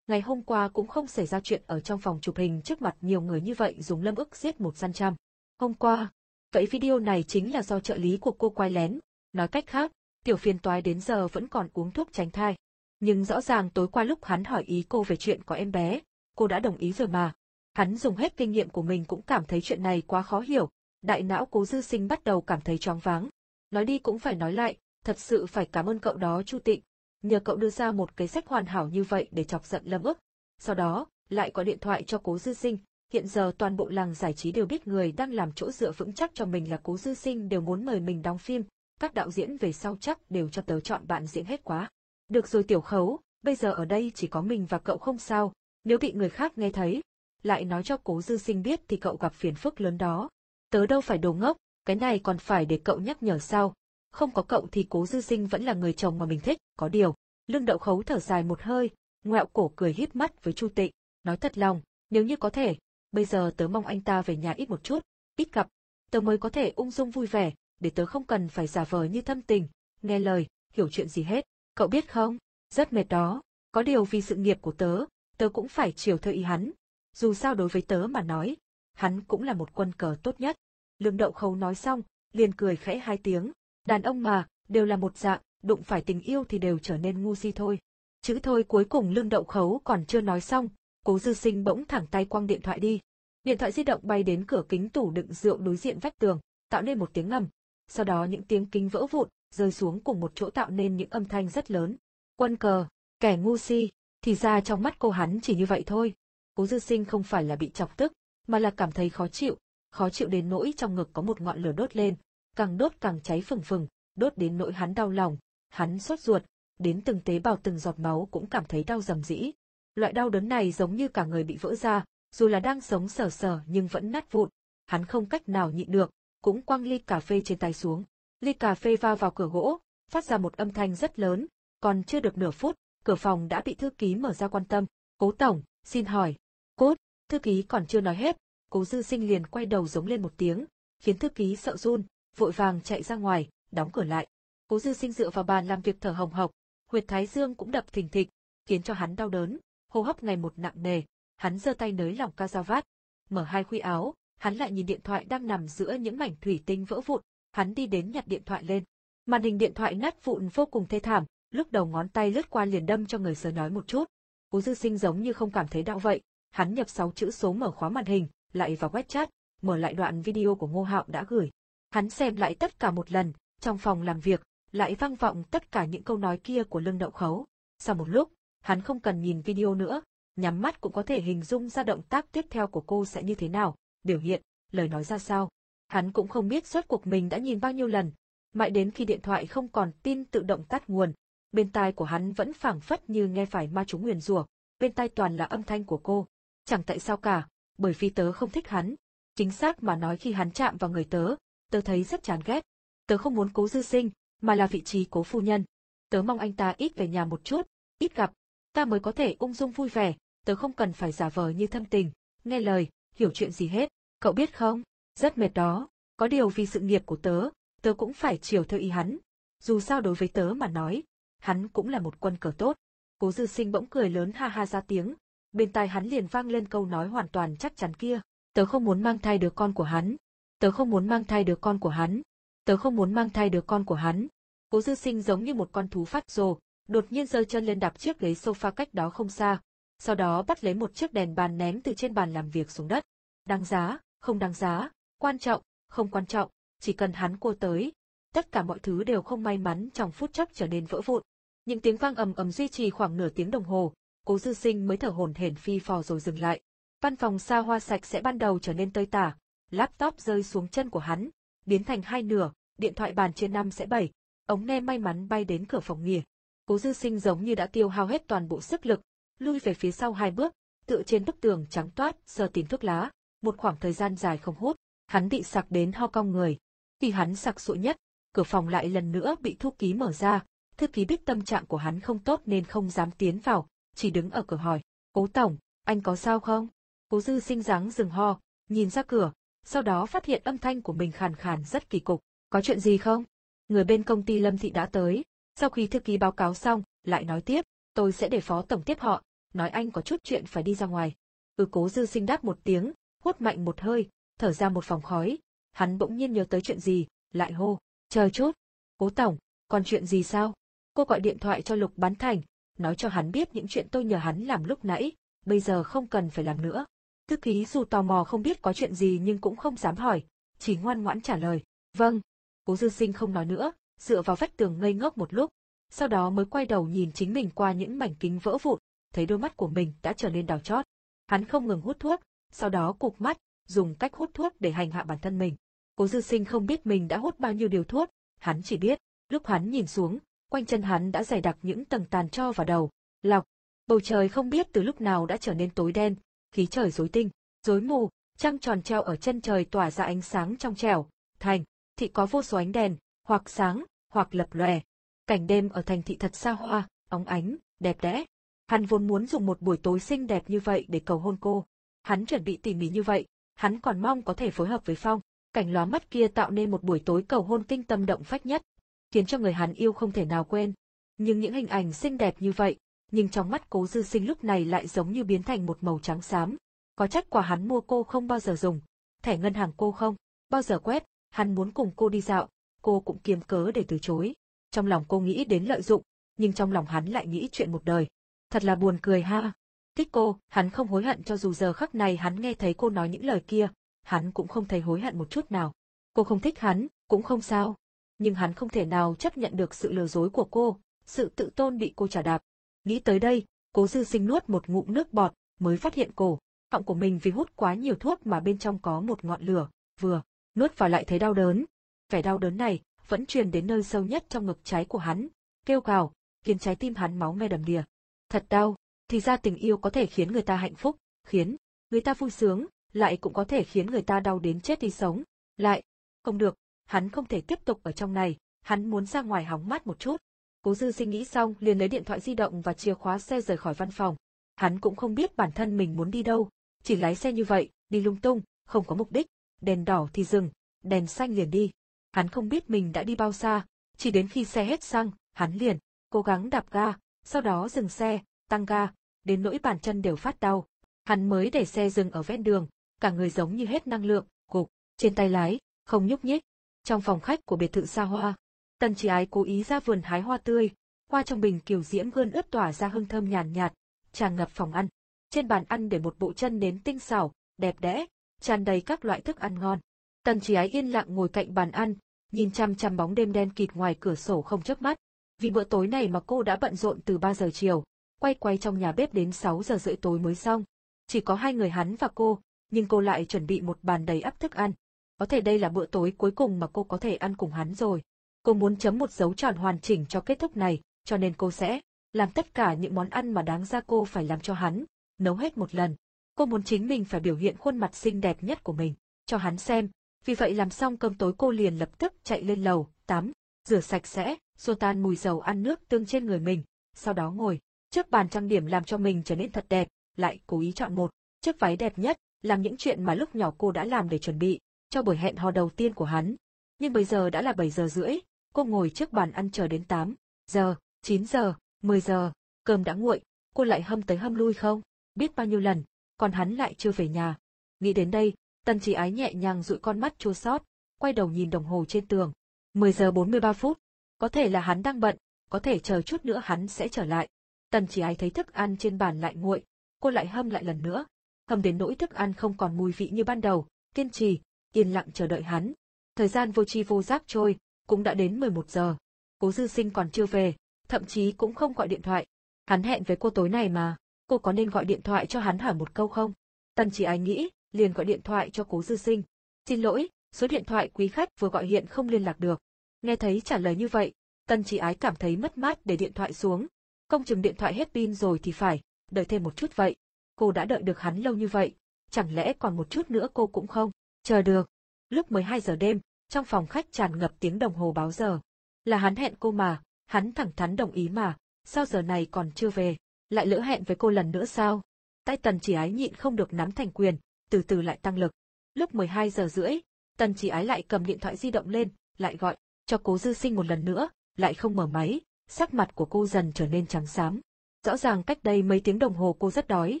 Ngày hôm qua cũng không xảy ra chuyện ở trong phòng chụp hình trước mặt nhiều người như vậy dùng lâm ức giết một gian trăm. Hôm qua, vậy video này chính là do trợ lý của cô quay lén, nói cách khác, tiểu phiền toái đến giờ vẫn còn uống thuốc tránh thai. Nhưng rõ ràng tối qua lúc hắn hỏi ý cô về chuyện có em bé, cô đã đồng ý rồi mà. Hắn dùng hết kinh nghiệm của mình cũng cảm thấy chuyện này quá khó hiểu, đại não cố dư sinh bắt đầu cảm thấy choáng váng. Nói đi cũng phải nói lại, thật sự phải cảm ơn cậu đó Chu Tịnh, nhờ cậu đưa ra một cái sách hoàn hảo như vậy để chọc giận Lâm ức. Sau đó, lại gọi điện thoại cho cố dư sinh, hiện giờ toàn bộ làng giải trí đều biết người đang làm chỗ dựa vững chắc cho mình là cố dư sinh đều muốn mời mình đóng phim, các đạo diễn về sau chắc đều cho tớ chọn bạn diễn hết quá. Được rồi tiểu khấu, bây giờ ở đây chỉ có mình và cậu không sao, nếu bị người khác nghe thấy, lại nói cho cố dư sinh biết thì cậu gặp phiền phức lớn đó. Tớ đâu phải đồ ngốc, cái này còn phải để cậu nhắc nhở sao. Không có cậu thì cố dư sinh vẫn là người chồng mà mình thích, có điều. Lương đậu khấu thở dài một hơi, ngoẹo cổ cười híp mắt với Chu Tịnh, nói thật lòng, nếu như có thể, bây giờ tớ mong anh ta về nhà ít một chút, ít gặp, tớ mới có thể ung dung vui vẻ, để tớ không cần phải giả vờ như thâm tình, nghe lời, hiểu chuyện gì hết. Cậu biết không, rất mệt đó, có điều vì sự nghiệp của tớ, tớ cũng phải chiều theo ý hắn. Dù sao đối với tớ mà nói, hắn cũng là một quân cờ tốt nhất. Lương đậu khấu nói xong, liền cười khẽ hai tiếng. Đàn ông mà, đều là một dạng, đụng phải tình yêu thì đều trở nên ngu si thôi. Chữ thôi cuối cùng lương đậu khấu còn chưa nói xong, cố dư sinh bỗng thẳng tay quăng điện thoại đi. Điện thoại di động bay đến cửa kính tủ đựng rượu đối diện vách tường, tạo nên một tiếng ngầm. Sau đó những tiếng kính vỡ vụn, rơi xuống cùng một chỗ tạo nên những âm thanh rất lớn. Quân cờ, kẻ ngu si, thì ra trong mắt cô hắn chỉ như vậy thôi. Cố dư sinh không phải là bị chọc tức, mà là cảm thấy khó chịu, khó chịu đến nỗi trong ngực có một ngọn lửa đốt lên, càng đốt càng cháy phừng phừng, đốt đến nỗi hắn đau lòng, hắn sốt ruột, đến từng tế bào từng giọt máu cũng cảm thấy đau rầm rĩ. Loại đau đớn này giống như cả người bị vỡ ra, dù là đang sống sờ sờ nhưng vẫn nát vụn. Hắn không cách nào nhịn được, cũng quăng ly cà phê trên tay xuống. Ly cà phê va vào cửa gỗ, phát ra một âm thanh rất lớn, còn chưa được nửa phút, cửa phòng đã bị thư ký mở ra quan tâm. Cố tổng, xin hỏi. Cốt, thư ký còn chưa nói hết, cố dư sinh liền quay đầu giống lên một tiếng, khiến thư ký sợ run, vội vàng chạy ra ngoài, đóng cửa lại. Cố dư sinh dựa vào bàn làm việc thở hồng hộc, huyệt thái dương cũng đập thình thịch, khiến cho hắn đau đớn, hô hấp ngày một nặng nề, hắn giơ tay nới lỏng ca dao vát, mở hai khuy áo, hắn lại nhìn điện thoại đang nằm giữa những mảnh thủy tinh vỡ vụn, hắn đi đến nhặt điện thoại lên. Màn hình điện thoại nát vụn vô cùng thê thảm, lúc đầu ngón tay lướt qua liền đâm cho người sớ nói một chút. Cố Dư Sinh giống như không cảm thấy đau vậy, hắn nhập sáu chữ số mở khóa màn hình, lại vào web chat, mở lại đoạn video của Ngô Hạo đã gửi. Hắn xem lại tất cả một lần, trong phòng làm việc, lại vang vọng tất cả những câu nói kia của lương đậu khấu. Sau một lúc, hắn không cần nhìn video nữa, nhắm mắt cũng có thể hình dung ra động tác tiếp theo của cô sẽ như thế nào, biểu hiện, lời nói ra sao. Hắn cũng không biết suốt cuộc mình đã nhìn bao nhiêu lần, mãi đến khi điện thoại không còn tin tự động tắt nguồn, bên tai của hắn vẫn phảng phất như nghe phải ma chúng nguyền rủa, bên tai toàn là âm thanh của cô. Chẳng tại sao cả, bởi vì tớ không thích hắn. Chính xác mà nói khi hắn chạm vào người tớ, tớ thấy rất chán ghét. Tớ không muốn cố dư sinh, mà là vị trí cố phu nhân. Tớ mong anh ta ít về nhà một chút, ít gặp, ta mới có thể ung dung vui vẻ, tớ không cần phải giả vờ như thâm tình, nghe lời, hiểu chuyện gì hết. Cậu biết không, rất mệt đó, có điều vì sự nghiệp của tớ, tớ cũng phải chiều theo ý hắn. Dù sao đối với tớ mà nói, hắn cũng là một quân cờ tốt. Cố dư sinh bỗng cười lớn ha ha ra tiếng, bên tai hắn liền vang lên câu nói hoàn toàn chắc chắn kia. Tớ không muốn mang thai đứa con của hắn. Tớ không muốn mang thai đứa con của hắn. Tớ không muốn mang thai đứa con của hắn. Cố dư sinh giống như một con thú phát rồ, đột nhiên giơ chân lên đạp chiếc ghế sofa cách đó không xa. Sau đó bắt lấy một chiếc đèn bàn ném từ trên bàn làm việc xuống đất. Đáng giá, không đáng giá, quan trọng, không quan trọng, chỉ cần hắn cô tới. Tất cả mọi thứ đều không may mắn trong phút chốc trở nên vỡ vụn. Những tiếng vang ầm ầm duy trì khoảng nửa tiếng đồng hồ, cố dư sinh mới thở hổn hển phi phò rồi dừng lại. Văn phòng xa hoa sạch sẽ ban đầu trở nên tơi tả, laptop rơi xuống chân của hắn, biến thành hai nửa, điện thoại bàn trên năm sẽ bảy, ống nem may mắn bay đến cửa phòng nghỉ. Cố dư sinh giống như đã tiêu hao hết toàn bộ sức lực, lui về phía sau hai bước, tựa trên bức tường trắng toát, sờ tìm thuốc lá, một khoảng thời gian dài không hút, hắn bị sặc đến ho cong người. Khi hắn sặc sụa nhất, cửa phòng lại lần nữa bị thư ký mở ra, thư ký biết tâm trạng của hắn không tốt nên không dám tiến vào, chỉ đứng ở cửa hỏi, cố tổng, anh có sao không? Cố dư sinh dáng dừng ho, nhìn ra cửa, sau đó phát hiện âm thanh của mình khàn khàn rất kỳ cục, có chuyện gì không? Người bên công ty Lâm Thị đã tới, sau khi thư ký báo cáo xong, lại nói tiếp, tôi sẽ để phó tổng tiếp họ, nói anh có chút chuyện phải đi ra ngoài. Ừ cố dư sinh đáp một tiếng, hút mạnh một hơi, thở ra một phòng khói, hắn bỗng nhiên nhớ tới chuyện gì, lại hô, chờ chút, cố tổng, còn chuyện gì sao? Cô gọi điện thoại cho Lục Bán Thành, nói cho hắn biết những chuyện tôi nhờ hắn làm lúc nãy, bây giờ không cần phải làm nữa. Thư ký dù tò mò không biết có chuyện gì nhưng cũng không dám hỏi, chỉ ngoan ngoãn trả lời, vâng. Cố dư sinh không nói nữa, dựa vào vách tường ngây ngốc một lúc, sau đó mới quay đầu nhìn chính mình qua những mảnh kính vỡ vụn, thấy đôi mắt của mình đã trở nên đào chót. Hắn không ngừng hút thuốc, sau đó cụp mắt, dùng cách hút thuốc để hành hạ bản thân mình. Cố dư sinh không biết mình đã hút bao nhiêu điều thuốc, hắn chỉ biết, lúc hắn nhìn xuống, quanh chân hắn đã dày đặc những tầng tàn cho vào đầu, lọc. Bầu trời không biết từ lúc nào đã trở nên tối đen, khí trời rối tinh, rối mù, trăng tròn treo ở chân trời tỏa ra ánh sáng trong trẻo, thành, thị có vô số ánh đèn, hoặc sáng, hoặc lập lòe. Cảnh đêm ở thành thị thật xa hoa, óng ánh, đẹp đẽ. Hắn vốn muốn dùng một buổi tối xinh đẹp như vậy để cầu hôn cô. Hắn chuẩn bị tỉ mỉ như vậy, hắn còn mong có thể phối hợp với Phong. Cảnh lóa mắt kia tạo nên một buổi tối cầu hôn kinh tâm động phách nhất, khiến cho người hắn yêu không thể nào quên. Nhưng những hình ảnh xinh đẹp như vậy, nhưng trong mắt cố dư sinh lúc này lại giống như biến thành một màu trắng xám. Có trách quả hắn mua cô không bao giờ dùng, thẻ ngân hàng cô không, bao giờ quét, hắn muốn cùng cô đi dạo, cô cũng kiếm cớ để từ chối. Trong lòng cô nghĩ đến lợi dụng, nhưng trong lòng hắn lại nghĩ chuyện một đời. Thật là buồn cười ha. Thích cô, hắn không hối hận cho dù giờ khắc này hắn nghe thấy cô nói những lời kia, hắn cũng không thấy hối hận một chút nào. Cô không thích hắn, cũng không sao. nhưng hắn không thể nào chấp nhận được sự lừa dối của cô, sự tự tôn bị cô trả đạp. Nghĩ tới đây, cố dư sinh nuốt một ngụm nước bọt, mới phát hiện cổ, họng của mình vì hút quá nhiều thuốc mà bên trong có một ngọn lửa, vừa nuốt vào lại thấy đau đớn. Vẻ đau đớn này vẫn truyền đến nơi sâu nhất trong ngực trái của hắn, kêu gào, khiến trái tim hắn máu me đầm đìa. Thật đau, thì ra tình yêu có thể khiến người ta hạnh phúc, khiến người ta vui sướng, lại cũng có thể khiến người ta đau đến chết đi sống. Lại, không được, hắn không thể tiếp tục ở trong này, hắn muốn ra ngoài hóng mát một chút. Cố dư sinh nghĩ xong liền lấy điện thoại di động và chìa khóa xe rời khỏi văn phòng. Hắn cũng không biết bản thân mình muốn đi đâu, chỉ lái xe như vậy, đi lung tung, không có mục đích, đèn đỏ thì dừng, đèn xanh liền đi. Hắn không biết mình đã đi bao xa, chỉ đến khi xe hết xăng, hắn liền, cố gắng đạp ga, sau đó dừng xe, tăng ga, đến nỗi bàn chân đều phát đau. Hắn mới để xe dừng ở ven đường, cả người giống như hết năng lượng, gục, trên tay lái, không nhúc nhích. Trong phòng khách của biệt thự xa hoa, Tần Chỉ Ái cố ý ra vườn hái hoa tươi, hoa trong bình kiều diễm gươn ướt tỏa ra hương thơm nhàn nhạt, tràn ngập phòng ăn. Trên bàn ăn để một bộ chân nến tinh xảo, đẹp đẽ, tràn đầy các loại thức ăn ngon. Tần Chỉ Ái yên lặng ngồi cạnh bàn ăn, nhìn chăm chăm bóng đêm đen kịt ngoài cửa sổ không chớp mắt. Vì bữa tối này mà cô đã bận rộn từ 3 giờ chiều, quay quay trong nhà bếp đến 6 giờ rưỡi tối mới xong. Chỉ có hai người hắn và cô, nhưng cô lại chuẩn bị một bàn đầy ắp thức ăn. Có thể đây là bữa tối cuối cùng mà cô có thể ăn cùng hắn rồi. Cô muốn chấm một dấu tròn hoàn chỉnh cho kết thúc này, cho nên cô sẽ làm tất cả những món ăn mà đáng ra cô phải làm cho hắn, nấu hết một lần. Cô muốn chính mình phải biểu hiện khuôn mặt xinh đẹp nhất của mình, cho hắn xem. Vì vậy làm xong cơm tối cô liền lập tức chạy lên lầu, tắm, rửa sạch sẽ, xua tan mùi dầu ăn nước tương trên người mình, sau đó ngồi trước bàn trang điểm làm cho mình trở nên thật đẹp, lại cố ý chọn một chiếc váy đẹp nhất, làm những chuyện mà lúc nhỏ cô đã làm để chuẩn bị cho buổi hẹn hò đầu tiên của hắn. Nhưng bây giờ đã là 7 giờ rưỡi, cô ngồi trước bàn ăn chờ đến 8 giờ, 9 giờ, 10 giờ, cơm đã nguội, cô lại hâm tới hâm lui không? Biết bao nhiêu lần, còn hắn lại chưa về nhà. Nghĩ đến đây, tần chỉ ái nhẹ nhàng dụi con mắt chua xót, quay đầu nhìn đồng hồ trên tường. 10 giờ 43 phút, có thể là hắn đang bận, có thể chờ chút nữa hắn sẽ trở lại. Tần chỉ ái thấy thức ăn trên bàn lại nguội, cô lại hâm lại lần nữa. Hâm đến nỗi thức ăn không còn mùi vị như ban đầu, kiên trì, yên lặng chờ đợi hắn. Thời gian vô tri vô giác trôi, cũng đã đến 11 giờ. Cố dư sinh còn chưa về, thậm chí cũng không gọi điện thoại. Hắn hẹn với cô tối này mà, cô có nên gọi điện thoại cho hắn hỏi một câu không? Tần chỉ ái nghĩ, liền gọi điện thoại cho cố dư sinh. Xin lỗi, số điện thoại quý khách vừa gọi hiện không liên lạc được. Nghe thấy trả lời như vậy, tần chỉ ái cảm thấy mất mát để điện thoại xuống. Công chừng điện thoại hết pin rồi thì phải, đợi thêm một chút vậy. Cô đã đợi được hắn lâu như vậy, chẳng lẽ còn một chút nữa cô cũng không? Chờ được. Lúc 12 giờ đêm, trong phòng khách tràn ngập tiếng đồng hồ báo giờ. Là hắn hẹn cô mà, hắn thẳng thắn đồng ý mà, sao giờ này còn chưa về, lại lỡ hẹn với cô lần nữa sao? Tay tần chỉ ái nhịn không được nắm thành quyền, từ từ lại tăng lực. Lúc 12 giờ rưỡi, tần chỉ ái lại cầm điện thoại di động lên, lại gọi, cho cố dư sinh một lần nữa, lại không mở máy, sắc mặt của cô dần trở nên trắng xám. Rõ ràng cách đây mấy tiếng đồng hồ cô rất đói,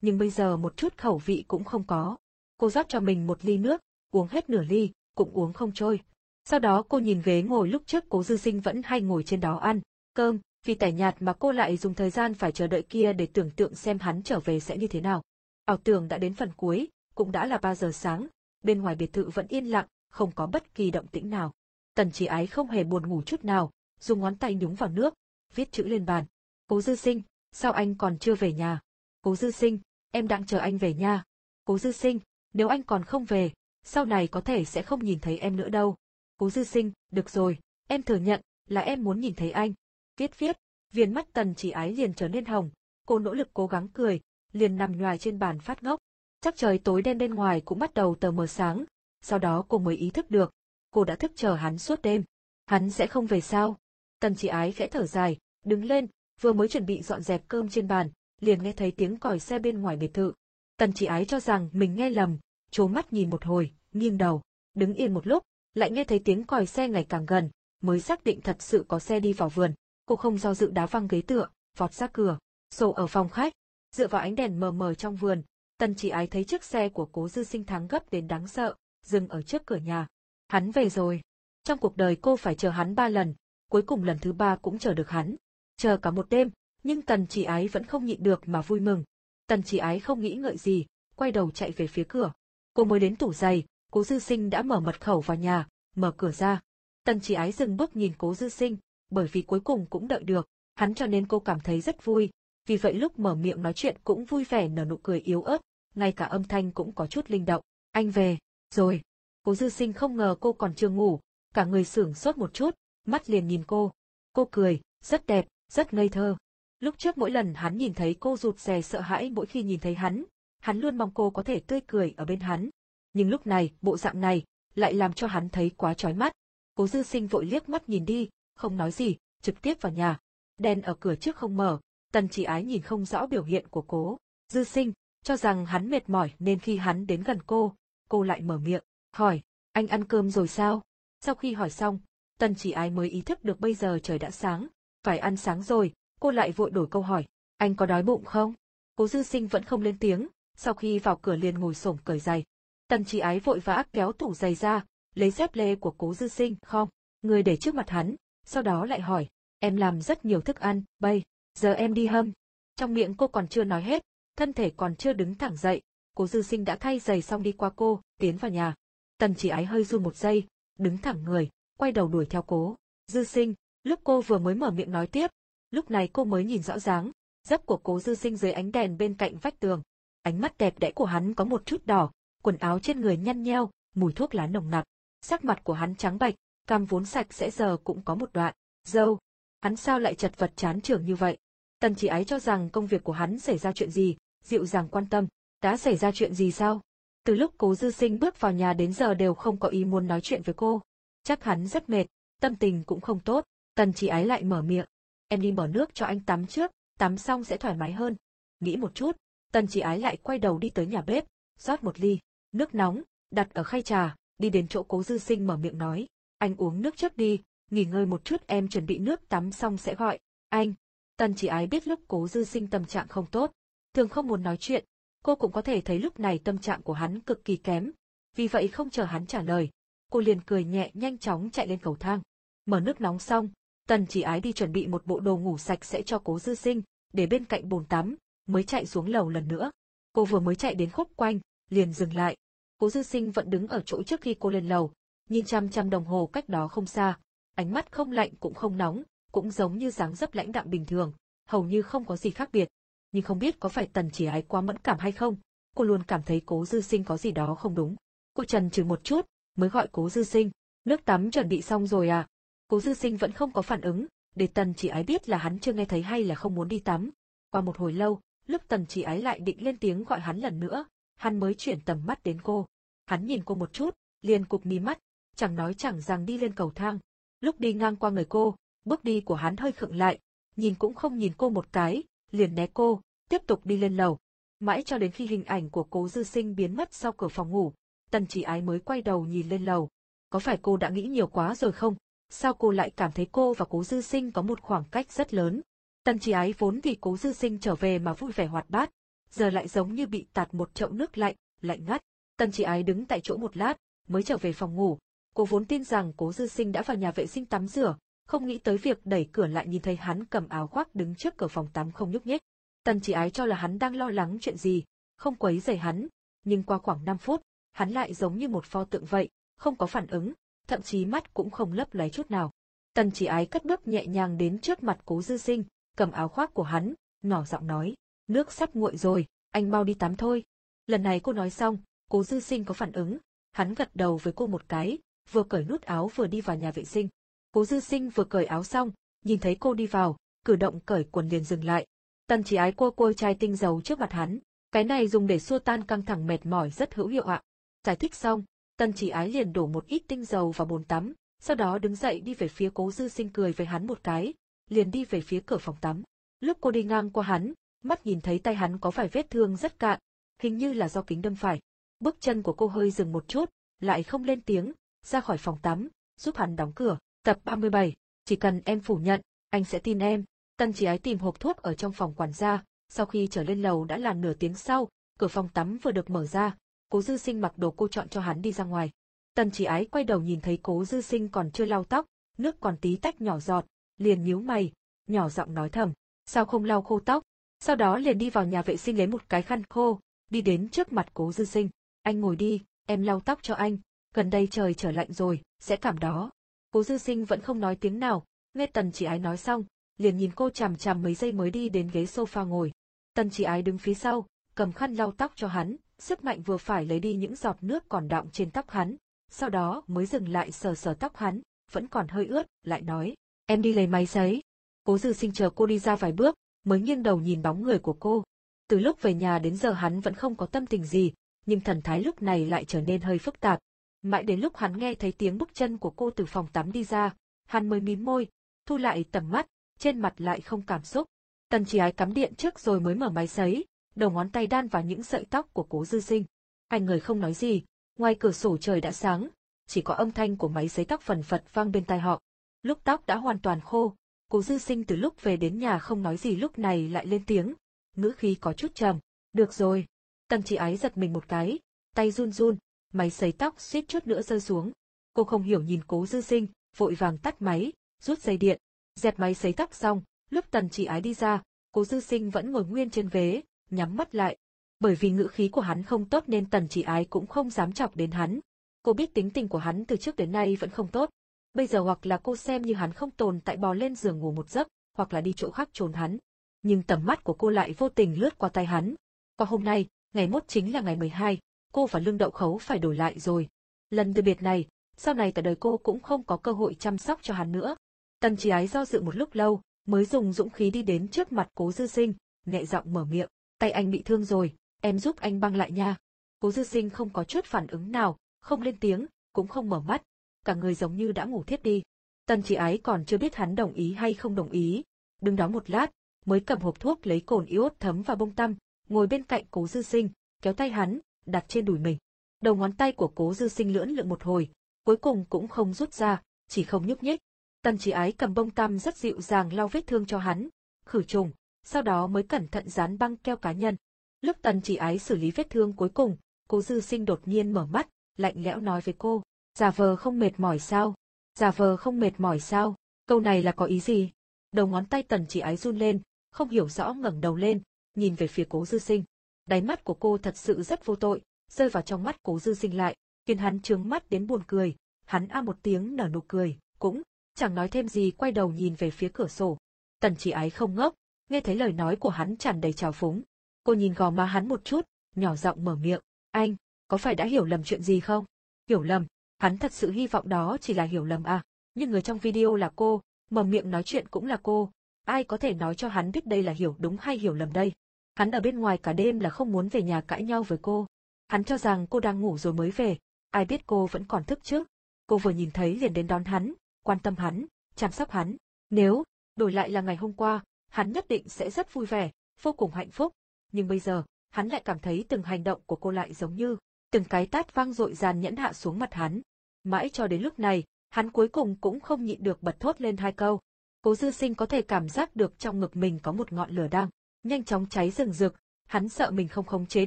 nhưng bây giờ một chút khẩu vị cũng không có. Cô rót cho mình một ly nước, uống hết nửa ly, cũng uống không trôi. Sau đó cô nhìn ghế ngồi lúc trước cố dư sinh vẫn hay ngồi trên đó ăn, cơm, vì tẻ nhạt mà cô lại dùng thời gian phải chờ đợi kia để tưởng tượng xem hắn trở về sẽ như thế nào. Ảo tưởng đã đến phần cuối, cũng đã là 3 giờ sáng, bên ngoài biệt thự vẫn yên lặng, không có bất kỳ động tĩnh nào. Tần chỉ ái không hề buồn ngủ chút nào, dùng ngón tay nhúng vào nước, viết chữ lên bàn. Cố dư sinh, sao anh còn chưa về nhà? Cố dư sinh, em đang chờ anh về nha. Cố dư sinh, nếu anh còn không về, sau này có thể sẽ không nhìn thấy em nữa đâu. Cố dư sinh, được rồi, em thừa nhận, là em muốn nhìn thấy anh. Viết viết, viên mắt tần chỉ ái liền trở nên hồng, cô nỗ lực cố gắng cười, liền nằm nhoài trên bàn phát ngốc. Chắc trời tối đen bên ngoài cũng bắt đầu tờ mờ sáng, sau đó cô mới ý thức được, cô đã thức chờ hắn suốt đêm. Hắn sẽ không về sao? Tần chỉ ái khẽ thở dài, đứng lên, vừa mới chuẩn bị dọn dẹp cơm trên bàn, liền nghe thấy tiếng còi xe bên ngoài biệt thự. Tần chỉ ái cho rằng mình nghe lầm, trố mắt nhìn một hồi, nghiêng đầu, đứng yên một lúc, lại nghe thấy tiếng còi xe ngày càng gần, mới xác định thật sự có xe đi vào vườn. Cô không do dự đá văng ghế tựa, vọt ra cửa, sổ ở phòng khách, dựa vào ánh đèn mờ mờ trong vườn, tần chỉ ái thấy chiếc xe của cố dư sinh thắng gấp đến đáng sợ, dừng ở trước cửa nhà. Hắn về rồi. Trong cuộc đời cô phải chờ hắn ba lần, cuối cùng lần thứ ba cũng chờ được hắn. Chờ cả một đêm, nhưng tần chỉ ái vẫn không nhịn được mà vui mừng. Tần chỉ ái không nghĩ ngợi gì, quay đầu chạy về phía cửa. Cô mới đến tủ giày, cố dư sinh đã mở mật khẩu vào nhà, mở cửa ra. Tần chỉ ái dừng bước nhìn cố dư sinh, bởi vì cuối cùng cũng đợi được, hắn cho nên cô cảm thấy rất vui, vì vậy lúc mở miệng nói chuyện cũng vui vẻ nở nụ cười yếu ớt, ngay cả âm thanh cũng có chút linh động. Anh về, rồi. Cố dư sinh không ngờ cô còn chưa ngủ, cả người sửng sốt một chút, mắt liền nhìn cô. Cô cười, rất đẹp, rất ngây thơ. Lúc trước mỗi lần hắn nhìn thấy cô rụt rè sợ hãi mỗi khi nhìn thấy hắn, hắn luôn mong cô có thể tươi cười ở bên hắn. Nhưng lúc này, bộ dạng này, lại làm cho hắn thấy quá chói mắt. Cố dư sinh vội liếc mắt nhìn đi, không nói gì, trực tiếp vào nhà. Đèn ở cửa trước không mở, tần chỉ ái nhìn không rõ biểu hiện của cố. Dư sinh, cho rằng hắn mệt mỏi nên khi hắn đến gần cô, cô lại mở miệng, hỏi, anh ăn cơm rồi sao? Sau khi hỏi xong, tần chỉ ái mới ý thức được bây giờ trời đã sáng, phải ăn sáng rồi, cô lại vội đổi câu hỏi, anh có đói bụng không? Cố dư sinh vẫn không lên tiếng, sau khi vào cửa liền ngồi xổm cởi giày. Tần chỉ ái vội vã kéo tủ giày ra, lấy dép lê của cố dư sinh, không, người để trước mặt hắn, sau đó lại hỏi, em làm rất nhiều thức ăn, bây, giờ em đi hâm. Trong miệng cô còn chưa nói hết, thân thể còn chưa đứng thẳng dậy, cố dư sinh đã thay giày xong đi qua cô, tiến vào nhà. Tần chỉ ái hơi run một giây, đứng thẳng người, quay đầu đuổi theo cố. Dư sinh, lúc cô vừa mới mở miệng nói tiếp, lúc này cô mới nhìn rõ ràng dấp của cố dư sinh dưới ánh đèn bên cạnh vách tường. Ánh mắt đẹp đẽ của hắn có một chút đỏ, quần áo trên người nhăn nheo, mùi thuốc lá nồng nặc. Sắc mặt của hắn trắng bệch, cằm vốn sạch sẽ giờ cũng có một đoạn. Dâu, hắn sao lại chật vật chán trường như vậy? Tần chỉ ái cho rằng công việc của hắn xảy ra chuyện gì, dịu dàng quan tâm, đã xảy ra chuyện gì sao? Từ lúc cố dư sinh bước vào nhà đến giờ đều không có ý muốn nói chuyện với cô. Chắc hắn rất mệt, tâm tình cũng không tốt, tần chỉ ái lại mở miệng. Em đi mở nước cho anh tắm trước, tắm xong sẽ thoải mái hơn. Nghĩ một chút, tần chỉ ái lại quay đầu đi tới nhà bếp, rót một ly, nước nóng, đặt ở khay trà, đi đến chỗ cố dư sinh mở miệng nói. Anh uống nước trước đi, nghỉ ngơi một chút em chuẩn bị nước tắm xong sẽ gọi. Anh, tần chỉ ái biết lúc cố dư sinh tâm trạng không tốt, thường không muốn nói chuyện, cô cũng có thể thấy lúc này tâm trạng của hắn cực kỳ kém, vì vậy không chờ hắn trả lời, cô liền cười nhẹ nhanh chóng chạy lên cầu thang. Mở nước nóng xong, tần chỉ ái đi chuẩn bị một bộ đồ ngủ sạch sẽ cho cố dư sinh, để bên cạnh bồn tắm, mới chạy xuống lầu lần nữa. Cô vừa mới chạy đến khúc quanh, liền dừng lại. Cố dư sinh vẫn đứng ở chỗ trước khi cô lên lầu, nhìn chăm chăm đồng hồ cách đó không xa, ánh mắt không lạnh cũng không nóng, cũng giống như dáng dấp lãnh đạm bình thường, hầu như không có gì khác biệt nhưng không biết có phải tần chỉ ái quá mẫn cảm hay không, cô luôn cảm thấy cố dư sinh có gì đó không đúng. Cô trần trừ một chút, mới gọi cố dư sinh, nước tắm chuẩn bị xong rồi à. Cố dư sinh vẫn không có phản ứng, để tần chỉ ái biết là hắn chưa nghe thấy hay là không muốn đi tắm. Qua một hồi lâu, lúc tần chỉ ái lại định lên tiếng gọi hắn lần nữa, hắn mới chuyển tầm mắt đến cô. Hắn nhìn cô một chút, liền cụp mí mắt, chẳng nói chẳng rằng đi lên cầu thang. Lúc đi ngang qua người cô, bước đi của hắn hơi khựng lại, nhìn cũng không nhìn cô một cái, liền né cô, tiếp tục đi lên lầu. Mãi cho đến khi hình ảnh của cố dư sinh biến mất sau cửa phòng ngủ, tần chỉ ái mới quay đầu nhìn lên lầu. Có phải cô đã nghĩ nhiều quá rồi không? Sao cô lại cảm thấy cô và cố dư sinh có một khoảng cách rất lớn? Tần chỉ ái vốn vì cố dư sinh trở về mà vui vẻ hoạt bát, giờ lại giống như bị tạt một chậu nước lạnh, lạnh ngắt. Tần chỉ ái đứng tại chỗ một lát, mới trở về phòng ngủ. Cô vốn tin rằng cố dư sinh đã vào nhà vệ sinh tắm rửa, không nghĩ tới việc đẩy cửa lại nhìn thấy hắn cầm áo khoác đứng trước cửa phòng tắm không nhúc nhích. Tần chỉ ái cho là hắn đang lo lắng chuyện gì, không quấy rầy hắn, nhưng qua khoảng 5 phút, hắn lại giống như một pho tượng vậy, không có phản ứng, thậm chí mắt cũng không lấp lóe chút nào. Tần chỉ ái cất bước nhẹ nhàng đến trước mặt cố dư sinh, cầm áo khoác của hắn, nhỏ giọng nói, nước sắp nguội rồi, anh mau đi tắm thôi. Lần này cô nói xong, cố dư sinh có phản ứng, hắn gật đầu với cô một cái, vừa cởi nút áo vừa đi vào nhà vệ sinh. Cố dư sinh vừa cởi áo xong, nhìn thấy cô đi vào, cử động cởi quần liền dừng lại. Tần chỉ ái cô cô chai tinh dầu trước mặt hắn, cái này dùng để xua tan căng thẳng mệt mỏi rất hữu hiệu ạ. Giải thích xong, tần chỉ ái liền đổ một ít tinh dầu vào bồn tắm, sau đó đứng dậy đi về phía cố dư sinh cười với hắn một cái, liền đi về phía cửa phòng tắm. Lúc cô đi ngang qua hắn, mắt nhìn thấy tay hắn có vài vết thương rất cạn, hình như là do kính đâm phải. Bước chân của cô hơi dừng một chút, lại không lên tiếng, ra khỏi phòng tắm, giúp hắn đóng cửa. Tập 37, chỉ cần em phủ nhận, anh sẽ tin em. Tân chỉ ái tìm hộp thuốc ở trong phòng quản gia, sau khi trở lên lầu đã là nửa tiếng sau, cửa phòng tắm vừa được mở ra, cố dư sinh mặc đồ cô chọn cho hắn đi ra ngoài. Tần chỉ ái quay đầu nhìn thấy cố dư sinh còn chưa lau tóc, nước còn tí tách nhỏ giọt, liền nhíu mày, nhỏ giọng nói thầm, sao không lau khô tóc, sau đó liền đi vào nhà vệ sinh lấy một cái khăn khô, đi đến trước mặt cố dư sinh, anh ngồi đi, em lau tóc cho anh, gần đây trời trở lạnh rồi, sẽ cảm đó. Cố dư sinh vẫn không nói tiếng nào, nghe tần chỉ ái nói xong, liền nhìn cô chằm chằm mấy giây mới đi đến ghế sofa ngồi. Tần chỉ ái đứng phía sau, cầm khăn lau tóc cho hắn, sức mạnh vừa phải lấy đi những giọt nước còn đọng trên tóc hắn, sau đó mới dừng lại sờ sờ tóc hắn, vẫn còn hơi ướt, lại nói, em đi lấy máy giấy. Cố dư sinh chờ cô đi ra vài bước, mới nghiêng đầu nhìn bóng người của cô. Từ lúc về nhà đến giờ hắn vẫn không có tâm tình gì, nhưng thần thái lúc này lại trở nên hơi phức tạp. Mãi đến lúc hắn nghe thấy tiếng bước chân của cô từ phòng tắm đi ra, hắn mới mím môi, thu lại tầm mắt, trên mặt lại không cảm xúc. Tần chỉ ái cắm điện trước rồi mới mở máy sấy, đầu ngón tay đan vào những sợi tóc của cố dư sinh. Hai người không nói gì, ngoài cửa sổ trời đã sáng, chỉ có âm thanh của máy sấy tóc phần phật vang bên tai họ. Lúc tóc đã hoàn toàn khô, cố dư sinh từ lúc về đến nhà không nói gì lúc này lại lên tiếng, ngữ khí có chút trầm. Được rồi. Tần chỉ ái giật mình một cái, tay run run, máy sấy tóc suýt chút nữa rơi xuống. Cô không hiểu nhìn cố dư sinh, vội vàng tắt máy, rút dây điện, dẹp máy sấy tóc xong, lúc tần chỉ ái đi ra, cố dư sinh vẫn ngồi nguyên trên vế, nhắm mắt lại. Bởi vì ngữ khí của hắn không tốt nên tần chỉ ái cũng không dám chọc đến hắn. Cô biết tính tình của hắn từ trước đến nay vẫn không tốt. Bây giờ hoặc là cô xem như hắn không tồn tại bò lên giường ngủ một giấc, hoặc là đi chỗ khác trốn hắn. Nhưng tầm mắt của cô lại vô tình lướt qua tay hắn. Qua hôm nay, ngày mốt chính là ngày 12, cô và lương đậu khấu phải đổi lại rồi. Lần từ biệt này, sau này cả đời cô cũng không có cơ hội chăm sóc cho hắn nữa. Tần trí ái do dự một lúc lâu, mới dùng dũng khí đi đến trước mặt cố dư sinh, nhẹ giọng mở miệng, tay anh bị thương rồi, em giúp anh băng lại nha. Cố dư sinh không có chút phản ứng nào, không lên tiếng, cũng không mở mắt, cả người giống như đã ngủ thiếp đi. Tần chỉ ái còn chưa biết hắn đồng ý hay không đồng ý, đứng đó một lát, mới cầm hộp thuốc lấy cồn iốt thấm vào bông tăm, ngồi bên cạnh cố dư sinh, kéo tay hắn, đặt trên đùi mình. Đầu ngón tay của cố dư sinh lưỡn lượn một hồi, cuối cùng cũng không rút ra, chỉ không nhúc nhích. Tần chỉ ái cầm bông tăm rất dịu dàng lau vết thương cho hắn, khử trùng, sau đó mới cẩn thận dán băng keo cá nhân. Lúc tần chỉ ái xử lý vết thương cuối cùng, cố dư sinh đột nhiên mở mắt, lạnh lẽo nói với cô, giả vờ không mệt mỏi sao? Giả vờ không mệt mỏi sao? Câu này là có ý gì? Đầu ngón tay tần chỉ ái run lên, không hiểu rõ ngẩng đầu lên, nhìn về phía cố dư sinh. Đáy mắt của cô thật sự rất vô tội, rơi vào trong mắt cố dư sinh lại, khiến hắn trướng mắt đến buồn cười, hắn a một tiếng nở nụ cười, cũng, chẳng nói thêm gì quay đầu nhìn về phía cửa sổ. Tần chỉ ái không ngốc, nghe thấy lời nói của hắn tràn đầy trào phúng. Cô nhìn gò má hắn một chút, nhỏ giọng mở miệng, anh, có phải đã hiểu lầm chuyện gì không? Hiểu lầm, hắn thật sự hy vọng đó chỉ là hiểu lầm à, nhưng người trong video là cô, mở miệng nói chuyện cũng là cô, ai có thể nói cho hắn biết đây là hiểu đúng hay hiểu lầm đây. Hắn ở bên ngoài cả đêm là không muốn về nhà cãi nhau với cô. Hắn cho rằng cô đang ngủ rồi mới về, ai biết cô vẫn còn thức chứ. Cô vừa nhìn thấy liền đến đón hắn, quan tâm hắn, chăm sóc hắn. Nếu, đổi lại là ngày hôm qua, hắn nhất định sẽ rất vui vẻ, vô cùng hạnh phúc. Nhưng bây giờ, hắn lại cảm thấy từng hành động của cô lại giống như, từng cái tát vang dội dàn nhẫn hạ xuống mặt hắn. Mãi cho đến lúc này, hắn cuối cùng cũng không nhịn được bật thốt lên hai câu. Cố dư sinh có thể cảm giác được trong ngực mình có một ngọn lửa đang, nhanh chóng cháy rừng rực, hắn sợ mình không khống chế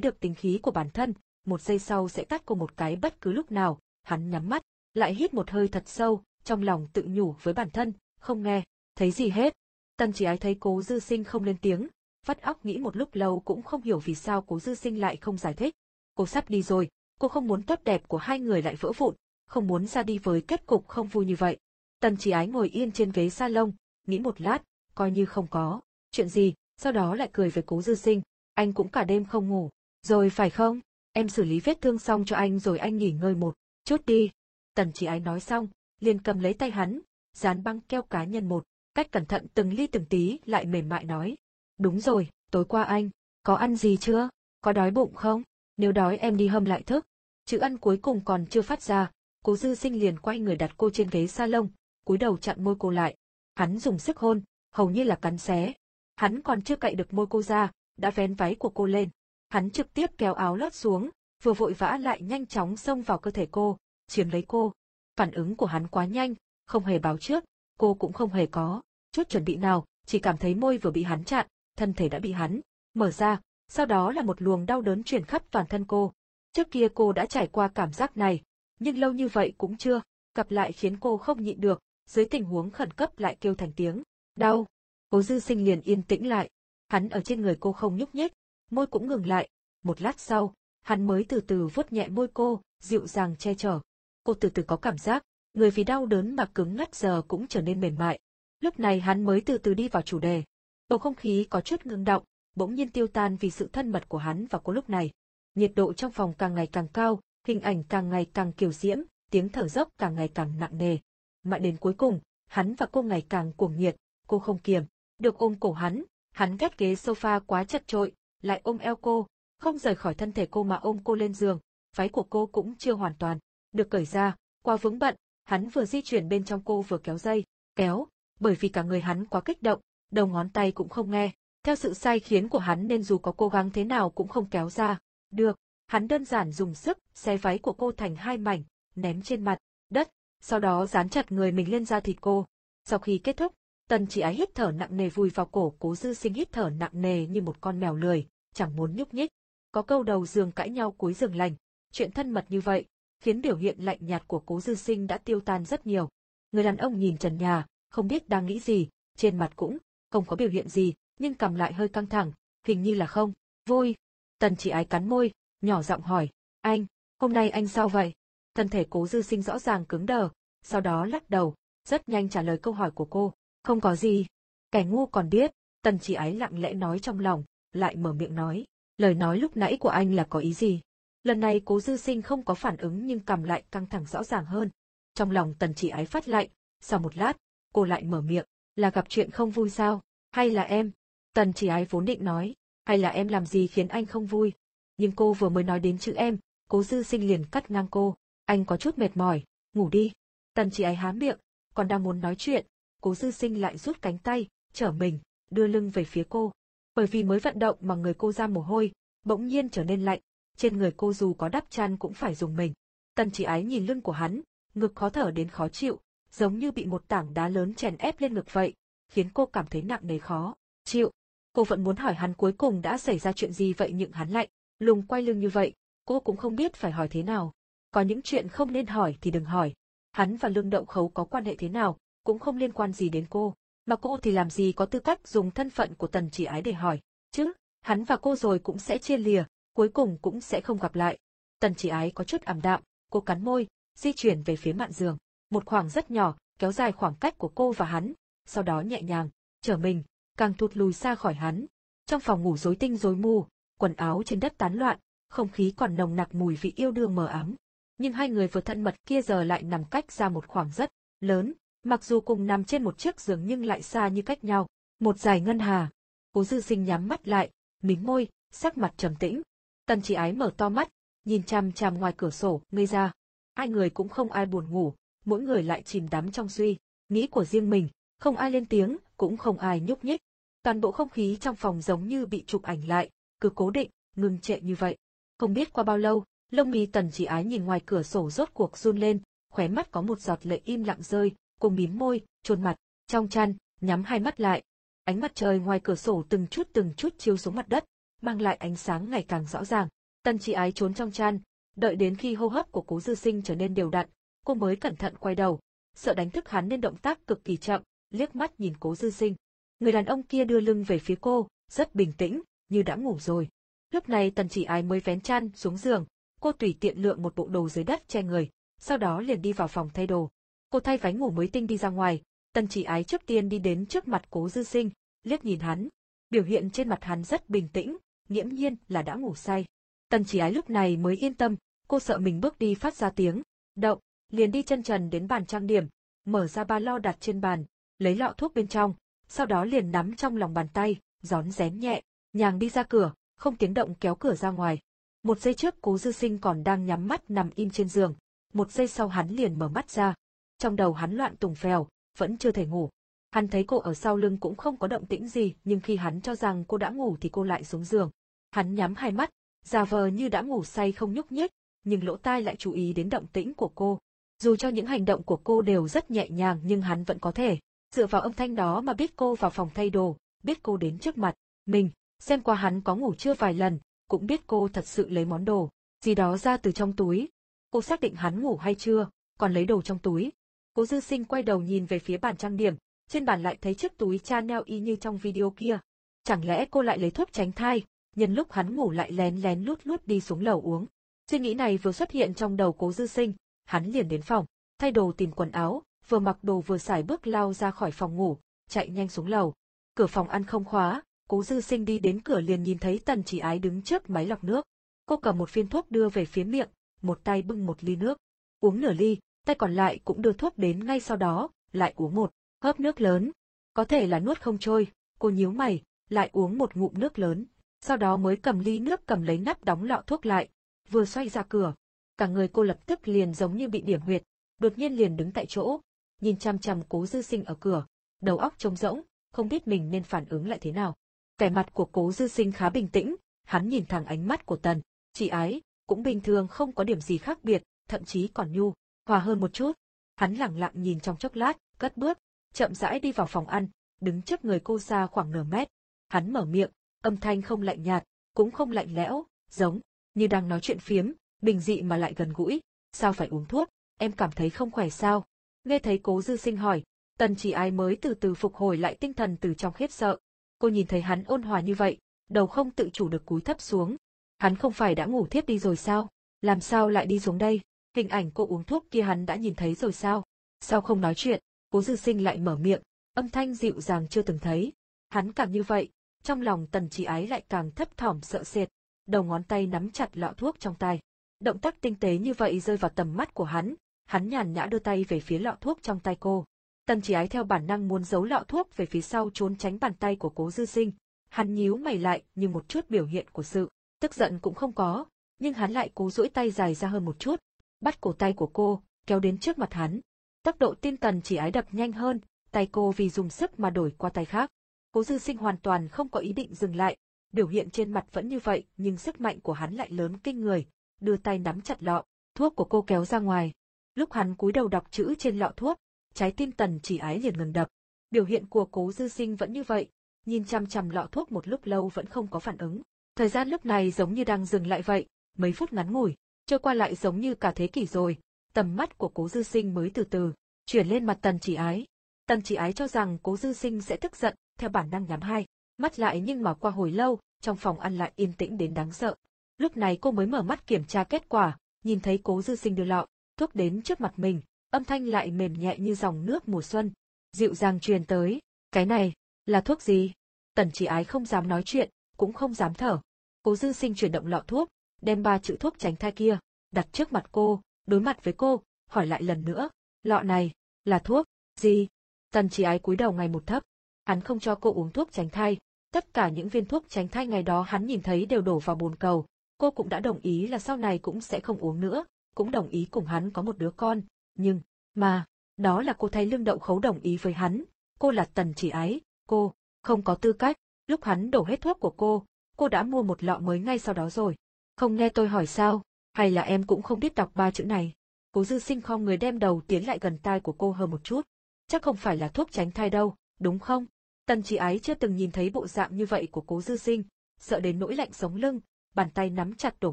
được tính khí của bản thân, một giây sau sẽ tắt cô một cái bất cứ lúc nào, hắn nhắm mắt, lại hít một hơi thật sâu, trong lòng tự nhủ với bản thân, không nghe, thấy gì hết. Tần chỉ ái thấy cố dư sinh không lên tiếng, vắt óc nghĩ một lúc lâu cũng không hiểu vì sao cố dư sinh lại không giải thích. Cô sắp đi rồi, cô không muốn tốt đẹp của hai người lại vỡ vụn, không muốn ra đi với kết cục không vui như vậy. Tần chỉ ái ngồi yên trên ghế salon, nghĩ một lát, coi như không có. Chuyện gì, sau đó lại cười với cố dư sinh, anh cũng cả đêm không ngủ. Rồi phải không? Em xử lý vết thương xong cho anh rồi anh nghỉ ngơi một chút đi. Tần chỉ ái nói xong, liền cầm lấy tay hắn, dán băng keo cá nhân một, cách cẩn thận từng ly từng tí lại mềm mại nói. Đúng rồi, tối qua anh, có ăn gì chưa? Có đói bụng không? Nếu đói em đi hâm lại thức. Chữ ăn cuối cùng còn chưa phát ra, cố dư sinh liền quay người đặt cô trên ghế salon, cúi đầu chặn môi cô lại. Hắn dùng sức hôn, hầu như là cắn xé. Hắn còn chưa cậy được môi cô ra, đã vén váy của cô lên. Hắn trực tiếp kéo áo lót xuống, vừa vội vã lại nhanh chóng xông vào cơ thể cô, chiếm lấy cô. Phản ứng của hắn quá nhanh, không hề báo trước, cô cũng không hề có chút chuẩn bị nào, chỉ cảm thấy môi vừa bị hắn chặn, thân thể đã bị hắn mở ra, sau đó là một luồng đau đớn truyền khắp toàn thân cô. Trước kia cô đã trải qua cảm giác này, nhưng lâu như vậy cũng chưa, gặp lại khiến cô không nhịn được, dưới tình huống khẩn cấp lại kêu thành tiếng. Đau. Cố dư sinh liền yên tĩnh lại. Hắn ở trên người cô không nhúc nhích, môi cũng ngừng lại. Một lát sau, hắn mới từ từ vuốt nhẹ môi cô, dịu dàng che chở. Cô từ từ có cảm giác, người vì đau đớn mà cứng ngắt giờ cũng trở nên mềm mại. Lúc này hắn mới từ từ đi vào chủ đề. Bầu không khí có chút ngưng động, bỗng nhiên tiêu tan vì sự thân mật của hắn và cô lúc này. Nhiệt độ trong phòng càng ngày càng cao, hình ảnh càng ngày càng kiều diễm, tiếng thở dốc càng ngày càng nặng nề. Mãi đến cuối cùng, hắn và cô ngày càng cuồng nhiệt, cô không kiềm, được ôm cổ hắn, hắn ghét ghế sofa quá chật trội, lại ôm eo cô, không rời khỏi thân thể cô mà ôm cô lên giường, váy của cô cũng chưa hoàn toàn, được cởi ra, qua vướng bận, hắn vừa di chuyển bên trong cô vừa kéo dây, kéo, bởi vì cả người hắn quá kích động, đầu ngón tay cũng không nghe, theo sự sai khiến của hắn nên dù có cố gắng thế nào cũng không kéo ra, được, hắn đơn giản dùng sức, xé váy của cô thành hai mảnh, ném trên mặt, đất, sau đó dán chặt người mình lên da thịt cô. Sau khi kết thúc, tần chỉ ái hít thở nặng nề vùi vào cổ cố dư sinh hít thở nặng nề như một con mèo lười, chẳng muốn nhúc nhích. Có câu đầu giường cãi nhau cuối giường lành, chuyện thân mật như vậy, khiến biểu hiện lạnh nhạt của cố dư sinh đã tiêu tan rất nhiều. Người đàn ông nhìn trần nhà, không biết đang nghĩ gì, trên mặt cũng không có biểu hiện gì, nhưng cầm lại hơi căng thẳng, hình như là không, vui. Tần chỉ ái cắn môi, nhỏ giọng hỏi, anh, hôm nay anh sao vậy? Thân thể cố dư sinh rõ ràng cứng đờ, sau đó lắc đầu, rất nhanh trả lời câu hỏi của cô, không có gì. Kẻ ngu còn biết, tần chỉ ái lặng lẽ nói trong lòng, lại mở miệng nói, lời nói lúc nãy của anh là có ý gì? Lần này cố dư sinh không có phản ứng nhưng cầm lại căng thẳng rõ ràng hơn. Trong lòng tần chỉ ái phát lạnh, sau một lát, cô lại mở miệng, là gặp chuyện không vui sao, hay là em? Tần chỉ ái vốn định nói, hay là em làm gì khiến anh không vui? Nhưng cô vừa mới nói đến chữ em, cố dư sinh liền cắt ngang cô, anh có chút mệt mỏi, ngủ đi. Tần chỉ ái há miệng, còn đang muốn nói chuyện, cố dư sinh lại rút cánh tay, trở mình, đưa lưng về phía cô. Bởi vì mới vận động mà người cô ra mồ hôi, bỗng nhiên trở nên lạnh, trên người cô dù có đắp chăn cũng phải dùng mình. Tần chỉ ái nhìn lưng của hắn, ngực khó thở đến khó chịu, giống như bị một tảng đá lớn chèn ép lên ngực vậy, khiến cô cảm thấy nặng nề khó chịu. Cô vẫn muốn hỏi hắn cuối cùng đã xảy ra chuyện gì vậy nhưng hắn lạnh, lùng quay lưng như vậy, cô cũng không biết phải hỏi thế nào. Có những chuyện không nên hỏi thì đừng hỏi. Hắn và lương đậu khấu có quan hệ thế nào, cũng không liên quan gì đến cô. Mà cô thì làm gì có tư cách dùng thân phận của tần chỉ ái để hỏi, chứ, hắn và cô rồi cũng sẽ chia lìa, cuối cùng cũng sẽ không gặp lại. Tần chỉ ái có chút ảm đạm, cô cắn môi, di chuyển về phía mạn giường. Một khoảng rất nhỏ, kéo dài khoảng cách của cô và hắn, sau đó nhẹ nhàng, trở mình, càng thụt lùi xa khỏi hắn. Trong phòng ngủ rối tinh rối mù, quần áo trên đất tán loạn, không khí còn nồng nặc mùi vị yêu đương mờ ám. Nhưng hai người vừa thân mật kia giờ lại nằm cách ra một khoảng rất lớn, mặc dù cùng nằm trên một chiếc giường nhưng lại xa như cách nhau. Một dài ngân hà. Cố dư sinh nhắm mắt lại, mím môi, sắc mặt trầm tĩnh. Tần chỉ ái mở to mắt, nhìn chằm chằm ngoài cửa sổ, ngây ra. ai người cũng không ai buồn ngủ, mỗi người lại chìm đắm trong suy, nghĩ của riêng mình, không ai lên tiếng, cũng không ai nhúc nhích. Toàn bộ không khí trong phòng giống như bị chụp ảnh lại, cứ cố định, ngừng trệ như vậy. Không biết qua bao lâu, lông mi tần chỉ ái nhìn ngoài cửa sổ rốt cuộc run lên, khóe mắt có một giọt lệ im lặng rơi, cô mím môi, trôn mặt, trong chăn, nhắm hai mắt lại. Ánh mặt trời ngoài cửa sổ từng chút từng chút chiếu xuống mặt đất, mang lại ánh sáng ngày càng rõ ràng. Tần chỉ ái trốn trong chăn, đợi đến khi hô hấp của cố dư sinh trở nên đều đặn, cô mới cẩn thận quay đầu, sợ đánh thức hắn nên động tác cực kỳ chậm, liếc mắt nhìn cố dư sinh. Người đàn ông kia đưa lưng về phía cô, rất bình tĩnh, như đã ngủ rồi. Lúc này tần chỉ ái mới vén chăn xuống giường, cô tùy tiện lượng một bộ đồ dưới đất che người, sau đó liền đi vào phòng thay đồ. Cô thay váy ngủ mới tinh đi ra ngoài, tần chỉ ái trước tiên đi đến trước mặt cố dư sinh, liếc nhìn hắn. Biểu hiện trên mặt hắn rất bình tĩnh, nghiễm nhiên là đã ngủ say. Tần chỉ ái lúc này mới yên tâm, cô sợ mình bước đi phát ra tiếng, động, liền đi chân trần đến bàn trang điểm, mở ra ba lo đặt trên bàn, lấy lọ thuốc bên trong, sau đó liền nắm trong lòng bàn tay, gión rén nhẹ, nhàng đi ra cửa, không tiếng động kéo cửa ra ngoài. Một giây trước cố dư sinh còn đang nhắm mắt nằm im trên giường, một giây sau hắn liền mở mắt ra. Trong đầu hắn loạn tùng phèo, vẫn chưa thể ngủ. Hắn thấy cô ở sau lưng cũng không có động tĩnh gì nhưng khi hắn cho rằng cô đã ngủ thì cô lại xuống giường. Hắn nhắm hai mắt, giả vờ như đã ngủ say không nhúc nhích, nhưng lỗ tai lại chú ý đến động tĩnh của cô. Dù cho những hành động của cô đều rất nhẹ nhàng nhưng hắn vẫn có thể, dựa vào âm thanh đó mà biết cô vào phòng thay đồ, biết cô đến trước mặt, mình, xem qua hắn có ngủ chưa vài lần, cũng biết cô thật sự lấy món đồ, gì đó ra từ trong túi. Cô xác định hắn ngủ hay chưa, còn lấy đồ trong túi. Cố dư sinh quay đầu nhìn về phía bàn trang điểm, trên bàn lại thấy chiếc túi Chanel y như trong video kia. Chẳng lẽ cô lại lấy thuốc tránh thai, nhân lúc hắn ngủ lại lén lén lút lút đi xuống lầu uống. Suy nghĩ này vừa xuất hiện trong đầu cố dư sinh, hắn liền đến phòng. thay đồ tìm quần áo, vừa mặc đồ vừa xài bước lao ra khỏi phòng ngủ, chạy nhanh xuống lầu. Cửa phòng ăn không khóa, cố dư sinh đi đến cửa liền nhìn thấy tần chỉ ái đứng trước máy lọc nước. Cô cầm một viên thuốc đưa về phía miệng, một tay bưng một ly nước. Uống nửa ly, tay còn lại cũng đưa thuốc đến ngay sau đó, lại uống một hớp nước lớn. Có thể là nuốt không trôi, cô nhíu mày, lại uống một ngụm nước lớn. Sau đó mới cầm ly nước cầm lấy nắp đóng lọ thuốc lại, vừa xoay ra cửa. Cả người cô lập tức liền giống như bị điểm huyệt, đột nhiên liền đứng tại chỗ, nhìn chăm chăm cố dư sinh ở cửa, đầu óc trống rỗng, không biết mình nên phản ứng lại thế nào. Vẻ mặt của cố dư sinh khá bình tĩnh, hắn nhìn thẳng ánh mắt của tần, chị ái, cũng bình thường không có điểm gì khác biệt, thậm chí còn nhu, hòa hơn một chút. Hắn lặng lặng nhìn trong chốc lát, cất bước, chậm rãi đi vào phòng ăn, đứng trước người cô xa khoảng nửa mét. Hắn mở miệng, âm thanh không lạnh nhạt, cũng không lạnh lẽo, giống như đang nói chuyện phiếm, bình dị mà lại gần gũi. Sao phải uống thuốc? Em cảm thấy không khỏe sao? Nghe thấy cố dư sinh hỏi, tần chỉ ai mới từ từ phục hồi lại tinh thần từ trong khiếp sợ. Cô nhìn thấy hắn ôn hòa như vậy, đầu không tự chủ được cúi thấp xuống. Hắn không phải đã ngủ thiếp đi rồi sao? Làm sao lại đi xuống đây? Hình ảnh cô uống thuốc kia hắn đã nhìn thấy rồi sao? Sao không nói chuyện? Cố dư sinh lại mở miệng, âm thanh dịu dàng chưa từng thấy. Hắn càng như vậy, trong lòng tần trí ái lại càng thấp thỏm sợ sệt, đầu ngón tay nắm chặt lọ thuốc trong tay. Động tác tinh tế như vậy rơi vào tầm mắt của hắn, hắn nhàn nhã đưa tay về phía lọ thuốc trong tay cô. Tần chỉ ái theo bản năng muốn giấu lọ thuốc về phía sau trốn tránh bàn tay của cố dư sinh. Hắn nhíu mày lại như một chút biểu hiện của sự, tức giận cũng không có, nhưng hắn lại cố duỗi tay dài ra hơn một chút, bắt cổ tay của cô, kéo đến trước mặt hắn. Tốc độ tin tần chỉ ái đập nhanh hơn, tay cô vì dùng sức mà đổi qua tay khác. Cố dư sinh hoàn toàn không có ý định dừng lại, biểu hiện trên mặt vẫn như vậy nhưng sức mạnh của hắn lại lớn kinh người, đưa tay nắm chặt lọ, thuốc của cô kéo ra ngoài. Lúc hắn cúi đầu đọc chữ trên lọ thuốc, trái tim tần chỉ ái liền ngừng đập. Biểu hiện của cố dư sinh vẫn như vậy, nhìn chăm chăm lọ thuốc một lúc lâu vẫn không có phản ứng. Thời gian lúc này giống như đang dừng lại vậy, mấy phút ngắn ngủi, trôi qua lại giống như cả thế kỷ rồi, tầm mắt của cố dư sinh mới từ từ, chuyển lên mặt tần chỉ ái. Tần chỉ ái cho rằng cố dư sinh sẽ tức giận, theo bản năng nhắm hai, mắt lại nhưng mà qua hồi lâu, trong phòng ăn lại yên tĩnh đến đáng sợ. Lúc này cô mới mở mắt kiểm tra kết quả, nhìn thấy cố dư sinh đưa lọ, thuốc đến trước mặt mình, âm thanh lại mềm nhẹ như dòng nước mùa xuân, dịu dàng truyền tới, cái này, là thuốc gì? Tần chỉ ái không dám nói chuyện, cũng không dám thở. Cố dư sinh chuyển động lọ thuốc, đem ba chữ thuốc tránh thai kia, đặt trước mặt cô, đối mặt với cô, hỏi lại lần nữa, lọ này, là thuốc, gì? Tần chỉ ái cúi đầu ngày một thấp, hắn không cho cô uống thuốc tránh thai, tất cả những viên thuốc tránh thai ngày đó hắn nhìn thấy đều đổ vào bồn cầu, cô cũng đã đồng ý là sau này cũng sẽ không uống nữa, cũng đồng ý cùng hắn có một đứa con, nhưng, mà, đó là cô thay lương đậu khấu đồng ý với hắn, cô là tần chỉ ái, cô, không có tư cách, lúc hắn đổ hết thuốc của cô, cô đã mua một lọ mới ngay sau đó rồi. Không nghe tôi hỏi sao, hay là em cũng không biết đọc ba chữ này. Cố dư sinh khom người đem đầu tiến lại gần tai của cô hơn một chút. Chắc không phải là thuốc tránh thai đâu, đúng không? Tần chỉ ái chưa từng nhìn thấy bộ dạng như vậy của cố dư sinh, sợ đến nỗi lạnh sống lưng, bàn tay nắm chặt đổ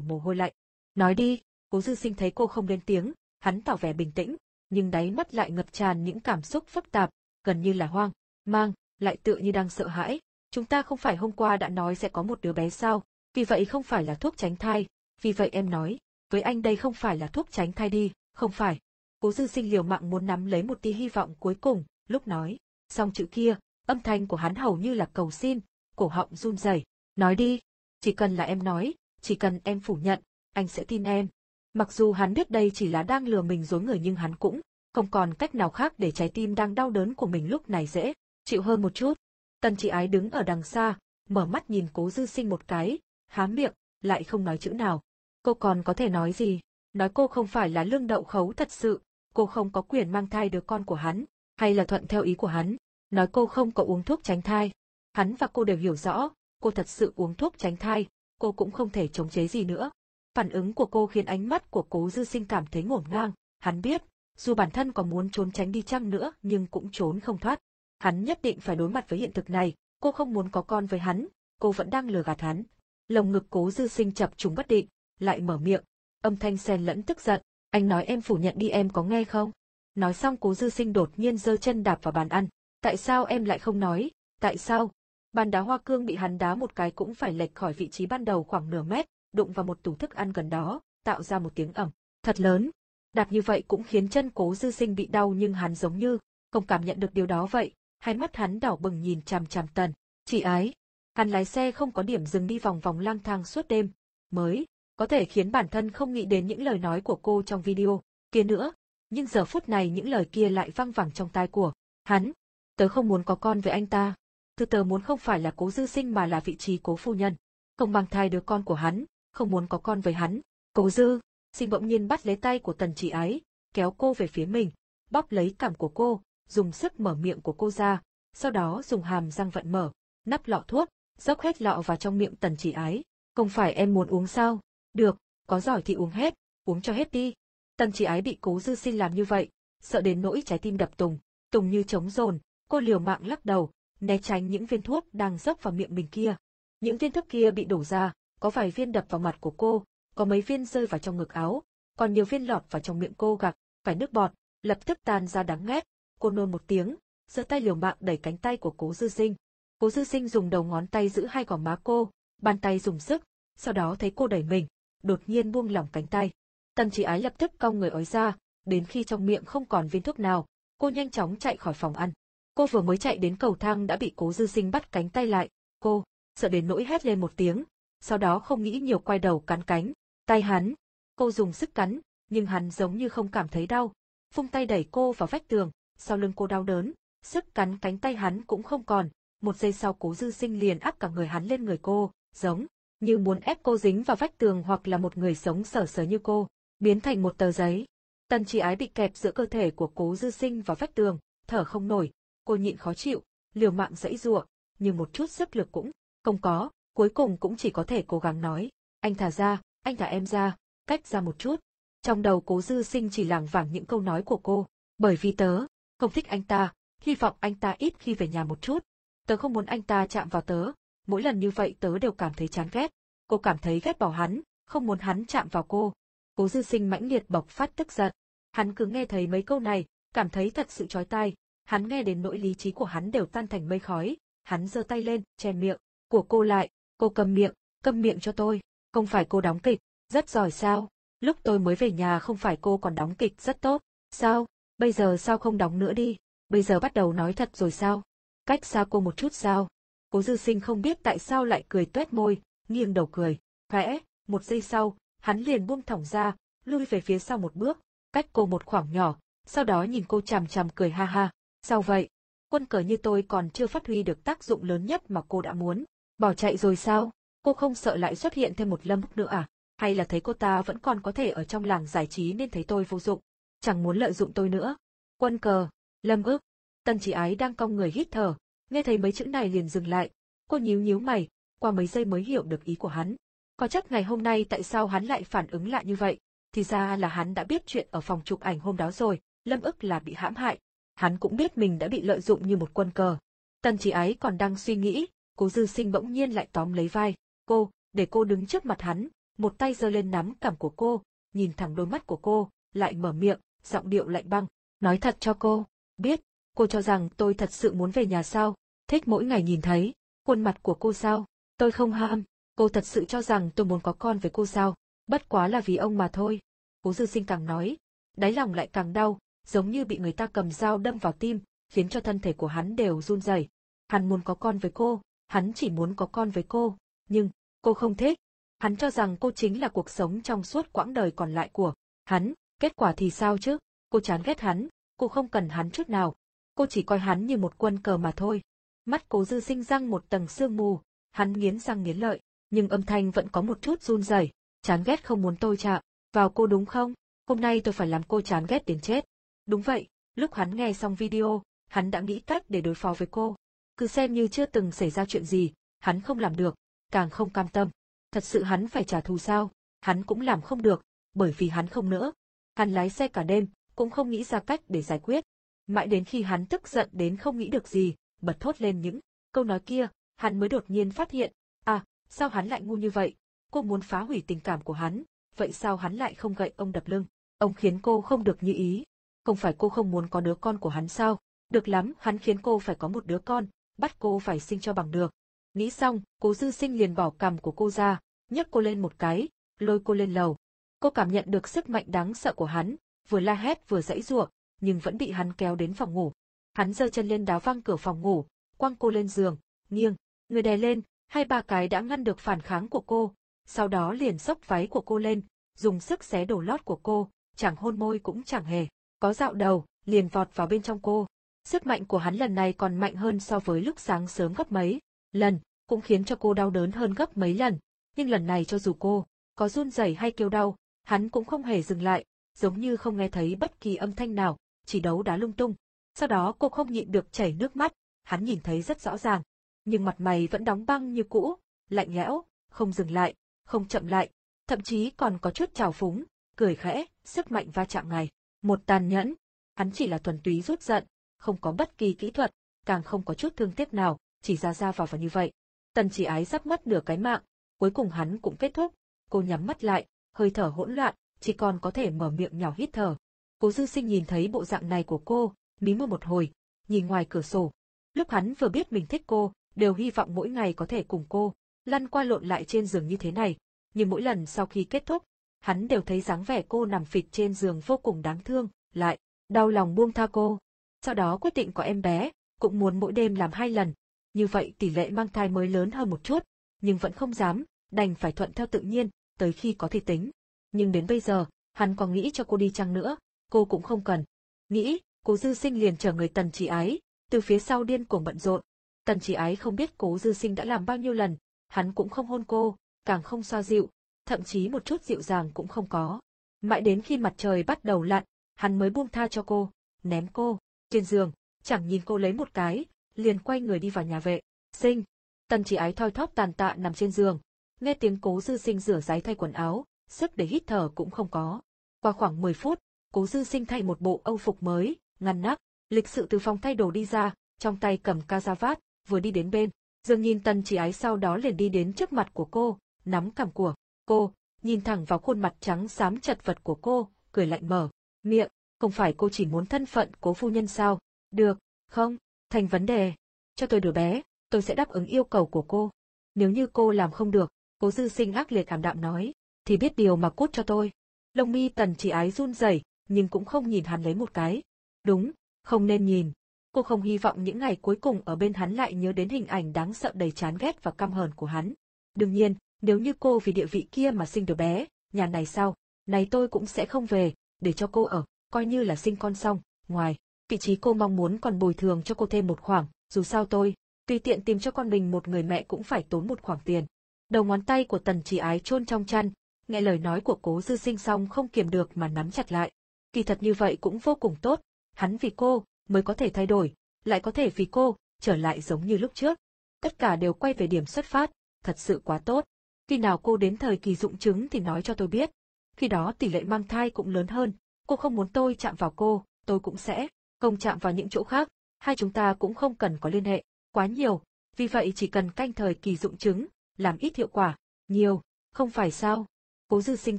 mồ hôi lạnh. Nói đi, cố dư sinh thấy cô không lên tiếng, hắn tỏ vẻ bình tĩnh, nhưng đáy mắt lại ngập tràn những cảm xúc phức tạp, gần như là hoang, mang, lại tựa như đang sợ hãi. Chúng ta không phải hôm qua đã nói sẽ có một đứa bé sao, vì vậy không phải là thuốc tránh thai, vì vậy em nói, với anh đây không phải là thuốc tránh thai đi, không phải. Cố dư sinh liều mạng muốn nắm lấy một tia hy vọng cuối cùng, lúc nói, xong chữ kia, âm thanh của hắn hầu như là cầu xin, cổ họng run rẩy, nói đi, chỉ cần là em nói, chỉ cần em phủ nhận, anh sẽ tin em. Mặc dù hắn biết đây chỉ là đang lừa mình dối người nhưng hắn cũng không còn cách nào khác để trái tim đang đau đớn của mình lúc này dễ, chịu hơn một chút. Tần chị ái đứng ở đằng xa, mở mắt nhìn cố dư sinh một cái, há miệng, lại không nói chữ nào. Cô còn có thể nói gì? Nói cô không phải là lương đậu khấu thật sự, cô không có quyền mang thai đứa con của hắn, hay là thuận theo ý của hắn. Nói cô không có uống thuốc tránh thai. Hắn và cô đều hiểu rõ, cô thật sự uống thuốc tránh thai, cô cũng không thể chống chế gì nữa. Phản ứng của cô khiến ánh mắt của cố dư sinh cảm thấy ngổn ngang, hắn biết, dù bản thân có muốn trốn tránh đi chăng nữa nhưng cũng trốn không thoát. Hắn nhất định phải đối mặt với hiện thực này, cô không muốn có con với hắn, cô vẫn đang lừa gạt hắn. Lồng ngực cố dư sinh chập trùng bất định, lại mở miệng, âm thanh xen lẫn tức giận, anh nói em phủ nhận đi em có nghe không? Nói xong cố dư sinh đột nhiên giơ chân đạp vào bàn ăn, tại sao em lại không nói, tại sao? Bàn đá hoa cương bị hắn đá một cái cũng phải lệch khỏi vị trí ban đầu khoảng nửa mét, đụng vào một tủ thức ăn gần đó, tạo ra một tiếng ẩm, thật lớn. Đạp như vậy cũng khiến chân cố dư sinh bị đau nhưng hắn giống như, không cảm nhận được điều đó vậy, hai mắt hắn đỏ bừng nhìn chằm chằm tần. Chị ái, hắn lái xe không có điểm dừng đi vòng vòng lang thang suốt đêm, mới, có thể khiến bản thân không nghĩ đến những lời nói của cô trong video, kia nữa. Nhưng giờ phút này những lời kia lại văng vẳng trong tai của hắn. Tớ không muốn có con với anh ta. Thứ tớ muốn không phải là cố dư sinh mà là vị trí cố phu nhân. Không mang thai đứa con của hắn, không muốn có con với hắn. Cố dư, sinh bỗng nhiên bắt lấy tay của tần chỉ ái, kéo cô về phía mình, bóp lấy cảm của cô, dùng sức mở miệng của cô ra, sau đó dùng hàm răng vận mở, nắp lọ thuốc, dốc hết lọ vào trong miệng tần chỉ ái. Không phải em muốn uống sao? Được, có giỏi thì uống hết, uống cho hết đi. Tần chỉ ái bị cố dư sinh làm như vậy, sợ đến nỗi trái tim đập tùng, tùng như trống rồn, cô liều mạng lắc đầu, né tránh những viên thuốc đang dốc vào miệng mình kia. Những viên thuốc kia bị đổ ra, có vài viên đập vào mặt của cô, có mấy viên rơi vào trong ngực áo, còn nhiều viên lọt vào trong miệng cô gặc, phải nước bọt, lập tức tan ra đắng ghét. Cô nôn một tiếng, giơ tay liều mạng đẩy cánh tay của cố dư sinh. Cố dư sinh dùng đầu ngón tay giữ hai gò má cô, bàn tay dùng sức, sau đó thấy cô đẩy mình, đột nhiên buông lỏng cánh tay. Tần chỉ ái lập tức cong người ói ra, đến khi trong miệng không còn viên thuốc nào, cô nhanh chóng chạy khỏi phòng ăn. Cô vừa mới chạy đến cầu thang đã bị cố dư sinh bắt cánh tay lại, cô, sợ đến nỗi hét lên một tiếng, sau đó không nghĩ nhiều quay đầu cắn cánh, tay hắn. Cô dùng sức cắn, nhưng hắn giống như không cảm thấy đau, phung tay đẩy cô vào vách tường, sau lưng cô đau đớn, sức cắn cánh tay hắn cũng không còn, một giây sau cố dư sinh liền áp cả người hắn lên người cô, giống như muốn ép cô dính vào vách tường hoặc là một người sống sở sở như cô, biến thành một tờ giấy. Tần trí ái bị kẹp giữa cơ thể của cố dư sinh và vách tường, thở không nổi, cô nhịn khó chịu, liều mạng dãy giụa, nhưng một chút sức lực cũng không có, cuối cùng cũng chỉ có thể cố gắng nói, anh thả ra, anh thả em ra, cách ra một chút. Trong đầu cố dư sinh chỉ lảng vảng những câu nói của cô, bởi vì tớ, không thích anh ta, hy vọng anh ta ít khi về nhà một chút. Tớ không muốn anh ta chạm vào tớ, mỗi lần như vậy tớ đều cảm thấy chán ghét. Cô cảm thấy ghét bỏ hắn, không muốn hắn chạm vào cô. Cố dư sinh mãnh liệt bộc phát tức giận. Hắn cứ nghe thấy mấy câu này, cảm thấy thật sự chói tai. Hắn nghe đến nỗi lý trí của hắn đều tan thành mây khói. Hắn giơ tay lên, che miệng của cô lại. Cô cầm miệng, cầm miệng cho tôi. Không phải cô đóng kịch, rất giỏi sao? Lúc tôi mới về nhà không phải cô còn đóng kịch rất tốt. Sao? Bây giờ sao không đóng nữa đi? Bây giờ bắt đầu nói thật rồi sao? Cách xa cô một chút sao? Cố dư sinh không biết tại sao lại cười tuét môi, nghiêng đầu cười. Khẽ, một giây sau, hắn liền buông thỏng ra, lui về phía sau một bước, cách cô một khoảng nhỏ, sau đó nhìn cô chằm chằm cười ha ha. Sao vậy? Quân cờ như tôi còn chưa phát huy được tác dụng lớn nhất mà cô đã muốn. Bỏ chạy rồi sao? Cô không sợ lại xuất hiện thêm một lâm nữa à? Hay là thấy cô ta vẫn còn có thể ở trong làng giải trí nên thấy tôi vô dụng? Chẳng muốn lợi dụng tôi nữa. Quân cờ, lâm ức. Tần chỉ ái đang cong người hít thở, nghe thấy mấy chữ này liền dừng lại. Cô nhíu nhíu mày, qua mấy giây mới hiểu được ý của hắn. Có chắc ngày hôm nay tại sao hắn lại phản ứng lại như vậy? Thì ra là hắn đã biết chuyện ở phòng chụp ảnh hôm đó rồi, lâm ức là bị hãm hại. Hắn cũng biết mình đã bị lợi dụng như một quân cờ. Tần chỉ ái còn đang suy nghĩ, cố dư sinh bỗng nhiên lại tóm lấy vai. Cô, để cô đứng trước mặt hắn, một tay giơ lên nắm cằm của cô, nhìn thẳng đôi mắt của cô, lại mở miệng, giọng điệu lạnh băng. Nói thật cho cô, biết, cô cho rằng tôi thật sự muốn về nhà sao, thích mỗi ngày nhìn thấy, khuôn mặt của cô sao, tôi không ham, cô thật sự cho rằng tôi muốn có con với cô sao, bất quá là vì ông mà thôi. Cố dư sinh càng nói, đáy lòng lại càng đau, giống như bị người ta cầm dao đâm vào tim, khiến cho thân thể của hắn đều run rẩy. Hắn muốn có con với cô, hắn chỉ muốn có con với cô, nhưng, cô không thích. Hắn cho rằng cô chính là cuộc sống trong suốt quãng đời còn lại của hắn, kết quả thì sao chứ? Cô chán ghét hắn, cô không cần hắn chút nào. Cô chỉ coi hắn như một quân cờ mà thôi. Mắt cố dư sinh răng một tầng sương mù, hắn nghiến răng nghiến lợi, nhưng âm thanh vẫn có một chút run rẩy. chán ghét không muốn tôi chạm, vào cô đúng không? Hôm nay tôi phải làm cô chán ghét đến chết. Đúng vậy, lúc hắn nghe xong video, hắn đã nghĩ cách để đối phó với cô. Cứ xem như chưa từng xảy ra chuyện gì, hắn không làm được, càng không cam tâm. Thật sự hắn phải trả thù sao? Hắn cũng làm không được, bởi vì hắn không nữa. Hắn lái xe cả đêm, cũng không nghĩ ra cách để giải quyết. Mãi đến khi hắn tức giận đến không nghĩ được gì, bật thốt lên những câu nói kia, hắn mới đột nhiên phát hiện, à, sao hắn lại ngu như vậy? Cô muốn phá hủy tình cảm của hắn, vậy sao hắn lại không gậy ông đập lưng? Ông khiến cô không được như ý. Không phải cô không muốn có đứa con của hắn sao? Được lắm, hắn khiến cô phải có một đứa con, bắt cô phải sinh cho bằng được. Nghĩ xong, cố dư sinh liền bỏ cằm của cô ra, nhấc cô lên một cái, lôi cô lên lầu. Cô cảm nhận được sức mạnh đáng sợ của hắn, vừa la hét vừa dãy giụa, nhưng vẫn bị hắn kéo đến phòng ngủ. Hắn giơ chân lên đá văng cửa phòng ngủ, quăng cô lên giường, nghiêng, người đè lên, hai ba cái đã ngăn được phản kháng của cô, sau đó liền xốc váy của cô lên, dùng sức xé đổ lót của cô, chẳng hôn môi cũng chẳng hề, có dạo đầu, liền vọt vào bên trong cô. Sức mạnh của hắn lần này còn mạnh hơn so với lúc sáng sớm gấp mấy, lần, cũng khiến cho cô đau đớn hơn gấp mấy lần, nhưng lần này cho dù cô có run rẩy hay kêu đau, hắn cũng không hề dừng lại, giống như không nghe thấy bất kỳ âm thanh nào, chỉ đấu đá lung tung. Sau đó cô không nhịn được chảy nước mắt, hắn nhìn thấy rất rõ ràng. Nhưng mặt mày vẫn đóng băng như cũ, lạnh lẽo, không dừng lại, không chậm lại, thậm chí còn có chút trào phúng, cười khẽ, sức mạnh va chạm ngày. Một tàn nhẫn, hắn chỉ là thuần túy rút giận, không có bất kỳ kỹ thuật, càng không có chút thương tiếc nào, chỉ ra ra vào vào như vậy. Tần chỉ ái sắp mất nửa cái mạng, cuối cùng hắn cũng kết thúc, cô nhắm mắt lại, hơi thở hỗn loạn, chỉ còn có thể mở miệng nhỏ hít thở. Cố dư sinh nhìn thấy bộ dạng này của cô, mí môi một hồi, nhìn ngoài cửa sổ. Lúc hắn vừa biết mình thích cô, đều hy vọng mỗi ngày có thể cùng cô, lăn qua lộn lại trên giường như thế này. Nhưng mỗi lần sau khi kết thúc, hắn đều thấy dáng vẻ cô nằm phịch trên giường vô cùng đáng thương, lại, đau lòng buông tha cô. Sau đó quyết định có em bé, cũng muốn mỗi đêm làm hai lần. Như vậy tỷ lệ mang thai mới lớn hơn một chút, nhưng vẫn không dám, đành phải thuận theo tự nhiên, tới khi có thể tính. Nhưng đến bây giờ, hắn còn nghĩ cho cô đi chăng nữa, cô cũng không cần. Nghĩ, cố dư sinh liền chờ người tần chỉ ái, từ phía sau điên cuồng bận rộn. Tần chỉ ái không biết cố dư sinh đã làm bao nhiêu lần, hắn cũng không hôn cô, càng không xoa dịu, thậm chí một chút dịu dàng cũng không có. Mãi đến khi mặt trời bắt đầu lặn, hắn mới buông tha cho cô, ném cô, trên giường, chẳng nhìn cô lấy một cái, liền quay người đi vào nhà vệ. Sinh, tần chỉ ái thoi thóp tàn tạ nằm trên giường, nghe tiếng cố dư sinh rửa ráy thay quần áo, sức để hít thở cũng không có. Qua khoảng 10 phút, cố dư sinh thay một bộ âu phục mới, ngăn nắp, lịch sự từ phòng thay đồ đi ra, trong tay cầm ca ra vát, vừa đi đến bên. Dương nhìn tần chỉ ái sau đó liền đi đến trước mặt của cô, nắm cằm của cô, nhìn thẳng vào khuôn mặt trắng xám chật vật của cô, cười lạnh mở, miệng, không phải cô chỉ muốn thân phận cố phu nhân sao? Được, không, thành vấn đề. Cho tôi đứa bé, tôi sẽ đáp ứng yêu cầu của cô. Nếu như cô làm không được, cố dư sinh ác liệt cảm đạm nói, thì biết điều mà cút cho tôi. Lông mi tần chỉ ái run rẩy, nhưng cũng không nhìn hắn lấy một cái. Đúng, không nên nhìn. Cô không hy vọng những ngày cuối cùng ở bên hắn lại nhớ đến hình ảnh đáng sợ đầy chán ghét và căm hờn của hắn. Đương nhiên, nếu như cô vì địa vị kia mà sinh đứa bé, nhà này sao, này tôi cũng sẽ không về, để cho cô ở, coi như là sinh con xong, ngoài, vị trí cô mong muốn còn bồi thường cho cô thêm một khoảng, dù sao tôi, tùy tiện tìm cho con mình một người mẹ cũng phải tốn một khoản tiền. Đầu ngón tay của tần chỉ ái chôn trong chăn, nghe lời nói của cố dư sinh xong không kiềm được mà nắm chặt lại. Kỳ thật như vậy cũng vô cùng tốt, hắn vì cô, mới có thể thay đổi, lại có thể vì cô, trở lại giống như lúc trước. Tất cả đều quay về điểm xuất phát, thật sự quá tốt. Khi nào cô đến thời kỳ dụng chứng thì nói cho tôi biết. Khi đó tỷ lệ mang thai cũng lớn hơn, cô không muốn tôi chạm vào cô, tôi cũng sẽ không chạm vào những chỗ khác, hai chúng ta cũng không cần có liên hệ, quá nhiều, vì vậy chỉ cần canh thời kỳ dụng chứng, làm ít hiệu quả, nhiều, không phải sao. Cố dư sinh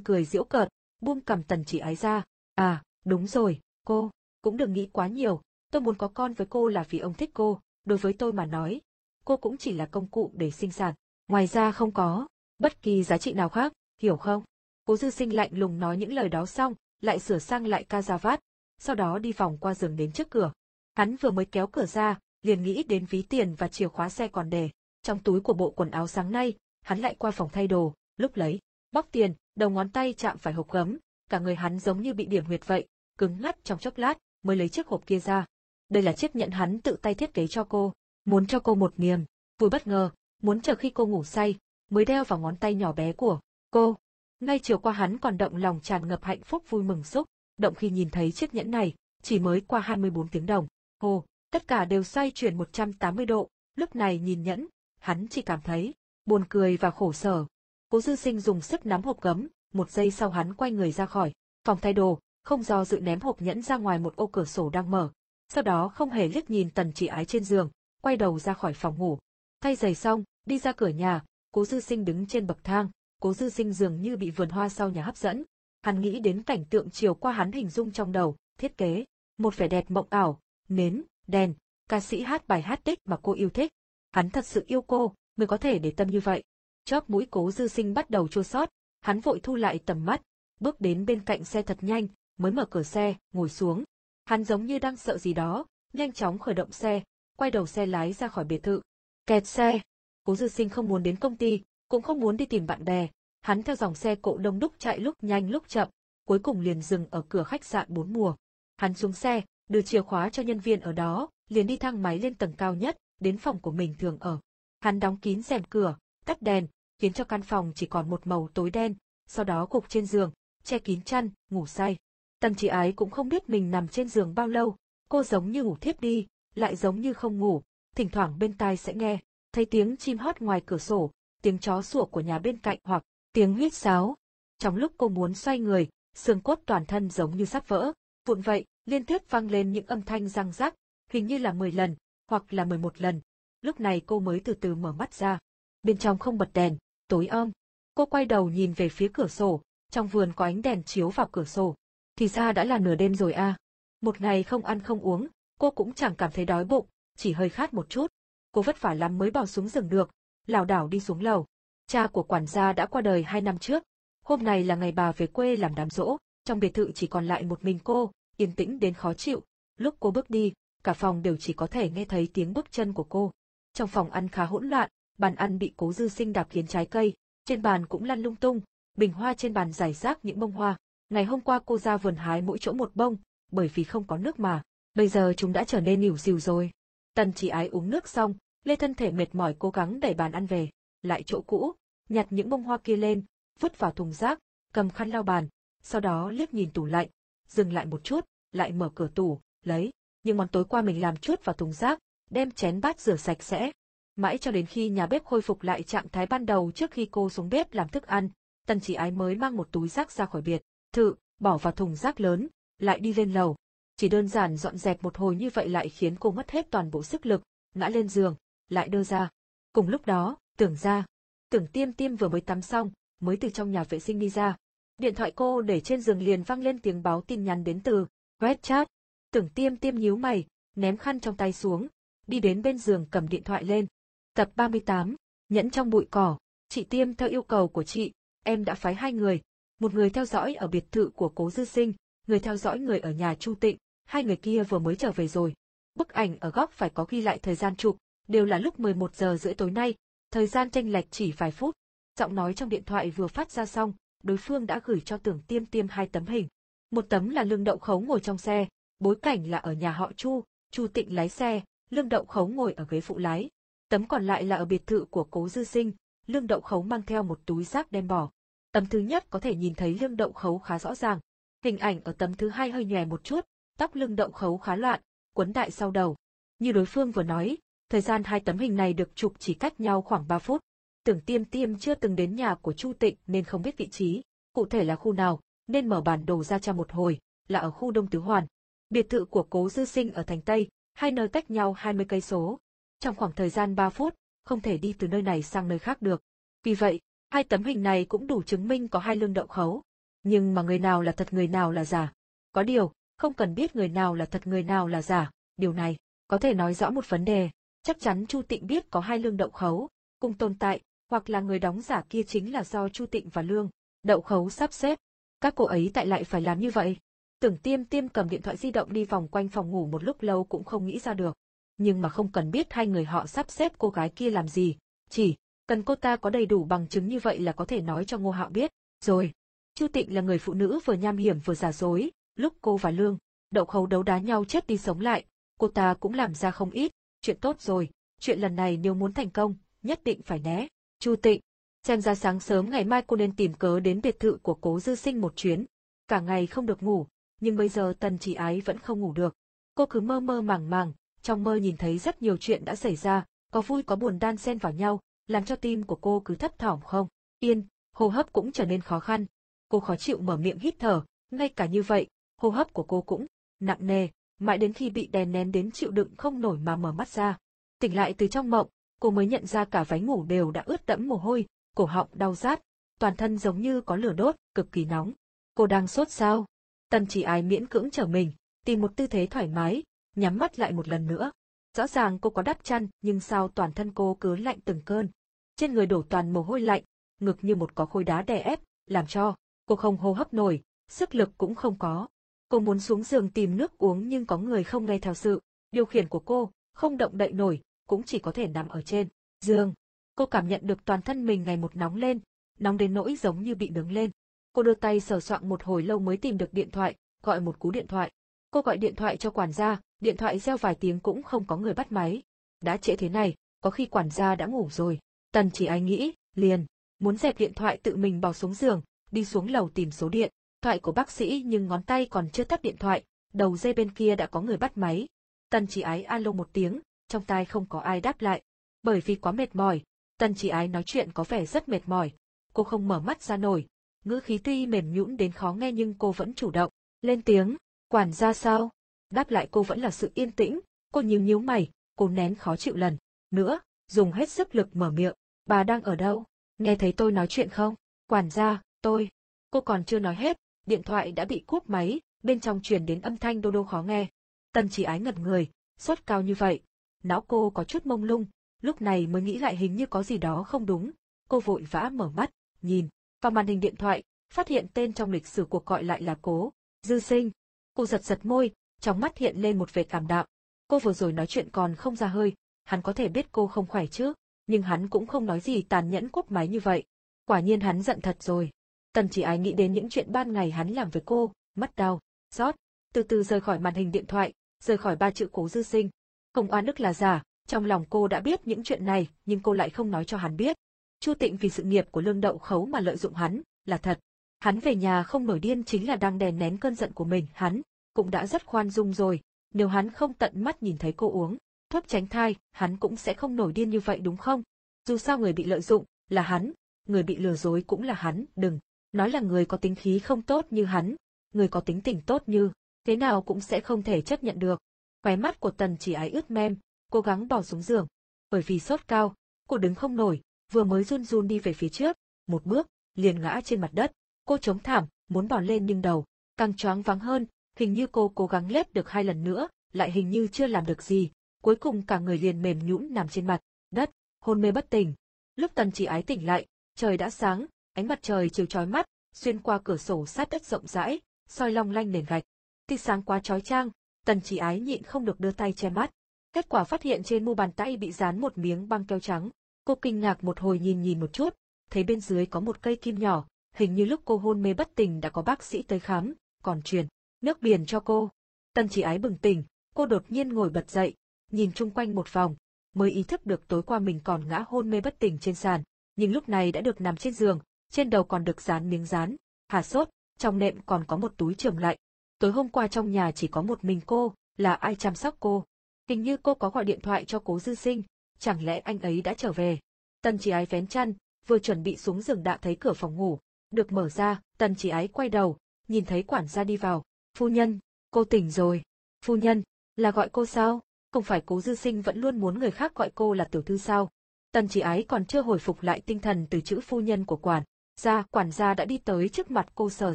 cười giễu cợt, buông cầm tần chỉ ái ra, à, đúng rồi, cô, cũng đừng nghĩ quá nhiều, tôi muốn có con với cô là vì ông thích cô, đối với tôi mà nói, cô cũng chỉ là công cụ để sinh sản, ngoài ra không có, bất kỳ giá trị nào khác, hiểu không? Cố dư sinh lạnh lùng nói những lời đó xong, lại sửa sang lại ca ra vát, sau đó đi vòng qua giường đến trước cửa. Hắn vừa mới kéo cửa ra, liền nghĩ đến ví tiền và chìa khóa xe còn để. Trong túi của bộ quần áo sáng nay, hắn lại qua phòng thay đồ, lúc lấy, bóc tiền, đầu ngón tay chạm phải hộp gấm, cả người hắn giống như bị điểm huyệt vậy, cứng ngắt trong chốc lát, mới lấy chiếc hộp kia ra. Đây là chiếc nhẫn hắn tự tay thiết kế cho cô, muốn cho cô một niềm, vui bất ngờ, muốn chờ khi cô ngủ say, mới đeo vào ngón tay nhỏ bé của cô. Ngay chiều qua hắn còn động lòng tràn ngập hạnh phúc vui mừng xúc, động khi nhìn thấy chiếc nhẫn này, chỉ mới qua 24 tiếng đồng. Hồ, tất cả đều xoay chuyển 180 độ, lúc này nhìn nhẫn, hắn chỉ cảm thấy buồn cười và khổ sở. Cố dư sinh dùng sức nắm hộp gấm, một giây sau hắn quay người ra khỏi phòng thay đồ, không do dự ném hộp nhẫn ra ngoài một ô cửa sổ đang mở. Sau đó không hề liếc nhìn tần chỉ ái trên giường, quay đầu ra khỏi phòng ngủ. Thay giày xong, đi ra cửa nhà, cố dư sinh đứng trên bậc thang, cố dư sinh dường như bị vườn hoa sau nhà hấp dẫn. Hắn nghĩ đến cảnh tượng chiều qua hắn hình dung trong đầu, thiết kế, một vẻ đẹp mộng ảo, nến, đèn, ca sĩ hát bài hát đích mà cô yêu thích. Hắn thật sự yêu cô, mới có thể để tâm như vậy. Chóp mũi cố dư sinh bắt đầu chua xót, hắn vội thu lại tầm mắt, bước đến bên cạnh xe thật nhanh, mới mở cửa xe, ngồi xuống. Hắn giống như đang sợ gì đó, nhanh chóng khởi động xe, quay đầu xe lái ra khỏi biệt thự. Kẹt xe. Cố Dư Sinh không muốn đến công ty, cũng không muốn đi tìm bạn bè. Hắn theo dòng xe cộ đông đúc chạy lúc nhanh lúc chậm, cuối cùng liền dừng ở cửa khách sạn bốn mùa. Hắn xuống xe, đưa chìa khóa cho nhân viên ở đó, liền đi thang máy lên tầng cao nhất, đến phòng của mình thường ở. Hắn đóng kín rèm cửa, tắt đèn, khiến cho căn phòng chỉ còn một màu tối đen, sau đó gục trên giường, che kín chăn, ngủ say. Tần chị ái cũng không biết mình nằm trên giường bao lâu, cô giống như ngủ thiếp đi, lại giống như không ngủ, thỉnh thoảng bên tai sẽ nghe, thấy tiếng chim hót ngoài cửa sổ, tiếng chó sủa của nhà bên cạnh hoặc tiếng huýt sáo. Trong lúc cô muốn xoay người, xương cốt toàn thân giống như sắp vỡ, vụn vậy, liên tiếp vang lên những âm thanh răng rắc, hình như là 10 lần, hoặc là 11 lần. Lúc này cô mới từ từ mở mắt ra. Bên trong không bật đèn, tối om. Cô quay đầu nhìn về phía cửa sổ, trong vườn có ánh đèn chiếu vào cửa sổ. Thì ra đã là nửa đêm rồi à. Một ngày không ăn không uống, cô cũng chẳng cảm thấy đói bụng, chỉ hơi khát một chút. Cô vất vả lắm mới bỏ xuống giường được, lảo đảo đi xuống lầu. Cha của quản gia đã qua đời hai năm trước. Hôm nay là ngày bà về quê làm đám rỗ, trong biệt thự chỉ còn lại một mình cô, yên tĩnh đến khó chịu. Lúc cô bước đi, cả phòng đều chỉ có thể nghe thấy tiếng bước chân của cô. Trong phòng ăn khá hỗn loạn, bàn ăn bị cố dư sinh đạp khiến trái cây, trên bàn cũng lăn lung tung, bình hoa trên bàn rải rác những bông hoa. Ngày hôm qua cô ra vườn hái mỗi chỗ một bông, bởi vì không có nước mà, bây giờ chúng đã trở nên nỉu xìu rồi. Tần chỉ ái uống nước xong, lê thân thể mệt mỏi cố gắng đẩy bàn ăn về, lại chỗ cũ, nhặt những bông hoa kia lên, vứt vào thùng rác, cầm khăn lau bàn, sau đó liếc nhìn tủ lạnh, dừng lại một chút, lại mở cửa tủ, lấy, những món tối qua mình làm chút vào thùng rác, đem chén bát rửa sạch sẽ. Mãi cho đến khi nhà bếp khôi phục lại trạng thái ban đầu trước khi cô xuống bếp làm thức ăn, tần chỉ ái mới mang một túi rác ra khỏi biệt thự, bỏ vào thùng rác lớn, lại đi lên lầu. Chỉ đơn giản dọn dẹp một hồi như vậy lại khiến cô mất hết toàn bộ sức lực, ngã lên giường, lại đưa ra. Cùng lúc đó, tưởng ra, tưởng tiêm tiêm vừa mới tắm xong, mới từ trong nhà vệ sinh đi ra. Điện thoại cô để trên giường liền vang lên tiếng báo tin nhắn đến từ WeChat. Chat. Tưởng tiêm tiêm nhíu mày, ném khăn trong tay xuống, đi đến bên giường cầm điện thoại lên. Tập 38, nhẫn trong bụi cỏ, chị tiêm theo yêu cầu của chị, em đã phái hai người, một người theo dõi ở biệt thự của cố dư sinh, người theo dõi người ở nhà Chu Tịnh, hai người kia vừa mới trở về rồi. Bức ảnh ở góc phải có ghi lại thời gian chụp, đều là lúc 11 giờ rưỡi tối nay, thời gian tranh lệch chỉ vài phút. Giọng nói trong điện thoại vừa phát ra xong, đối phương đã gửi cho tưởng tiêm tiêm hai tấm hình. Một tấm là lương đậu khấu ngồi trong xe, bối cảnh là ở nhà họ Chu, Chu Tịnh lái xe, lương đậu khấu ngồi ở ghế phụ lái. Tấm còn lại là ở biệt thự của cố dư sinh, lương đậu khấu mang theo một túi rác đem bỏ. Tấm thứ nhất có thể nhìn thấy lương đậu khấu khá rõ ràng. Hình ảnh ở tấm thứ hai hơi nhòe một chút, tóc lưng đậu khấu khá loạn, quấn đại sau đầu. Như đối phương vừa nói, thời gian hai tấm hình này được chụp chỉ cách nhau khoảng 3 phút. Tưởng tiêm tiêm chưa từng đến nhà của Chu Tịnh nên không biết vị trí, cụ thể là khu nào, nên mở bản đồ ra cho một hồi, là ở khu Đông Tứ Hoàn. Biệt thự của cố dư sinh ở thành Tây, hai nơi cách nhau 20 cây số. Trong khoảng thời gian 3 phút, không thể đi từ nơi này sang nơi khác được. Vì vậy, hai tấm hình này cũng đủ chứng minh có hai lương đậu khấu. Nhưng mà người nào là thật người nào là giả. Có điều, không cần biết người nào là thật người nào là giả, điều này có thể nói rõ một vấn đề, chắc chắn Chu Tịnh biết có hai lương đậu khấu, cùng tồn tại, hoặc là người đóng giả kia chính là do Chu Tịnh và lương đậu khấu sắp xếp. Các cô ấy tại lại phải làm như vậy. Tưởng tiêm tiêm cầm điện thoại di động đi vòng quanh phòng ngủ một lúc lâu cũng không nghĩ ra được. Nhưng mà không cần biết hai người họ sắp xếp cô gái kia làm gì, chỉ cần cô ta có đầy đủ bằng chứng như vậy là có thể nói cho Ngô Hạo biết. Rồi, Chu Tịnh là người phụ nữ vừa nham hiểm vừa giả dối, lúc cô và Lương, đậu khấu đấu đá nhau chết đi sống lại, cô ta cũng làm ra không ít, chuyện tốt rồi, chuyện lần này nếu muốn thành công, nhất định phải né. Chu Tịnh, xem ra sáng sớm ngày mai cô nên tìm cớ đến biệt thự của cố dư sinh một chuyến. Cả ngày không được ngủ, nhưng bây giờ tần chỉ ái vẫn không ngủ được. Cô cứ mơ mơ màng màng, trong mơ nhìn thấy rất nhiều chuyện đã xảy ra, có vui có buồn đan xen vào nhau, làm cho tim của cô cứ thấp thỏm không, yên, hô hấp cũng trở nên khó khăn. Cô khó chịu mở miệng hít thở, ngay cả như vậy, hô hấp của cô cũng nặng nề, mãi đến khi bị đè nén đến chịu đựng không nổi mà mở mắt ra. Tỉnh lại từ trong mộng, cô mới nhận ra cả váy ngủ đều đã ướt đẫm mồ hôi, cổ họng đau rát, toàn thân giống như có lửa đốt, cực kỳ nóng. Cô đang sốt sao? Tần chỉ ái miễn cưỡng trở mình, tìm một tư thế thoải mái, nhắm mắt lại một lần nữa. Rõ ràng cô có đắp chăn, nhưng sao toàn thân cô cứ lạnh từng cơn. Trên người đổ toàn mồ hôi lạnh, ngực như một có khối đá đè ép, làm cho cô không hô hấp nổi, sức lực cũng không có. Cô muốn xuống giường tìm nước uống nhưng có người không nghe theo sự điều khiển của cô, không động đậy nổi, cũng chỉ có thể nằm ở trên giường. Cô cảm nhận được toàn thân mình ngày một nóng lên, nóng đến nỗi giống như bị đứng lên. Cô đưa tay sờ soạn một hồi lâu mới tìm được điện thoại, gọi một cú điện thoại. Cô gọi điện thoại cho quản gia, điện thoại reo vài tiếng cũng không có người bắt máy. Đã trễ thế này, có khi quản gia đã ngủ rồi. Tần chỉ ai nghĩ, liền, muốn dẹp điện thoại tự mình bỏ xuống giường, đi xuống lầu tìm số điện. Thoại của bác sĩ nhưng ngón tay còn chưa tắt điện thoại, đầu dây bên kia đã có người bắt máy. Tần chỉ ái alo một tiếng, trong tai không có ai đáp lại. Bởi vì quá mệt mỏi, tần chỉ ái nói chuyện có vẻ rất mệt mỏi. Cô không mở mắt ra nổi. Ngữ khí tuy mềm nhũn đến khó nghe nhưng cô vẫn chủ động. Lên tiếng, quản gia sao? Đáp lại cô vẫn là sự yên tĩnh, cô nhíu nhíu mày, cô nén khó chịu lần. Nữa, dùng hết sức lực mở miệng. Bà đang ở đâu? Nghe thấy tôi nói chuyện không? Quản gia, tôi. Cô còn chưa nói hết, điện thoại đã bị cúp máy, bên trong truyền đến âm thanh đô đô khó nghe. Tần chỉ ái ngật người, sốt cao như vậy. Não cô có chút mông lung, lúc này mới nghĩ lại hình như có gì đó không đúng. Cô vội vã mở mắt, nhìn, vào màn hình điện thoại, phát hiện tên trong lịch sử cuộc gọi lại là cố, dư sinh. Cô giật giật môi, trong mắt hiện lên một vẻ cảm đạm. Cô vừa rồi nói chuyện còn không ra hơi, hắn có thể biết cô không khỏe chứ, nhưng hắn cũng không nói gì tàn nhẫn cúp máy như vậy. Quả nhiên hắn giận thật rồi. Tần chỉ ái nghĩ đến những chuyện ban ngày hắn làm với cô, mắt đau, rót, từ từ rời khỏi màn hình điện thoại, rời khỏi ba chữ cố dư sinh. Không oan ức là giả, trong lòng cô đã biết những chuyện này nhưng cô lại không nói cho hắn biết. Chu Tịnh vì sự nghiệp của lương đậu khấu mà lợi dụng hắn, là thật. Hắn về nhà không nổi điên chính là đang đè nén cơn giận của mình, hắn cũng đã rất khoan dung rồi, nếu hắn không tận mắt nhìn thấy cô uống thuốc tránh thai, hắn cũng sẽ không nổi điên như vậy đúng không? Dù sao người bị lợi dụng là hắn, người bị lừa dối cũng là hắn, đừng nói là người có tính khí không tốt như hắn, người có tính tình tốt như thế nào cũng sẽ không thể chấp nhận được. Khóe mắt của tần chỉ ái ướt mem, cố gắng bỏ xuống giường. Bởi vì sốt cao, cô đứng không nổi, vừa mới run run đi về phía trước, một bước, liền ngã trên mặt đất. Cô chống thảm, muốn bỏ lên nhưng đầu, càng choáng vắng hơn, hình như cô cố gắng lép được hai lần nữa, lại hình như chưa làm được gì. Cuối cùng cả người liền mềm nhũn nằm trên mặt, đất, hôn mê bất tỉnh. Lúc tần chỉ ái tỉnh lại, trời đã sáng, ánh mặt trời chiều chói mắt, xuyên qua cửa sổ sát đất rộng rãi, soi long lanh nền gạch. Tia sáng quá chói chang, tần chỉ ái nhịn không được đưa tay che mắt. Kết quả phát hiện trên mu bàn tay bị dán một miếng băng keo trắng. Cô kinh ngạc một hồi nhìn nhìn một chút, thấy bên dưới có một cây kim nhỏ, hình như lúc cô hôn mê bất tỉnh đã có bác sĩ tới khám, còn truyền nước biển cho cô. Tần chỉ ái bừng tỉnh, cô đột nhiên ngồi bật dậy, nhìn chung quanh một vòng, mới ý thức được tối qua mình còn ngã hôn mê bất tỉnh trên sàn, nhưng lúc này đã được nằm trên giường, trên đầu còn được dán miếng dán, hà sốt, trong nệm còn có một túi trường lạnh. Tối hôm qua trong nhà chỉ có một mình cô, là ai chăm sóc cô? Hình như cô có gọi điện thoại cho cố dư sinh, chẳng lẽ anh ấy đã trở về? Tần chỉ ái vén chăn, vừa chuẩn bị xuống giường đã thấy cửa phòng ngủ, được mở ra, tần chỉ ái quay đầu, nhìn thấy quản gia đi vào. Phu nhân, cô tỉnh rồi. Phu nhân, là gọi cô sao? Không phải cố dư sinh vẫn luôn muốn người khác gọi cô là tiểu thư sao? Tần chỉ ái còn chưa hồi phục lại tinh thần từ chữ phu nhân của quản. Gia, quản gia đã đi tới trước mặt cô sờ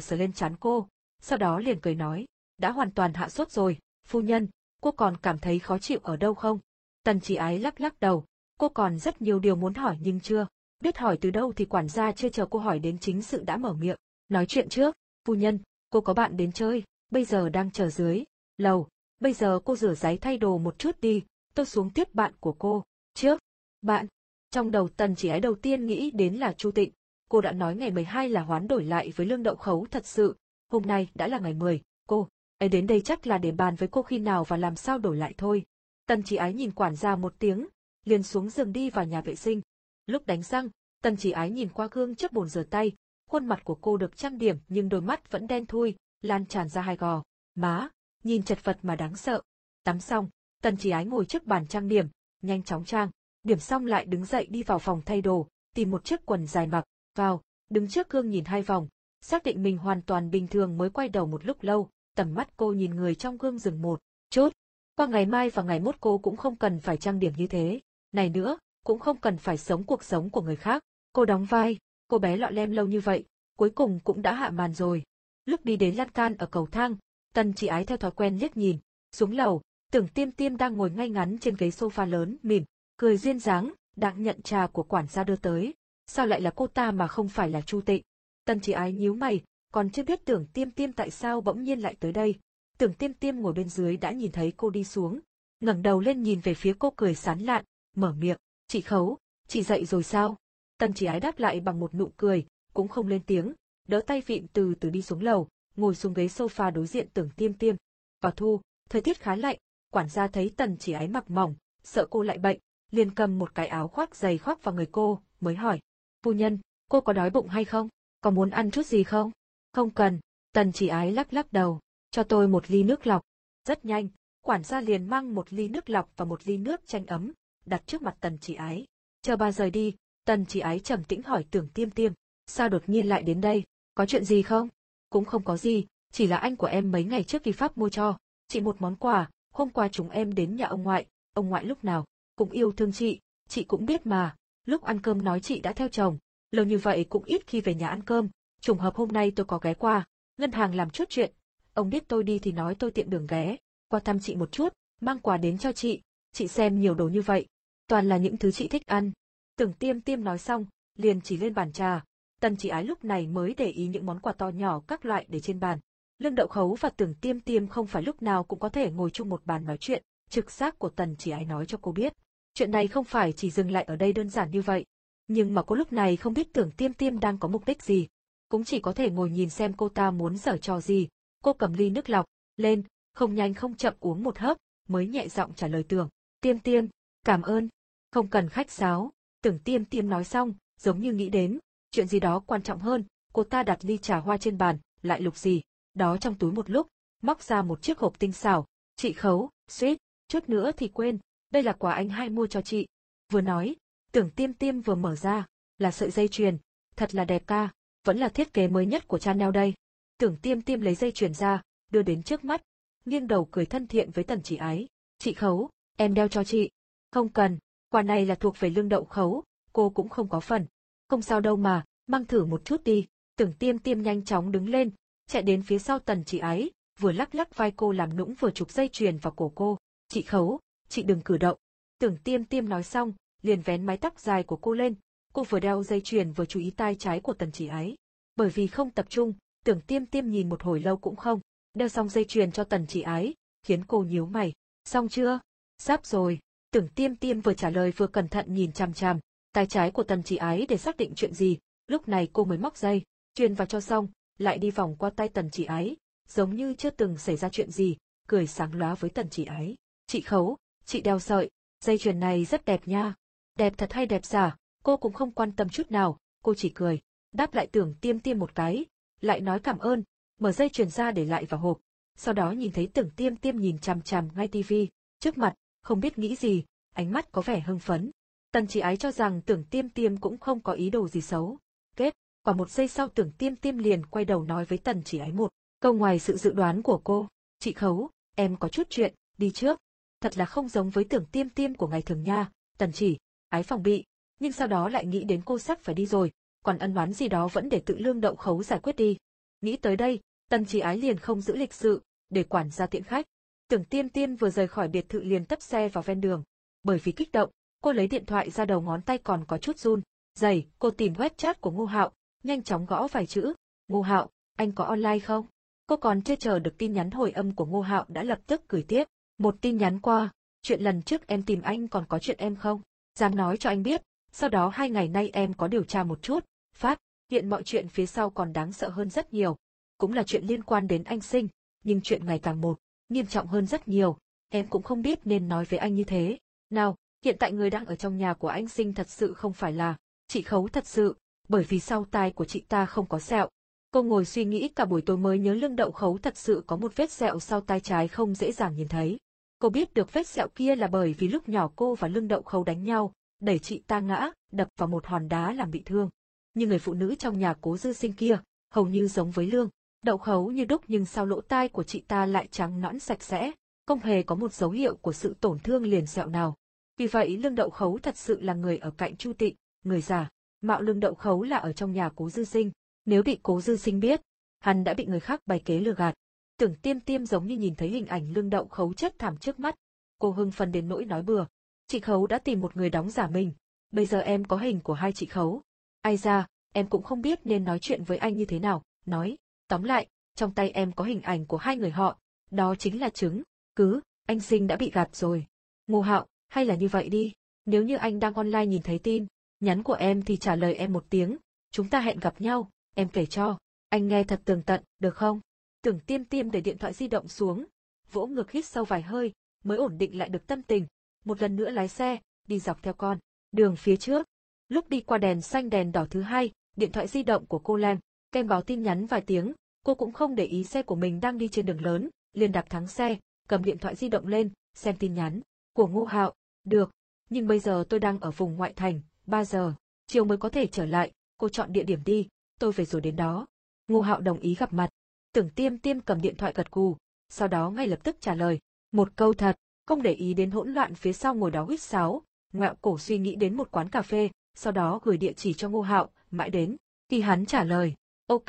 sờ lên chán cô, sau đó liền cười nói, đã hoàn toàn hạ sốt rồi, phu nhân, cô còn cảm thấy khó chịu ở đâu không? Tần chỉ ái lắc lắc đầu, cô còn rất nhiều điều muốn hỏi nhưng chưa, biết hỏi từ đâu thì quản gia chưa chờ cô hỏi đến chính sự đã mở miệng, nói chuyện trước, phu nhân, cô có bạn đến chơi, bây giờ đang chờ dưới, lầu, bây giờ cô rửa giấy thay đồ một chút đi, tôi xuống tiếp bạn của cô, trước, bạn, trong đầu tần chỉ ái đầu tiên nghĩ đến là Chu Tịnh, cô đã nói ngày 12 là hoán đổi lại với lương đậu khấu thật sự, hôm nay đã là ngày 10, cô, ấy đến đây chắc là để bàn với cô khi nào và làm sao đổi lại thôi. Tần chỉ ái nhìn quản gia một tiếng, liền xuống giường đi vào nhà vệ sinh. Lúc đánh răng, tần chỉ ái nhìn qua gương trước bồn rửa tay, khuôn mặt của cô được trang điểm nhưng đôi mắt vẫn đen thui, lan tràn ra hai gò, má, nhìn chật vật mà đáng sợ. Tắm xong, tần chỉ ái ngồi trước bàn trang điểm, nhanh chóng trang, điểm xong lại đứng dậy đi vào phòng thay đồ, tìm một chiếc quần dài mặc, vào, đứng trước gương nhìn hai vòng, xác định mình hoàn toàn bình thường mới quay đầu một lúc lâu, tầm mắt cô nhìn người trong gương dừng một chốt Qua ngày mai và ngày mốt cô cũng không cần phải trang điểm như thế. Này nữa, cũng không cần phải sống cuộc sống của người khác. Cô đóng vai, cô bé lọ lem lâu như vậy, cuối cùng cũng đã hạ màn rồi. Lúc đi đến lan can ở cầu thang, tần chỉ ái theo thói quen liếc nhìn, xuống lầu, tưởng tiêm tiêm đang ngồi ngay ngắn trên ghế sofa lớn, mỉm, cười duyên dáng, đang nhận trà của quản gia đưa tới. Sao lại là cô ta mà không phải là Chu Tịnh? Tần chỉ ái nhíu mày, còn chưa biết tưởng tiêm tiêm tại sao bỗng nhiên lại tới đây. Tưởng tiêm tiêm ngồi bên dưới đã nhìn thấy cô đi xuống, ngẩng đầu lên nhìn về phía cô cười sán lạn, mở miệng, chị khấu, chị dậy rồi sao? Tần chỉ ái đáp lại bằng một nụ cười, cũng không lên tiếng, đỡ tay vịn từ từ đi xuống lầu, ngồi xuống ghế sofa đối diện tưởng tiêm tiêm. Vào thu, thời tiết khá lạnh, quản gia thấy tần chỉ ái mặc mỏng, sợ cô lại bệnh, liền cầm một cái áo khoác dày khoác vào người cô, mới hỏi. Phu nhân, cô có đói bụng hay không? Có muốn ăn chút gì không? Không cần, tần chỉ ái lắc lắc đầu, cho tôi một ly nước lọc. Rất nhanh, quản gia liền mang một ly nước lọc và một ly nước chanh ấm, đặt trước mặt tần chỉ ái. Chờ bà rời đi, tần chỉ ái trầm tĩnh hỏi tưởng tiêm tiêm, sao đột nhiên lại đến đây, có chuyện gì không? Cũng không có gì, chỉ là anh của em mấy ngày trước đi Pháp mua cho, chị một món quà, hôm qua chúng em đến nhà ông ngoại, ông ngoại lúc nào, cũng yêu thương chị, chị cũng biết mà, lúc ăn cơm nói chị đã theo chồng, lâu như vậy cũng ít khi về nhà ăn cơm, trùng hợp hôm nay tôi có ghé qua, ngân hàng làm chút chuyện, ông biết tôi đi thì nói tôi tiện đường ghé, qua thăm chị một chút, mang quà đến cho chị, chị xem nhiều đồ như vậy, toàn là những thứ chị thích ăn. Tưởng tiêm tiêm nói xong, liền chỉ lên bàn trà, tần chị ái lúc này mới để ý những món quà to nhỏ các loại để trên bàn. Lương đậu khấu và tưởng tiêm tiêm không phải lúc nào cũng có thể ngồi chung một bàn nói chuyện, trực giác của tần chỉ ái nói cho cô biết. Chuyện này không phải chỉ dừng lại ở đây đơn giản như vậy. Nhưng mà cô lúc này không biết tưởng tiêm tiêm đang có mục đích gì. Cũng chỉ có thể ngồi nhìn xem cô ta muốn giở trò gì. Cô cầm ly nước lọc, lên, không nhanh không chậm uống một hớp, mới nhẹ giọng trả lời tưởng. Tiêm tiêm, cảm ơn. Không cần khách sáo. Tưởng tiêm tiêm nói xong, giống như nghĩ đến, chuyện gì đó quan trọng hơn, cô ta đặt ly trà hoa trên bàn, lại lục gì, đó trong túi một lúc, móc ra một chiếc hộp tinh xảo, chị khấu, suýt, chút nữa thì quên, đây là quà anh hai mua cho chị. Vừa nói, tưởng tiêm tiêm vừa mở ra, là sợi dây chuyền, thật là đẹp ca, vẫn là thiết kế mới nhất của Chanel đây. Tưởng tiêm tiêm lấy dây chuyền ra, đưa đến trước mắt, nghiêng đầu cười thân thiện với tần chỉ ái. Chị khấu, em đeo cho chị. Không cần, quà này là thuộc về lương đậu khấu, cô cũng không có phần. Không sao đâu mà, mang thử một chút đi. Tưởng tiêm tiêm nhanh chóng đứng lên, chạy đến phía sau tần chị ái, vừa lắc lắc vai cô làm nũng vừa chụp dây chuyền vào cổ cô. Chị khấu, chị đừng cử động. Tưởng tiêm tiêm nói xong, liền vén mái tóc dài của cô lên, cô vừa đeo dây chuyền vừa chú ý tai trái của tần chỉ ái. Bởi vì không tập trung, tưởng tiêm tiêm nhìn một hồi lâu cũng không, đeo xong dây chuyền cho tần chỉ ái, khiến cô nhíu mày. Xong chưa? Sắp rồi. Tưởng tiêm tiêm vừa trả lời vừa cẩn thận nhìn chằm chằm, tai trái của tần chỉ ái để xác định chuyện gì, lúc này cô mới móc dây, truyền vào cho xong, lại đi vòng qua tay tần chỉ ái, giống như chưa từng xảy ra chuyện gì, cười sáng lóa với tần chỉ ái. Chị khấu, chị đeo sợi, dây chuyền này rất đẹp nha. Đẹp thật hay đẹp giả, cô cũng không quan tâm chút nào, cô chỉ cười, đáp lại tưởng tiêm tiêm một cái, lại nói cảm ơn, mở dây chuyền ra để lại vào hộp. Sau đó nhìn thấy tưởng tiêm tiêm nhìn chằm chằm ngay tivi, trước mặt, không biết nghĩ gì, ánh mắt có vẻ hưng phấn. Tần chỉ ái cho rằng tưởng tiêm tiêm cũng không có ý đồ gì xấu. Kết, quả một giây sau tưởng tiêm tiêm liền quay đầu nói với tần chỉ ái một, câu ngoài sự dự đoán của cô. Chị Khấu, em có chút chuyện, đi trước. Thật là không giống với tưởng tiêm tiêm của ngày thường nha, tần chỉ, ái phòng bị, nhưng sau đó lại nghĩ đến cô sắp phải đi rồi, còn ân oán gì đó vẫn để tự lương đậu khấu giải quyết đi. Nghĩ tới đây, tần chỉ ái liền không giữ lịch sự, để quản gia tiện khách. Tưởng tiêm tiêm vừa rời khỏi biệt thự liền tấp xe vào ven đường. Bởi vì kích động, cô lấy điện thoại ra đầu ngón tay còn có chút run. Dày, cô tìm web chat của Ngô Hạo, nhanh chóng gõ vài chữ. Ngô Hạo, anh có online không? Cô còn chưa chờ được tin nhắn hồi âm của Ngô Hạo đã lập tức gửi tiếp. Một tin nhắn qua, chuyện lần trước em tìm anh còn có chuyện em không? Dám nói cho anh biết, sau đó hai ngày nay em có điều tra một chút, phát, hiện mọi chuyện phía sau còn đáng sợ hơn rất nhiều. Cũng là chuyện liên quan đến anh sinh, nhưng chuyện ngày càng một, nghiêm trọng hơn rất nhiều, em cũng không biết nên nói với anh như thế. Nào, hiện tại người đang ở trong nhà của anh sinh thật sự không phải là, chị khấu thật sự, bởi vì sau tai của chị ta không có sẹo. Cô ngồi suy nghĩ cả buổi tối mới nhớ lưng đậu khấu thật sự có một vết sẹo sau tai trái không dễ dàng nhìn thấy. Cô biết được vết sẹo kia là bởi vì lúc nhỏ cô và lưng đậu khấu đánh nhau, đẩy chị ta ngã, đập vào một hòn đá làm bị thương. Nhưng người phụ nữ trong nhà cố dư sinh kia, hầu như giống với lương, đậu khấu như đúc nhưng sau lỗ tai của chị ta lại trắng nõn sạch sẽ, không hề có một dấu hiệu của sự tổn thương liền sẹo nào. Vì vậy lương đậu khấu thật sự là người ở cạnh Chu Tịnh, người già, mạo lương đậu khấu là ở trong nhà cố dư sinh, nếu bị cố dư sinh biết, hắn đã bị người khác bày kế lừa gạt. Tưởng tiêm tiêm giống như nhìn thấy hình ảnh lương đậu khấu chất thảm trước mắt, cô hưng phấn đến nỗi nói bừa. Chị khấu đã tìm một người đóng giả mình, bây giờ em có hình của hai chị khấu. Ai ra, em cũng không biết nên nói chuyện với anh như thế nào, nói, Tóm lại, trong tay em có hình ảnh của hai người họ, đó chính là chứng, cứ, anh sinh đã bị gạt rồi. Ngô Hạo, hay là như vậy đi, nếu như anh đang online nhìn thấy tin, nhắn của em thì trả lời em một tiếng, chúng ta hẹn gặp nhau, em kể cho, anh nghe thật tường tận, được không? Tưởng tiêm tiêm để điện thoại di động xuống, vỗ ngực hít sâu vài hơi, mới ổn định lại được tâm tình, một lần nữa lái xe, đi dọc theo con, đường phía trước. Lúc đi qua đèn xanh đèn đỏ thứ hai, điện thoại di động của cô Lan, kem báo tin nhắn vài tiếng, cô cũng không để ý xe của mình đang đi trên đường lớn, liền đạp thắng xe, cầm điện thoại di động lên, xem tin nhắn của Ngô Hạo, được, nhưng bây giờ tôi đang ở vùng ngoại thành, 3 giờ, chiều mới có thể trở lại, cô chọn địa điểm đi, tôi về rồi đến đó. Ngô Hạo đồng ý gặp mặt. Tưởng Tiêm Tiêm cầm điện thoại gật gù, sau đó ngay lập tức trả lời, một câu thật, không để ý đến hỗn loạn phía sau ngồi đó huýt sáo, ngạo cổ suy nghĩ đến một quán cà phê, sau đó gửi địa chỉ cho Ngô Hạo, mãi đến khi hắn trả lời, ok,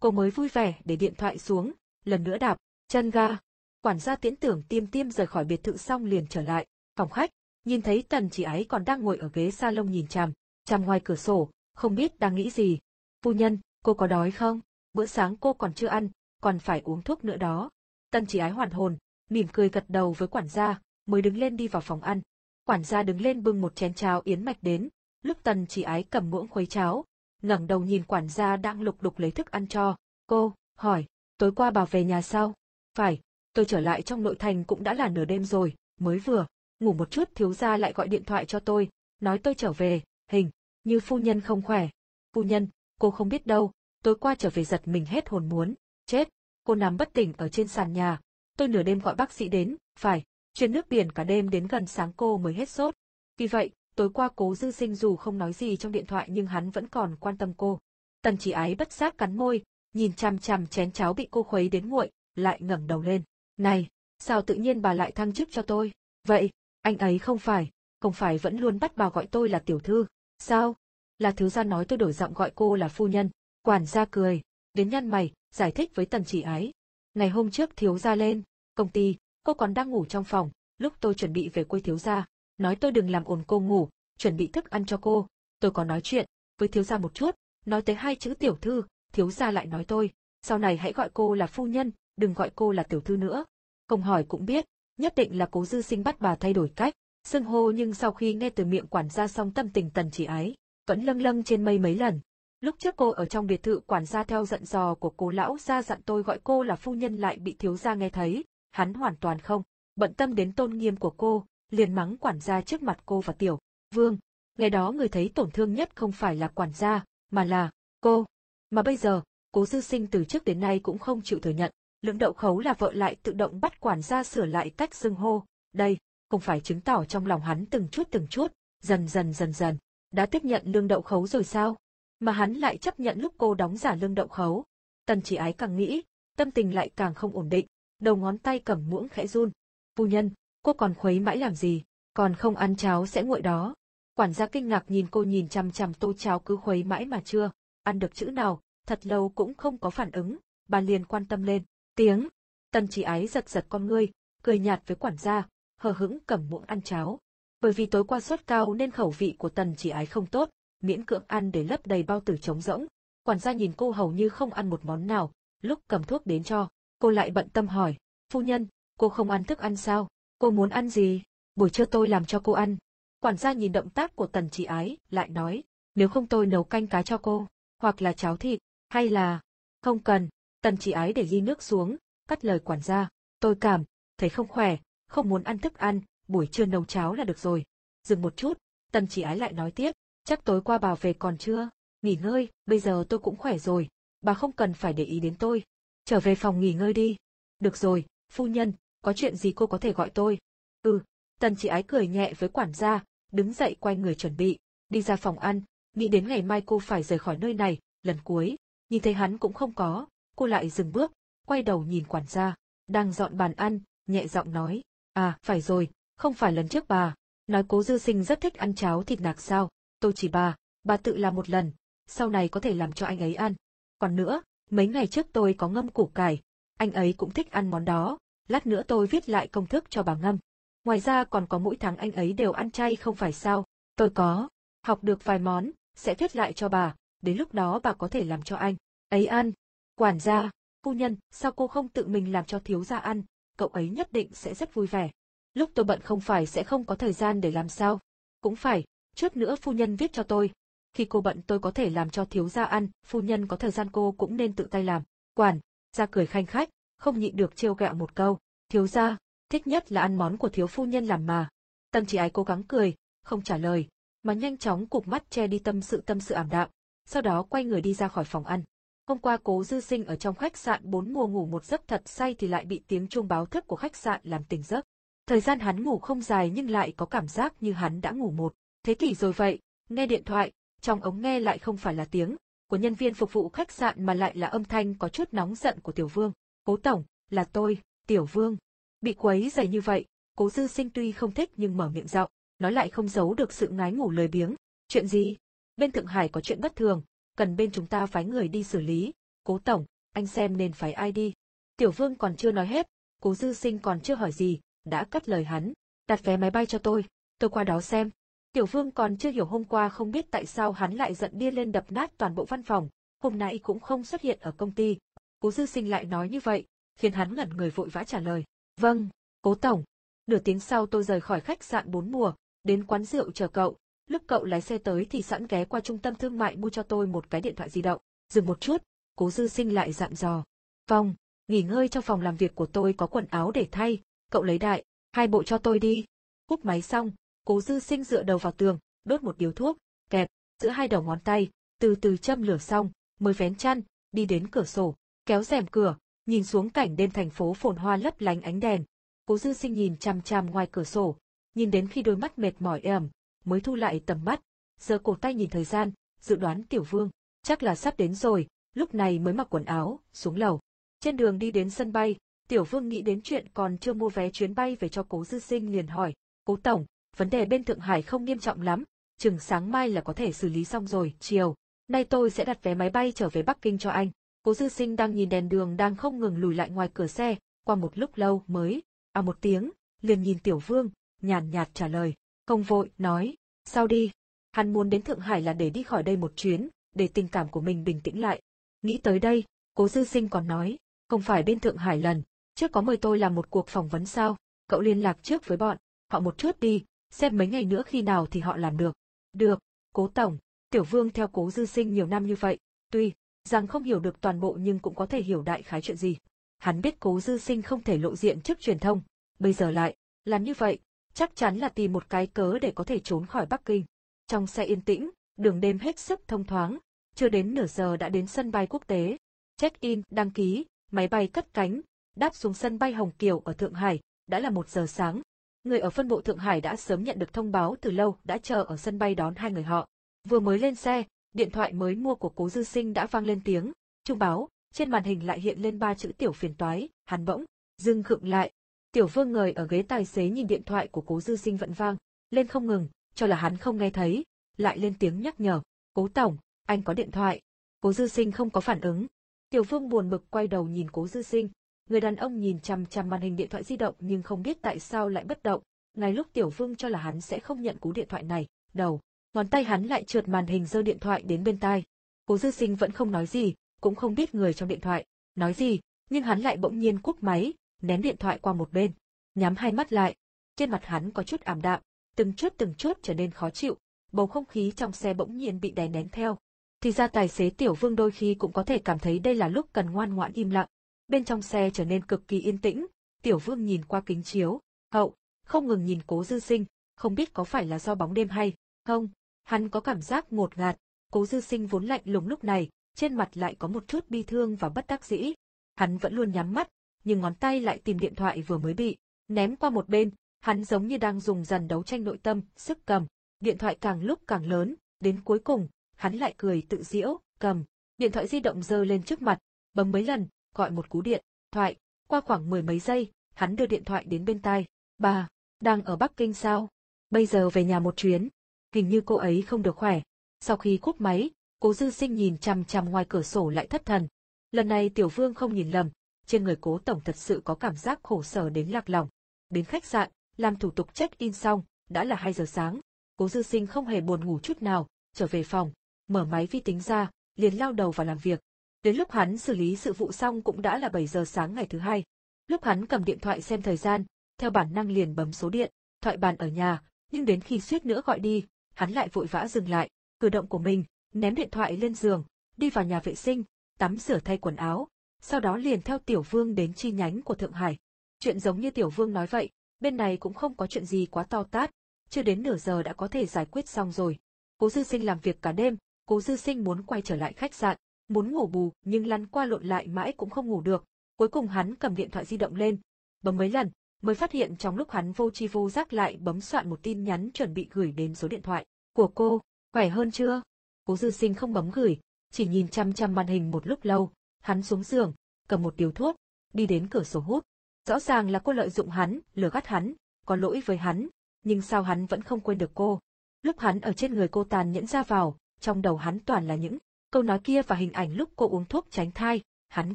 cô mới vui vẻ để điện thoại xuống, lần nữa đạp chân ga. Quản gia tiễn tưởng Tiêm Tiêm rời khỏi biệt thự xong liền trở lại phòng khách, nhìn thấy Tần Chỉ Ái còn đang ngồi ở ghế salon nhìn chằm, chằm ngoài cửa sổ, không biết đang nghĩ gì. Phu nhân, cô có đói không? Bữa sáng cô còn chưa ăn, còn phải uống thuốc nữa đó. Tần Chỉ Ái hoàn hồn, mỉm cười gật đầu với quản gia, mới đứng lên đi vào phòng ăn. Quản gia đứng lên bưng một chén cháo yến mạch đến, lúc Tần Chỉ Ái cầm muỗng khuấy cháo, ngẩng đầu nhìn quản gia đang lục đục lấy thức ăn cho. Cô, hỏi, tối qua bà về nhà sao? Phải, tôi trở lại trong nội thành cũng đã là nửa đêm rồi, mới vừa ngủ một chút thiếu gia lại gọi điện thoại cho tôi, nói tôi trở về, hình, như phu nhân không khỏe. Phu nhân, cô không biết đâu, tối qua trở về giật mình hết hồn muốn, chết, cô nằm bất tỉnh ở trên sàn nhà, tôi nửa đêm gọi bác sĩ đến, phải, chuyến nước biển cả đêm đến gần sáng cô mới hết sốt. Vì vậy, tối qua cố dư sinh dù không nói gì trong điện thoại nhưng hắn vẫn còn quan tâm cô. Tần chỉ ái bất giác cắn môi, nhìn chằm chằm chén cháo bị cô khuấy đến nguội, lại ngẩng đầu lên. Này, sao tự nhiên bà lại thăng chức cho tôi? Vậy, anh ấy không phải, không phải vẫn luôn bắt bà gọi tôi là tiểu thư, sao? Là thiếu gia nói tôi đổi giọng gọi cô là phu nhân, quản gia cười, đến nhăn mày, giải thích với tần chỉ ái. Ngày hôm trước thiếu gia lên, công ty, cô còn đang ngủ trong phòng, lúc tôi chuẩn bị về quê thiếu gia, nói tôi đừng làm ồn cô ngủ, chuẩn bị thức ăn cho cô, tôi có nói chuyện với thiếu gia một chút, nói tới hai chữ tiểu thư, thiếu gia lại nói tôi, sau này hãy gọi cô là phu nhân, đừng gọi cô là tiểu thư nữa. Không hỏi cũng biết, nhất định là cố dư sinh bắt bà thay đổi cách, xưng hô nhưng sau khi nghe từ miệng quản gia xong tâm tình tần chỉ ái, vẫn lâng lâng trên mây mấy lần. Lúc trước cô ở trong biệt thự quản gia theo giận dò của cô lão ra dặn tôi gọi cô là phu nhân lại bị thiếu gia nghe thấy, hắn hoàn toàn không, bận tâm đến tôn nghiêm của cô, liền mắng quản gia trước mặt cô và tiểu, vương. Ngày đó người thấy tổn thương nhất không phải là quản gia, mà là, cô. Mà bây giờ, cố dư sinh từ trước đến nay cũng không chịu thừa nhận, Lưỡng đậu khấu là vợ lại tự động bắt quản gia sửa lại cách xưng hô, đây, không phải chứng tỏ trong lòng hắn từng chút từng chút, dần dần dần dần, đã tiếp nhận lương đậu khấu rồi sao? Mà hắn lại chấp nhận lúc cô đóng giả lương đậu khấu. Tần chỉ ái càng nghĩ, tâm tình lại càng không ổn định, đầu ngón tay cầm muỗng khẽ run. Phu nhân, cô còn khuấy mãi làm gì, còn không ăn cháo sẽ nguội đó. Quản gia kinh ngạc nhìn cô nhìn chằm chằm tô cháo cứ khuấy mãi mà chưa, ăn được chữ nào, thật lâu cũng không có phản ứng, bà liền quan tâm lên. Tiếng. Tần chỉ ái giật giật con ngươi, cười nhạt với quản gia, hờ hững cầm muỗng ăn cháo. Bởi vì tối qua suất cao nên khẩu vị của tần chỉ ái không tốt, miễn cưỡng ăn để lấp đầy bao tử trống rỗng. Quản gia nhìn cô hầu như không ăn một món nào, lúc cầm thuốc đến cho, cô lại bận tâm hỏi, phu nhân, cô không ăn thức ăn sao? Cô muốn ăn gì? Buổi trưa tôi làm cho cô ăn. Quản gia nhìn động tác của tần chỉ ái, lại nói, nếu không tôi nấu canh cá cho cô, hoặc là cháo thịt, hay là... Không cần, Tần chỉ ái để ghi nước xuống, cắt lời quản gia, tôi cảm, thấy không khỏe, không muốn ăn thức ăn, buổi trưa nấu cháo là được rồi. Dừng một chút, tần chỉ ái lại nói tiếp, chắc tối qua bà về còn chưa, nghỉ ngơi, bây giờ tôi cũng khỏe rồi, bà không cần phải để ý đến tôi. Trở về phòng nghỉ ngơi đi. Được rồi, phu nhân, có chuyện gì cô có thể gọi tôi. Ừ, tần chỉ ái cười nhẹ với quản gia, đứng dậy quay người chuẩn bị, đi ra phòng ăn, nghĩ đến ngày mai cô phải rời khỏi nơi này, lần cuối, nhìn thấy hắn cũng không có, cô lại dừng bước, quay đầu nhìn quản gia, đang dọn bàn ăn, nhẹ giọng nói, à, phải rồi, không phải lần trước bà, nói cố dư sinh rất thích ăn cháo thịt nạc sao, tôi chỉ bà, bà tự làm một lần, sau này có thể làm cho anh ấy ăn. Còn nữa, mấy ngày trước tôi có ngâm củ cải, anh ấy cũng thích ăn món đó, lát nữa tôi viết lại công thức cho bà ngâm. Ngoài ra còn có mỗi tháng anh ấy đều ăn chay không phải sao, tôi có, học được vài món, sẽ viết lại cho bà, đến lúc đó bà có thể làm cho anh. Ấy ăn. Quản gia, Phu nhân, sao cô không tự mình làm cho thiếu gia ăn, cậu ấy nhất định sẽ rất vui vẻ. Lúc tôi bận không phải sẽ không có thời gian để làm sao. Cũng phải, chút nữa phu nhân viết cho tôi. Khi cô bận tôi có thể làm cho thiếu gia ăn, phu nhân có thời gian cô cũng nên tự tay làm. Quản, ra cười khanh khách, không nhịn được trêu gẹo một câu. Thiếu gia, thích nhất là ăn món của thiếu phu nhân làm mà. Tần chỉ ái cố gắng cười, không trả lời, mà nhanh chóng cụp mắt che đi tâm sự tâm sự ảm đạm, sau đó quay người đi ra khỏi phòng ăn. Hôm qua cố dư sinh ở trong khách sạn bốn mùa ngủ một giấc thật say thì lại bị tiếng chuông báo thức của khách sạn làm tỉnh giấc. Thời gian hắn ngủ không dài nhưng lại có cảm giác như hắn đã ngủ một. Thế kỷ rồi vậy, nghe điện thoại, trong ống nghe lại không phải là tiếng của nhân viên phục vụ khách sạn mà lại là âm thanh có chút nóng giận của Tiểu Vương. Cố Tổng, là tôi, Tiểu Vương. Bị quấy dày như vậy, cố dư sinh tuy không thích nhưng mở miệng rộng, nói lại không giấu được sự ngái ngủ lời biếng. Chuyện gì? Bên Thượng Hải có chuyện bất thường, cần bên chúng ta phái người đi xử lý. Cố Tổng, anh xem nên phái ai đi. Tiểu Vương còn chưa nói hết, cố dư sinh còn chưa hỏi gì, đã cắt lời hắn. Đặt vé máy bay cho tôi, tôi qua đó xem. Tiểu Vương còn chưa hiểu hôm qua không biết tại sao hắn lại giận điên lên đập nát toàn bộ văn phòng, hôm nay cũng không xuất hiện ở công ty. Cố dư sinh lại nói như vậy, khiến hắn ngẩn người vội vã trả lời. Vâng, cố tổng. Nửa tiếng sau tôi rời khỏi khách sạn bốn mùa, đến quán rượu chờ cậu. Lúc cậu lái xe tới thì sẵn ghé qua trung tâm thương mại mua cho tôi một cái điện thoại di động. Dừng một chút, cố dư sinh lại dặn dò. Phòng, nghỉ ngơi trong phòng làm việc của tôi có quần áo để thay, cậu lấy đại, hai bộ cho tôi đi. Hút máy xong, cố dư sinh dựa đầu vào tường, đốt một điếu thuốc, kẹp, giữa hai đầu ngón tay, từ từ châm lửa xong, mới vén chăn, đi đến cửa sổ, kéo rèm cửa, nhìn xuống cảnh đêm thành phố phồn hoa lấp lánh ánh đèn. Cố dư sinh nhìn chằm chằm ngoài cửa sổ, nhìn đến khi đôi mắt mệt mỏi ẩm, mới thu lại tầm mắt, giờ cổ tay nhìn thời gian, dự đoán tiểu vương, chắc là sắp đến rồi, lúc này mới mặc quần áo, xuống lầu. Trên đường đi đến sân bay, tiểu vương nghĩ đến chuyện còn chưa mua vé chuyến bay về cho cố dư sinh liền hỏi, cố tổng, vấn đề bên Thượng Hải không nghiêm trọng lắm, chừng sáng mai là có thể xử lý xong rồi, chiều. Nay tôi sẽ đặt vé máy bay trở về Bắc Kinh cho anh. Cố dư sinh đang nhìn đèn đường đang không ngừng lùi lại ngoài cửa xe, qua một lúc lâu mới, à một tiếng, liền nhìn tiểu vương, nhàn nhạt trả lời, không vội, nói, sao đi? Hắn muốn đến Thượng Hải là để đi khỏi đây một chuyến, để tình cảm của mình bình tĩnh lại. Nghĩ tới đây, cố dư sinh còn nói, không phải bên Thượng Hải lần, trước có mời tôi làm một cuộc phỏng vấn sao, cậu liên lạc trước với bọn, họ một chút đi, xem mấy ngày nữa khi nào thì họ làm được. Được, cố tổng, tiểu vương theo cố dư sinh nhiều năm như vậy, tuy rằng không hiểu được toàn bộ nhưng cũng có thể hiểu đại khái chuyện gì. Hắn biết cố dư sinh không thể lộ diện trước truyền thông, bây giờ lại, làm như vậy, chắc chắn là tìm một cái cớ để có thể trốn khỏi Bắc Kinh. Trong xe yên tĩnh, đường đêm hết sức thông thoáng, chưa đến nửa giờ đã đến sân bay quốc tế. Check-in, đăng ký, máy bay cất cánh, đáp xuống sân bay Hồng Kiều ở Thượng Hải, đã là một giờ sáng. Người ở phân bộ Thượng Hải đã sớm nhận được thông báo từ lâu đã chờ ở sân bay đón hai người họ. Vừa mới lên xe, điện thoại mới mua của cố dư sinh đã vang lên tiếng, trung báo, trên màn hình lại hiện lên ba chữ tiểu phiền toái, hắn bỗng, dưng khựng lại. Tiểu vương ngồi ở ghế tài xế nhìn điện thoại của cố dư sinh vẫn vang, lên không ngừng, cho là hắn không nghe thấy, lại lên tiếng nhắc nhở, cố tổng, anh có điện thoại. Cố dư sinh không có phản ứng. Tiểu vương buồn bực quay đầu nhìn cố dư sinh, người đàn ông nhìn chằm chằm màn hình điện thoại di động nhưng không biết tại sao lại bất động, ngay lúc tiểu vương cho là hắn sẽ không nhận cú điện thoại này, đầu, ngón tay hắn lại trượt màn hình giơ điện thoại đến bên tai. Cố Dư Sinh vẫn không nói gì, cũng không biết người trong điện thoại nói gì, nhưng hắn lại bỗng nhiên cúp máy, ném điện thoại qua một bên, nhắm hai mắt lại. Trên mặt hắn có chút ảm đạm, từng chút từng chút trở nên khó chịu, bầu không khí trong xe bỗng nhiên bị đè nén theo. Thì ra tài xế Tiểu Vương đôi khi cũng có thể cảm thấy đây là lúc cần ngoan ngoãn im lặng. Bên trong xe trở nên cực kỳ yên tĩnh, Tiểu Vương nhìn qua kính chiếu, hậu, không ngừng nhìn Cố Dư Sinh, không biết có phải là do bóng đêm hay không, Hắn có cảm giác ngột ngạt, cố dư sinh vốn lạnh lùng lúc này, trên mặt lại có một chút bi thương và bất đắc dĩ. Hắn vẫn luôn nhắm mắt, nhưng ngón tay lại tìm điện thoại vừa mới bị, ném qua một bên, hắn giống như đang dùng dần đấu tranh nội tâm, sức cầm. Điện thoại càng lúc càng lớn, đến cuối cùng, hắn lại cười tự diễu, cầm. Điện thoại di động giơ lên trước mặt, bấm mấy lần, gọi một cú điện, thoại, qua khoảng mười mấy giây, hắn đưa điện thoại đến bên tai. Bà, đang ở Bắc Kinh sao? Bây giờ về nhà một chuyến hình như cô ấy không được khỏe. Sau khi cúp máy, cố dư sinh nhìn chằm chằm ngoài cửa sổ lại thất thần. Lần này tiểu vương không nhìn lầm, trên người cố tổng thật sự có cảm giác khổ sở đến lạc lòng. Đến khách sạn, làm thủ tục check-in xong, đã là 2 giờ sáng. Cố dư sinh không hề buồn ngủ chút nào, trở về phòng, mở máy vi tính ra, liền lao đầu vào làm việc. Đến lúc hắn xử lý sự vụ xong cũng đã là 7 giờ sáng ngày thứ hai. Lúc hắn cầm điện thoại xem thời gian, theo bản năng liền bấm số điện, thoại bàn ở nhà, nhưng đến khi suýt nữa gọi đi, hắn lại vội vã dừng lại, cử động của mình, ném điện thoại lên giường, đi vào nhà vệ sinh, tắm rửa thay quần áo, sau đó liền theo Tiểu Vương đến chi nhánh của Thượng Hải. Chuyện giống như Tiểu Vương nói vậy, bên này cũng không có chuyện gì quá to tát, chưa đến nửa giờ đã có thể giải quyết xong rồi. Cố Dư Sinh làm việc cả đêm, Cố Dư Sinh muốn quay trở lại khách sạn, muốn ngủ bù nhưng lăn qua lộn lại mãi cũng không ngủ được. Cuối cùng hắn cầm điện thoại di động lên, bấm mấy lần, mới phát hiện trong lúc hắn vô chi vô giác lại bấm soạn một tin nhắn chuẩn bị gửi đến số điện thoại của cô, khỏe hơn chưa? Cố Dư Sinh không bấm gửi, chỉ nhìn chăm chăm màn hình một lúc lâu, hắn xuống giường, cầm một điếu thuốc, đi đến cửa sổ hút. Rõ ràng là cô lợi dụng hắn, lừa gạt hắn, có lỗi với hắn, nhưng sao hắn vẫn không quên được cô. Lúc hắn ở trên người cô tàn nhẫn ra vào, trong đầu hắn toàn là những câu nói kia và hình ảnh lúc cô uống thuốc tránh thai, hắn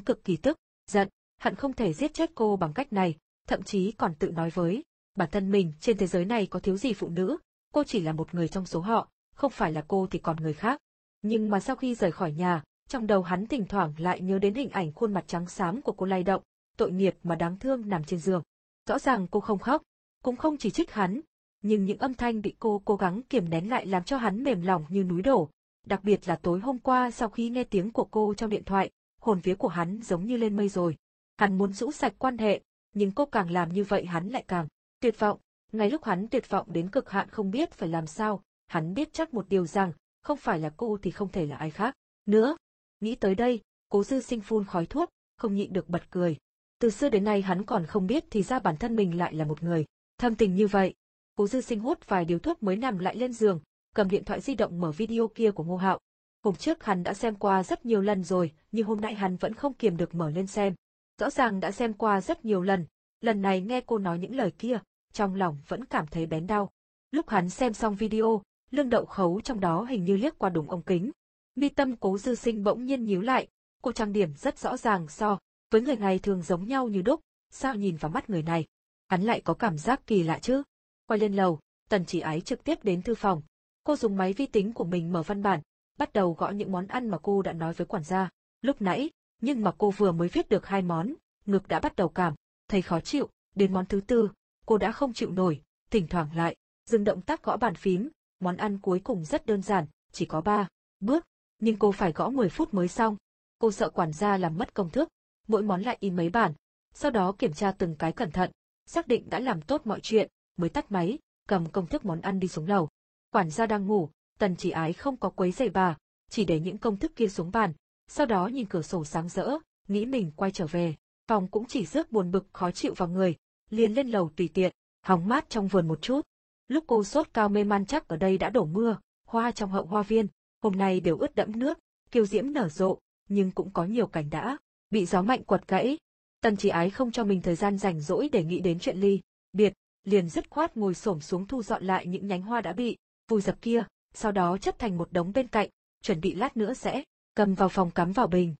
cực kỳ tức, giận, hận không thể giết chết cô bằng cách này, thậm chí còn tự nói với bản thân mình trên thế giới này có thiếu gì phụ nữ, cô chỉ là một người trong số họ, không phải là cô thì còn người khác. Nhưng mà sau khi rời khỏi nhà, trong đầu hắn thỉnh thoảng lại nhớ đến hình ảnh khuôn mặt trắng xám của cô lay động, tội nghiệp mà đáng thương nằm trên giường. Rõ ràng cô không khóc, cũng không chỉ trích hắn, nhưng những âm thanh bị cô cố gắng kiềm nén lại làm cho hắn mềm lòng như núi đổ. Đặc biệt là tối hôm qua sau khi nghe tiếng của cô trong điện thoại, hồn vía của hắn giống như lên mây rồi. Hắn muốn rũ sạch quan hệ, nhưng cô càng làm như vậy hắn lại càng tuyệt vọng. Ngay lúc hắn tuyệt vọng đến cực hạn không biết phải làm sao, hắn biết chắc một điều rằng, không phải là cô thì không thể là ai khác. Nữa, nghĩ tới đây, cố dư sinh phun khói thuốc, không nhịn được bật cười. Từ xưa đến nay hắn còn không biết thì ra bản thân mình lại là một người, thâm tình như vậy. Cố dư sinh hút vài điếu thuốc mới nằm lại lên giường, cầm điện thoại di động mở video kia của Ngô Hạo. Hôm trước hắn đã xem qua rất nhiều lần rồi, nhưng hôm nay hắn vẫn không kiềm được mở lên xem. Rõ ràng đã xem qua rất nhiều lần, lần này nghe cô nói những lời kia, trong lòng vẫn cảm thấy bén đau. Lúc hắn xem xong video, lương đậu khấu trong đó hình như liếc qua đúng ống kính. Mi tâm cố dư sinh bỗng nhiên nhíu lại, cô trang điểm rất rõ ràng so, với người này thường giống nhau như đúc, sao nhìn vào mắt người này. Hắn lại có cảm giác kỳ lạ chứ. Quay lên lầu, tần chỉ ái trực tiếp đến thư phòng. Cô dùng máy vi tính của mình mở văn bản, bắt đầu gõ những món ăn mà cô đã nói với quản gia. Lúc nãy, nhưng mà cô vừa mới viết được hai món, ngực đã bắt đầu cảm, thấy khó chịu, đến món thứ tư, cô đã không chịu nổi, thỉnh thoảng lại, dừng động tác gõ bàn phím, món ăn cuối cùng rất đơn giản, chỉ có ba bước, nhưng cô phải gõ 10 phút mới xong. Cô sợ quản gia làm mất công thức, mỗi món lại in mấy bản, sau đó kiểm tra từng cái cẩn thận, xác định đã làm tốt mọi chuyện, mới tắt máy, cầm công thức món ăn đi xuống lầu. Quản gia đang ngủ, tần chỉ ái không có quấy dậy bà, chỉ để những công thức kia xuống bàn, sau đó nhìn cửa sổ sáng rỡ, nghĩ mình quay trở về. Phòng cũng chỉ rước buồn bực khó chịu vào người, liền lên lầu tùy tiện, hóng mát trong vườn một chút. Lúc cô sốt cao mê man chắc ở đây đã đổ mưa, hoa trong hậu hoa viên, hôm nay đều ướt đẫm nước, kiều diễm nở rộ, nhưng cũng có nhiều cảnh đã, bị gió mạnh quật gãy. Tần chỉ ái không cho mình thời gian rảnh rỗi để nghĩ đến chuyện ly, biệt, liền dứt khoát ngồi xổm xuống thu dọn lại những nhánh hoa đã bị vùi dập kia, sau đó chất thành một đống bên cạnh, chuẩn bị lát nữa sẽ cầm vào phòng cắm vào bình.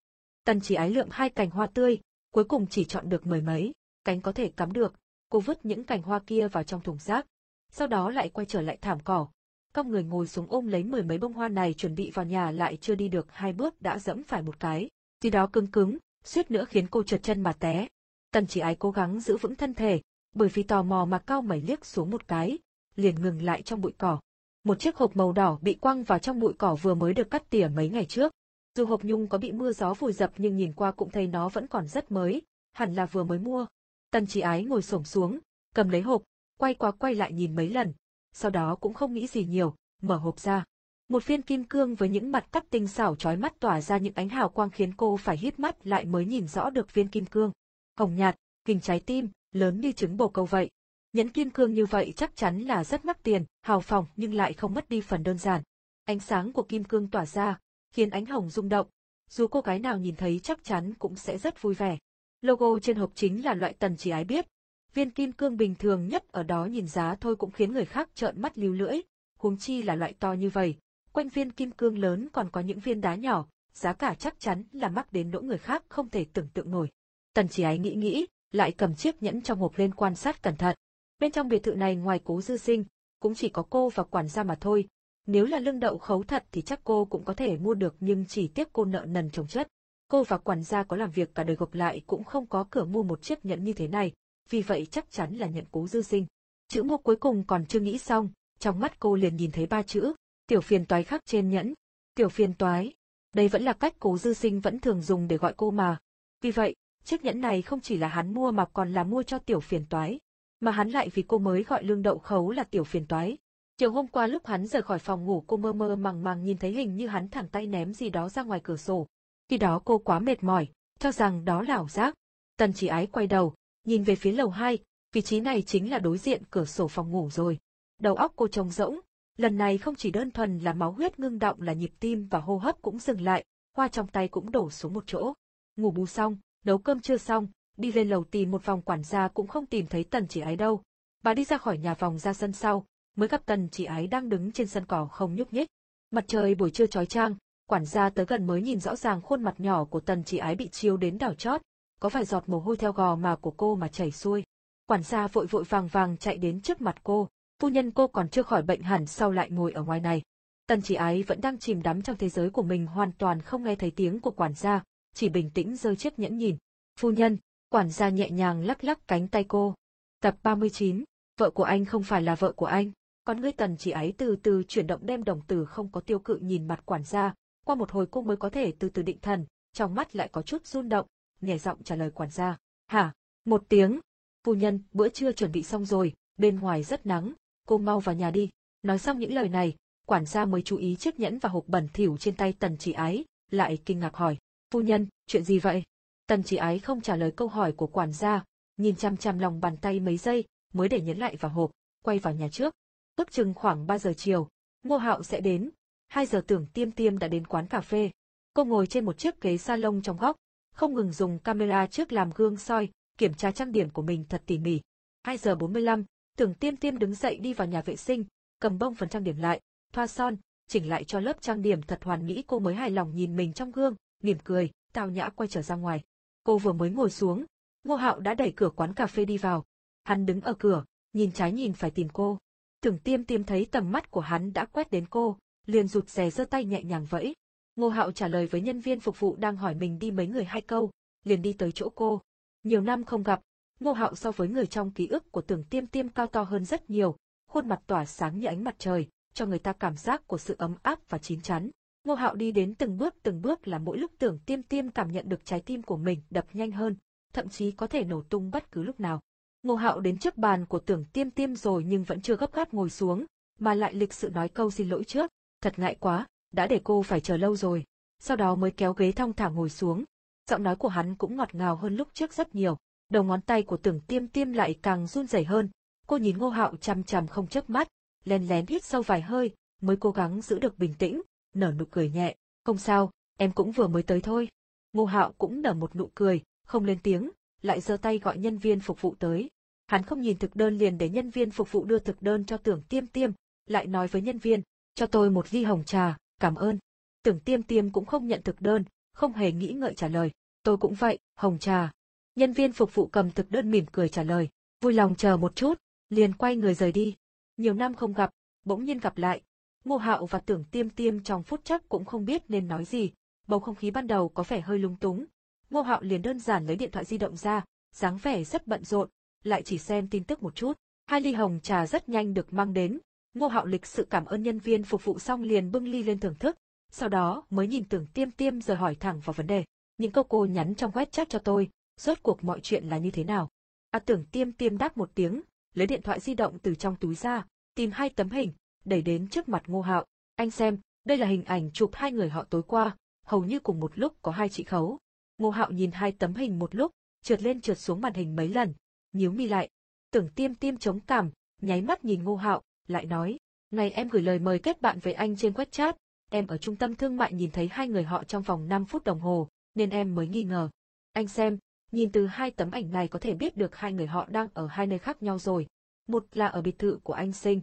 Tần chỉ ái lượm hai cành hoa tươi, cuối cùng chỉ chọn được mười mấy, cánh có thể cắm được, cô vứt những cành hoa kia vào trong thùng rác, sau đó lại quay trở lại thảm cỏ. Các người ngồi xuống ôm lấy mười mấy bông hoa này chuẩn bị vào nhà lại chưa đi được hai bước đã dẫm phải một cái. Gì đó cứng cứng, suýt nữa khiến cô trượt chân mà té. Tần chỉ ái cố gắng giữ vững thân thể, bởi vì tò mò mà cao mày liếc xuống một cái, liền ngừng lại trong bụi cỏ. Một chiếc hộp màu đỏ bị quăng vào trong bụi cỏ vừa mới được cắt tỉa mấy ngày trước. Dù hộp nhung có bị mưa gió vùi dập nhưng nhìn qua cũng thấy nó vẫn còn rất mới, hẳn là vừa mới mua. Tần chỉ ái ngồi xổm xuống, cầm lấy hộp, quay qua quay lại nhìn mấy lần, sau đó cũng không nghĩ gì nhiều, mở hộp ra. Một viên kim cương với những mặt cắt tinh xảo chói mắt tỏa ra những ánh hào quang khiến cô phải hít mắt lại mới nhìn rõ được viên kim cương. Hồng nhạt, hình trái tim, lớn như trứng bồ câu vậy. Nhẫn kim cương như vậy chắc chắn là rất mắc tiền, hào phóng nhưng lại không mất đi phần đơn giản. Ánh sáng của kim cương tỏa ra, khiến ánh hồng rung động. Dù cô gái nào nhìn thấy chắc chắn cũng sẽ rất vui vẻ. Logo trên hộp chính là loại tần chỉ ái biết. Viên kim cương bình thường nhất ở đó nhìn giá thôi cũng khiến người khác trợn mắt líu lưỡi, huống chi là loại to như vậy. Quanh viên kim cương lớn còn có những viên đá nhỏ, giá cả chắc chắn là mắc đến nỗi người khác không thể tưởng tượng nổi. Tần chỉ ái nghĩ nghĩ, lại cầm chiếc nhẫn trong hộp lên quan sát cẩn thận. Bên trong biệt thự này ngoài cố dư sinh, cũng chỉ có cô và quản gia mà thôi. Nếu là lương đậu khấu thật thì chắc cô cũng có thể mua được nhưng chỉ tiếc cô nợ nần chồng chất. Cô và quản gia có làm việc cả đời gộp lại cũng không có cửa mua một chiếc nhẫn như thế này, vì vậy chắc chắn là nhận cố dư sinh. Chữ mua cuối cùng còn chưa nghĩ xong, trong mắt cô liền nhìn thấy ba chữ, tiểu phiền toái khắc trên nhẫn. Tiểu phiền toái. Đây vẫn là cách cố dư sinh vẫn thường dùng để gọi cô mà. Vì vậy, chiếc nhẫn này không chỉ là hắn mua mà còn là mua cho tiểu phiền toái. Mà hắn lại vì cô mới gọi lương đậu khấu là tiểu phiền toái. Chiều hôm qua lúc hắn rời khỏi phòng ngủ cô mơ mơ màng màng nhìn thấy hình như hắn thẳng tay ném gì đó ra ngoài cửa sổ. Khi đó cô quá mệt mỏi, cho rằng đó là ảo giác. Tần chỉ ái quay đầu, nhìn về phía lầu hai, vị trí này chính là đối diện cửa sổ phòng ngủ rồi. Đầu óc cô trông rỗng, lần này không chỉ đơn thuần là máu huyết ngưng động là nhịp tim và hô hấp cũng dừng lại, hoa trong tay cũng đổ xuống một chỗ. Ngủ bù xong, nấu cơm chưa xong, đi lên lầu tìm một vòng quản gia cũng không tìm thấy tần chỉ ái đâu. Bà đi ra khỏi nhà vòng ra sân sau, mới gặp tần chỉ ái đang đứng trên sân cỏ không nhúc nhích. Mặt trời buổi trưa chói chang, quản gia tới gần mới nhìn rõ ràng khuôn mặt nhỏ của tần chỉ ái bị chiếu đến đảo chót, có vài giọt mồ hôi theo gò mà của cô mà chảy xuôi. Quản gia vội vội vàng vàng chạy đến trước mặt cô, phu nhân cô còn chưa khỏi bệnh hẳn sau lại ngồi ở ngoài này. Tần chỉ ái vẫn đang chìm đắm trong thế giới của mình hoàn toàn không nghe thấy tiếng của quản gia, chỉ bình tĩnh rơi chiếc nhẫn nhìn. Phu nhân, quản gia nhẹ nhàng lắc lắc cánh tay cô. Tập 39, vợ của anh không phải là vợ của anh. Con ngươi tần chỉ ấy từ từ chuyển động đem đồng tử không có tiêu cự nhìn mặt quản gia, qua một hồi cô mới có thể từ từ định thần, trong mắt lại có chút run động, nhẹ giọng trả lời quản gia. Hả? Một tiếng. Phu nhân, bữa trưa chuẩn bị xong rồi, bên ngoài rất nắng, cô mau vào nhà đi. Nói xong những lời này, quản gia mới chú ý chiếc nhẫn và hộp bẩn thỉu trên tay tần chỉ ái, lại kinh ngạc hỏi. Phu nhân, chuyện gì vậy? Tần chỉ ái không trả lời câu hỏi của quản gia, nhìn chăm chăm lòng bàn tay mấy giây, mới để nhấn lại vào hộp, quay vào nhà trước. Ước chừng khoảng 3 giờ chiều, Ngô Hạo sẽ đến. 2 giờ tưởng tiêm tiêm đã đến quán cà phê. Cô ngồi trên một chiếc ghế salon trong góc, không ngừng dùng camera trước làm gương soi, kiểm tra trang điểm của mình thật tỉ mỉ. 2 giờ 45, tưởng tiêm tiêm đứng dậy đi vào nhà vệ sinh, cầm bông phần trang điểm lại, thoa son, chỉnh lại cho lớp trang điểm thật hoàn mỹ cô mới hài lòng nhìn mình trong gương, mỉm cười, tào nhã quay trở ra ngoài. Cô vừa mới ngồi xuống, Ngô Hạo đã đẩy cửa quán cà phê đi vào. Hắn đứng ở cửa, nhìn trái nhìn phải tìm cô. Tưởng tiêm tiêm thấy tầm mắt của hắn đã quét đến cô, liền rụt rè giơ tay nhẹ nhàng vẫy. Ngô Hạo trả lời với nhân viên phục vụ đang hỏi mình đi mấy người hai câu, liền đi tới chỗ cô. Nhiều năm không gặp, Ngô Hạo so với người trong ký ức của tưởng tiêm tiêm cao to hơn rất nhiều, khuôn mặt tỏa sáng như ánh mặt trời, cho người ta cảm giác của sự ấm áp và chín chắn. Ngô Hạo đi đến từng bước từng bước là mỗi lúc tưởng tiêm tiêm cảm nhận được trái tim của mình đập nhanh hơn, thậm chí có thể nổ tung bất cứ lúc nào. Ngô Hạo đến trước bàn của tưởng tiêm tiêm rồi nhưng vẫn chưa gấp gáp ngồi xuống, mà lại lịch sự nói câu xin lỗi trước, thật ngại quá, đã để cô phải chờ lâu rồi. Sau đó mới kéo ghế thong thả ngồi xuống. Giọng nói của hắn cũng ngọt ngào hơn lúc trước rất nhiều, đầu ngón tay của tưởng tiêm tiêm lại càng run rẩy hơn. Cô nhìn Ngô Hạo chằm chằm không chớp mắt, lén lén hít sâu vài hơi, mới cố gắng giữ được bình tĩnh, nở nụ cười nhẹ, không sao, em cũng vừa mới tới thôi. Ngô Hạo cũng nở một nụ cười, không lên tiếng, lại giơ tay gọi nhân viên phục vụ tới. Hắn không nhìn thực đơn liền để nhân viên phục vụ đưa thực đơn cho tưởng tiêm tiêm, lại nói với nhân viên, cho tôi một ly hồng trà, cảm ơn. Tưởng tiêm tiêm cũng không nhận thực đơn, không hề nghĩ ngợi trả lời, tôi cũng vậy, hồng trà. Nhân viên phục vụ cầm thực đơn mỉm cười trả lời, vui lòng chờ một chút, liền quay người rời đi. Nhiều năm không gặp, bỗng nhiên gặp lại, Ngô Hạo và Tưởng Tiêm Tiêm trong phút chốc cũng không biết nên nói gì, bầu không khí ban đầu có vẻ hơi lung túng. Ngô Hạo liền đơn giản lấy điện thoại di động ra, dáng vẻ rất bận rộn, lại chỉ xem tin tức một chút. Hai ly hồng trà rất nhanh được mang đến. Ngô Hạo lịch sự cảm ơn nhân viên phục vụ xong liền bưng ly lên thưởng thức, sau đó mới nhìn Tưởng Tiêm Tiêm rồi hỏi thẳng vào vấn đề. Những câu cô nhắn trong web chat cho tôi, rốt cuộc mọi chuyện là như thế nào? À Tưởng Tiêm Tiêm đáp một tiếng, lấy điện thoại di động từ trong túi ra, tìm hai tấm hình, đẩy đến trước mặt Ngô Hạo. Anh xem, đây là hình ảnh chụp hai người họ tối qua, hầu như cùng một lúc có hai chị khấu. Ngô Hạo nhìn hai tấm hình một lúc, trượt lên trượt xuống màn hình mấy lần, nhíu mi lại. Tưởng tiêm tiêm chống cảm, nháy mắt nhìn Ngô Hạo, lại nói, ngày em gửi lời mời kết bạn với anh trên WeChat, em ở trung tâm thương mại nhìn thấy hai người họ trong vòng 5 phút đồng hồ, nên em mới nghi ngờ. Anh xem, nhìn từ hai tấm ảnh này có thể biết được hai người họ đang ở hai nơi khác nhau rồi. Một là ở biệt thự của anh Sinh,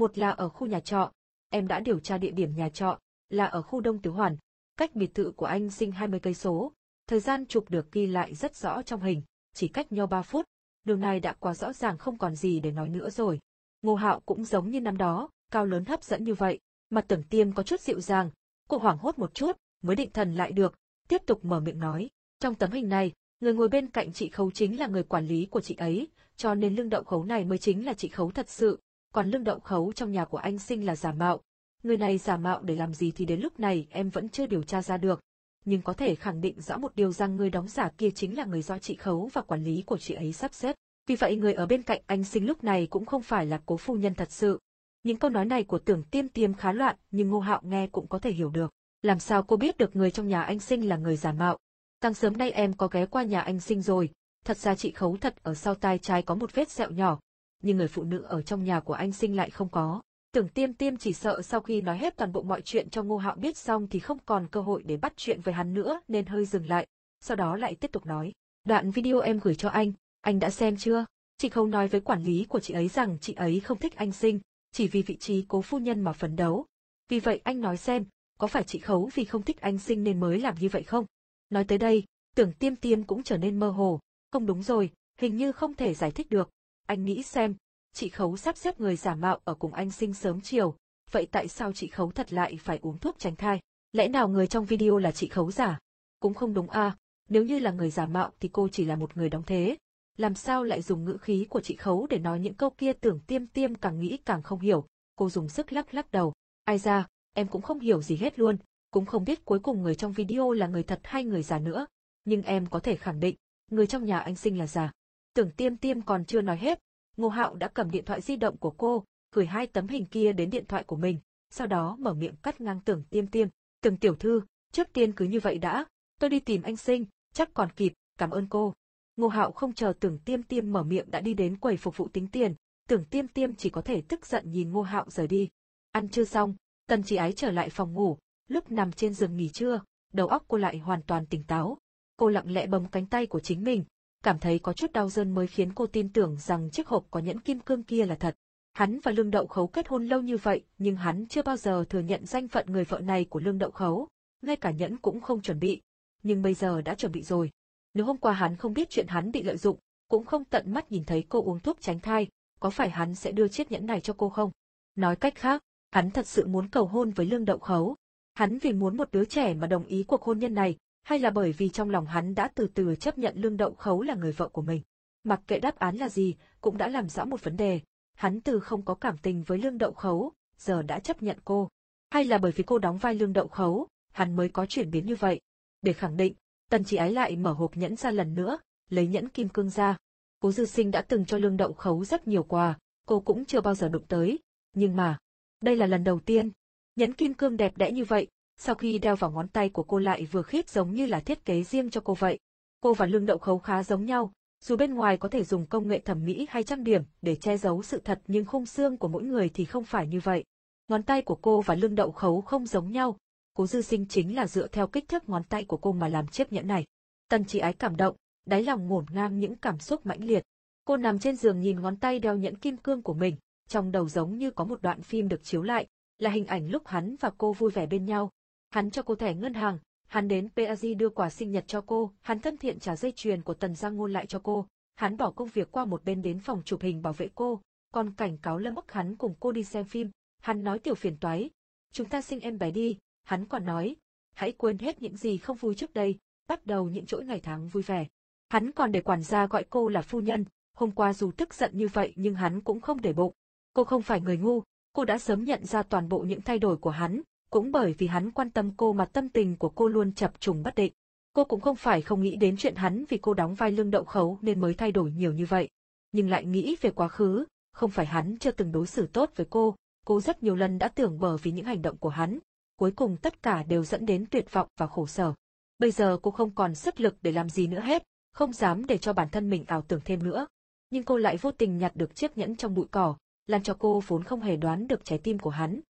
một là ở khu nhà trọ, em đã điều tra địa điểm nhà trọ, là ở khu Đông Tứ Hoàn, cách biệt thự của anh sinh 20 cây số. Thời gian chụp được ghi lại rất rõ trong hình, chỉ cách nhau 3 phút. Đường này đã quá rõ ràng không còn gì để nói nữa rồi. Ngô Hạo cũng giống như năm đó, cao lớn hấp dẫn như vậy, mặt tưởng tiêm có chút dịu dàng, cô hoảng hốt một chút, mới định thần lại được, tiếp tục mở miệng nói. Trong tấm hình này, người ngồi bên cạnh chị Khấu chính là người quản lý của chị ấy, cho nên lương đậu khấu này mới chính là chị Khấu thật sự, còn lương đậu khấu trong nhà của anh sinh là giả mạo. Người này giả mạo để làm gì thì đến lúc này em vẫn chưa điều tra ra được. Nhưng có thể khẳng định rõ một điều rằng người đóng giả kia chính là người do chị Khấu và quản lý của chị ấy sắp xếp. Vì vậy người ở bên cạnh anh sinh lúc này cũng không phải là cố phu nhân thật sự. Những câu nói này của tưởng tiêm tiêm khá loạn nhưng ngô hạo nghe cũng có thể hiểu được. Làm sao cô biết được người trong nhà anh sinh là người giả mạo? sáng sớm nay em có ghé qua nhà anh sinh rồi, thật ra chị khấu thật ở sau tai trái có một vết sẹo nhỏ, nhưng người phụ nữ ở trong nhà của anh sinh lại không có. Tưởng tiêm tiêm chỉ sợ sau khi nói hết toàn bộ mọi chuyện cho ngô hạo biết xong thì không còn cơ hội để bắt chuyện với hắn nữa nên hơi dừng lại, sau đó lại tiếp tục nói. Đoạn video em gửi cho anh, anh đã xem chưa? Chị không nói với quản lý của chị ấy rằng chị ấy không thích anh sinh, chỉ vì vị trí cố phu nhân mà phấn đấu. Vì vậy anh nói xem, có phải chị khấu vì không thích anh sinh nên mới làm như vậy không? Nói tới đây, tưởng tiêm tiêm cũng trở nên mơ hồ, không đúng rồi, hình như không thể giải thích được. Anh nghĩ xem, chị khấu sắp xếp người giả mạo ở cùng anh sinh sớm chiều, vậy tại sao chị khấu thật lại phải uống thuốc tránh thai? Lẽ nào người trong video là chị khấu giả? Cũng không đúng a, nếu như là người giả mạo thì cô chỉ là một người đóng thế. Làm sao lại dùng ngữ khí của chị khấu để nói những câu kia tưởng tiêm tiêm càng nghĩ càng không hiểu, cô dùng sức lắc lắc đầu. Ai ra, em cũng không hiểu gì hết luôn, cũng không biết cuối cùng người trong video là người thật hay người giả nữa. Nhưng em có thể khẳng định, người trong nhà anh sinh là giả. Tưởng tiêm tiêm còn chưa nói hết, Ngô Hạo đã cầm điện thoại di động của cô, gửi hai tấm hình kia đến điện thoại của mình, sau đó mở miệng cắt ngang tưởng tiêm tiêm. Tưởng tiểu thư, trước tiên cứ như vậy đã, tôi đi tìm anh sinh, chắc còn kịp, cảm ơn cô. Ngô Hạo không chờ tưởng tiêm tiêm mở miệng đã đi đến quầy phục vụ tính tiền, tưởng tiêm tiêm chỉ có thể tức giận nhìn Ngô Hạo rời đi. Ăn chưa xong, tần chỉ ái trở lại phòng ngủ, lúc nằm trên giường nghỉ trưa, đầu óc cô lại hoàn toàn tỉnh táo. Cô lặng lẽ bấm cánh tay của chính mình, cảm thấy có chút đau dơn mới khiến cô tin tưởng rằng chiếc hộp có nhẫn kim cương kia là thật. Hắn và Lương Đậu Khấu kết hôn lâu như vậy, nhưng hắn chưa bao giờ thừa nhận danh phận người vợ này của Lương Đậu Khấu, ngay cả nhẫn cũng không chuẩn bị. Nhưng bây giờ đã chuẩn bị rồi. Nếu hôm qua hắn không biết chuyện hắn bị lợi dụng, cũng không tận mắt nhìn thấy cô uống thuốc tránh thai, có phải hắn sẽ đưa chiếc nhẫn này cho cô không? Nói cách khác, hắn thật sự muốn cầu hôn với Lương Đậu Khấu. Hắn vì muốn một đứa trẻ mà đồng ý cuộc hôn nhân này, hay là bởi vì trong lòng hắn đã từ từ chấp nhận Lương Đậu Khấu là người vợ của mình. Mặc kệ đáp án là gì, cũng đã làm rõ một vấn đề. Hắn từ không có cảm tình với Lương Đậu Khấu, giờ đã chấp nhận cô. Hay là bởi vì cô đóng vai Lương Đậu Khấu, hắn mới có chuyển biến như vậy. Để khẳng định, Tần Chỉ Ái lại mở hộp nhẫn ra lần nữa, lấy nhẫn kim cương ra. Cố Dư Sinh đã từng cho Lương Đậu Khấu rất nhiều quà, cô cũng chưa bao giờ đụng tới. Nhưng mà, đây là lần đầu tiên. Nhẫn kim cương đẹp đẽ như vậy, sau khi đeo vào ngón tay của cô lại vừa khít giống như là thiết kế riêng cho cô vậy. Cô và Lương Đậu Khấu khá giống nhau, dù bên ngoài có thể dùng công nghệ thẩm mỹ hay trang điểm để che giấu sự thật nhưng khung xương của mỗi người thì không phải như vậy. Ngón tay của cô và Lương Đậu Khấu không giống nhau, cố dư sinh chính là dựa theo kích thước ngón tay của cô mà làm chiếc nhẫn này. Tần chỉ ái cảm động, đáy lòng ngổn ngang những cảm xúc mãnh liệt. Cô nằm trên giường nhìn ngón tay đeo nhẫn kim cương của mình, trong đầu giống như có một đoạn phim được chiếu lại, là hình ảnh lúc hắn và cô vui vẻ bên nhau. Hắn cho cô thẻ ngân hàng, hắn đến PAG đưa quà sinh nhật cho cô, hắn thân thiện trả dây chuyền của Tần Giang Ngôn lại cho cô, hắn bỏ công việc qua một bên đến phòng chụp hình bảo vệ cô, còn cảnh cáo Lâm Bắc hắn cùng cô đi xem phim, hắn nói tiểu phiền toái, chúng ta sinh em bé đi, hắn còn nói, hãy quên hết những gì không vui trước đây, bắt đầu những chuỗi ngày tháng vui vẻ. Hắn còn để quản gia gọi cô là phu nhân, hôm qua dù tức giận như vậy nhưng hắn cũng không để bụng. Cô không phải người ngu, cô đã sớm nhận ra toàn bộ những thay đổi của hắn, cũng bởi vì hắn quan tâm cô mà tâm tình của cô luôn chập trùng bất định. Cô cũng không phải không nghĩ đến chuyện hắn vì cô đóng vai lương đậu khấu nên mới thay đổi nhiều như vậy. Nhưng lại nghĩ về quá khứ, không phải hắn chưa từng đối xử tốt với cô, cô rất nhiều lần đã tưởng bờ vì những hành động của hắn, cuối cùng tất cả đều dẫn đến tuyệt vọng và khổ sở. Bây giờ cô không còn sức lực để làm gì nữa hết, không dám để cho bản thân mình ảo tưởng thêm nữa. Nhưng cô lại vô tình nhặt được chiếc nhẫn trong bụi cỏ, làm cho cô vốn không hề đoán được trái tim của hắn.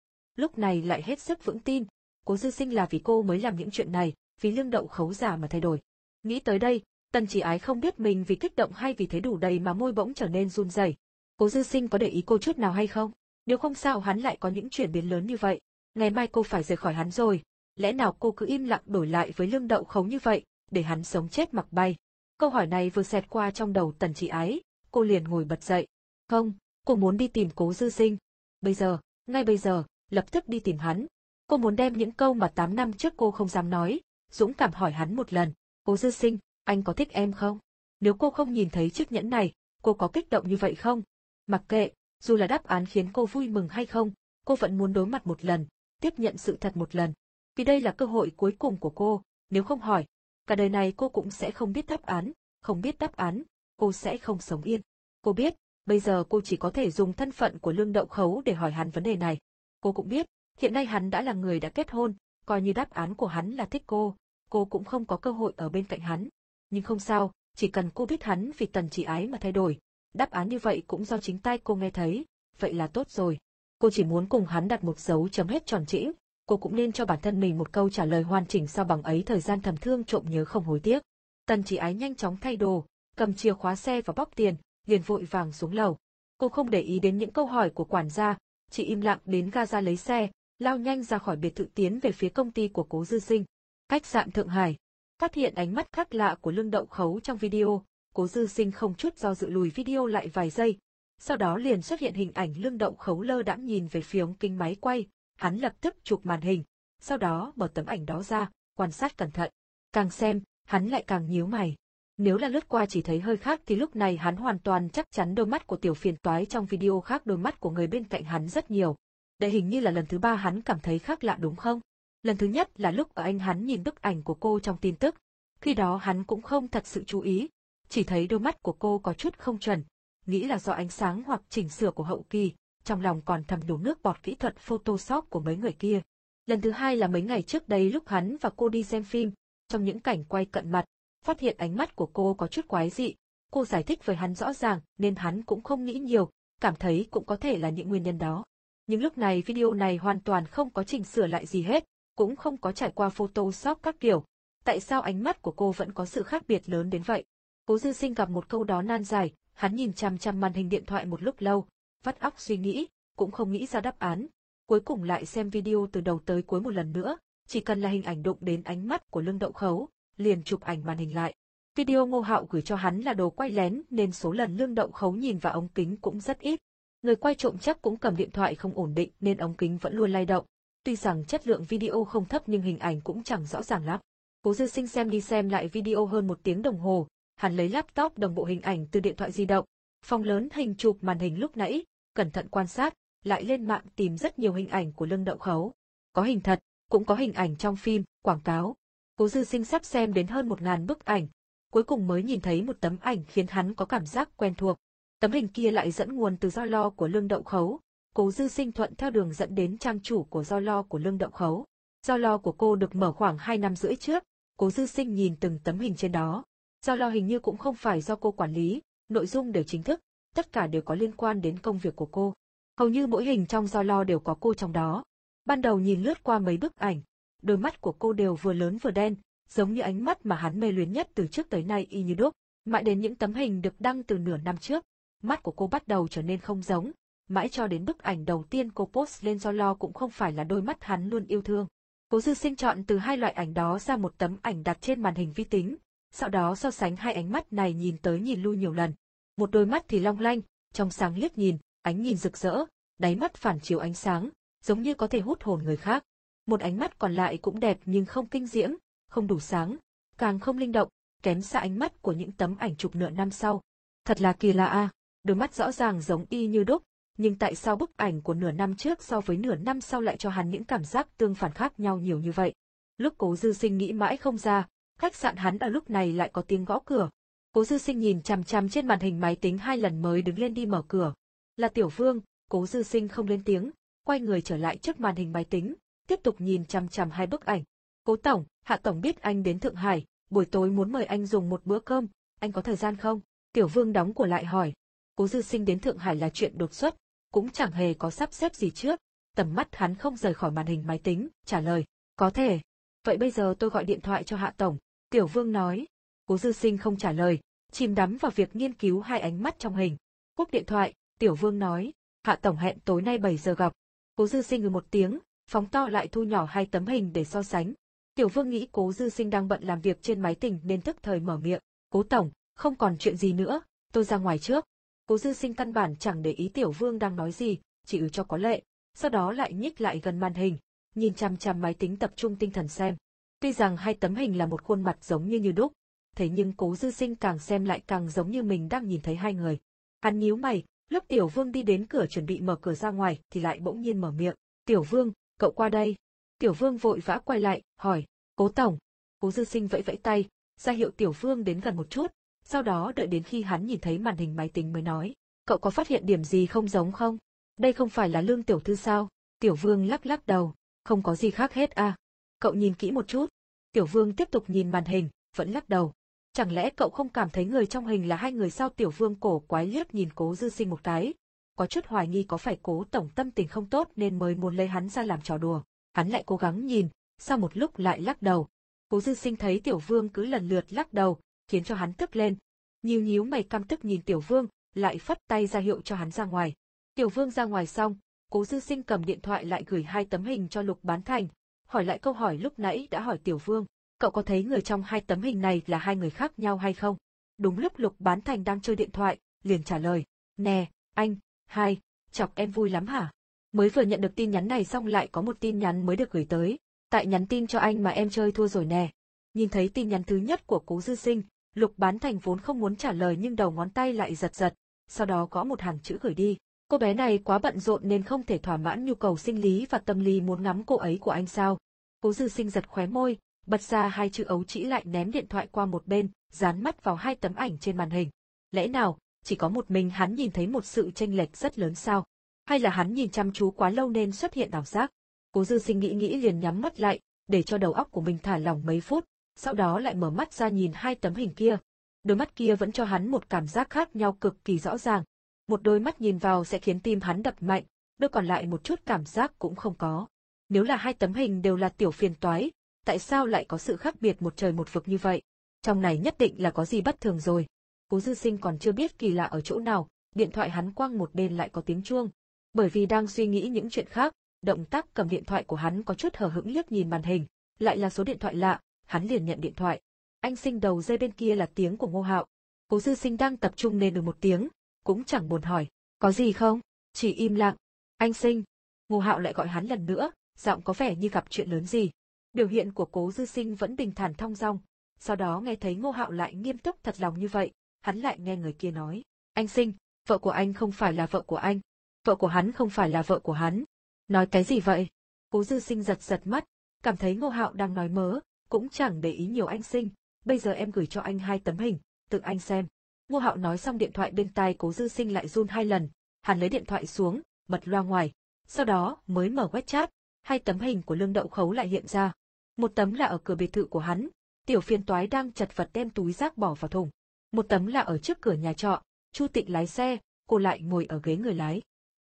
Lúc này lại hết sức vững tin, cố dư sinh là vì cô mới làm những chuyện này, vì lương đậu khấu giả mà thay đổi. Nghĩ tới đây, tần chỉ ái không biết mình vì kích động hay vì thế đủ đầy mà môi bỗng trở nên run rẩy. Cố dư sinh có để ý cô chút nào hay không? Nếu không sao hắn lại có những chuyển biến lớn như vậy ngày mai cô phải rời khỏi hắn rồi, lẽ nào cô cứ im lặng đổi lại với lương đậu khấu như vậy, để hắn sống chết mặc bay. Câu hỏi này vừa xẹt qua trong đầu tần Chỉ ái, cô liền ngồi bật dậy. Không, cô muốn đi tìm cố dư sinh. Bây giờ, ngay bây giờ, lập tức đi tìm hắn. Cô muốn đem những câu mà 8 năm trước cô không dám nói, dũng cảm hỏi hắn một lần, cố dư sinh, anh có thích em không? Nếu cô không nhìn thấy chiếc nhẫn này, cô có kích động như vậy không? Mặc kệ, dù là đáp án khiến cô vui mừng hay không, cô vẫn muốn đối mặt một lần, tiếp nhận sự thật một lần. Vì đây là cơ hội cuối cùng của cô, nếu không hỏi, cả đời này cô cũng sẽ không biết đáp án, không biết đáp án, cô sẽ không sống yên. Cô biết, bây giờ cô chỉ có thể dùng thân phận của lương đậu khấu để hỏi hắn vấn đề này. Cô cũng biết, hiện nay hắn đã là người đã kết hôn, coi như đáp án của hắn là thích cô, cô cũng không có cơ hội ở bên cạnh hắn. Nhưng không sao, chỉ cần cô biết hắn vì tần chỉ ái mà thay đổi, đáp án như vậy cũng do chính tay cô nghe thấy, vậy là tốt rồi. Cô chỉ muốn cùng hắn đặt một dấu chấm hết tròn trĩ cô cũng nên cho bản thân mình một câu trả lời hoàn chỉnh sau bằng ấy thời gian thầm thương trộm nhớ không hối tiếc. Tần chỉ ái nhanh chóng thay đồ, cầm chìa khóa xe và bóc tiền, liền vội vàng xuống lầu. Cô không để ý đến những câu hỏi của quản gia, chị im lặng đến Gaza lấy xe, lao nhanh ra khỏi biệt thự tiến về phía công ty của cố dư sinh. Cách sạn Thượng Hải. Phát hiện ánh mắt khác lạ của lương đậu khấu trong video, cố dư sinh không chút do dự lùi video lại vài giây. Sau đó liền xuất hiện hình ảnh lương đậu khấu lơ đãng nhìn về phía ống kính máy quay, hắn lập tức chụp màn hình, sau đó mở tấm ảnh đó ra, quan sát cẩn thận. Càng xem, hắn lại càng nhíu mày. Nếu là lướt qua chỉ thấy hơi khác thì lúc này hắn hoàn toàn chắc chắn đôi mắt của tiểu phiền toái trong video khác đôi mắt của người bên cạnh hắn rất nhiều. Đây hình như là lần thứ ba hắn cảm thấy khác lạ đúng không? Lần thứ nhất là lúc ở anh hắn nhìn bức ảnh của cô trong tin tức. Khi đó hắn cũng không thật sự chú ý, chỉ thấy đôi mắt của cô có chút không chuẩn, nghĩ là do ánh sáng hoặc chỉnh sửa của hậu kỳ, trong lòng còn thầm đổ nước bọt kỹ thuật Photoshop của mấy người kia. Lần thứ hai là mấy ngày trước đây lúc hắn và cô đi xem phim, trong những cảnh quay cận mặt, phát hiện ánh mắt của cô có chút quái dị. Cô giải thích với hắn rõ ràng nên hắn cũng không nghĩ nhiều, cảm thấy cũng có thể là những nguyên nhân đó. Nhưng lúc này video này hoàn toàn không có chỉnh sửa lại gì hết, cũng không có trải qua Photoshop các kiểu. Tại sao ánh mắt của cô vẫn có sự khác biệt lớn đến vậy? Cố dư sinh gặp một câu đó nan dài, hắn nhìn chăm chăm màn hình điện thoại một lúc lâu, vắt óc suy nghĩ, cũng không nghĩ ra đáp án. Cuối cùng lại xem video từ đầu tới cuối một lần nữa, chỉ cần là hình ảnh đụng đến ánh mắt của lương đậu khấu, liền chụp ảnh màn hình lại. Video ngô hạo gửi cho hắn là đồ quay lén nên số lần lương đậu khấu nhìn vào ống kính cũng rất ít. Người quay trộm chắc cũng cầm điện thoại không ổn định nên ống kính vẫn luôn lay động. Tuy rằng chất lượng video không thấp nhưng hình ảnh cũng chẳng rõ ràng lắm. Cố dư sinh xem đi xem lại video hơn một tiếng đồng hồ, hắn lấy laptop đồng bộ hình ảnh từ điện thoại di động. Phòng lớn hình chụp màn hình lúc nãy, cẩn thận quan sát, lại lên mạng tìm rất nhiều hình ảnh của lương đậu khấu. Có hình thật, cũng có hình ảnh trong phim, quảng cáo. Cố dư sinh sắp xem đến hơn một ngàn bức ảnh, cuối cùng mới nhìn thấy một tấm ảnh khiến hắn có cảm giác quen thuộc. Tấm hình kia lại dẫn nguồn từ do lo của lương đậu khấu. Cố dư sinh thuận theo đường dẫn đến trang chủ của do lo của lương đậu khấu. Do lo của cô được mở khoảng hai năm rưỡi trước, cố dư sinh nhìn từng tấm hình trên đó. Do lo hình như cũng không phải do cô quản lý, nội dung đều chính thức, tất cả đều có liên quan đến công việc của cô. Hầu như mỗi hình trong do lo đều có cô trong đó. Ban đầu nhìn lướt qua mấy bức ảnh, đôi mắt của cô đều vừa lớn vừa đen, giống như ánh mắt mà hắn mê luyến nhất từ trước tới nay y như đúc. Mãi đến những tấm hình được đăng từ nửa năm trước, mắt của cô bắt đầu trở nên không giống, mãi cho đến bức ảnh đầu tiên cô post lên do lo cũng không phải là đôi mắt hắn luôn yêu thương. Cố dư sinh chọn từ hai loại ảnh đó ra một tấm ảnh đặt trên màn hình vi tính, sau đó so sánh hai ánh mắt này nhìn tới nhìn lui nhiều lần. Một đôi mắt thì long lanh, trong sáng liếc nhìn, ánh nhìn rực rỡ, đáy mắt phản chiếu ánh sáng, giống như có thể hút hồn người khác. Một ánh mắt còn lại cũng đẹp nhưng không kinh diễm, không đủ sáng, càng không linh động, kém xa ánh mắt của những tấm ảnh chụp nửa năm sau. Thật là kỳ lạ a, đôi mắt rõ ràng giống y như đúc, nhưng tại sao bức ảnh của nửa năm trước so với nửa năm sau lại cho hắn những cảm giác tương phản khác nhau nhiều như vậy. Lúc cố dư sinh nghĩ mãi không ra, khách sạn hắn ở lúc này lại có tiếng gõ cửa. Cố dư sinh nhìn chằm chằm trên màn hình máy tính hai lần mới đứng lên đi mở cửa. Là tiểu vương, cố dư sinh không lên tiếng, quay người trở lại trước màn hình máy tính, tiếp tục nhìn chằm chằm hai bức ảnh. Cố tổng, hạ tổng biết anh đến Thượng Hải, buổi tối muốn mời anh dùng một bữa cơm, anh có thời gian không? Tiểu vương đóng của lại hỏi. Cố dư sinh đến Thượng Hải là chuyện đột xuất, cũng chẳng hề có sắp xếp gì trước. Tầm mắt hắn không rời khỏi màn hình máy tính, trả lời, có thể. Vậy bây giờ tôi gọi điện thoại cho hạ tổng. Tiểu vương nói. Cố dư sinh không trả lời, chìm đắm vào việc nghiên cứu hai ánh mắt trong hình. Cúp điện thoại, tiểu vương nói, hạ tổng hẹn tối nay 7 giờ gặp. Cố dư sinh ngừ một tiếng, phóng to lại thu nhỏ hai tấm hình để so sánh. Tiểu vương nghĩ cố dư sinh đang bận làm việc trên máy tỉnh nên tức thời mở miệng. Cố tổng, không còn chuyện gì nữa, tôi ra ngoài trước. Cố dư sinh căn bản chẳng để ý tiểu vương đang nói gì, chỉ ừ cho có lệ, sau đó lại nhích lại gần màn hình, nhìn chằm chằm máy tính tập trung tinh thần xem. Tuy rằng hai tấm hình là một khuôn mặt giống như như đúc, thế nhưng cố dư sinh càng xem lại càng giống như mình đang nhìn thấy hai người. Hắn nhíu mày, lúc Tiểu Vương đi đến cửa chuẩn bị mở cửa ra ngoài thì lại bỗng nhiên mở miệng. Tiểu Vương, cậu qua đây. Tiểu Vương vội vã quay lại, hỏi, cố tổng. Cố dư sinh vẫy vẫy tay, ra hiệu Tiểu Vương đến gần một chút, sau đó đợi đến khi hắn nhìn thấy màn hình máy tính mới nói, cậu có phát hiện điểm gì không giống không? Đây không phải là lương tiểu thư sao? Tiểu Vương lắc lắc đầu, không có gì khác hết à. Cậu nhìn kỹ một chút. Tiểu Vương tiếp tục nhìn màn hình, vẫn lắc đầu. Chẳng lẽ cậu không cảm thấy người trong hình là hai người sao Tiểu Vương cổ quái liếc nhìn cố dư sinh một cái. Có chút hoài nghi có phải cố tổng tâm tình không tốt nên mới muốn lấy hắn ra làm trò đùa. Hắn lại cố gắng nhìn, sau một lúc lại lắc đầu. Cố dư sinh thấy Tiểu Vương cứ lần lượt lắc đầu, khiến cho hắn tức lên. Nhíu nhíu mày căm tức nhìn Tiểu Vương, lại phất tay ra hiệu cho hắn ra ngoài. Tiểu Vương ra ngoài xong, Cố Dư Sinh cầm điện thoại lại gửi hai tấm hình cho Lục Bán Thành, hỏi lại câu hỏi lúc nãy đã hỏi Tiểu Vương, cậu có thấy người trong hai tấm hình này là hai người khác nhau hay không? Đúng lúc Lục Bán Thành đang chơi điện thoại, liền trả lời, nè, anh, hai, chọc em vui lắm hả? Mới vừa nhận được tin nhắn này xong lại có một tin nhắn mới được gửi tới, tại nhắn tin cho anh mà em chơi thua rồi nè. Nhìn thấy tin nhắn thứ nhất của Cố Dư Sinh, Lục Bán Thành vốn không muốn trả lời nhưng đầu ngón tay lại giật giật, sau đó có một hàng chữ gửi đi. Cô bé này quá bận rộn nên không thể thỏa mãn nhu cầu sinh lý và tâm lý muốn ngắm cô ấy của anh sao. Cố dư sinh giật khóe môi, bật ra hai chữ ấu chỉ lại ném điện thoại qua một bên, dán mắt vào hai tấm ảnh trên màn hình. Lẽ nào, chỉ có một mình hắn nhìn thấy một sự tranh lệch rất lớn sao? Hay là hắn nhìn chăm chú quá lâu nên xuất hiện ảo giác? Cố dư sinh nghĩ nghĩ liền nhắm mắt lại, để cho đầu óc của mình thả lỏng mấy phút, sau đó lại mở mắt ra nhìn hai tấm hình kia. Đôi mắt kia vẫn cho hắn một cảm giác khác nhau cực kỳ rõ ràng, một đôi mắt nhìn vào sẽ khiến tim hắn đập mạnh, đôi còn lại một chút cảm giác cũng không có. Nếu là hai tấm hình đều là tiểu phiền toái, tại sao lại có sự khác biệt một trời một vực như vậy? Trong này nhất định là có gì bất thường rồi. Cố dư sinh còn chưa biết kỳ lạ ở chỗ nào, điện thoại hắn quăng một bên lại có tiếng chuông. Bởi vì đang suy nghĩ những chuyện khác, động tác cầm điện thoại của hắn có chút hờ hững liếc nhìn màn hình, lại là số điện thoại lạ, hắn liền nhận điện thoại. Anh sinh đầu dây bên kia là tiếng của Ngô Hạo. Cố dư sinh đang tập trung nên được một tiếng, cũng chẳng buồn hỏi, có gì không? Chỉ im lặng. Anh sinh. Ngô Hạo lại gọi hắn lần nữa, giọng có vẻ như gặp chuyện lớn gì. Biểu hiện của cố dư sinh vẫn bình thản thong dong. Sau đó nghe thấy Ngô Hạo lại nghiêm túc thật lòng như vậy, hắn lại nghe người kia nói. Anh sinh, vợ của anh không phải là vợ của anh. Vợ của hắn không phải là vợ của hắn. Nói cái gì vậy? Cố dư sinh giật giật mắt, cảm thấy Ngô Hạo đang nói mớ, cũng chẳng để ý nhiều anh sinh. Bây giờ em gửi cho anh hai tấm hình, tự anh xem. Ngô Hạo nói xong điện thoại bên tai Cố Dư Sinh lại run hai lần, hắn lấy điện thoại xuống, bật loa ngoài, sau đó mới mở WeChat, hai tấm hình của Lương Đậu Khấu lại hiện ra. Một tấm là ở cửa biệt thự của hắn, tiểu phiên toái đang chật vật đem túi rác bỏ vào thùng. Một tấm là ở trước cửa nhà trọ, Chu Tịnh lái xe, cô lại ngồi ở ghế người lái.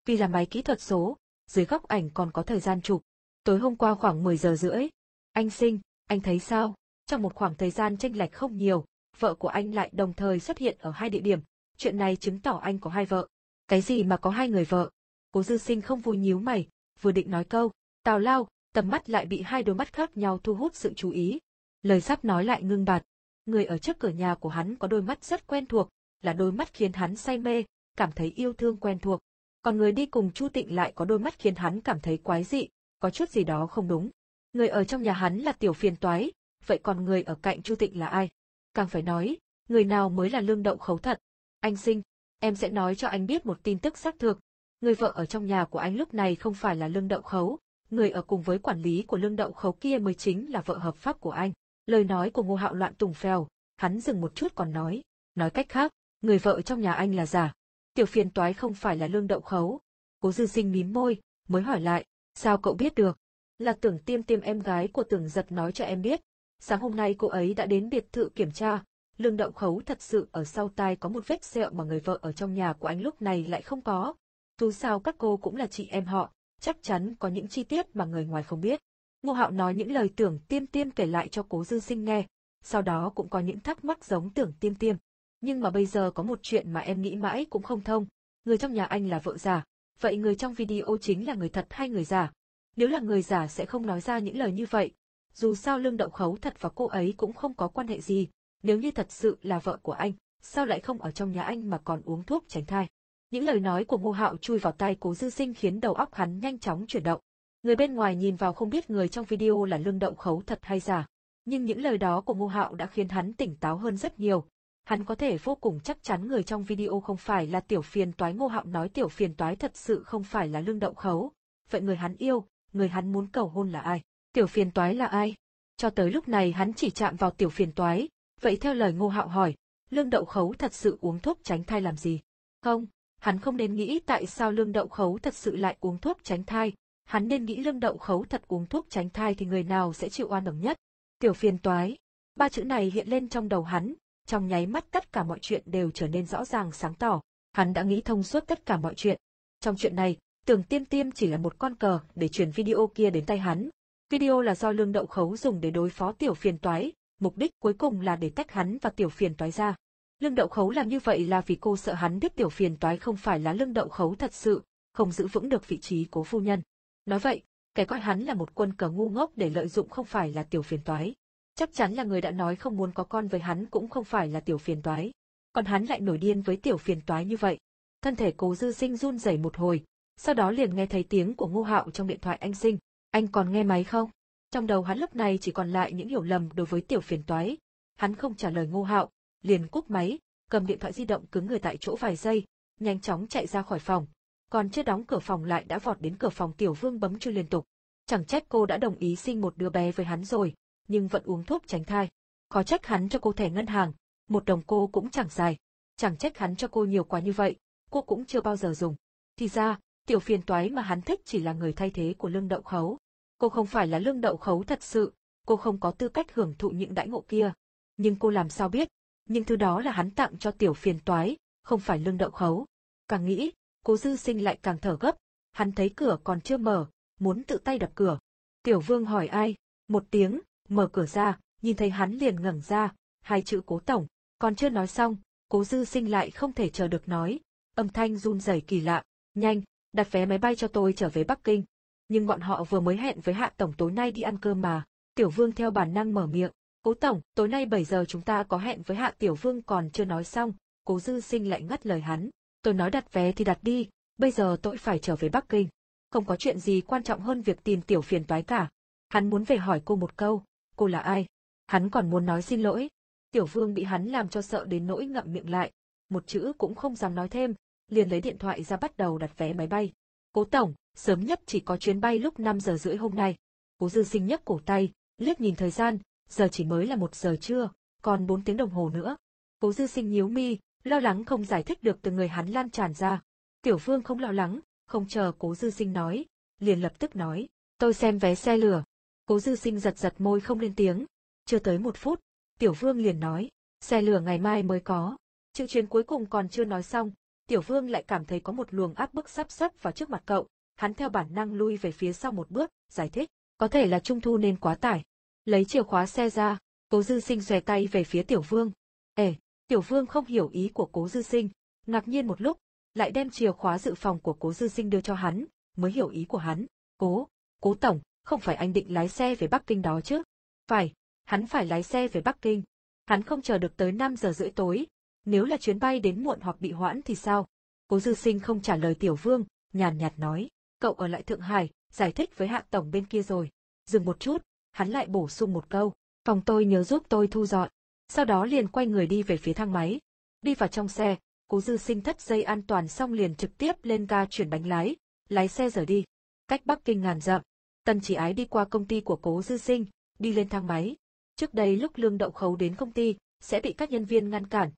Vì là máy kỹ thuật số, dưới góc ảnh còn có thời gian chụp. Tối hôm qua khoảng 10 giờ rưỡi. Anh sinh, anh thấy sao? Trong một khoảng thời gian tranh lệch không nhiều, vợ của anh lại đồng thời xuất hiện ở hai địa điểm, chuyện này chứng tỏ anh có hai vợ. Cái gì mà có hai người vợ? Cố dư sinh không vui nhíu mày, vừa định nói câu, tào lao, tầm mắt lại bị hai đôi mắt khác nhau thu hút sự chú ý. Lời sắp nói lại ngưng bạt. Người ở trước cửa nhà của hắn có đôi mắt rất quen thuộc, là đôi mắt khiến hắn say mê, cảm thấy yêu thương quen thuộc. Còn người đi cùng Chu Tịnh lại có đôi mắt khiến hắn cảm thấy quái dị, có chút gì đó không đúng. Người ở trong nhà hắn là tiểu phiền toái, vậy còn người ở cạnh Chu Tịnh là ai? càng phải nói, người nào mới là lương đậu khấu thật. Anh sinh, em sẽ nói cho anh biết một tin tức xác thực. Người vợ ở trong nhà của anh lúc này không phải là lương đậu khấu, người ở cùng với quản lý của lương đậu khấu kia mới chính là vợ hợp pháp của anh. Lời nói của ngô hạo loạn tùng phèo, hắn dừng một chút còn nói. Nói cách khác, người vợ trong nhà anh là giả. Tiểu phiền toái không phải là lương đậu khấu. Cố dư sinh mím môi, mới hỏi lại, sao cậu biết được? Là tưởng tiêm tiêm em gái của tưởng giật nói cho em biết, Sáng hôm nay cô ấy đã đến biệt thự kiểm tra, lương Đậu khấu thật sự ở sau tai có một vết sẹo mà người vợ ở trong nhà của anh lúc này lại không có. Dù sao các cô cũng là chị em họ, chắc chắn có những chi tiết mà người ngoài không biết. Ngô Hạo nói những lời tưởng tiêm tiêm kể lại cho cố dư sinh nghe, sau đó cũng có những thắc mắc giống tưởng tiêm tiêm. Nhưng mà bây giờ có một chuyện mà em nghĩ mãi cũng không thông, người trong nhà anh là vợ già, vậy người trong video chính là người thật hay người giả? Nếu là người giả sẽ không nói ra những lời như vậy, dù sao lương động khấu thật và cô ấy cũng không có quan hệ gì, nếu như thật sự là vợ của anh, sao lại không ở trong nhà anh mà còn uống thuốc tránh thai. Những lời nói của ngô hạo chui vào tai cố dư sinh khiến đầu óc hắn nhanh chóng chuyển động. Người bên ngoài nhìn vào không biết người trong video là lương động khấu thật hay giả. Nhưng những lời đó của Ngô Hạo đã khiến hắn tỉnh táo hơn rất nhiều. Hắn có thể vô cùng chắc chắn người trong video không phải là tiểu phiền toái Ngô Hạo nói tiểu phiền toái thật sự không phải là lương đậu khấu. Vậy người hắn yêu, người hắn muốn cầu hôn là ai? Tiểu phiền toái là ai? Cho tới lúc này hắn chỉ chạm vào tiểu phiền toái. Vậy theo lời Ngô Hạo hỏi, lương đậu khấu thật sự uống thuốc tránh thai làm gì? Không, hắn không nên nghĩ tại sao lương đậu khấu thật sự lại uống thuốc tránh thai, hắn nên nghĩ lương đậu khấu thật uống thuốc tránh thai thì người nào sẽ chịu oan ẩm nhất. Tiểu phiền toái. Ba chữ này hiện lên trong đầu hắn, trong nháy mắt tất cả mọi chuyện đều trở nên rõ ràng sáng tỏ. Hắn đã nghĩ thông suốt tất cả mọi chuyện. Trong chuyện này, tưởng tiêm tiêm chỉ là một con cờ để truyền video kia đến tay hắn. Video là do lương đậu khấu dùng để đối phó tiểu phiền toái, mục đích cuối cùng là để tách hắn và tiểu phiền toái ra. Lương đậu khấu làm như vậy là vì cô sợ hắn biết tiểu phiền toái không phải là lương đậu khấu thật sự, không giữ vững được vị trí cố phu nhân. Nói vậy, kẻ coi hắn là một quân cờ ngu ngốc để lợi dụng không phải là tiểu phiền toái. Chắc chắn là người đã nói không muốn có con với hắn cũng không phải là tiểu phiền toái. Còn hắn lại nổi điên với tiểu phiền toái như vậy. Thân thể cố dư sinh run rẩy một hồi, sau đó liền nghe thấy tiếng của ngô hạo trong điện thoại anh sinh. Anh còn nghe máy không? Trong đầu hắn lúc này chỉ còn lại những hiểu lầm đối với tiểu phiền toái. Hắn không trả lời ngô hạo, liền cúp máy, cầm điện thoại di động cứng người tại chỗ vài giây, nhanh chóng chạy ra khỏi phòng. Còn chưa đóng cửa phòng lại đã vọt đến cửa phòng tiểu vương bấm chuông liên tục. Chẳng trách cô đã đồng ý sinh một đứa bé với hắn rồi, nhưng vẫn uống thuốc tránh thai. Khó trách hắn cho cô thẻ ngân hàng, một đồng cô cũng chẳng dài. Chẳng trách hắn cho cô nhiều quá như vậy, cô cũng chưa bao giờ dùng. Thì ra, tiểu phiền toái mà hắn thích chỉ là người thay thế của lương đậu khấu. Cô không phải là lương đậu khấu thật sự, cô không có tư cách hưởng thụ những đãi ngộ kia. Nhưng cô làm sao biết, nhưng thứ đó là hắn tặng cho tiểu phiền toái, không phải lương đậu khấu. Càng nghĩ, cố dư sinh lại càng thở gấp, hắn thấy cửa còn chưa mở, muốn tự tay đập cửa. Tiểu vương hỏi ai, một tiếng, mở cửa ra, nhìn thấy hắn liền ngẩng ra, hai chữ cố tổng, còn chưa nói xong, cố dư sinh lại không thể chờ được nói, âm thanh run rẩy kỳ lạ, nhanh, đặt vé máy bay cho tôi trở về Bắc Kinh. Nhưng bọn họ vừa mới hẹn với hạ tổng tối nay đi ăn cơm mà, tiểu vương theo bản năng mở miệng, cố tổng, tối nay 7 giờ chúng ta có hẹn với hạ tiểu vương còn chưa nói xong, cố dư sinh lại ngắt lời hắn, tôi nói đặt vé thì đặt đi, bây giờ tôi phải trở về Bắc Kinh. Không có chuyện gì quan trọng hơn việc tìm tiểu phiền toái cả. Hắn muốn về hỏi cô một câu, cô là ai? Hắn còn muốn nói xin lỗi. Tiểu vương bị hắn làm cho sợ đến nỗi ngậm miệng lại, một chữ cũng không dám nói thêm, liền lấy điện thoại ra bắt đầu đặt vé máy bay. Cố tổng, sớm nhất chỉ có chuyến bay lúc 5 giờ rưỡi hôm nay. Cố dư sinh nhấc cổ tay, liếc nhìn thời gian, giờ chỉ mới là một giờ trưa, còn 4 tiếng đồng hồ nữa. Cố dư sinh nhíu mi, lo lắng không giải thích được từ người hắn lan tràn ra. Tiểu vương không lo lắng, không chờ cố dư sinh nói, liền lập tức nói, tôi xem vé xe lửa. Cố dư sinh giật giật môi không lên tiếng. Chưa tới một phút, tiểu vương liền nói, xe lửa ngày mai mới có. Chữ chuyến cuối cùng còn chưa nói xong, tiểu vương lại cảm thấy có một luồng áp bức sắp sắp vào trước mặt cậu, hắn theo bản năng lui về phía sau một bước, giải thích, có thể là trung thu nên quá tải. Lấy chìa khóa xe ra, cố dư sinh xòe tay về phía tiểu vương. Ê, tiểu vương không hiểu ý của cố dư sinh, ngạc nhiên một lúc, lại đem chìa khóa dự phòng của cố dư sinh đưa cho hắn, mới hiểu ý của hắn. Cố, cố tổng, không phải anh định lái xe về Bắc Kinh đó chứ? Phải, hắn phải lái xe về Bắc Kinh. Hắn không chờ được tới 5 giờ rưỡi tối. Nếu là chuyến bay đến muộn hoặc bị hoãn thì sao? Cố dư sinh không trả lời tiểu vương, nhàn nhạt nói. Cậu ở lại Thượng Hải, giải thích với hạ tổng bên kia rồi. Dừng một chút, hắn lại bổ sung một câu. Phòng tôi nhớ giúp tôi thu dọn. Sau đó liền quay người đi về phía thang máy. Đi vào trong xe, cố dư sinh thất dây an toàn xong liền trực tiếp lên ga chuyển bánh lái, lái xe rời đi. Cách Bắc Kinh ngàn dặm, Tần chỉ ái đi qua công ty của cố dư sinh, đi lên thang máy. Trước đây lúc lương đậu khấu đến công ty, sẽ bị các nhân viên ngăn cản.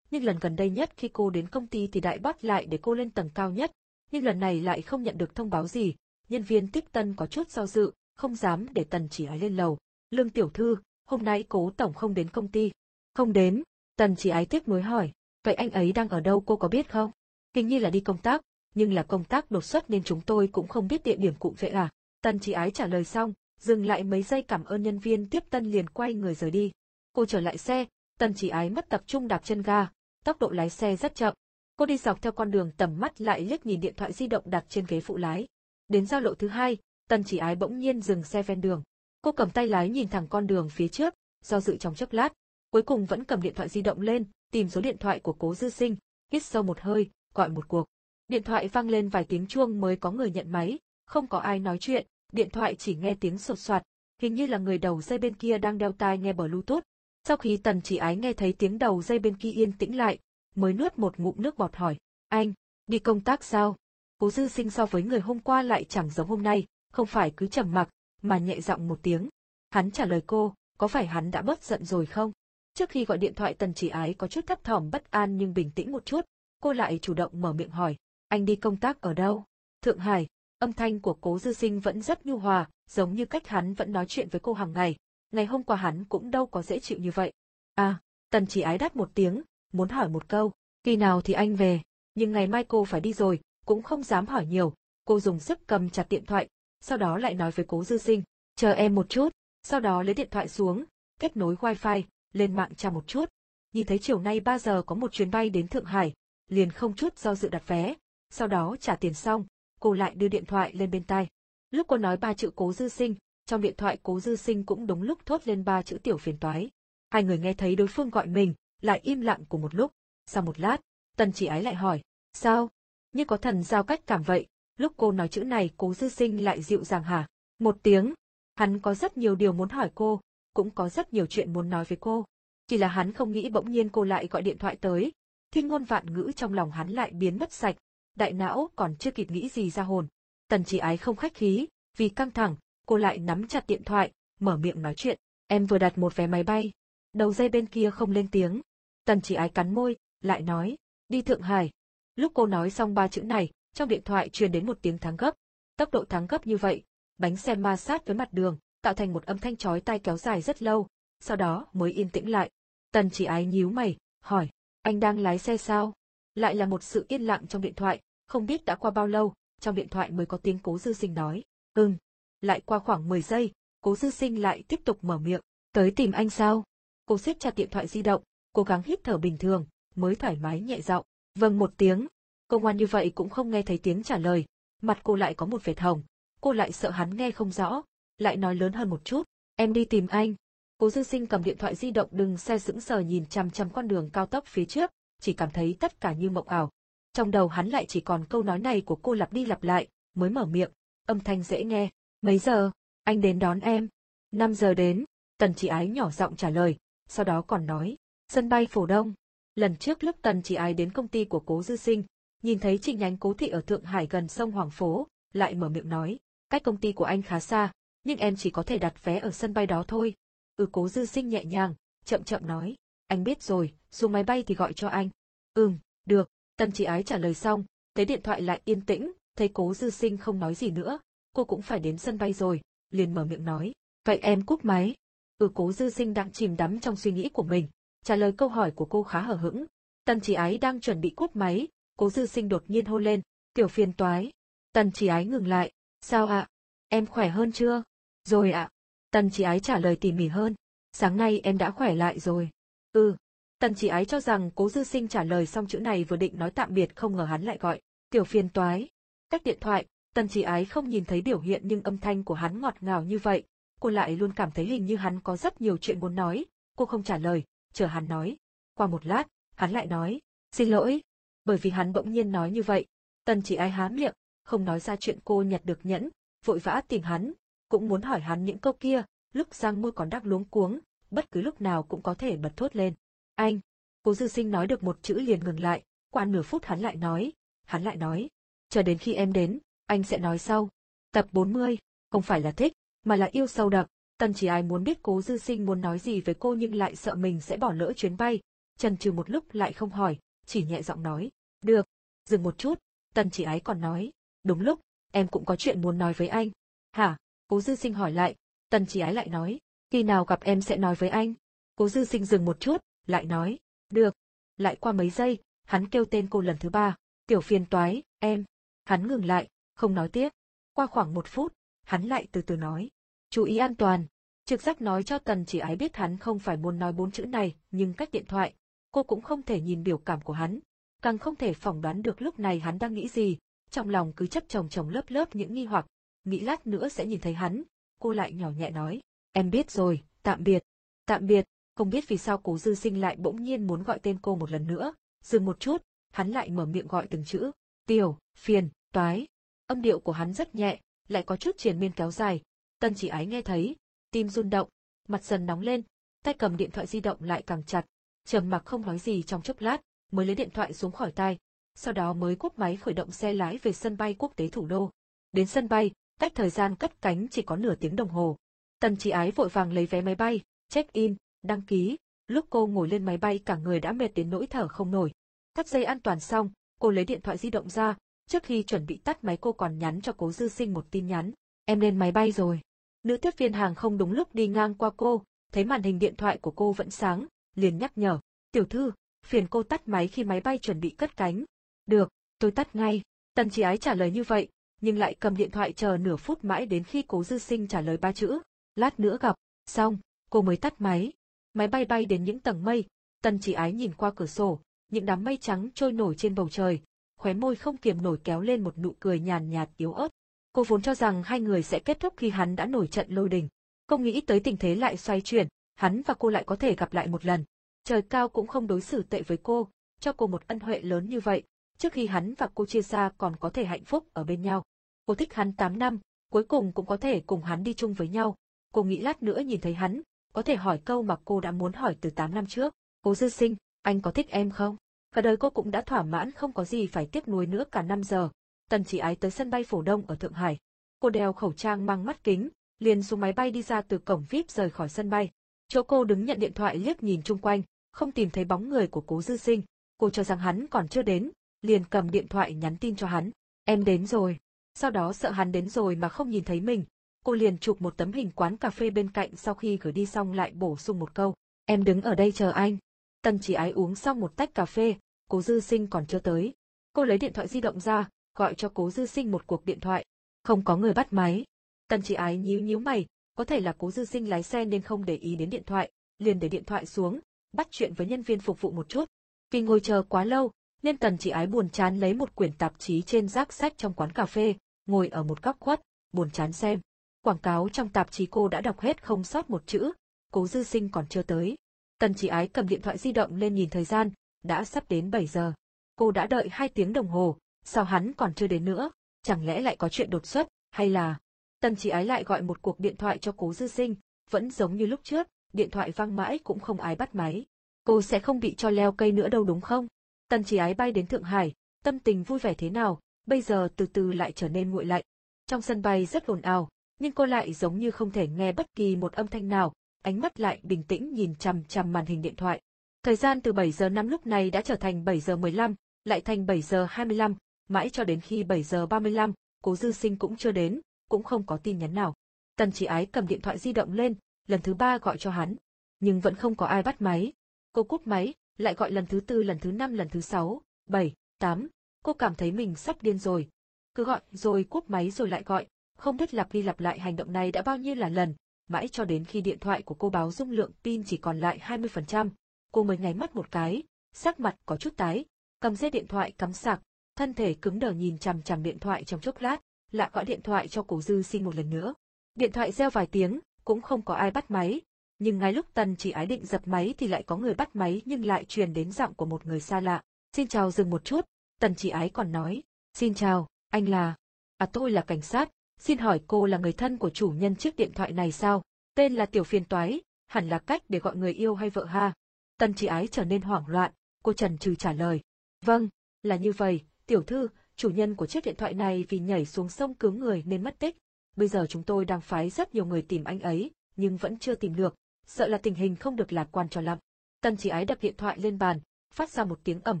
Nhưng lần gần đây nhất khi cô đến công ty thì đại bắt lại để cô lên tầng cao nhất. Nhưng lần này lại không nhận được thông báo gì. Nhân viên tiếp tân có chút do dự, không dám để tần chỉ ái lên lầu. Lương tiểu thư, hôm nay cố tổng không đến công ty. Không đến, tần chỉ ái tiếc nuối hỏi. Vậy anh ấy đang ở đâu cô có biết không? Hình như là đi công tác, nhưng là công tác đột xuất nên chúng tôi cũng không biết địa điểm cụ thể à. Tần chỉ ái trả lời xong, dừng lại mấy giây cảm ơn nhân viên tiếp tân liền quay người rời đi. Cô trở lại xe, tần chỉ ái mất tập trung đạp chân ga, tốc độ lái xe rất chậm. Cô đi dọc theo con đường tầm mắt lại liếc nhìn điện thoại di động đặt trên ghế phụ lái. Đến giao lộ thứ hai, tần chỉ ái bỗng nhiên dừng xe ven đường. Cô cầm tay lái nhìn thẳng con đường phía trước, do dự trong chốc lát, cuối cùng vẫn cầm điện thoại di động lên, tìm số điện thoại của cố dư sinh, hít sâu một hơi, gọi một cuộc. Điện thoại vang lên vài tiếng chuông mới có người nhận máy, không có ai nói chuyện, điện thoại chỉ nghe tiếng sột soạt, hình như là người đầu dây bên kia đang đeo tai nghe bluetooth. Sau khi tần chỉ ái nghe thấy tiếng đầu dây bên kia yên tĩnh lại, mới nuốt một ngụm nước bọt hỏi, anh, đi công tác sao? Cố dư sinh so với người hôm qua lại chẳng giống hôm nay, không phải cứ trầm mặc, mà nhẹ giọng một tiếng. Hắn trả lời cô, có phải hắn đã bớt giận rồi không? Trước khi gọi điện thoại tần chỉ ái có chút thấp thỏm bất an nhưng bình tĩnh một chút, cô lại chủ động mở miệng hỏi, anh đi công tác ở đâu? Thượng Hải, âm thanh của cố dư sinh vẫn rất nhu hòa, giống như cách hắn vẫn nói chuyện với cô hàng ngày. Ngày hôm qua hắn cũng đâu có dễ chịu như vậy. À, tần chỉ ái đáp một tiếng, muốn hỏi một câu, khi nào thì anh về, nhưng ngày mai cô phải đi rồi, cũng không dám hỏi nhiều. Cô dùng sức cầm chặt điện thoại, sau đó lại nói với cố dư sinh, chờ em một chút, sau đó lấy điện thoại xuống, kết nối wifi, lên mạng tra một chút. Nhìn thấy chiều nay 3 giờ có một chuyến bay đến Thượng Hải, liền không chút do dự đặt vé, sau đó trả tiền xong, cô lại đưa điện thoại lên bên tai. Lúc cô nói ba chữ cố dư sinh, trong điện thoại cố dư sinh cũng đúng lúc thốt lên ba chữ tiểu phiền toái. Hai người nghe thấy đối phương gọi mình, lại im lặng cùng một lúc. Sau một lát, tần chỉ ái lại hỏi, sao? Như có thần giao cách cảm vậy, lúc cô nói chữ này cố dư sinh lại dịu dàng hả? Một tiếng, hắn có rất nhiều điều muốn hỏi cô, cũng có rất nhiều chuyện muốn nói với cô. Chỉ là hắn không nghĩ bỗng nhiên cô lại gọi điện thoại tới, thiên ngôn vạn ngữ trong lòng hắn lại biến mất sạch, đại não còn chưa kịp nghĩ gì ra hồn. Tần chỉ ái không khách khí, vì căng thẳng, cô lại nắm chặt điện thoại, mở miệng nói chuyện, em vừa đặt một vé máy bay. Đầu dây bên kia không lên tiếng. Tần chỉ ái cắn môi, lại nói, đi Thượng Hải. Lúc cô nói xong ba chữ này, trong điện thoại truyền đến một tiếng thắng gấp. Tốc độ thắng gấp như vậy, bánh xe ma sát với mặt đường, tạo thành một âm thanh chói tai kéo dài rất lâu, sau đó mới yên tĩnh lại. Tần chỉ ái nhíu mày, hỏi, anh đang lái xe sao? Lại là một sự yên lặng trong điện thoại, không biết đã qua bao lâu, trong điện thoại mới có tiếng cố dư sinh nói, ừm. Lại qua khoảng 10 giây, cố dư sinh lại tiếp tục mở miệng, tới tìm anh sao? Cô siết chặt điện thoại di động, cố gắng hít thở bình thường, mới thoải mái nhẹ giọng, vâng một tiếng. Cô ngoan như vậy cũng không nghe thấy tiếng trả lời, mặt cô lại có một vệt hồng, cô lại sợ hắn nghe không rõ, lại nói lớn hơn một chút, em đi tìm anh. Cố dư sinh cầm điện thoại di động đừng xe sững sờ nhìn chằm chằm con đường cao tốc phía trước, chỉ cảm thấy tất cả như mộng ảo. Trong đầu hắn lại chỉ còn câu nói này của cô lặp đi lặp lại, mới mở miệng, âm thanh dễ nghe. Mấy giờ? Anh đến đón em. 5 giờ đến, tần chỉ ái nhỏ giọng trả lời, sau đó còn nói, sân bay phổ đông. Lần trước lúc tần chỉ ái đến công ty của cố dư sinh, nhìn thấy chi nhánh cố thị ở Thượng Hải gần sông Hoàng Phố, lại mở miệng nói, cách công ty của anh khá xa, nhưng em chỉ có thể đặt vé ở sân bay đó thôi. Ừ cố dư sinh nhẹ nhàng, chậm chậm nói, anh biết rồi, xuống máy bay thì gọi cho anh. Ừm, được, tần chỉ ái trả lời xong, thấy điện thoại lại yên tĩnh, thấy cố dư sinh không nói gì nữa, cô cũng phải đến sân bay rồi, liền mở miệng nói, vậy em cúp máy. Ừ cố dư sinh đang chìm đắm trong suy nghĩ của mình, trả lời câu hỏi của cô khá hờ hững. Tần chỉ ái đang chuẩn bị cúp máy, cố dư sinh đột nhiên hô lên, tiểu phiền toái. Tần chỉ ái ngừng lại, sao ạ? Em khỏe hơn chưa? Rồi ạ. Tần Chị ái trả lời tỉ mỉ hơn, sáng nay em đã khỏe lại rồi. Ừ. Tần Chị ái cho rằng cố dư sinh trả lời xong chữ này vừa định nói tạm biệt không ngờ hắn lại gọi, tiểu phiền toái. Cách điện thoại, tần Chị ái không nhìn thấy biểu hiện nhưng âm thanh của hắn ngọt ngào như vậy, cô lại luôn cảm thấy hình như hắn có rất nhiều chuyện muốn nói, cô không trả lời, chờ hắn nói. Qua một lát, hắn lại nói, xin lỗi. Bởi vì hắn bỗng nhiên nói như vậy, tần Chị ái há miệng, không nói ra chuyện cô nhặt được nhẫn, vội vã tìm hắn, cũng muốn hỏi hắn những câu kia, lúc giang môi còn đắc luống cuống, bất cứ lúc nào cũng có thể bật thốt lên. Anh! Cố dư sinh nói được một chữ liền ngừng lại, qua nửa phút hắn lại nói, hắn lại nói, chờ đến khi em đến, anh sẽ nói sau. Tập 40, không phải là thích, mà là yêu sâu đậm. Tần chỉ ai muốn biết cố dư sinh muốn nói gì với cô nhưng lại sợ mình sẽ bỏ lỡ chuyến bay, trần trừ một lúc lại không hỏi, chỉ nhẹ giọng nói, được, dừng một chút, tần chỉ ái còn nói, đúng lúc, em cũng có chuyện muốn nói với anh. Hả? Cố dư sinh hỏi lại, tần chỉ ái lại nói, khi nào gặp em sẽ nói với anh. Cố dư sinh dừng một chút, lại nói, được. Lại qua mấy giây, hắn kêu tên cô lần thứ ba, tiểu phiền toái, em. Hắn ngừng lại, không nói tiếp. Qua khoảng một phút, hắn lại từ từ nói, chú ý an toàn. Trực giác nói cho tần chỉ ái biết hắn không phải muốn nói bốn chữ này, nhưng cách điện thoại, cô cũng không thể nhìn biểu cảm của hắn, càng không thể phỏng đoán được lúc này hắn đang nghĩ gì, trong lòng cứ chấp chồng chồng lớp lớp những nghi hoặc, nghĩ lát nữa sẽ nhìn thấy hắn, cô lại nhỏ nhẹ nói, em biết rồi, tạm biệt, tạm biệt, không biết vì sao cố dư sinh lại bỗng nhiên muốn gọi tên cô một lần nữa, dừng một chút, hắn lại mở miệng gọi từng chữ, tiểu, phiền, toái. Âm điệu của hắn rất nhẹ, lại có chút triền miên kéo dài, tân chỉ ái nghe thấy, tim run động, mặt dần nóng lên, tay cầm điện thoại di động lại càng chặt, trầm mặc không nói gì trong chốc lát, mới lấy điện thoại xuống khỏi tay, sau đó mới cúp máy khởi động xe lái về sân bay quốc tế thủ đô. Đến sân bay, cách thời gian cất cánh chỉ có nửa tiếng đồng hồ. Tần Chí Ái vội vàng lấy vé máy bay, check-in, đăng ký, lúc cô ngồi lên máy bay cả người đã mệt đến nỗi thở không nổi. Thắt dây an toàn xong, cô lấy điện thoại di động ra, trước khi chuẩn bị tắt máy cô còn nhắn cho cố dư sinh một tin nhắn. Em lên máy bay rồi. Nữ tiếp viên hàng không đúng lúc đi ngang qua cô, thấy màn hình điện thoại của cô vẫn sáng, liền nhắc nhở. Tiểu thư, phiền cô tắt máy khi máy bay chuẩn bị cất cánh. Được, tôi tắt ngay. Tần chỉ ái trả lời như vậy, nhưng lại cầm điện thoại chờ nửa phút mãi đến khi cố dư sinh trả lời ba chữ. Lát nữa gặp, xong, cô mới tắt máy. Máy bay bay đến những tầng mây, tần chỉ ái nhìn qua cửa sổ, những đám mây trắng trôi nổi trên bầu trời, khóe môi không kiềm nổi kéo lên một nụ cười nhàn nhạt yếu ớt. Cô vốn cho rằng hai người sẽ kết thúc khi hắn đã nổi trận lôi đình. Không nghĩ tới tình thế lại xoay chuyển, hắn và cô lại có thể gặp lại một lần. Trời cao cũng không đối xử tệ với cô, cho cô một ân huệ lớn như vậy, trước khi hắn và cô chia xa còn có thể hạnh phúc ở bên nhau. Cô thích hắn 8 năm, cuối cùng cũng có thể cùng hắn đi chung với nhau. Cô nghĩ lát nữa nhìn thấy hắn, có thể hỏi câu mà cô đã muốn hỏi từ 8 năm trước. Cố dư sinh, anh có thích em không? Cả đời cô cũng đã thỏa mãn không có gì phải tiếc nuối nữa cả năm giờ. Tần chỉ ái tới sân bay phổ đông ở Thượng Hải. Cô đeo khẩu trang mang mắt kính, liền xuống máy bay đi ra từ cổng VIP rời khỏi sân bay. Chỗ cô đứng nhận điện thoại liếc nhìn chung quanh, không tìm thấy bóng người của cố dư sinh. Cô cho rằng hắn còn chưa đến, liền cầm điện thoại nhắn tin cho hắn. Em đến rồi. Sau đó sợ hắn đến rồi mà không nhìn thấy mình. Cô liền chụp một tấm hình quán cà phê bên cạnh sau khi gửi đi xong lại bổ sung một câu. Em đứng ở đây chờ anh. Tần chỉ ái uống xong một tách cà phê, cố dư sinh còn chưa tới. Cô lấy điện thoại di động ra, gọi cho cố dư sinh một cuộc điện thoại. Không có người bắt máy. Tần chỉ ái nhíu nhíu mày, có thể là cố dư sinh lái xe nên không để ý đến điện thoại, liền để điện thoại xuống, bắt chuyện với nhân viên phục vụ một chút. Vì ngồi chờ quá lâu, nên tần chỉ ái buồn chán lấy một quyển tạp chí trên rác sách trong quán cà phê, ngồi ở một góc khuất, buồn chán xem. Quảng cáo trong tạp chí cô đã đọc hết không sót một chữ, cố dư sinh còn chưa tới. Tần chỉ ái cầm điện thoại di động lên nhìn thời gian, đã sắp đến 7 giờ. Cô đã đợi 2 tiếng đồng hồ, sao hắn còn chưa đến nữa, chẳng lẽ lại có chuyện đột xuất, hay là... Tần chỉ ái lại gọi một cuộc điện thoại cho cố dư sinh, vẫn giống như lúc trước, điện thoại vang mãi cũng không ai bắt máy. Cô sẽ không bị cho leo cây nữa đâu đúng không? Tần chỉ ái bay đến Thượng Hải, tâm tình vui vẻ thế nào, bây giờ từ từ lại trở nên nguội lạnh. Trong sân bay rất ồn ào, nhưng cô lại giống như không thể nghe bất kỳ một âm thanh nào, ánh mắt lại bình tĩnh nhìn chằm chằm màn hình điện thoại. Thời gian từ 7 giờ 5 lúc này đã trở thành 7 giờ 15, lại thành 7 giờ 25, mãi cho đến khi 7 giờ 35, cố dư sinh cũng chưa đến, cũng không có tin nhắn nào. Tần chỉ ái cầm điện thoại di động lên, lần thứ ba gọi cho hắn, nhưng vẫn không có ai bắt máy. Cô cúp máy, lại gọi lần thứ tư lần thứ năm lần thứ sáu, bảy, tám, cô cảm thấy mình sắp điên rồi. Cứ gọi rồi cúp máy rồi lại gọi, không biết lặp đi lặp lại hành động này đã bao nhiêu là lần, mãi cho đến khi điện thoại của cô báo dung lượng pin chỉ còn lại 20%, cô mới nháy mắt một cái, sắc mặt có chút tái, cầm dây điện thoại cắm sạc, thân thể cứng đờ nhìn chằm chằm điện thoại trong chốc lát, lại gọi điện thoại cho cổ dư sinh một lần nữa. Điện thoại reo vài tiếng, cũng không có ai bắt máy, nhưng ngay lúc Tần chỉ ái định dập máy thì lại có người bắt máy nhưng lại truyền đến giọng của một người xa lạ. Xin chào dừng một chút, Tần chỉ ái còn nói, xin chào, anh là... À tôi là cảnh sát, xin hỏi cô là người thân của chủ nhân chiếc điện thoại này sao? Tên là Tiểu Phiền Toái, hẳn là cách để gọi người yêu hay vợ ha. Tần chỉ ái trở nên hoảng loạn, cô trần trừ trả lời. Vâng, là như vậy, tiểu thư, chủ nhân của chiếc điện thoại này vì nhảy xuống sông cứu người nên mất tích. Bây giờ chúng tôi đang phái rất nhiều người tìm anh ấy, nhưng vẫn chưa tìm được, sợ là tình hình không được lạc quan cho lắm. Tần chỉ ái đập điện thoại lên bàn, phát ra một tiếng ầm,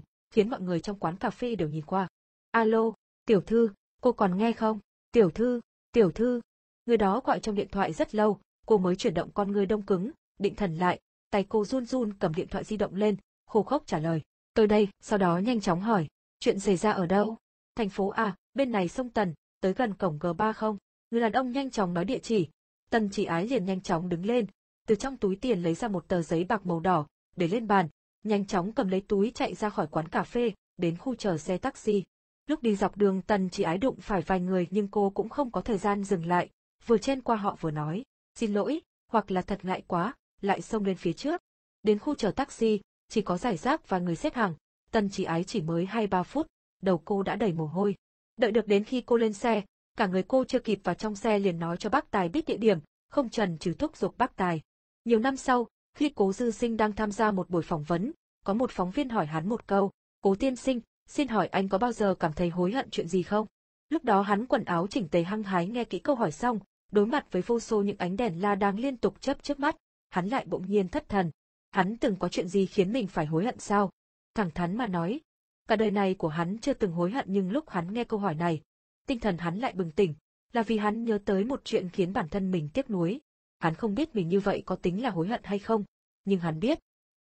khiến mọi người trong quán cà phê đều nhìn qua. Alo, tiểu thư, cô còn nghe không? Tiểu thư, tiểu thư. Người đó gọi trong điện thoại rất lâu, cô mới chuyển động con người đông cứng, định thần lại, tay cô run run cầm điện thoại di động lên, khô khốc trả lời. Tôi đây, sau đó nhanh chóng hỏi, chuyện xảy ra ở đâu? Thành phố A, bên này sông Tần, tới gần cổng G3 không? Người đàn ông nhanh chóng nói địa chỉ. Tần chỉ ái liền nhanh chóng đứng lên, từ trong túi tiền lấy ra một tờ giấy bạc màu đỏ, để lên bàn, nhanh chóng cầm lấy túi chạy ra khỏi quán cà phê, đến khu chờ xe taxi. Lúc đi dọc đường Tần chỉ ái đụng phải vài người nhưng cô cũng không có thời gian dừng lại, vừa chen qua họ vừa nói, xin lỗi, hoặc là thật ngại quá, lại xông lên phía trước. Đến khu chờ taxi, chỉ có giải rác và người xếp hàng, Tần chỉ ái chỉ mới 2-3 phút, đầu cô đã đầy mồ hôi. Đợi được đến khi cô lên xe, cả người cô chưa kịp vào trong xe liền nói cho bác Tài biết địa điểm, không trần trừ thúc giục bác tài. Nhiều năm sau, khi cố dư sinh đang tham gia một buổi phỏng vấn, có một phóng viên hỏi hắn một câu, cố tiên sinh, xin hỏi anh có bao giờ cảm thấy hối hận chuyện gì không? Lúc đó hắn quần áo chỉnh tề hăng hái nghe kỹ câu hỏi xong, đối mặt với vô số những ánh đèn la đang liên tục chớp trước mắt, hắn lại bỗng nhiên thất thần. Hắn từng có chuyện gì khiến mình phải hối hận sao? Thẳng thắn mà nói, cả đời này của hắn chưa từng hối hận nhưng lúc hắn nghe câu hỏi này, tinh thần hắn lại bừng tỉnh, là vì hắn nhớ tới một chuyện khiến bản thân mình tiếc nuối. Hắn không biết mình như vậy có tính là hối hận hay không, nhưng hắn biết,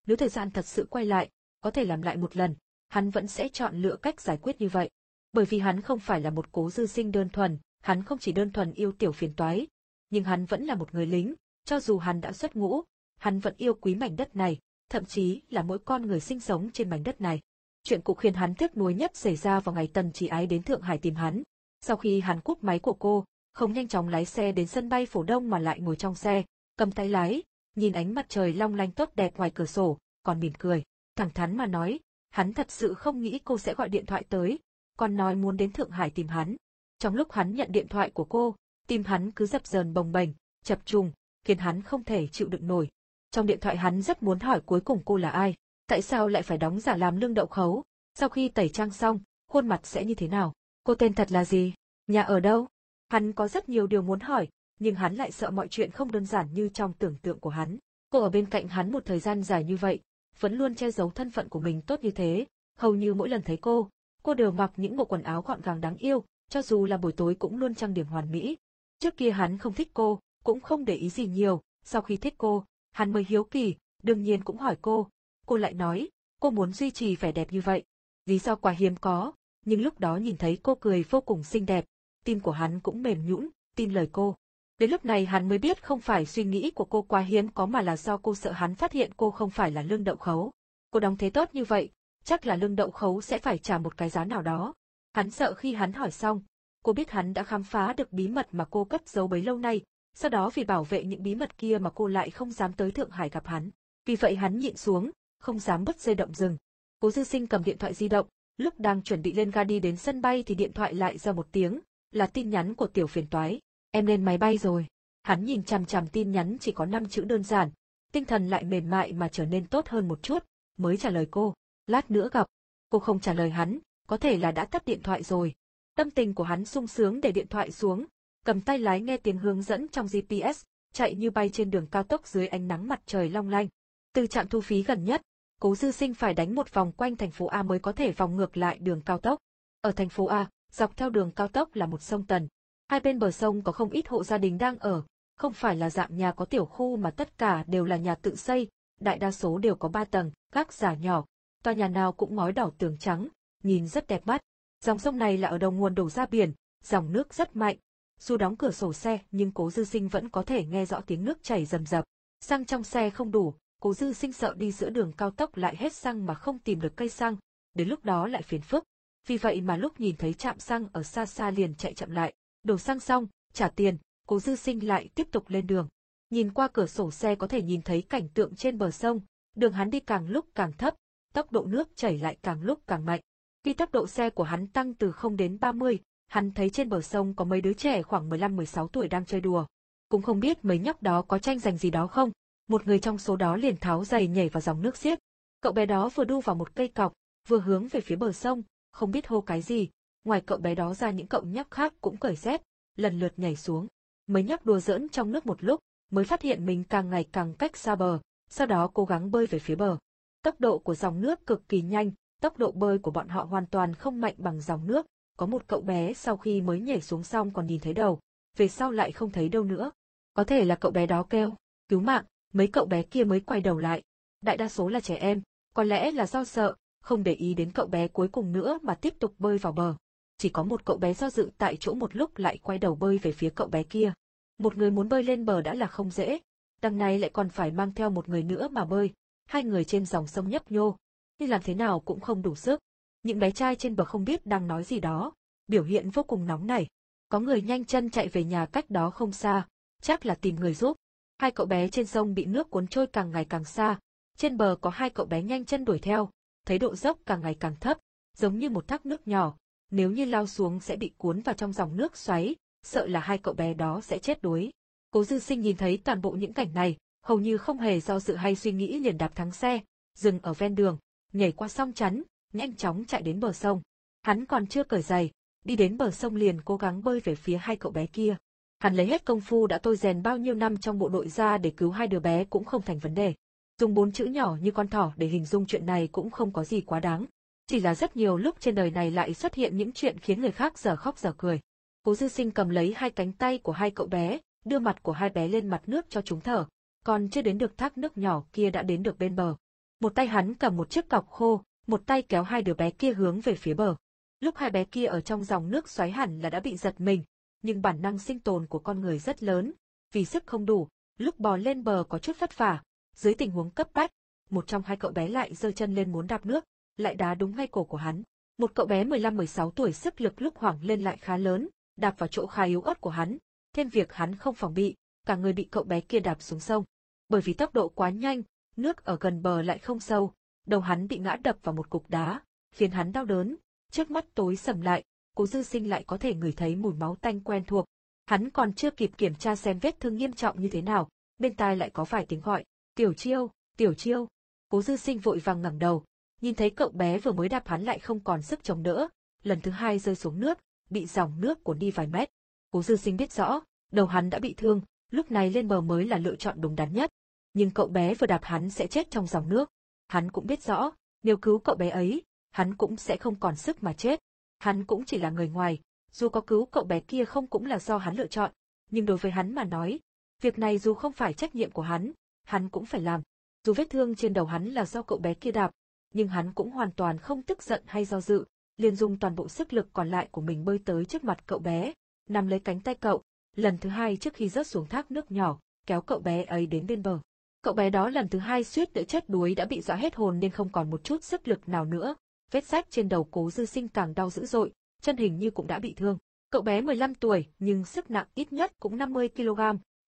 nếu thời gian thật sự quay lại, có thể làm lại một lần, hắn vẫn sẽ chọn lựa cách giải quyết như vậy. Bởi vì hắn không phải là một cố dư sinh đơn thuần, hắn không chỉ đơn thuần yêu tiểu phiền toái, nhưng hắn vẫn là một người lính, cho dù hắn đã xuất ngũ, hắn vẫn yêu quý mảnh đất này, thậm chí là mỗi con người sinh sống trên mảnh đất này. Chuyện cụ khiến hắn tiếc nuối nhất xảy ra vào ngày Tần Chỉ Ái đến Thượng Hải tìm hắn. Sau khi hắn cúp máy của cô, không nhanh chóng lái xe đến sân bay phổ đông mà lại ngồi trong xe, cầm tay lái, nhìn ánh mặt trời long lanh tốt đẹp ngoài cửa sổ, còn mỉm cười. Thẳng thắn mà nói, hắn thật sự không nghĩ cô sẽ gọi điện thoại tới, còn nói muốn đến Thượng Hải tìm hắn. Trong lúc hắn nhận điện thoại của cô, tim hắn cứ dập dờn bồng bềnh, chập trùng, khiến hắn không thể chịu đựng nổi. Trong điện thoại hắn rất muốn hỏi cuối cùng cô là ai, tại sao lại phải đóng giả làm lương đậu khấu, sau khi tẩy trang xong, khuôn mặt sẽ như thế nào, cô tên thật là gì, nhà ở đâu. Hắn có rất nhiều điều muốn hỏi, nhưng hắn lại sợ mọi chuyện không đơn giản như trong tưởng tượng của hắn. Cô ở bên cạnh hắn một thời gian dài như vậy, vẫn luôn che giấu thân phận của mình tốt như thế, hầu như mỗi lần thấy cô, cô đều mặc những bộ quần áo gọn gàng đáng yêu, cho dù là buổi tối cũng luôn trang điểm hoàn mỹ. Trước kia hắn không thích cô, cũng không để ý gì nhiều, sau khi thích cô, hắn mới hiếu kỳ, đương nhiên cũng hỏi cô. Cô lại nói, cô muốn duy trì vẻ đẹp như vậy. Lý do quá hiếm có, nhưng lúc đó nhìn thấy cô cười vô cùng xinh đẹp, tim của hắn cũng mềm nhũn, tin lời cô. Đến lúc này hắn mới biết không phải suy nghĩ của cô quá hiếm có mà là do cô sợ hắn phát hiện cô không phải là lương đậu khấu. Cô đóng thế tốt như vậy, chắc là lương đậu khấu sẽ phải trả một cái giá nào đó. Hắn sợ khi hắn hỏi xong, cô biết hắn đã khám phá được bí mật mà cô cất giấu bấy lâu nay, sau đó vì bảo vệ những bí mật kia mà cô lại không dám tới Thượng Hải gặp hắn. Vì vậy hắn nhịn xuống, không dám bứt dây động rừng. Cố Dư Sinh cầm điện thoại di động, lúc đang chuẩn bị lên ga đi đến sân bay thì điện thoại lại ra một tiếng, là tin nhắn của tiểu phiền toái. Em lên máy bay rồi. Hắn nhìn chằm chằm tin nhắn chỉ có 5 chữ đơn giản, tinh thần lại mềm mại mà trở nên tốt hơn một chút, mới trả lời cô. Lát nữa gặp. Cô không trả lời hắn, có thể là đã tắt điện thoại rồi. Tâm tình của hắn sung sướng để điện thoại xuống, cầm tay lái nghe tiếng hướng dẫn trong GPS, chạy như bay trên đường cao tốc dưới ánh nắng mặt trời long lanh. Từ trạm thu phí gần nhất, Cố Dư Sinh phải đánh một vòng quanh thành phố A mới có thể vòng ngược lại đường cao tốc. Ở thành phố A, dọc theo đường cao tốc là một sông Tần. Hai bên bờ sông có không ít hộ gia đình đang ở, không phải là dạng nhà có tiểu khu mà tất cả đều là nhà tự xây, đại đa số đều có ba tầng, các giả nhỏ, tòa nhà nào cũng ngói đỏ tường trắng, nhìn rất đẹp mắt. Dòng sông này là ở đầu nguồn đổ ra biển, dòng nước rất mạnh. Dù đóng cửa sổ xe nhưng cố dư sinh vẫn có thể nghe rõ tiếng nước chảy rầm rập. Xăng trong xe không đủ, cố dư sinh sợ đi giữa đường cao tốc lại hết xăng mà không tìm được cây xăng, đến lúc đó lại phiền phức. Vì vậy mà lúc nhìn thấy trạm xăng ở xa xa liền chạy chậm lại, đổ xăng xong, trả tiền, cố dư sinh lại tiếp tục lên đường. Nhìn qua cửa sổ xe có thể nhìn thấy cảnh tượng trên bờ sông, đường hắn đi càng lúc càng thấp, tốc độ nước chảy lại càng lúc càng mạnh. Khi tốc độ xe của hắn tăng từ 0 đến 30, hắn thấy trên bờ sông có mấy đứa trẻ khoảng 15-16 tuổi đang chơi đùa. Cũng không biết mấy nhóc đó có tranh giành gì đó không, một người trong số đó liền tháo giày nhảy vào dòng nước xiết. Cậu bé đó vừa đu vào một cây cọc, vừa hướng về phía bờ sông, không biết hô cái gì, ngoài cậu bé đó ra những cậu nhóc khác cũng cởi dép, lần lượt nhảy xuống. Mấy nhóc đùa giỡn trong nước một lúc, mới phát hiện mình càng ngày càng cách xa bờ, sau đó cố gắng bơi về phía bờ. Tốc độ của dòng nước cực kỳ nhanh, tốc độ bơi của bọn họ hoàn toàn không mạnh bằng dòng nước, có một cậu bé sau khi mới nhảy xuống xong còn nhìn thấy đầu, về sau lại không thấy đâu nữa. Có thể là cậu bé đó kêu, cứu mạng, mấy cậu bé kia mới quay đầu lại. Đại đa số là trẻ em, có lẽ là do sợ, không để ý đến cậu bé cuối cùng nữa mà tiếp tục bơi vào bờ. Chỉ có một cậu bé do dự tại chỗ một lúc lại quay đầu bơi về phía cậu bé kia. Một người muốn bơi lên bờ đã là không dễ, đằng này lại còn phải mang theo một người nữa mà bơi. Hai người trên dòng sông nhấp nhô, nhưng làm thế nào cũng không đủ sức. Những bé trai trên bờ không biết đang nói gì đó, biểu hiện vô cùng nóng nảy. Có người nhanh chân chạy về nhà cách đó không xa, chắc là tìm người giúp. Hai cậu bé trên sông bị nước cuốn trôi càng ngày càng xa, trên bờ có hai cậu bé nhanh chân đuổi theo, thấy độ dốc càng ngày càng thấp, giống như một thác nước nhỏ, nếu như lao xuống sẽ bị cuốn vào trong dòng nước xoáy, sợ là hai cậu bé đó sẽ chết đuối. Cố Dư Sinh nhìn thấy toàn bộ những cảnh này, hầu như không hề do dự hay suy nghĩ liền đạp thắng xe, dừng ở ven đường, nhảy qua song chắn, nhanh chóng chạy đến bờ sông. Hắn còn chưa cởi giày, đi đến bờ sông liền cố gắng bơi về phía hai cậu bé kia. Hắn lấy hết công phu đã tôi rèn bao nhiêu năm trong bộ đội ra để cứu hai đứa bé cũng không thành vấn đề. Dùng bốn chữ nhỏ như con thỏ để hình dung chuyện này cũng không có gì quá đáng. Chỉ là rất nhiều lúc trên đời này lại xuất hiện những chuyện khiến người khác giờ khóc giờ cười. Cố dư sinh cầm lấy hai cánh tay của hai cậu bé, đưa mặt của hai bé lên mặt nước cho chúng thở, còn chưa đến được thác nước nhỏ kia đã đến được bên bờ. Một tay hắn cầm một chiếc cọc khô, một tay kéo hai đứa bé kia hướng về phía bờ. Lúc hai bé kia ở trong dòng nước xoáy hẳn là đã bị giật mình, nhưng bản năng sinh tồn của con người rất lớn, vì sức không đủ, lúc bò lên bờ có chút vất vả, dưới tình huống cấp bách, một trong hai cậu bé lại giơ chân lên muốn đạp nước, lại đá đúng ngay cổ của hắn. Một cậu bé 15-16 tuổi sức lực lúc hoảng lên lại khá lớn, đạp vào chỗ khá yếu ớt của hắn, thêm việc hắn không phòng bị, cả người bị cậu bé kia đạp xuống sông. Bởi vì tốc độ quá nhanh, nước ở gần bờ lại không sâu, đầu hắn bị ngã đập vào một cục đá, khiến hắn đau đớn, trước mắt tối sầm lại, cố dư sinh lại có thể ngửi thấy mùi máu tanh quen thuộc. Hắn còn chưa kịp kiểm tra xem vết thương nghiêm trọng như thế nào, bên tai lại có vài tiếng gọi, tiểu chiêu, tiểu chiêu. Cố dư sinh vội vàng ngẩng đầu, nhìn thấy cậu bé vừa mới đạp hắn lại không còn sức chống đỡ, lần thứ hai rơi xuống nước, bị dòng nước cuốn đi vài mét. Cố dư sinh biết rõ, đầu hắn đã bị thương, lúc này lên bờ mới là lựa chọn đúng đắn nhất. Nhưng cậu bé vừa đạp hắn sẽ chết trong dòng nước. Hắn cũng biết rõ, nếu cứu cậu bé ấy, hắn cũng sẽ không còn sức mà chết. Hắn cũng chỉ là người ngoài, dù có cứu cậu bé kia không cũng là do hắn lựa chọn, nhưng đối với hắn mà nói, việc này dù không phải trách nhiệm của hắn, hắn cũng phải làm. Dù vết thương trên đầu hắn là do cậu bé kia đạp, nhưng hắn cũng hoàn toàn không tức giận hay do dự, liền dùng toàn bộ sức lực còn lại của mình bơi tới trước mặt cậu bé, nắm lấy cánh tay cậu, lần thứ hai trước khi rớt xuống thác nước nhỏ, kéo cậu bé ấy đến bên bờ. Cậu bé đó lần thứ hai suýt đỡ chết đuối đã bị dọa hết hồn nên không còn một chút sức lực nào nữa, vết rách trên đầu cố dư sinh càng đau dữ dội, chân hình như cũng đã bị thương. Cậu bé 15 tuổi nhưng sức nặng ít nhất cũng 50 kg,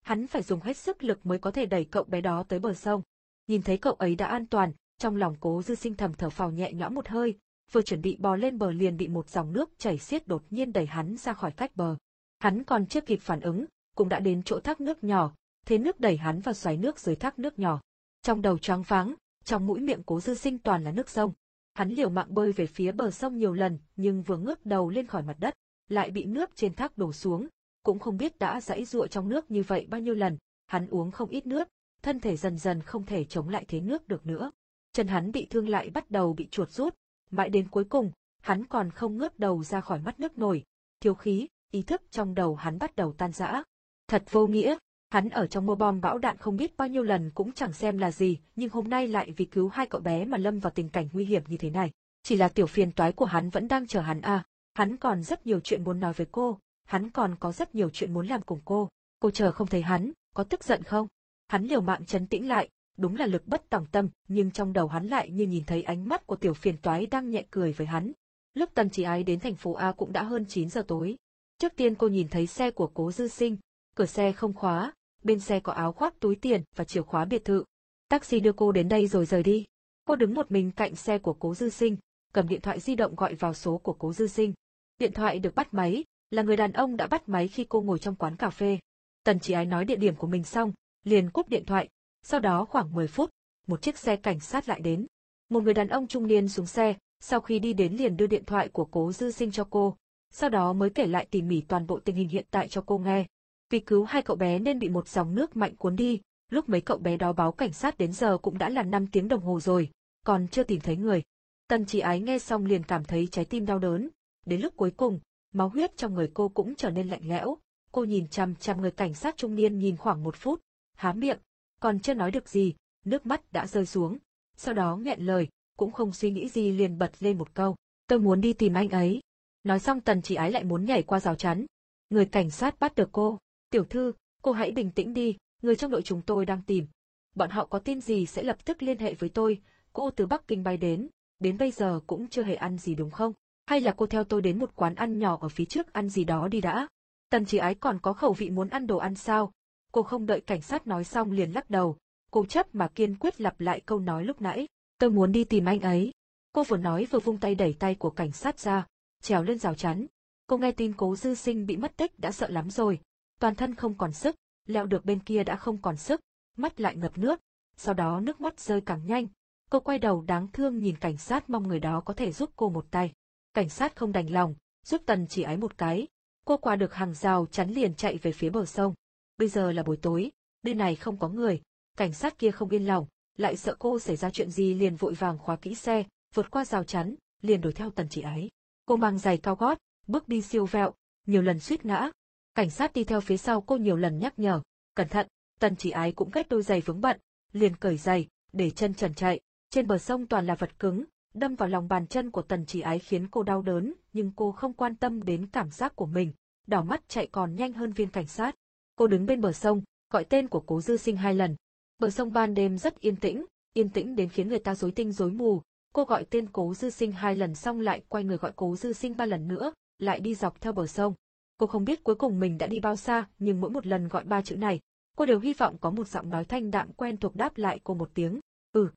hắn phải dùng hết sức lực mới có thể đẩy cậu bé đó tới bờ sông. Nhìn thấy cậu ấy đã an toàn, trong lòng cố dư sinh thầm thở phào nhẹ nhõm một hơi, vừa chuẩn bị bò lên bờ liền bị một dòng nước chảy xiết đột nhiên đẩy hắn ra khỏi cách bờ. Hắn còn chưa kịp phản ứng, cũng đã đến chỗ thác nước nhỏ, thế nước đẩy hắn vào xoáy nước dưới thác nước nhỏ. Trong đầu choáng váng, trong mũi miệng cố dư sinh toàn là nước sông. Hắn liều mạng bơi về phía bờ sông nhiều lần, nhưng vừa ngước đầu lên khỏi mặt đất, lại bị nước trên thác đổ xuống, cũng không biết đã dãy dụa trong nước như vậy bao nhiêu lần, hắn uống không ít nước, thân thể dần dần không thể chống lại thế nước được nữa. Chân hắn bị thương lại bắt đầu bị chuột rút, mãi đến cuối cùng, hắn còn không ngước đầu ra khỏi mắt nước nổi, thiếu khí, ý thức trong đầu hắn bắt đầu tan rã. Thật vô nghĩa, hắn ở trong mua bom bão đạn không biết bao nhiêu lần cũng chẳng xem là gì, nhưng hôm nay lại vì cứu hai cậu bé mà lâm vào tình cảnh nguy hiểm như thế này. Chỉ là tiểu phiền toái của hắn vẫn đang chờ hắn à, hắn còn rất nhiều chuyện muốn nói với cô, hắn còn có rất nhiều chuyện muốn làm cùng cô. Cô chờ không thấy hắn, có tức giận không? Hắn liều mạng chấn tĩnh lại, đúng là lực bất tòng tâm, nhưng trong đầu hắn lại như nhìn thấy ánh mắt của tiểu phiền toái đang nhẹ cười với hắn. Lúc tần chỉ ái đến thành phố A cũng đã hơn 9 giờ tối. Trước tiên cô nhìn thấy xe của cố dư sinh, cửa xe không khóa, bên xe có áo khoác túi tiền và chìa khóa biệt thự. Taxi đưa cô đến đây rồi rời đi. Cô đứng một mình cạnh xe của cố dư sinh, cầm điện thoại di động gọi vào số của cố dư sinh. Điện thoại được bắt máy, là người đàn ông đã bắt máy khi cô ngồi trong quán cà phê. Tần chỉ ái nói địa điểm của mình xong, liền cúp điện thoại, sau đó khoảng 10 phút, một chiếc xe cảnh sát lại đến. Một người đàn ông trung niên xuống xe, sau khi đi đến liền đưa điện thoại của cố dư sinh cho cô, sau đó mới kể lại tỉ mỉ toàn bộ tình hình hiện tại cho cô nghe. Vì cứu hai cậu bé nên bị một dòng nước mạnh cuốn đi, lúc mấy cậu bé đó báo cảnh sát đến giờ cũng đã là 5 tiếng đồng hồ rồi, còn chưa tìm thấy người. Tần chỉ ái nghe xong liền cảm thấy trái tim đau đớn, đến lúc cuối cùng, máu huyết trong người cô cũng trở nên lạnh lẽo, cô nhìn chằm chằm người cảnh sát trung niên nhìn khoảng một phút, há miệng, còn chưa nói được gì, nước mắt đã rơi xuống, sau đó nghẹn lời, cũng không suy nghĩ gì liền bật lên một câu, tôi muốn đi tìm anh ấy. Nói xong tần chỉ ái lại muốn nhảy qua rào chắn. Người cảnh sát bắt được cô, tiểu thư, cô hãy bình tĩnh đi, người trong đội chúng tôi đang tìm. Bọn họ có tin gì sẽ lập tức liên hệ với tôi, cô từ Bắc Kinh bay đến, đến bây giờ cũng chưa hề ăn gì đúng không? Hay là cô theo tôi đến một quán ăn nhỏ ở phía trước ăn gì đó đi đã? Tần chỉ ái còn có khẩu vị muốn ăn đồ ăn sao? Cô không đợi cảnh sát nói xong liền lắc đầu, cô chấp mà kiên quyết lặp lại câu nói lúc nãy. Tôi muốn đi tìm anh ấy. Cô vừa nói vừa vung tay đẩy tay của cảnh sát ra, trèo lên rào chắn. Cô nghe tin cố dư sinh bị mất tích đã sợ lắm rồi, toàn thân không còn sức, leo được bên kia đã không còn sức, mắt lại ngập nước, sau đó nước mắt rơi càng nhanh. Cô quay đầu đáng thương nhìn cảnh sát mong người đó có thể giúp cô một tay. Cảnh sát không đành lòng, giúp tần chỉ ái một cái. Cô qua được hàng rào chắn liền chạy về phía bờ sông. Bây giờ là buổi tối, bên này không có người, cảnh sát kia không yên lòng, lại sợ cô xảy ra chuyện gì liền vội vàng khóa kỹ xe, vượt qua rào chắn, liền đuổi theo tần chỉ ái. Cô mang giày cao gót, bước đi siêu vẹo, nhiều lần suýt ngã. Cảnh sát đi theo phía sau cô nhiều lần nhắc nhở, cẩn thận, tần chỉ ái cũng ghét đôi giày vướng bận, liền cởi giày, để chân trần chạy. Trên bờ sông toàn là vật cứng, đâm vào lòng bàn chân của tần chỉ ái khiến cô đau đớn, nhưng cô không quan tâm đến cảm giác của mình, đỏ mắt chạy còn nhanh hơn viên cảnh sát. Cô đứng bên bờ sông, gọi tên của cố dư sinh hai lần. Bờ sông ban đêm rất yên tĩnh, yên tĩnh đến khiến người ta rối tinh rối mù. Cô gọi tên cố dư sinh hai lần xong lại quay người gọi cố dư sinh ba lần nữa, lại đi dọc theo bờ sông. Cô không biết cuối cùng mình đã đi bao xa, nhưng mỗi một lần gọi ba chữ này, cô đều hy vọng có một giọng nói thanh đạm quen thuộc đáp lại cô một tiếng. Ừ,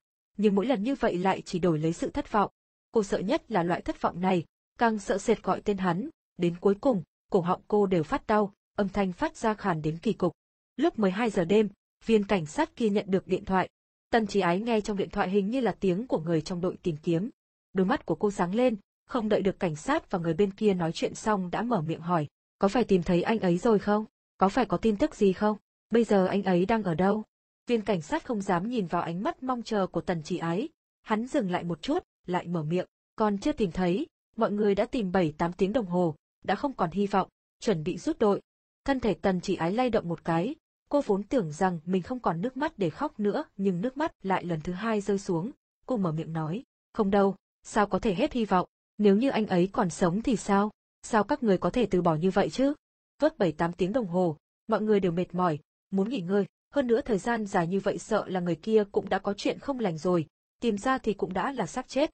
nhưng mỗi lần như vậy lại chỉ đổi lấy sự thất vọng. Cô sợ nhất là loại thất vọng này, càng sợ sệt gọi tên hắn, đến cuối cùng, cổ họng cô đều phát đau, âm thanh phát ra khàn đến kỳ cục. Lúc 12 giờ đêm, viên cảnh sát kia nhận được điện thoại. Tân trí ái nghe trong điện thoại hình như là tiếng của người trong đội tìm kiếm. Đôi mắt của cô sáng lên, không đợi được cảnh sát và người bên kia nói chuyện xong đã mở miệng hỏi, có phải tìm thấy anh ấy rồi không? Có phải có tin tức gì không? Bây giờ anh ấy đang ở đâu? Viên cảnh sát không dám nhìn vào ánh mắt mong chờ của tần chỉ ái. Hắn dừng lại một chút, lại mở miệng, còn chưa tìm thấy, mọi người đã tìm 7-8 tiếng đồng hồ, đã không còn hy vọng, chuẩn bị rút đội. Thân thể tần chỉ ái lay động một cái, cô vốn tưởng rằng mình không còn nước mắt để khóc nữa, nhưng nước mắt lại lần thứ hai rơi xuống, cô mở miệng nói, không đâu, sao có thể hết hy vọng, nếu như anh ấy còn sống thì sao, sao các người có thể từ bỏ như vậy chứ? Vớt 7-8 tiếng đồng hồ, mọi người đều mệt mỏi, muốn nghỉ ngơi, hơn nữa thời gian dài như vậy sợ là người kia cũng đã có chuyện không lành rồi, tìm ra thì cũng đã là xác chết.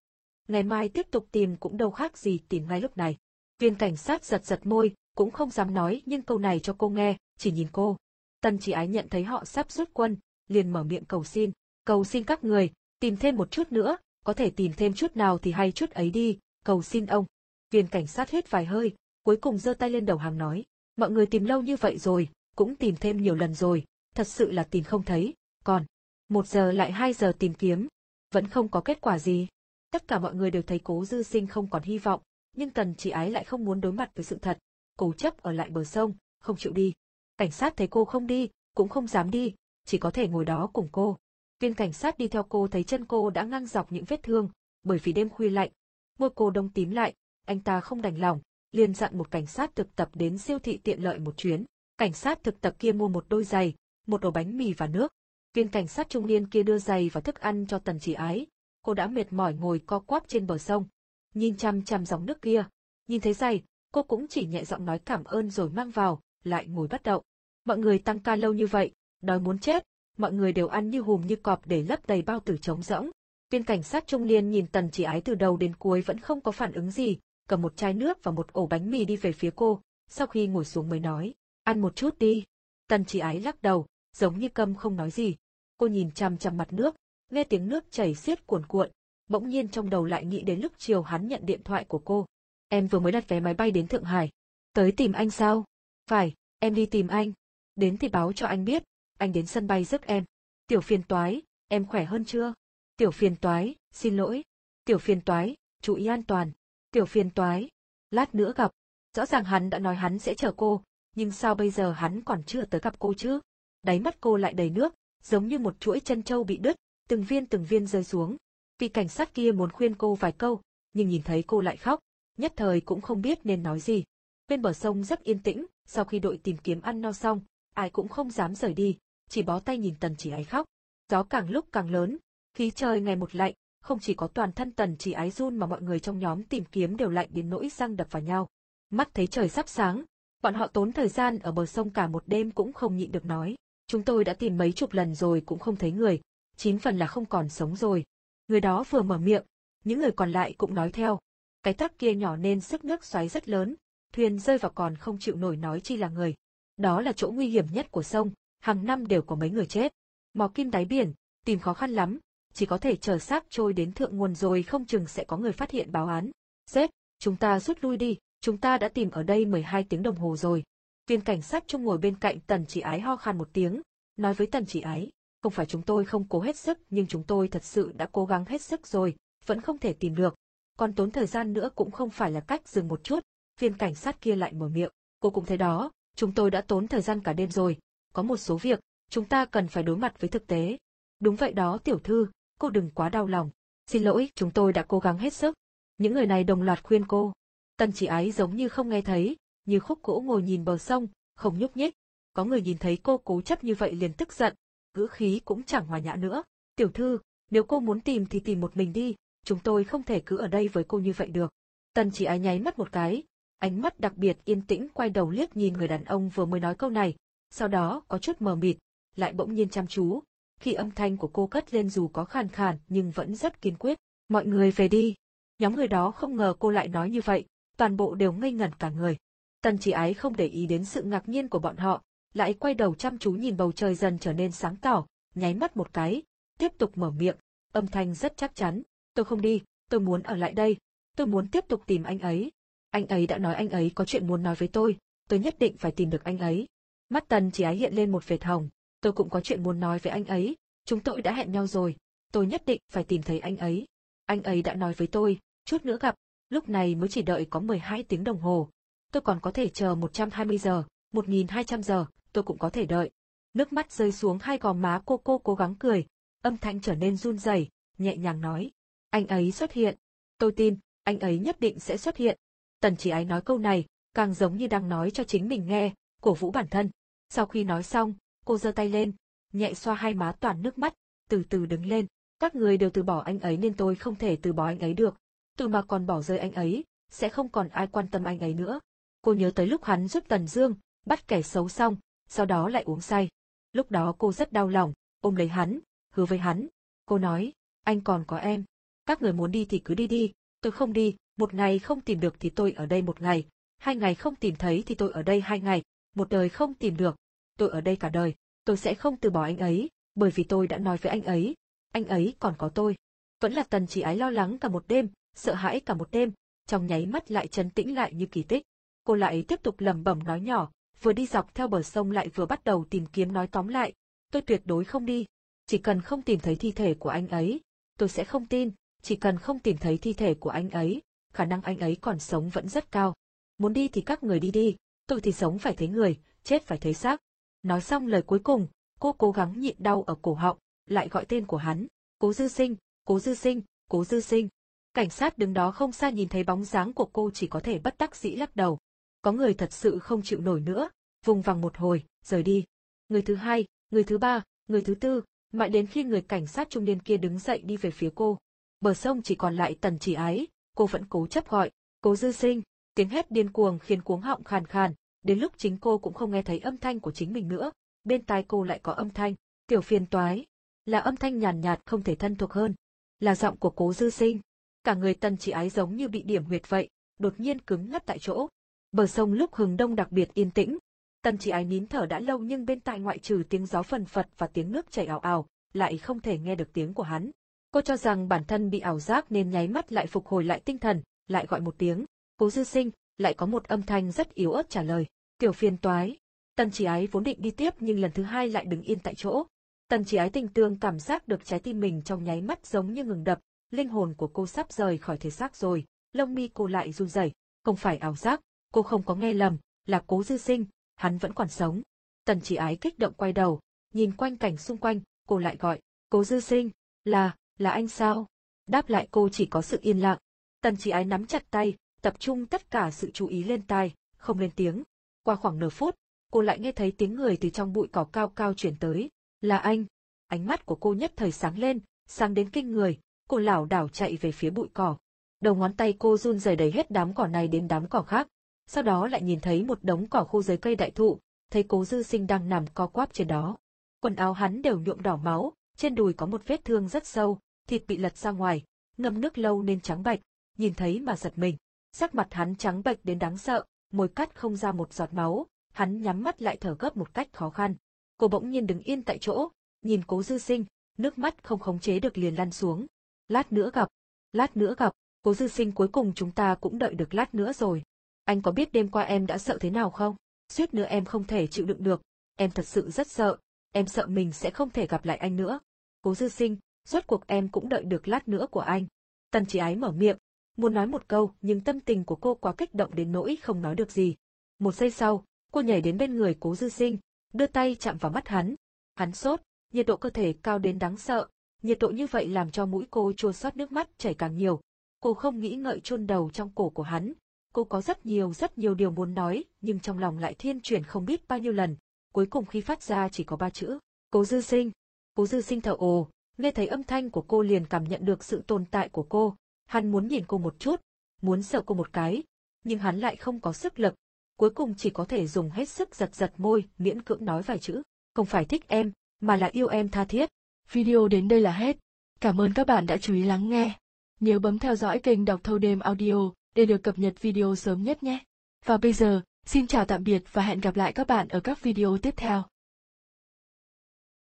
Ngày mai tiếp tục tìm cũng đâu khác gì tìm ngay lúc này. Viên cảnh sát giật giật môi, cũng không dám nói nhưng câu này cho cô nghe, chỉ nhìn cô. Tần chỉ ái nhận thấy họ sắp rút quân, liền mở miệng cầu xin, cầu xin các người, tìm thêm một chút nữa, có thể tìm thêm chút nào thì hay chút ấy đi, cầu xin ông. Viên cảnh sát hít vài hơi, cuối cùng giơ tay lên đầu hàng nói, mọi người tìm lâu như vậy rồi, cũng tìm thêm nhiều lần rồi, thật sự là tìm không thấy, còn một giờ lại hai giờ tìm kiếm, vẫn không có kết quả gì. Tất cả mọi người đều thấy cố dư sinh không còn hy vọng, nhưng tần chỉ ái lại không muốn đối mặt với sự thật, cố chấp ở lại bờ sông, không chịu đi. Cảnh sát thấy cô không đi, cũng không dám đi, chỉ có thể ngồi đó cùng cô. Viên cảnh sát đi theo cô thấy chân cô đã ngang dọc những vết thương, bởi vì đêm khuya lạnh. Môi cô đông tím lại, anh ta không đành lòng, liền dặn một cảnh sát thực tập đến siêu thị tiện lợi một chuyến. Cảnh sát thực tập kia mua một đôi giày, một ổ bánh mì và nước. Viên cảnh sát trung niên kia đưa giày và thức ăn cho tần chỉ ái. Cô đã mệt mỏi ngồi co quắp trên bờ sông. Nhìn chăm chăm dòng nước kia. Nhìn thấy giày, cô cũng chỉ nhẹ giọng nói cảm ơn rồi mang vào, lại ngồi bắt động. Mọi người tăng ca lâu như vậy, đói muốn chết, mọi người đều ăn như hùm như cọp để lấp đầy bao tử trống rỗng. Viên cảnh sát trung niên nhìn tần chỉ ái từ đầu đến cuối vẫn không có phản ứng gì, cầm một chai nước và một ổ bánh mì đi về phía cô, sau khi ngồi xuống mới nói, ăn một chút đi. Tần chỉ ái lắc đầu, giống như câm không nói gì. Cô nhìn chằm chằm mặt nước, nghe tiếng nước chảy xiết cuồn cuộn, bỗng nhiên trong đầu lại nghĩ đến lúc chiều hắn nhận điện thoại của cô. Em vừa mới đặt vé máy bay đến Thượng Hải. Tới tìm anh sao? Phải, em đi tìm anh. Đến thì báo cho anh biết, anh đến sân bay giúp em. Tiểu phiền toái, em khỏe hơn chưa? Tiểu phiền toái, xin lỗi. Tiểu phiền toái, chú ý an toàn. Tiểu phiền toái, lát nữa gặp. Rõ ràng hắn đã nói hắn sẽ chờ cô, nhưng sao bây giờ hắn còn chưa tới gặp cô chứ? Đáy mắt cô lại đầy nước, giống như một chuỗi chân trâu bị đứt, từng viên từng viên rơi xuống. Vị cảnh sát kia muốn khuyên cô vài câu, nhưng nhìn thấy cô lại khóc, nhất thời cũng không biết nên nói gì. Bên bờ sông rất yên tĩnh, sau khi đội tìm kiếm ăn no xong, ai cũng không dám rời đi, chỉ bó tay nhìn tần chỉ ái khóc. Gió càng lúc càng lớn, khí trời ngày một lạnh, không chỉ có toàn thân tần chỉ ái run mà mọi người trong nhóm tìm kiếm đều lạnh đến nỗi răng đập vào nhau. Mắt thấy trời sắp sáng, bọn họ tốn thời gian ở bờ sông cả một đêm cũng không nhịn được nói. Chúng tôi đã tìm mấy chục lần rồi cũng không thấy người, chín phần là không còn sống rồi. Người đó vừa mở miệng, những người còn lại cũng nói theo. Cái tắc kia nhỏ nên sức nước xoáy rất lớn, thuyền rơi vào còn không chịu nổi nói chi là người. Đó là chỗ nguy hiểm nhất của sông, hàng năm đều có mấy người chết. Mò kim đáy biển, tìm khó khăn lắm, chỉ có thể chờ xác trôi đến thượng nguồn rồi không chừng sẽ có người phát hiện báo án. Sếp, chúng ta rút lui đi, chúng ta đã tìm ở đây 12 tiếng đồng hồ rồi. Viên cảnh sát trung ngồi bên cạnh tần chỉ ái ho khan một tiếng, nói với tần chỉ ái, không phải chúng tôi không cố hết sức nhưng chúng tôi thật sự đã cố gắng hết sức rồi, vẫn không thể tìm được. Còn tốn thời gian nữa cũng không phải là cách dừng một chút, viên cảnh sát kia lại mở miệng, cô cũng thấy đó, chúng tôi đã tốn thời gian cả đêm rồi, có một số việc, chúng ta cần phải đối mặt với thực tế. Đúng vậy đó tiểu thư, cô đừng quá đau lòng. Xin lỗi, chúng tôi đã cố gắng hết sức. Những người này đồng loạt khuyên cô. Tần chỉ ái giống như không nghe thấy, như khúc gỗ ngồi nhìn bờ sông, không nhúc nhích. Có người nhìn thấy cô cố chấp như vậy liền tức giận, ngữ khí cũng chẳng hòa nhã nữa. Tiểu thư, nếu cô muốn tìm thì tìm một mình đi, chúng tôi không thể cứ ở đây với cô như vậy được. Tần chỉ ái nháy mắt một cái, ánh mắt đặc biệt yên tĩnh quay đầu liếc nhìn người đàn ông vừa mới nói câu này, sau đó có chút mờ mịt, lại bỗng nhiên chăm chú. Khi âm thanh của cô cất lên dù có khàn khàn nhưng vẫn rất kiên quyết, mọi người về đi. Nhóm người đó không ngờ cô lại nói như vậy, toàn bộ đều ngây ngẩn cả người. Tần chỉ ái không để ý đến sự ngạc nhiên của bọn họ, lại quay đầu chăm chú nhìn bầu trời dần trở nên sáng tỏ, nháy mắt một cái, tiếp tục mở miệng, âm thanh rất chắc chắn, tôi không đi, tôi muốn ở lại đây, tôi muốn tiếp tục tìm anh ấy. Anh ấy đã nói anh ấy có chuyện muốn nói với tôi, tôi nhất định phải tìm được anh ấy. Mắt tần chỉ ái hiện lên một vệt hồng, tôi cũng có chuyện muốn nói với anh ấy, chúng tôi đã hẹn nhau rồi, tôi nhất định phải tìm thấy anh ấy. Anh ấy đã nói với tôi, chút nữa gặp, lúc này mới chỉ đợi có 12 tiếng đồng hồ. Tôi còn có thể chờ 120 giờ, 1200 giờ, tôi cũng có thể đợi. Nước mắt rơi xuống hai gò má cô cô cố gắng cười, âm thanh trở nên run rẩy, nhẹ nhàng nói. Anh ấy xuất hiện. Tôi tin, anh ấy nhất định sẽ xuất hiện. Tần chỉ ái nói câu này, càng giống như đang nói cho chính mình nghe, cổ vũ bản thân. Sau khi nói xong, cô giơ tay lên, nhẹ xoa hai má toàn nước mắt, từ từ đứng lên. Các người đều từ bỏ anh ấy nên tôi không thể từ bỏ anh ấy được. Từ mà còn bỏ rơi anh ấy, sẽ không còn ai quan tâm anh ấy nữa. Cô nhớ tới lúc hắn giúp Tần Dương, bắt kẻ xấu xong, sau đó lại uống say. Lúc đó cô rất đau lòng, ôm lấy hắn, hứa với hắn. Cô nói, anh còn có em. Các người muốn đi thì cứ đi đi, tôi không đi, một ngày không tìm được thì tôi ở đây một ngày, hai ngày không tìm thấy thì tôi ở đây hai ngày, một đời không tìm được, tôi ở đây cả đời, tôi sẽ không từ bỏ anh ấy, bởi vì tôi đã nói với anh ấy, anh ấy còn có tôi. Vẫn là tần chỉ ái lo lắng cả một đêm, sợ hãi cả một đêm, trong nháy mắt lại trấn tĩnh lại như kỳ tích. Cô lại tiếp tục lẩm bẩm nói nhỏ, vừa đi dọc theo bờ sông lại vừa bắt đầu tìm kiếm nói tóm lại, tôi tuyệt đối không đi, chỉ cần không tìm thấy thi thể của anh ấy, tôi sẽ không tin, chỉ cần không tìm thấy thi thể của anh ấy, khả năng anh ấy còn sống vẫn rất cao. Muốn đi thì các người đi đi, tôi thì sống phải thấy người, chết phải thấy xác. Nói xong lời cuối cùng, cô cố gắng nhịn đau ở cổ họng, lại gọi tên của hắn, cố dư sinh, cố dư sinh, cố dư sinh. Cảnh sát đứng đó không xa nhìn thấy bóng dáng của cô chỉ có thể bất đắc dĩ lắc đầu. Có người thật sự không chịu nổi nữa, vùng vằng một hồi, rời đi. Người thứ hai, người thứ ba, người thứ tư, mãi đến khi người cảnh sát trung niên kia đứng dậy đi về phía cô. Bờ sông chỉ còn lại tần chỉ ái, cô vẫn cố chấp gọi, cố dư sinh, tiếng hét điên cuồng khiến cuống họng khàn khàn, đến lúc chính cô cũng không nghe thấy âm thanh của chính mình nữa, bên tai cô lại có âm thanh, tiểu phiền toái, là âm thanh nhàn nhạt, nhạt không thể thân thuộc hơn, là giọng của cố dư sinh. Cả người tần chỉ ái giống như bị điểm huyệt vậy, đột nhiên cứng ngắt tại chỗ. Bờ sông lúc hừng đông đặc biệt yên tĩnh, tần chỉ ái nín thở đã lâu nhưng bên tai ngoại trừ tiếng gió phần phật và tiếng nước chảy ảo ảo, lại không thể nghe được tiếng của hắn. Cô cho rằng bản thân bị ảo giác nên nháy mắt lại phục hồi lại tinh thần, lại gọi một tiếng. Cố dư sinh, lại có một âm thanh rất yếu ớt trả lời. Tiểu phiền toái. Tần chỉ ái vốn định đi tiếp nhưng lần thứ hai lại đứng yên tại chỗ. Tần chỉ ái tình tương cảm giác được trái tim mình trong nháy mắt giống như ngừng đập, linh hồn của cô sắp rời khỏi thể xác rồi, lông mi cô lại run rẩy, không phải ảo giác, cô không có nghe lầm, là cố dư sinh, hắn vẫn còn sống. Tần chỉ ái kích động quay đầu, nhìn quanh cảnh xung quanh, cô lại gọi, cố dư sinh, là, là anh sao? Đáp lại cô chỉ có sự yên lặng. Tần chỉ ái nắm chặt tay, tập trung tất cả sự chú ý lên tai, không lên tiếng. Qua khoảng nửa phút, cô lại nghe thấy tiếng người từ trong bụi cỏ cao cao chuyển tới. Là anh. Ánh mắt của cô nhất thời sáng lên, sáng đến kinh người, cô lảo đảo chạy về phía bụi cỏ. Đầu ngón tay cô run rẩy đầy hết đám cỏ này đến đám cỏ khác. Sau đó lại nhìn thấy một đống cỏ khô dưới cây đại thụ, thấy cố dư sinh đang nằm co quắp trên đó. Quần áo hắn đều nhuộm đỏ máu, trên đùi có một vết thương rất sâu, thịt bị lật ra ngoài, ngâm nước lâu nên trắng bạch, nhìn thấy mà giật mình. Sắc mặt hắn trắng bệch đến đáng sợ, môi cắt không ra một giọt máu, hắn nhắm mắt lại thở gấp một cách khó khăn. Cô bỗng nhiên đứng yên tại chỗ, nhìn cố dư sinh, nước mắt không khống chế được liền lăn xuống. Lát nữa gặp, lát nữa gặp, cố dư sinh cuối cùng chúng ta cũng đợi được lát nữa rồi. Anh có biết đêm qua em đã sợ thế nào không? Suýt nữa em không thể chịu đựng được, em thật sự rất sợ, em sợ mình sẽ không thể gặp lại anh nữa. Cố dư sinh, rốt cuộc em cũng đợi được lát nữa của anh. Tần chỉ ái mở miệng, muốn nói một câu nhưng tâm tình của cô quá kích động đến nỗi không nói được gì. Một giây sau, cô nhảy đến bên người cố dư sinh, đưa tay chạm vào mắt hắn. Hắn sốt, nhiệt độ cơ thể cao đến đáng sợ, nhiệt độ như vậy làm cho mũi cô chua xót nước mắt chảy càng nhiều. Cô không nghĩ ngợi chôn đầu trong cổ của hắn. Cô có rất nhiều rất nhiều điều muốn nói, nhưng trong lòng lại thiên chuyển không biết bao nhiêu lần. Cuối cùng khi phát ra chỉ có ba chữ. Cố dư sinh. Cố dư sinh thở ồ, nghe thấy âm thanh của cô liền cảm nhận được sự tồn tại của cô. Hắn muốn nhìn cô một chút, muốn sợ cô một cái, nhưng hắn lại không có sức lực. Cuối cùng chỉ có thể dùng hết sức giật giật môi, miễn cưỡng nói vài chữ. Không phải thích em, mà là yêu em tha thiết. Video đến đây là hết. Cảm ơn các bạn đã chú ý lắng nghe. Nhớ bấm theo dõi kênh đọc thâu đêm audio để được cập nhật video sớm nhất nhé. Và bây giờ, xin chào tạm biệt và hẹn gặp lại các bạn ở các video tiếp theo.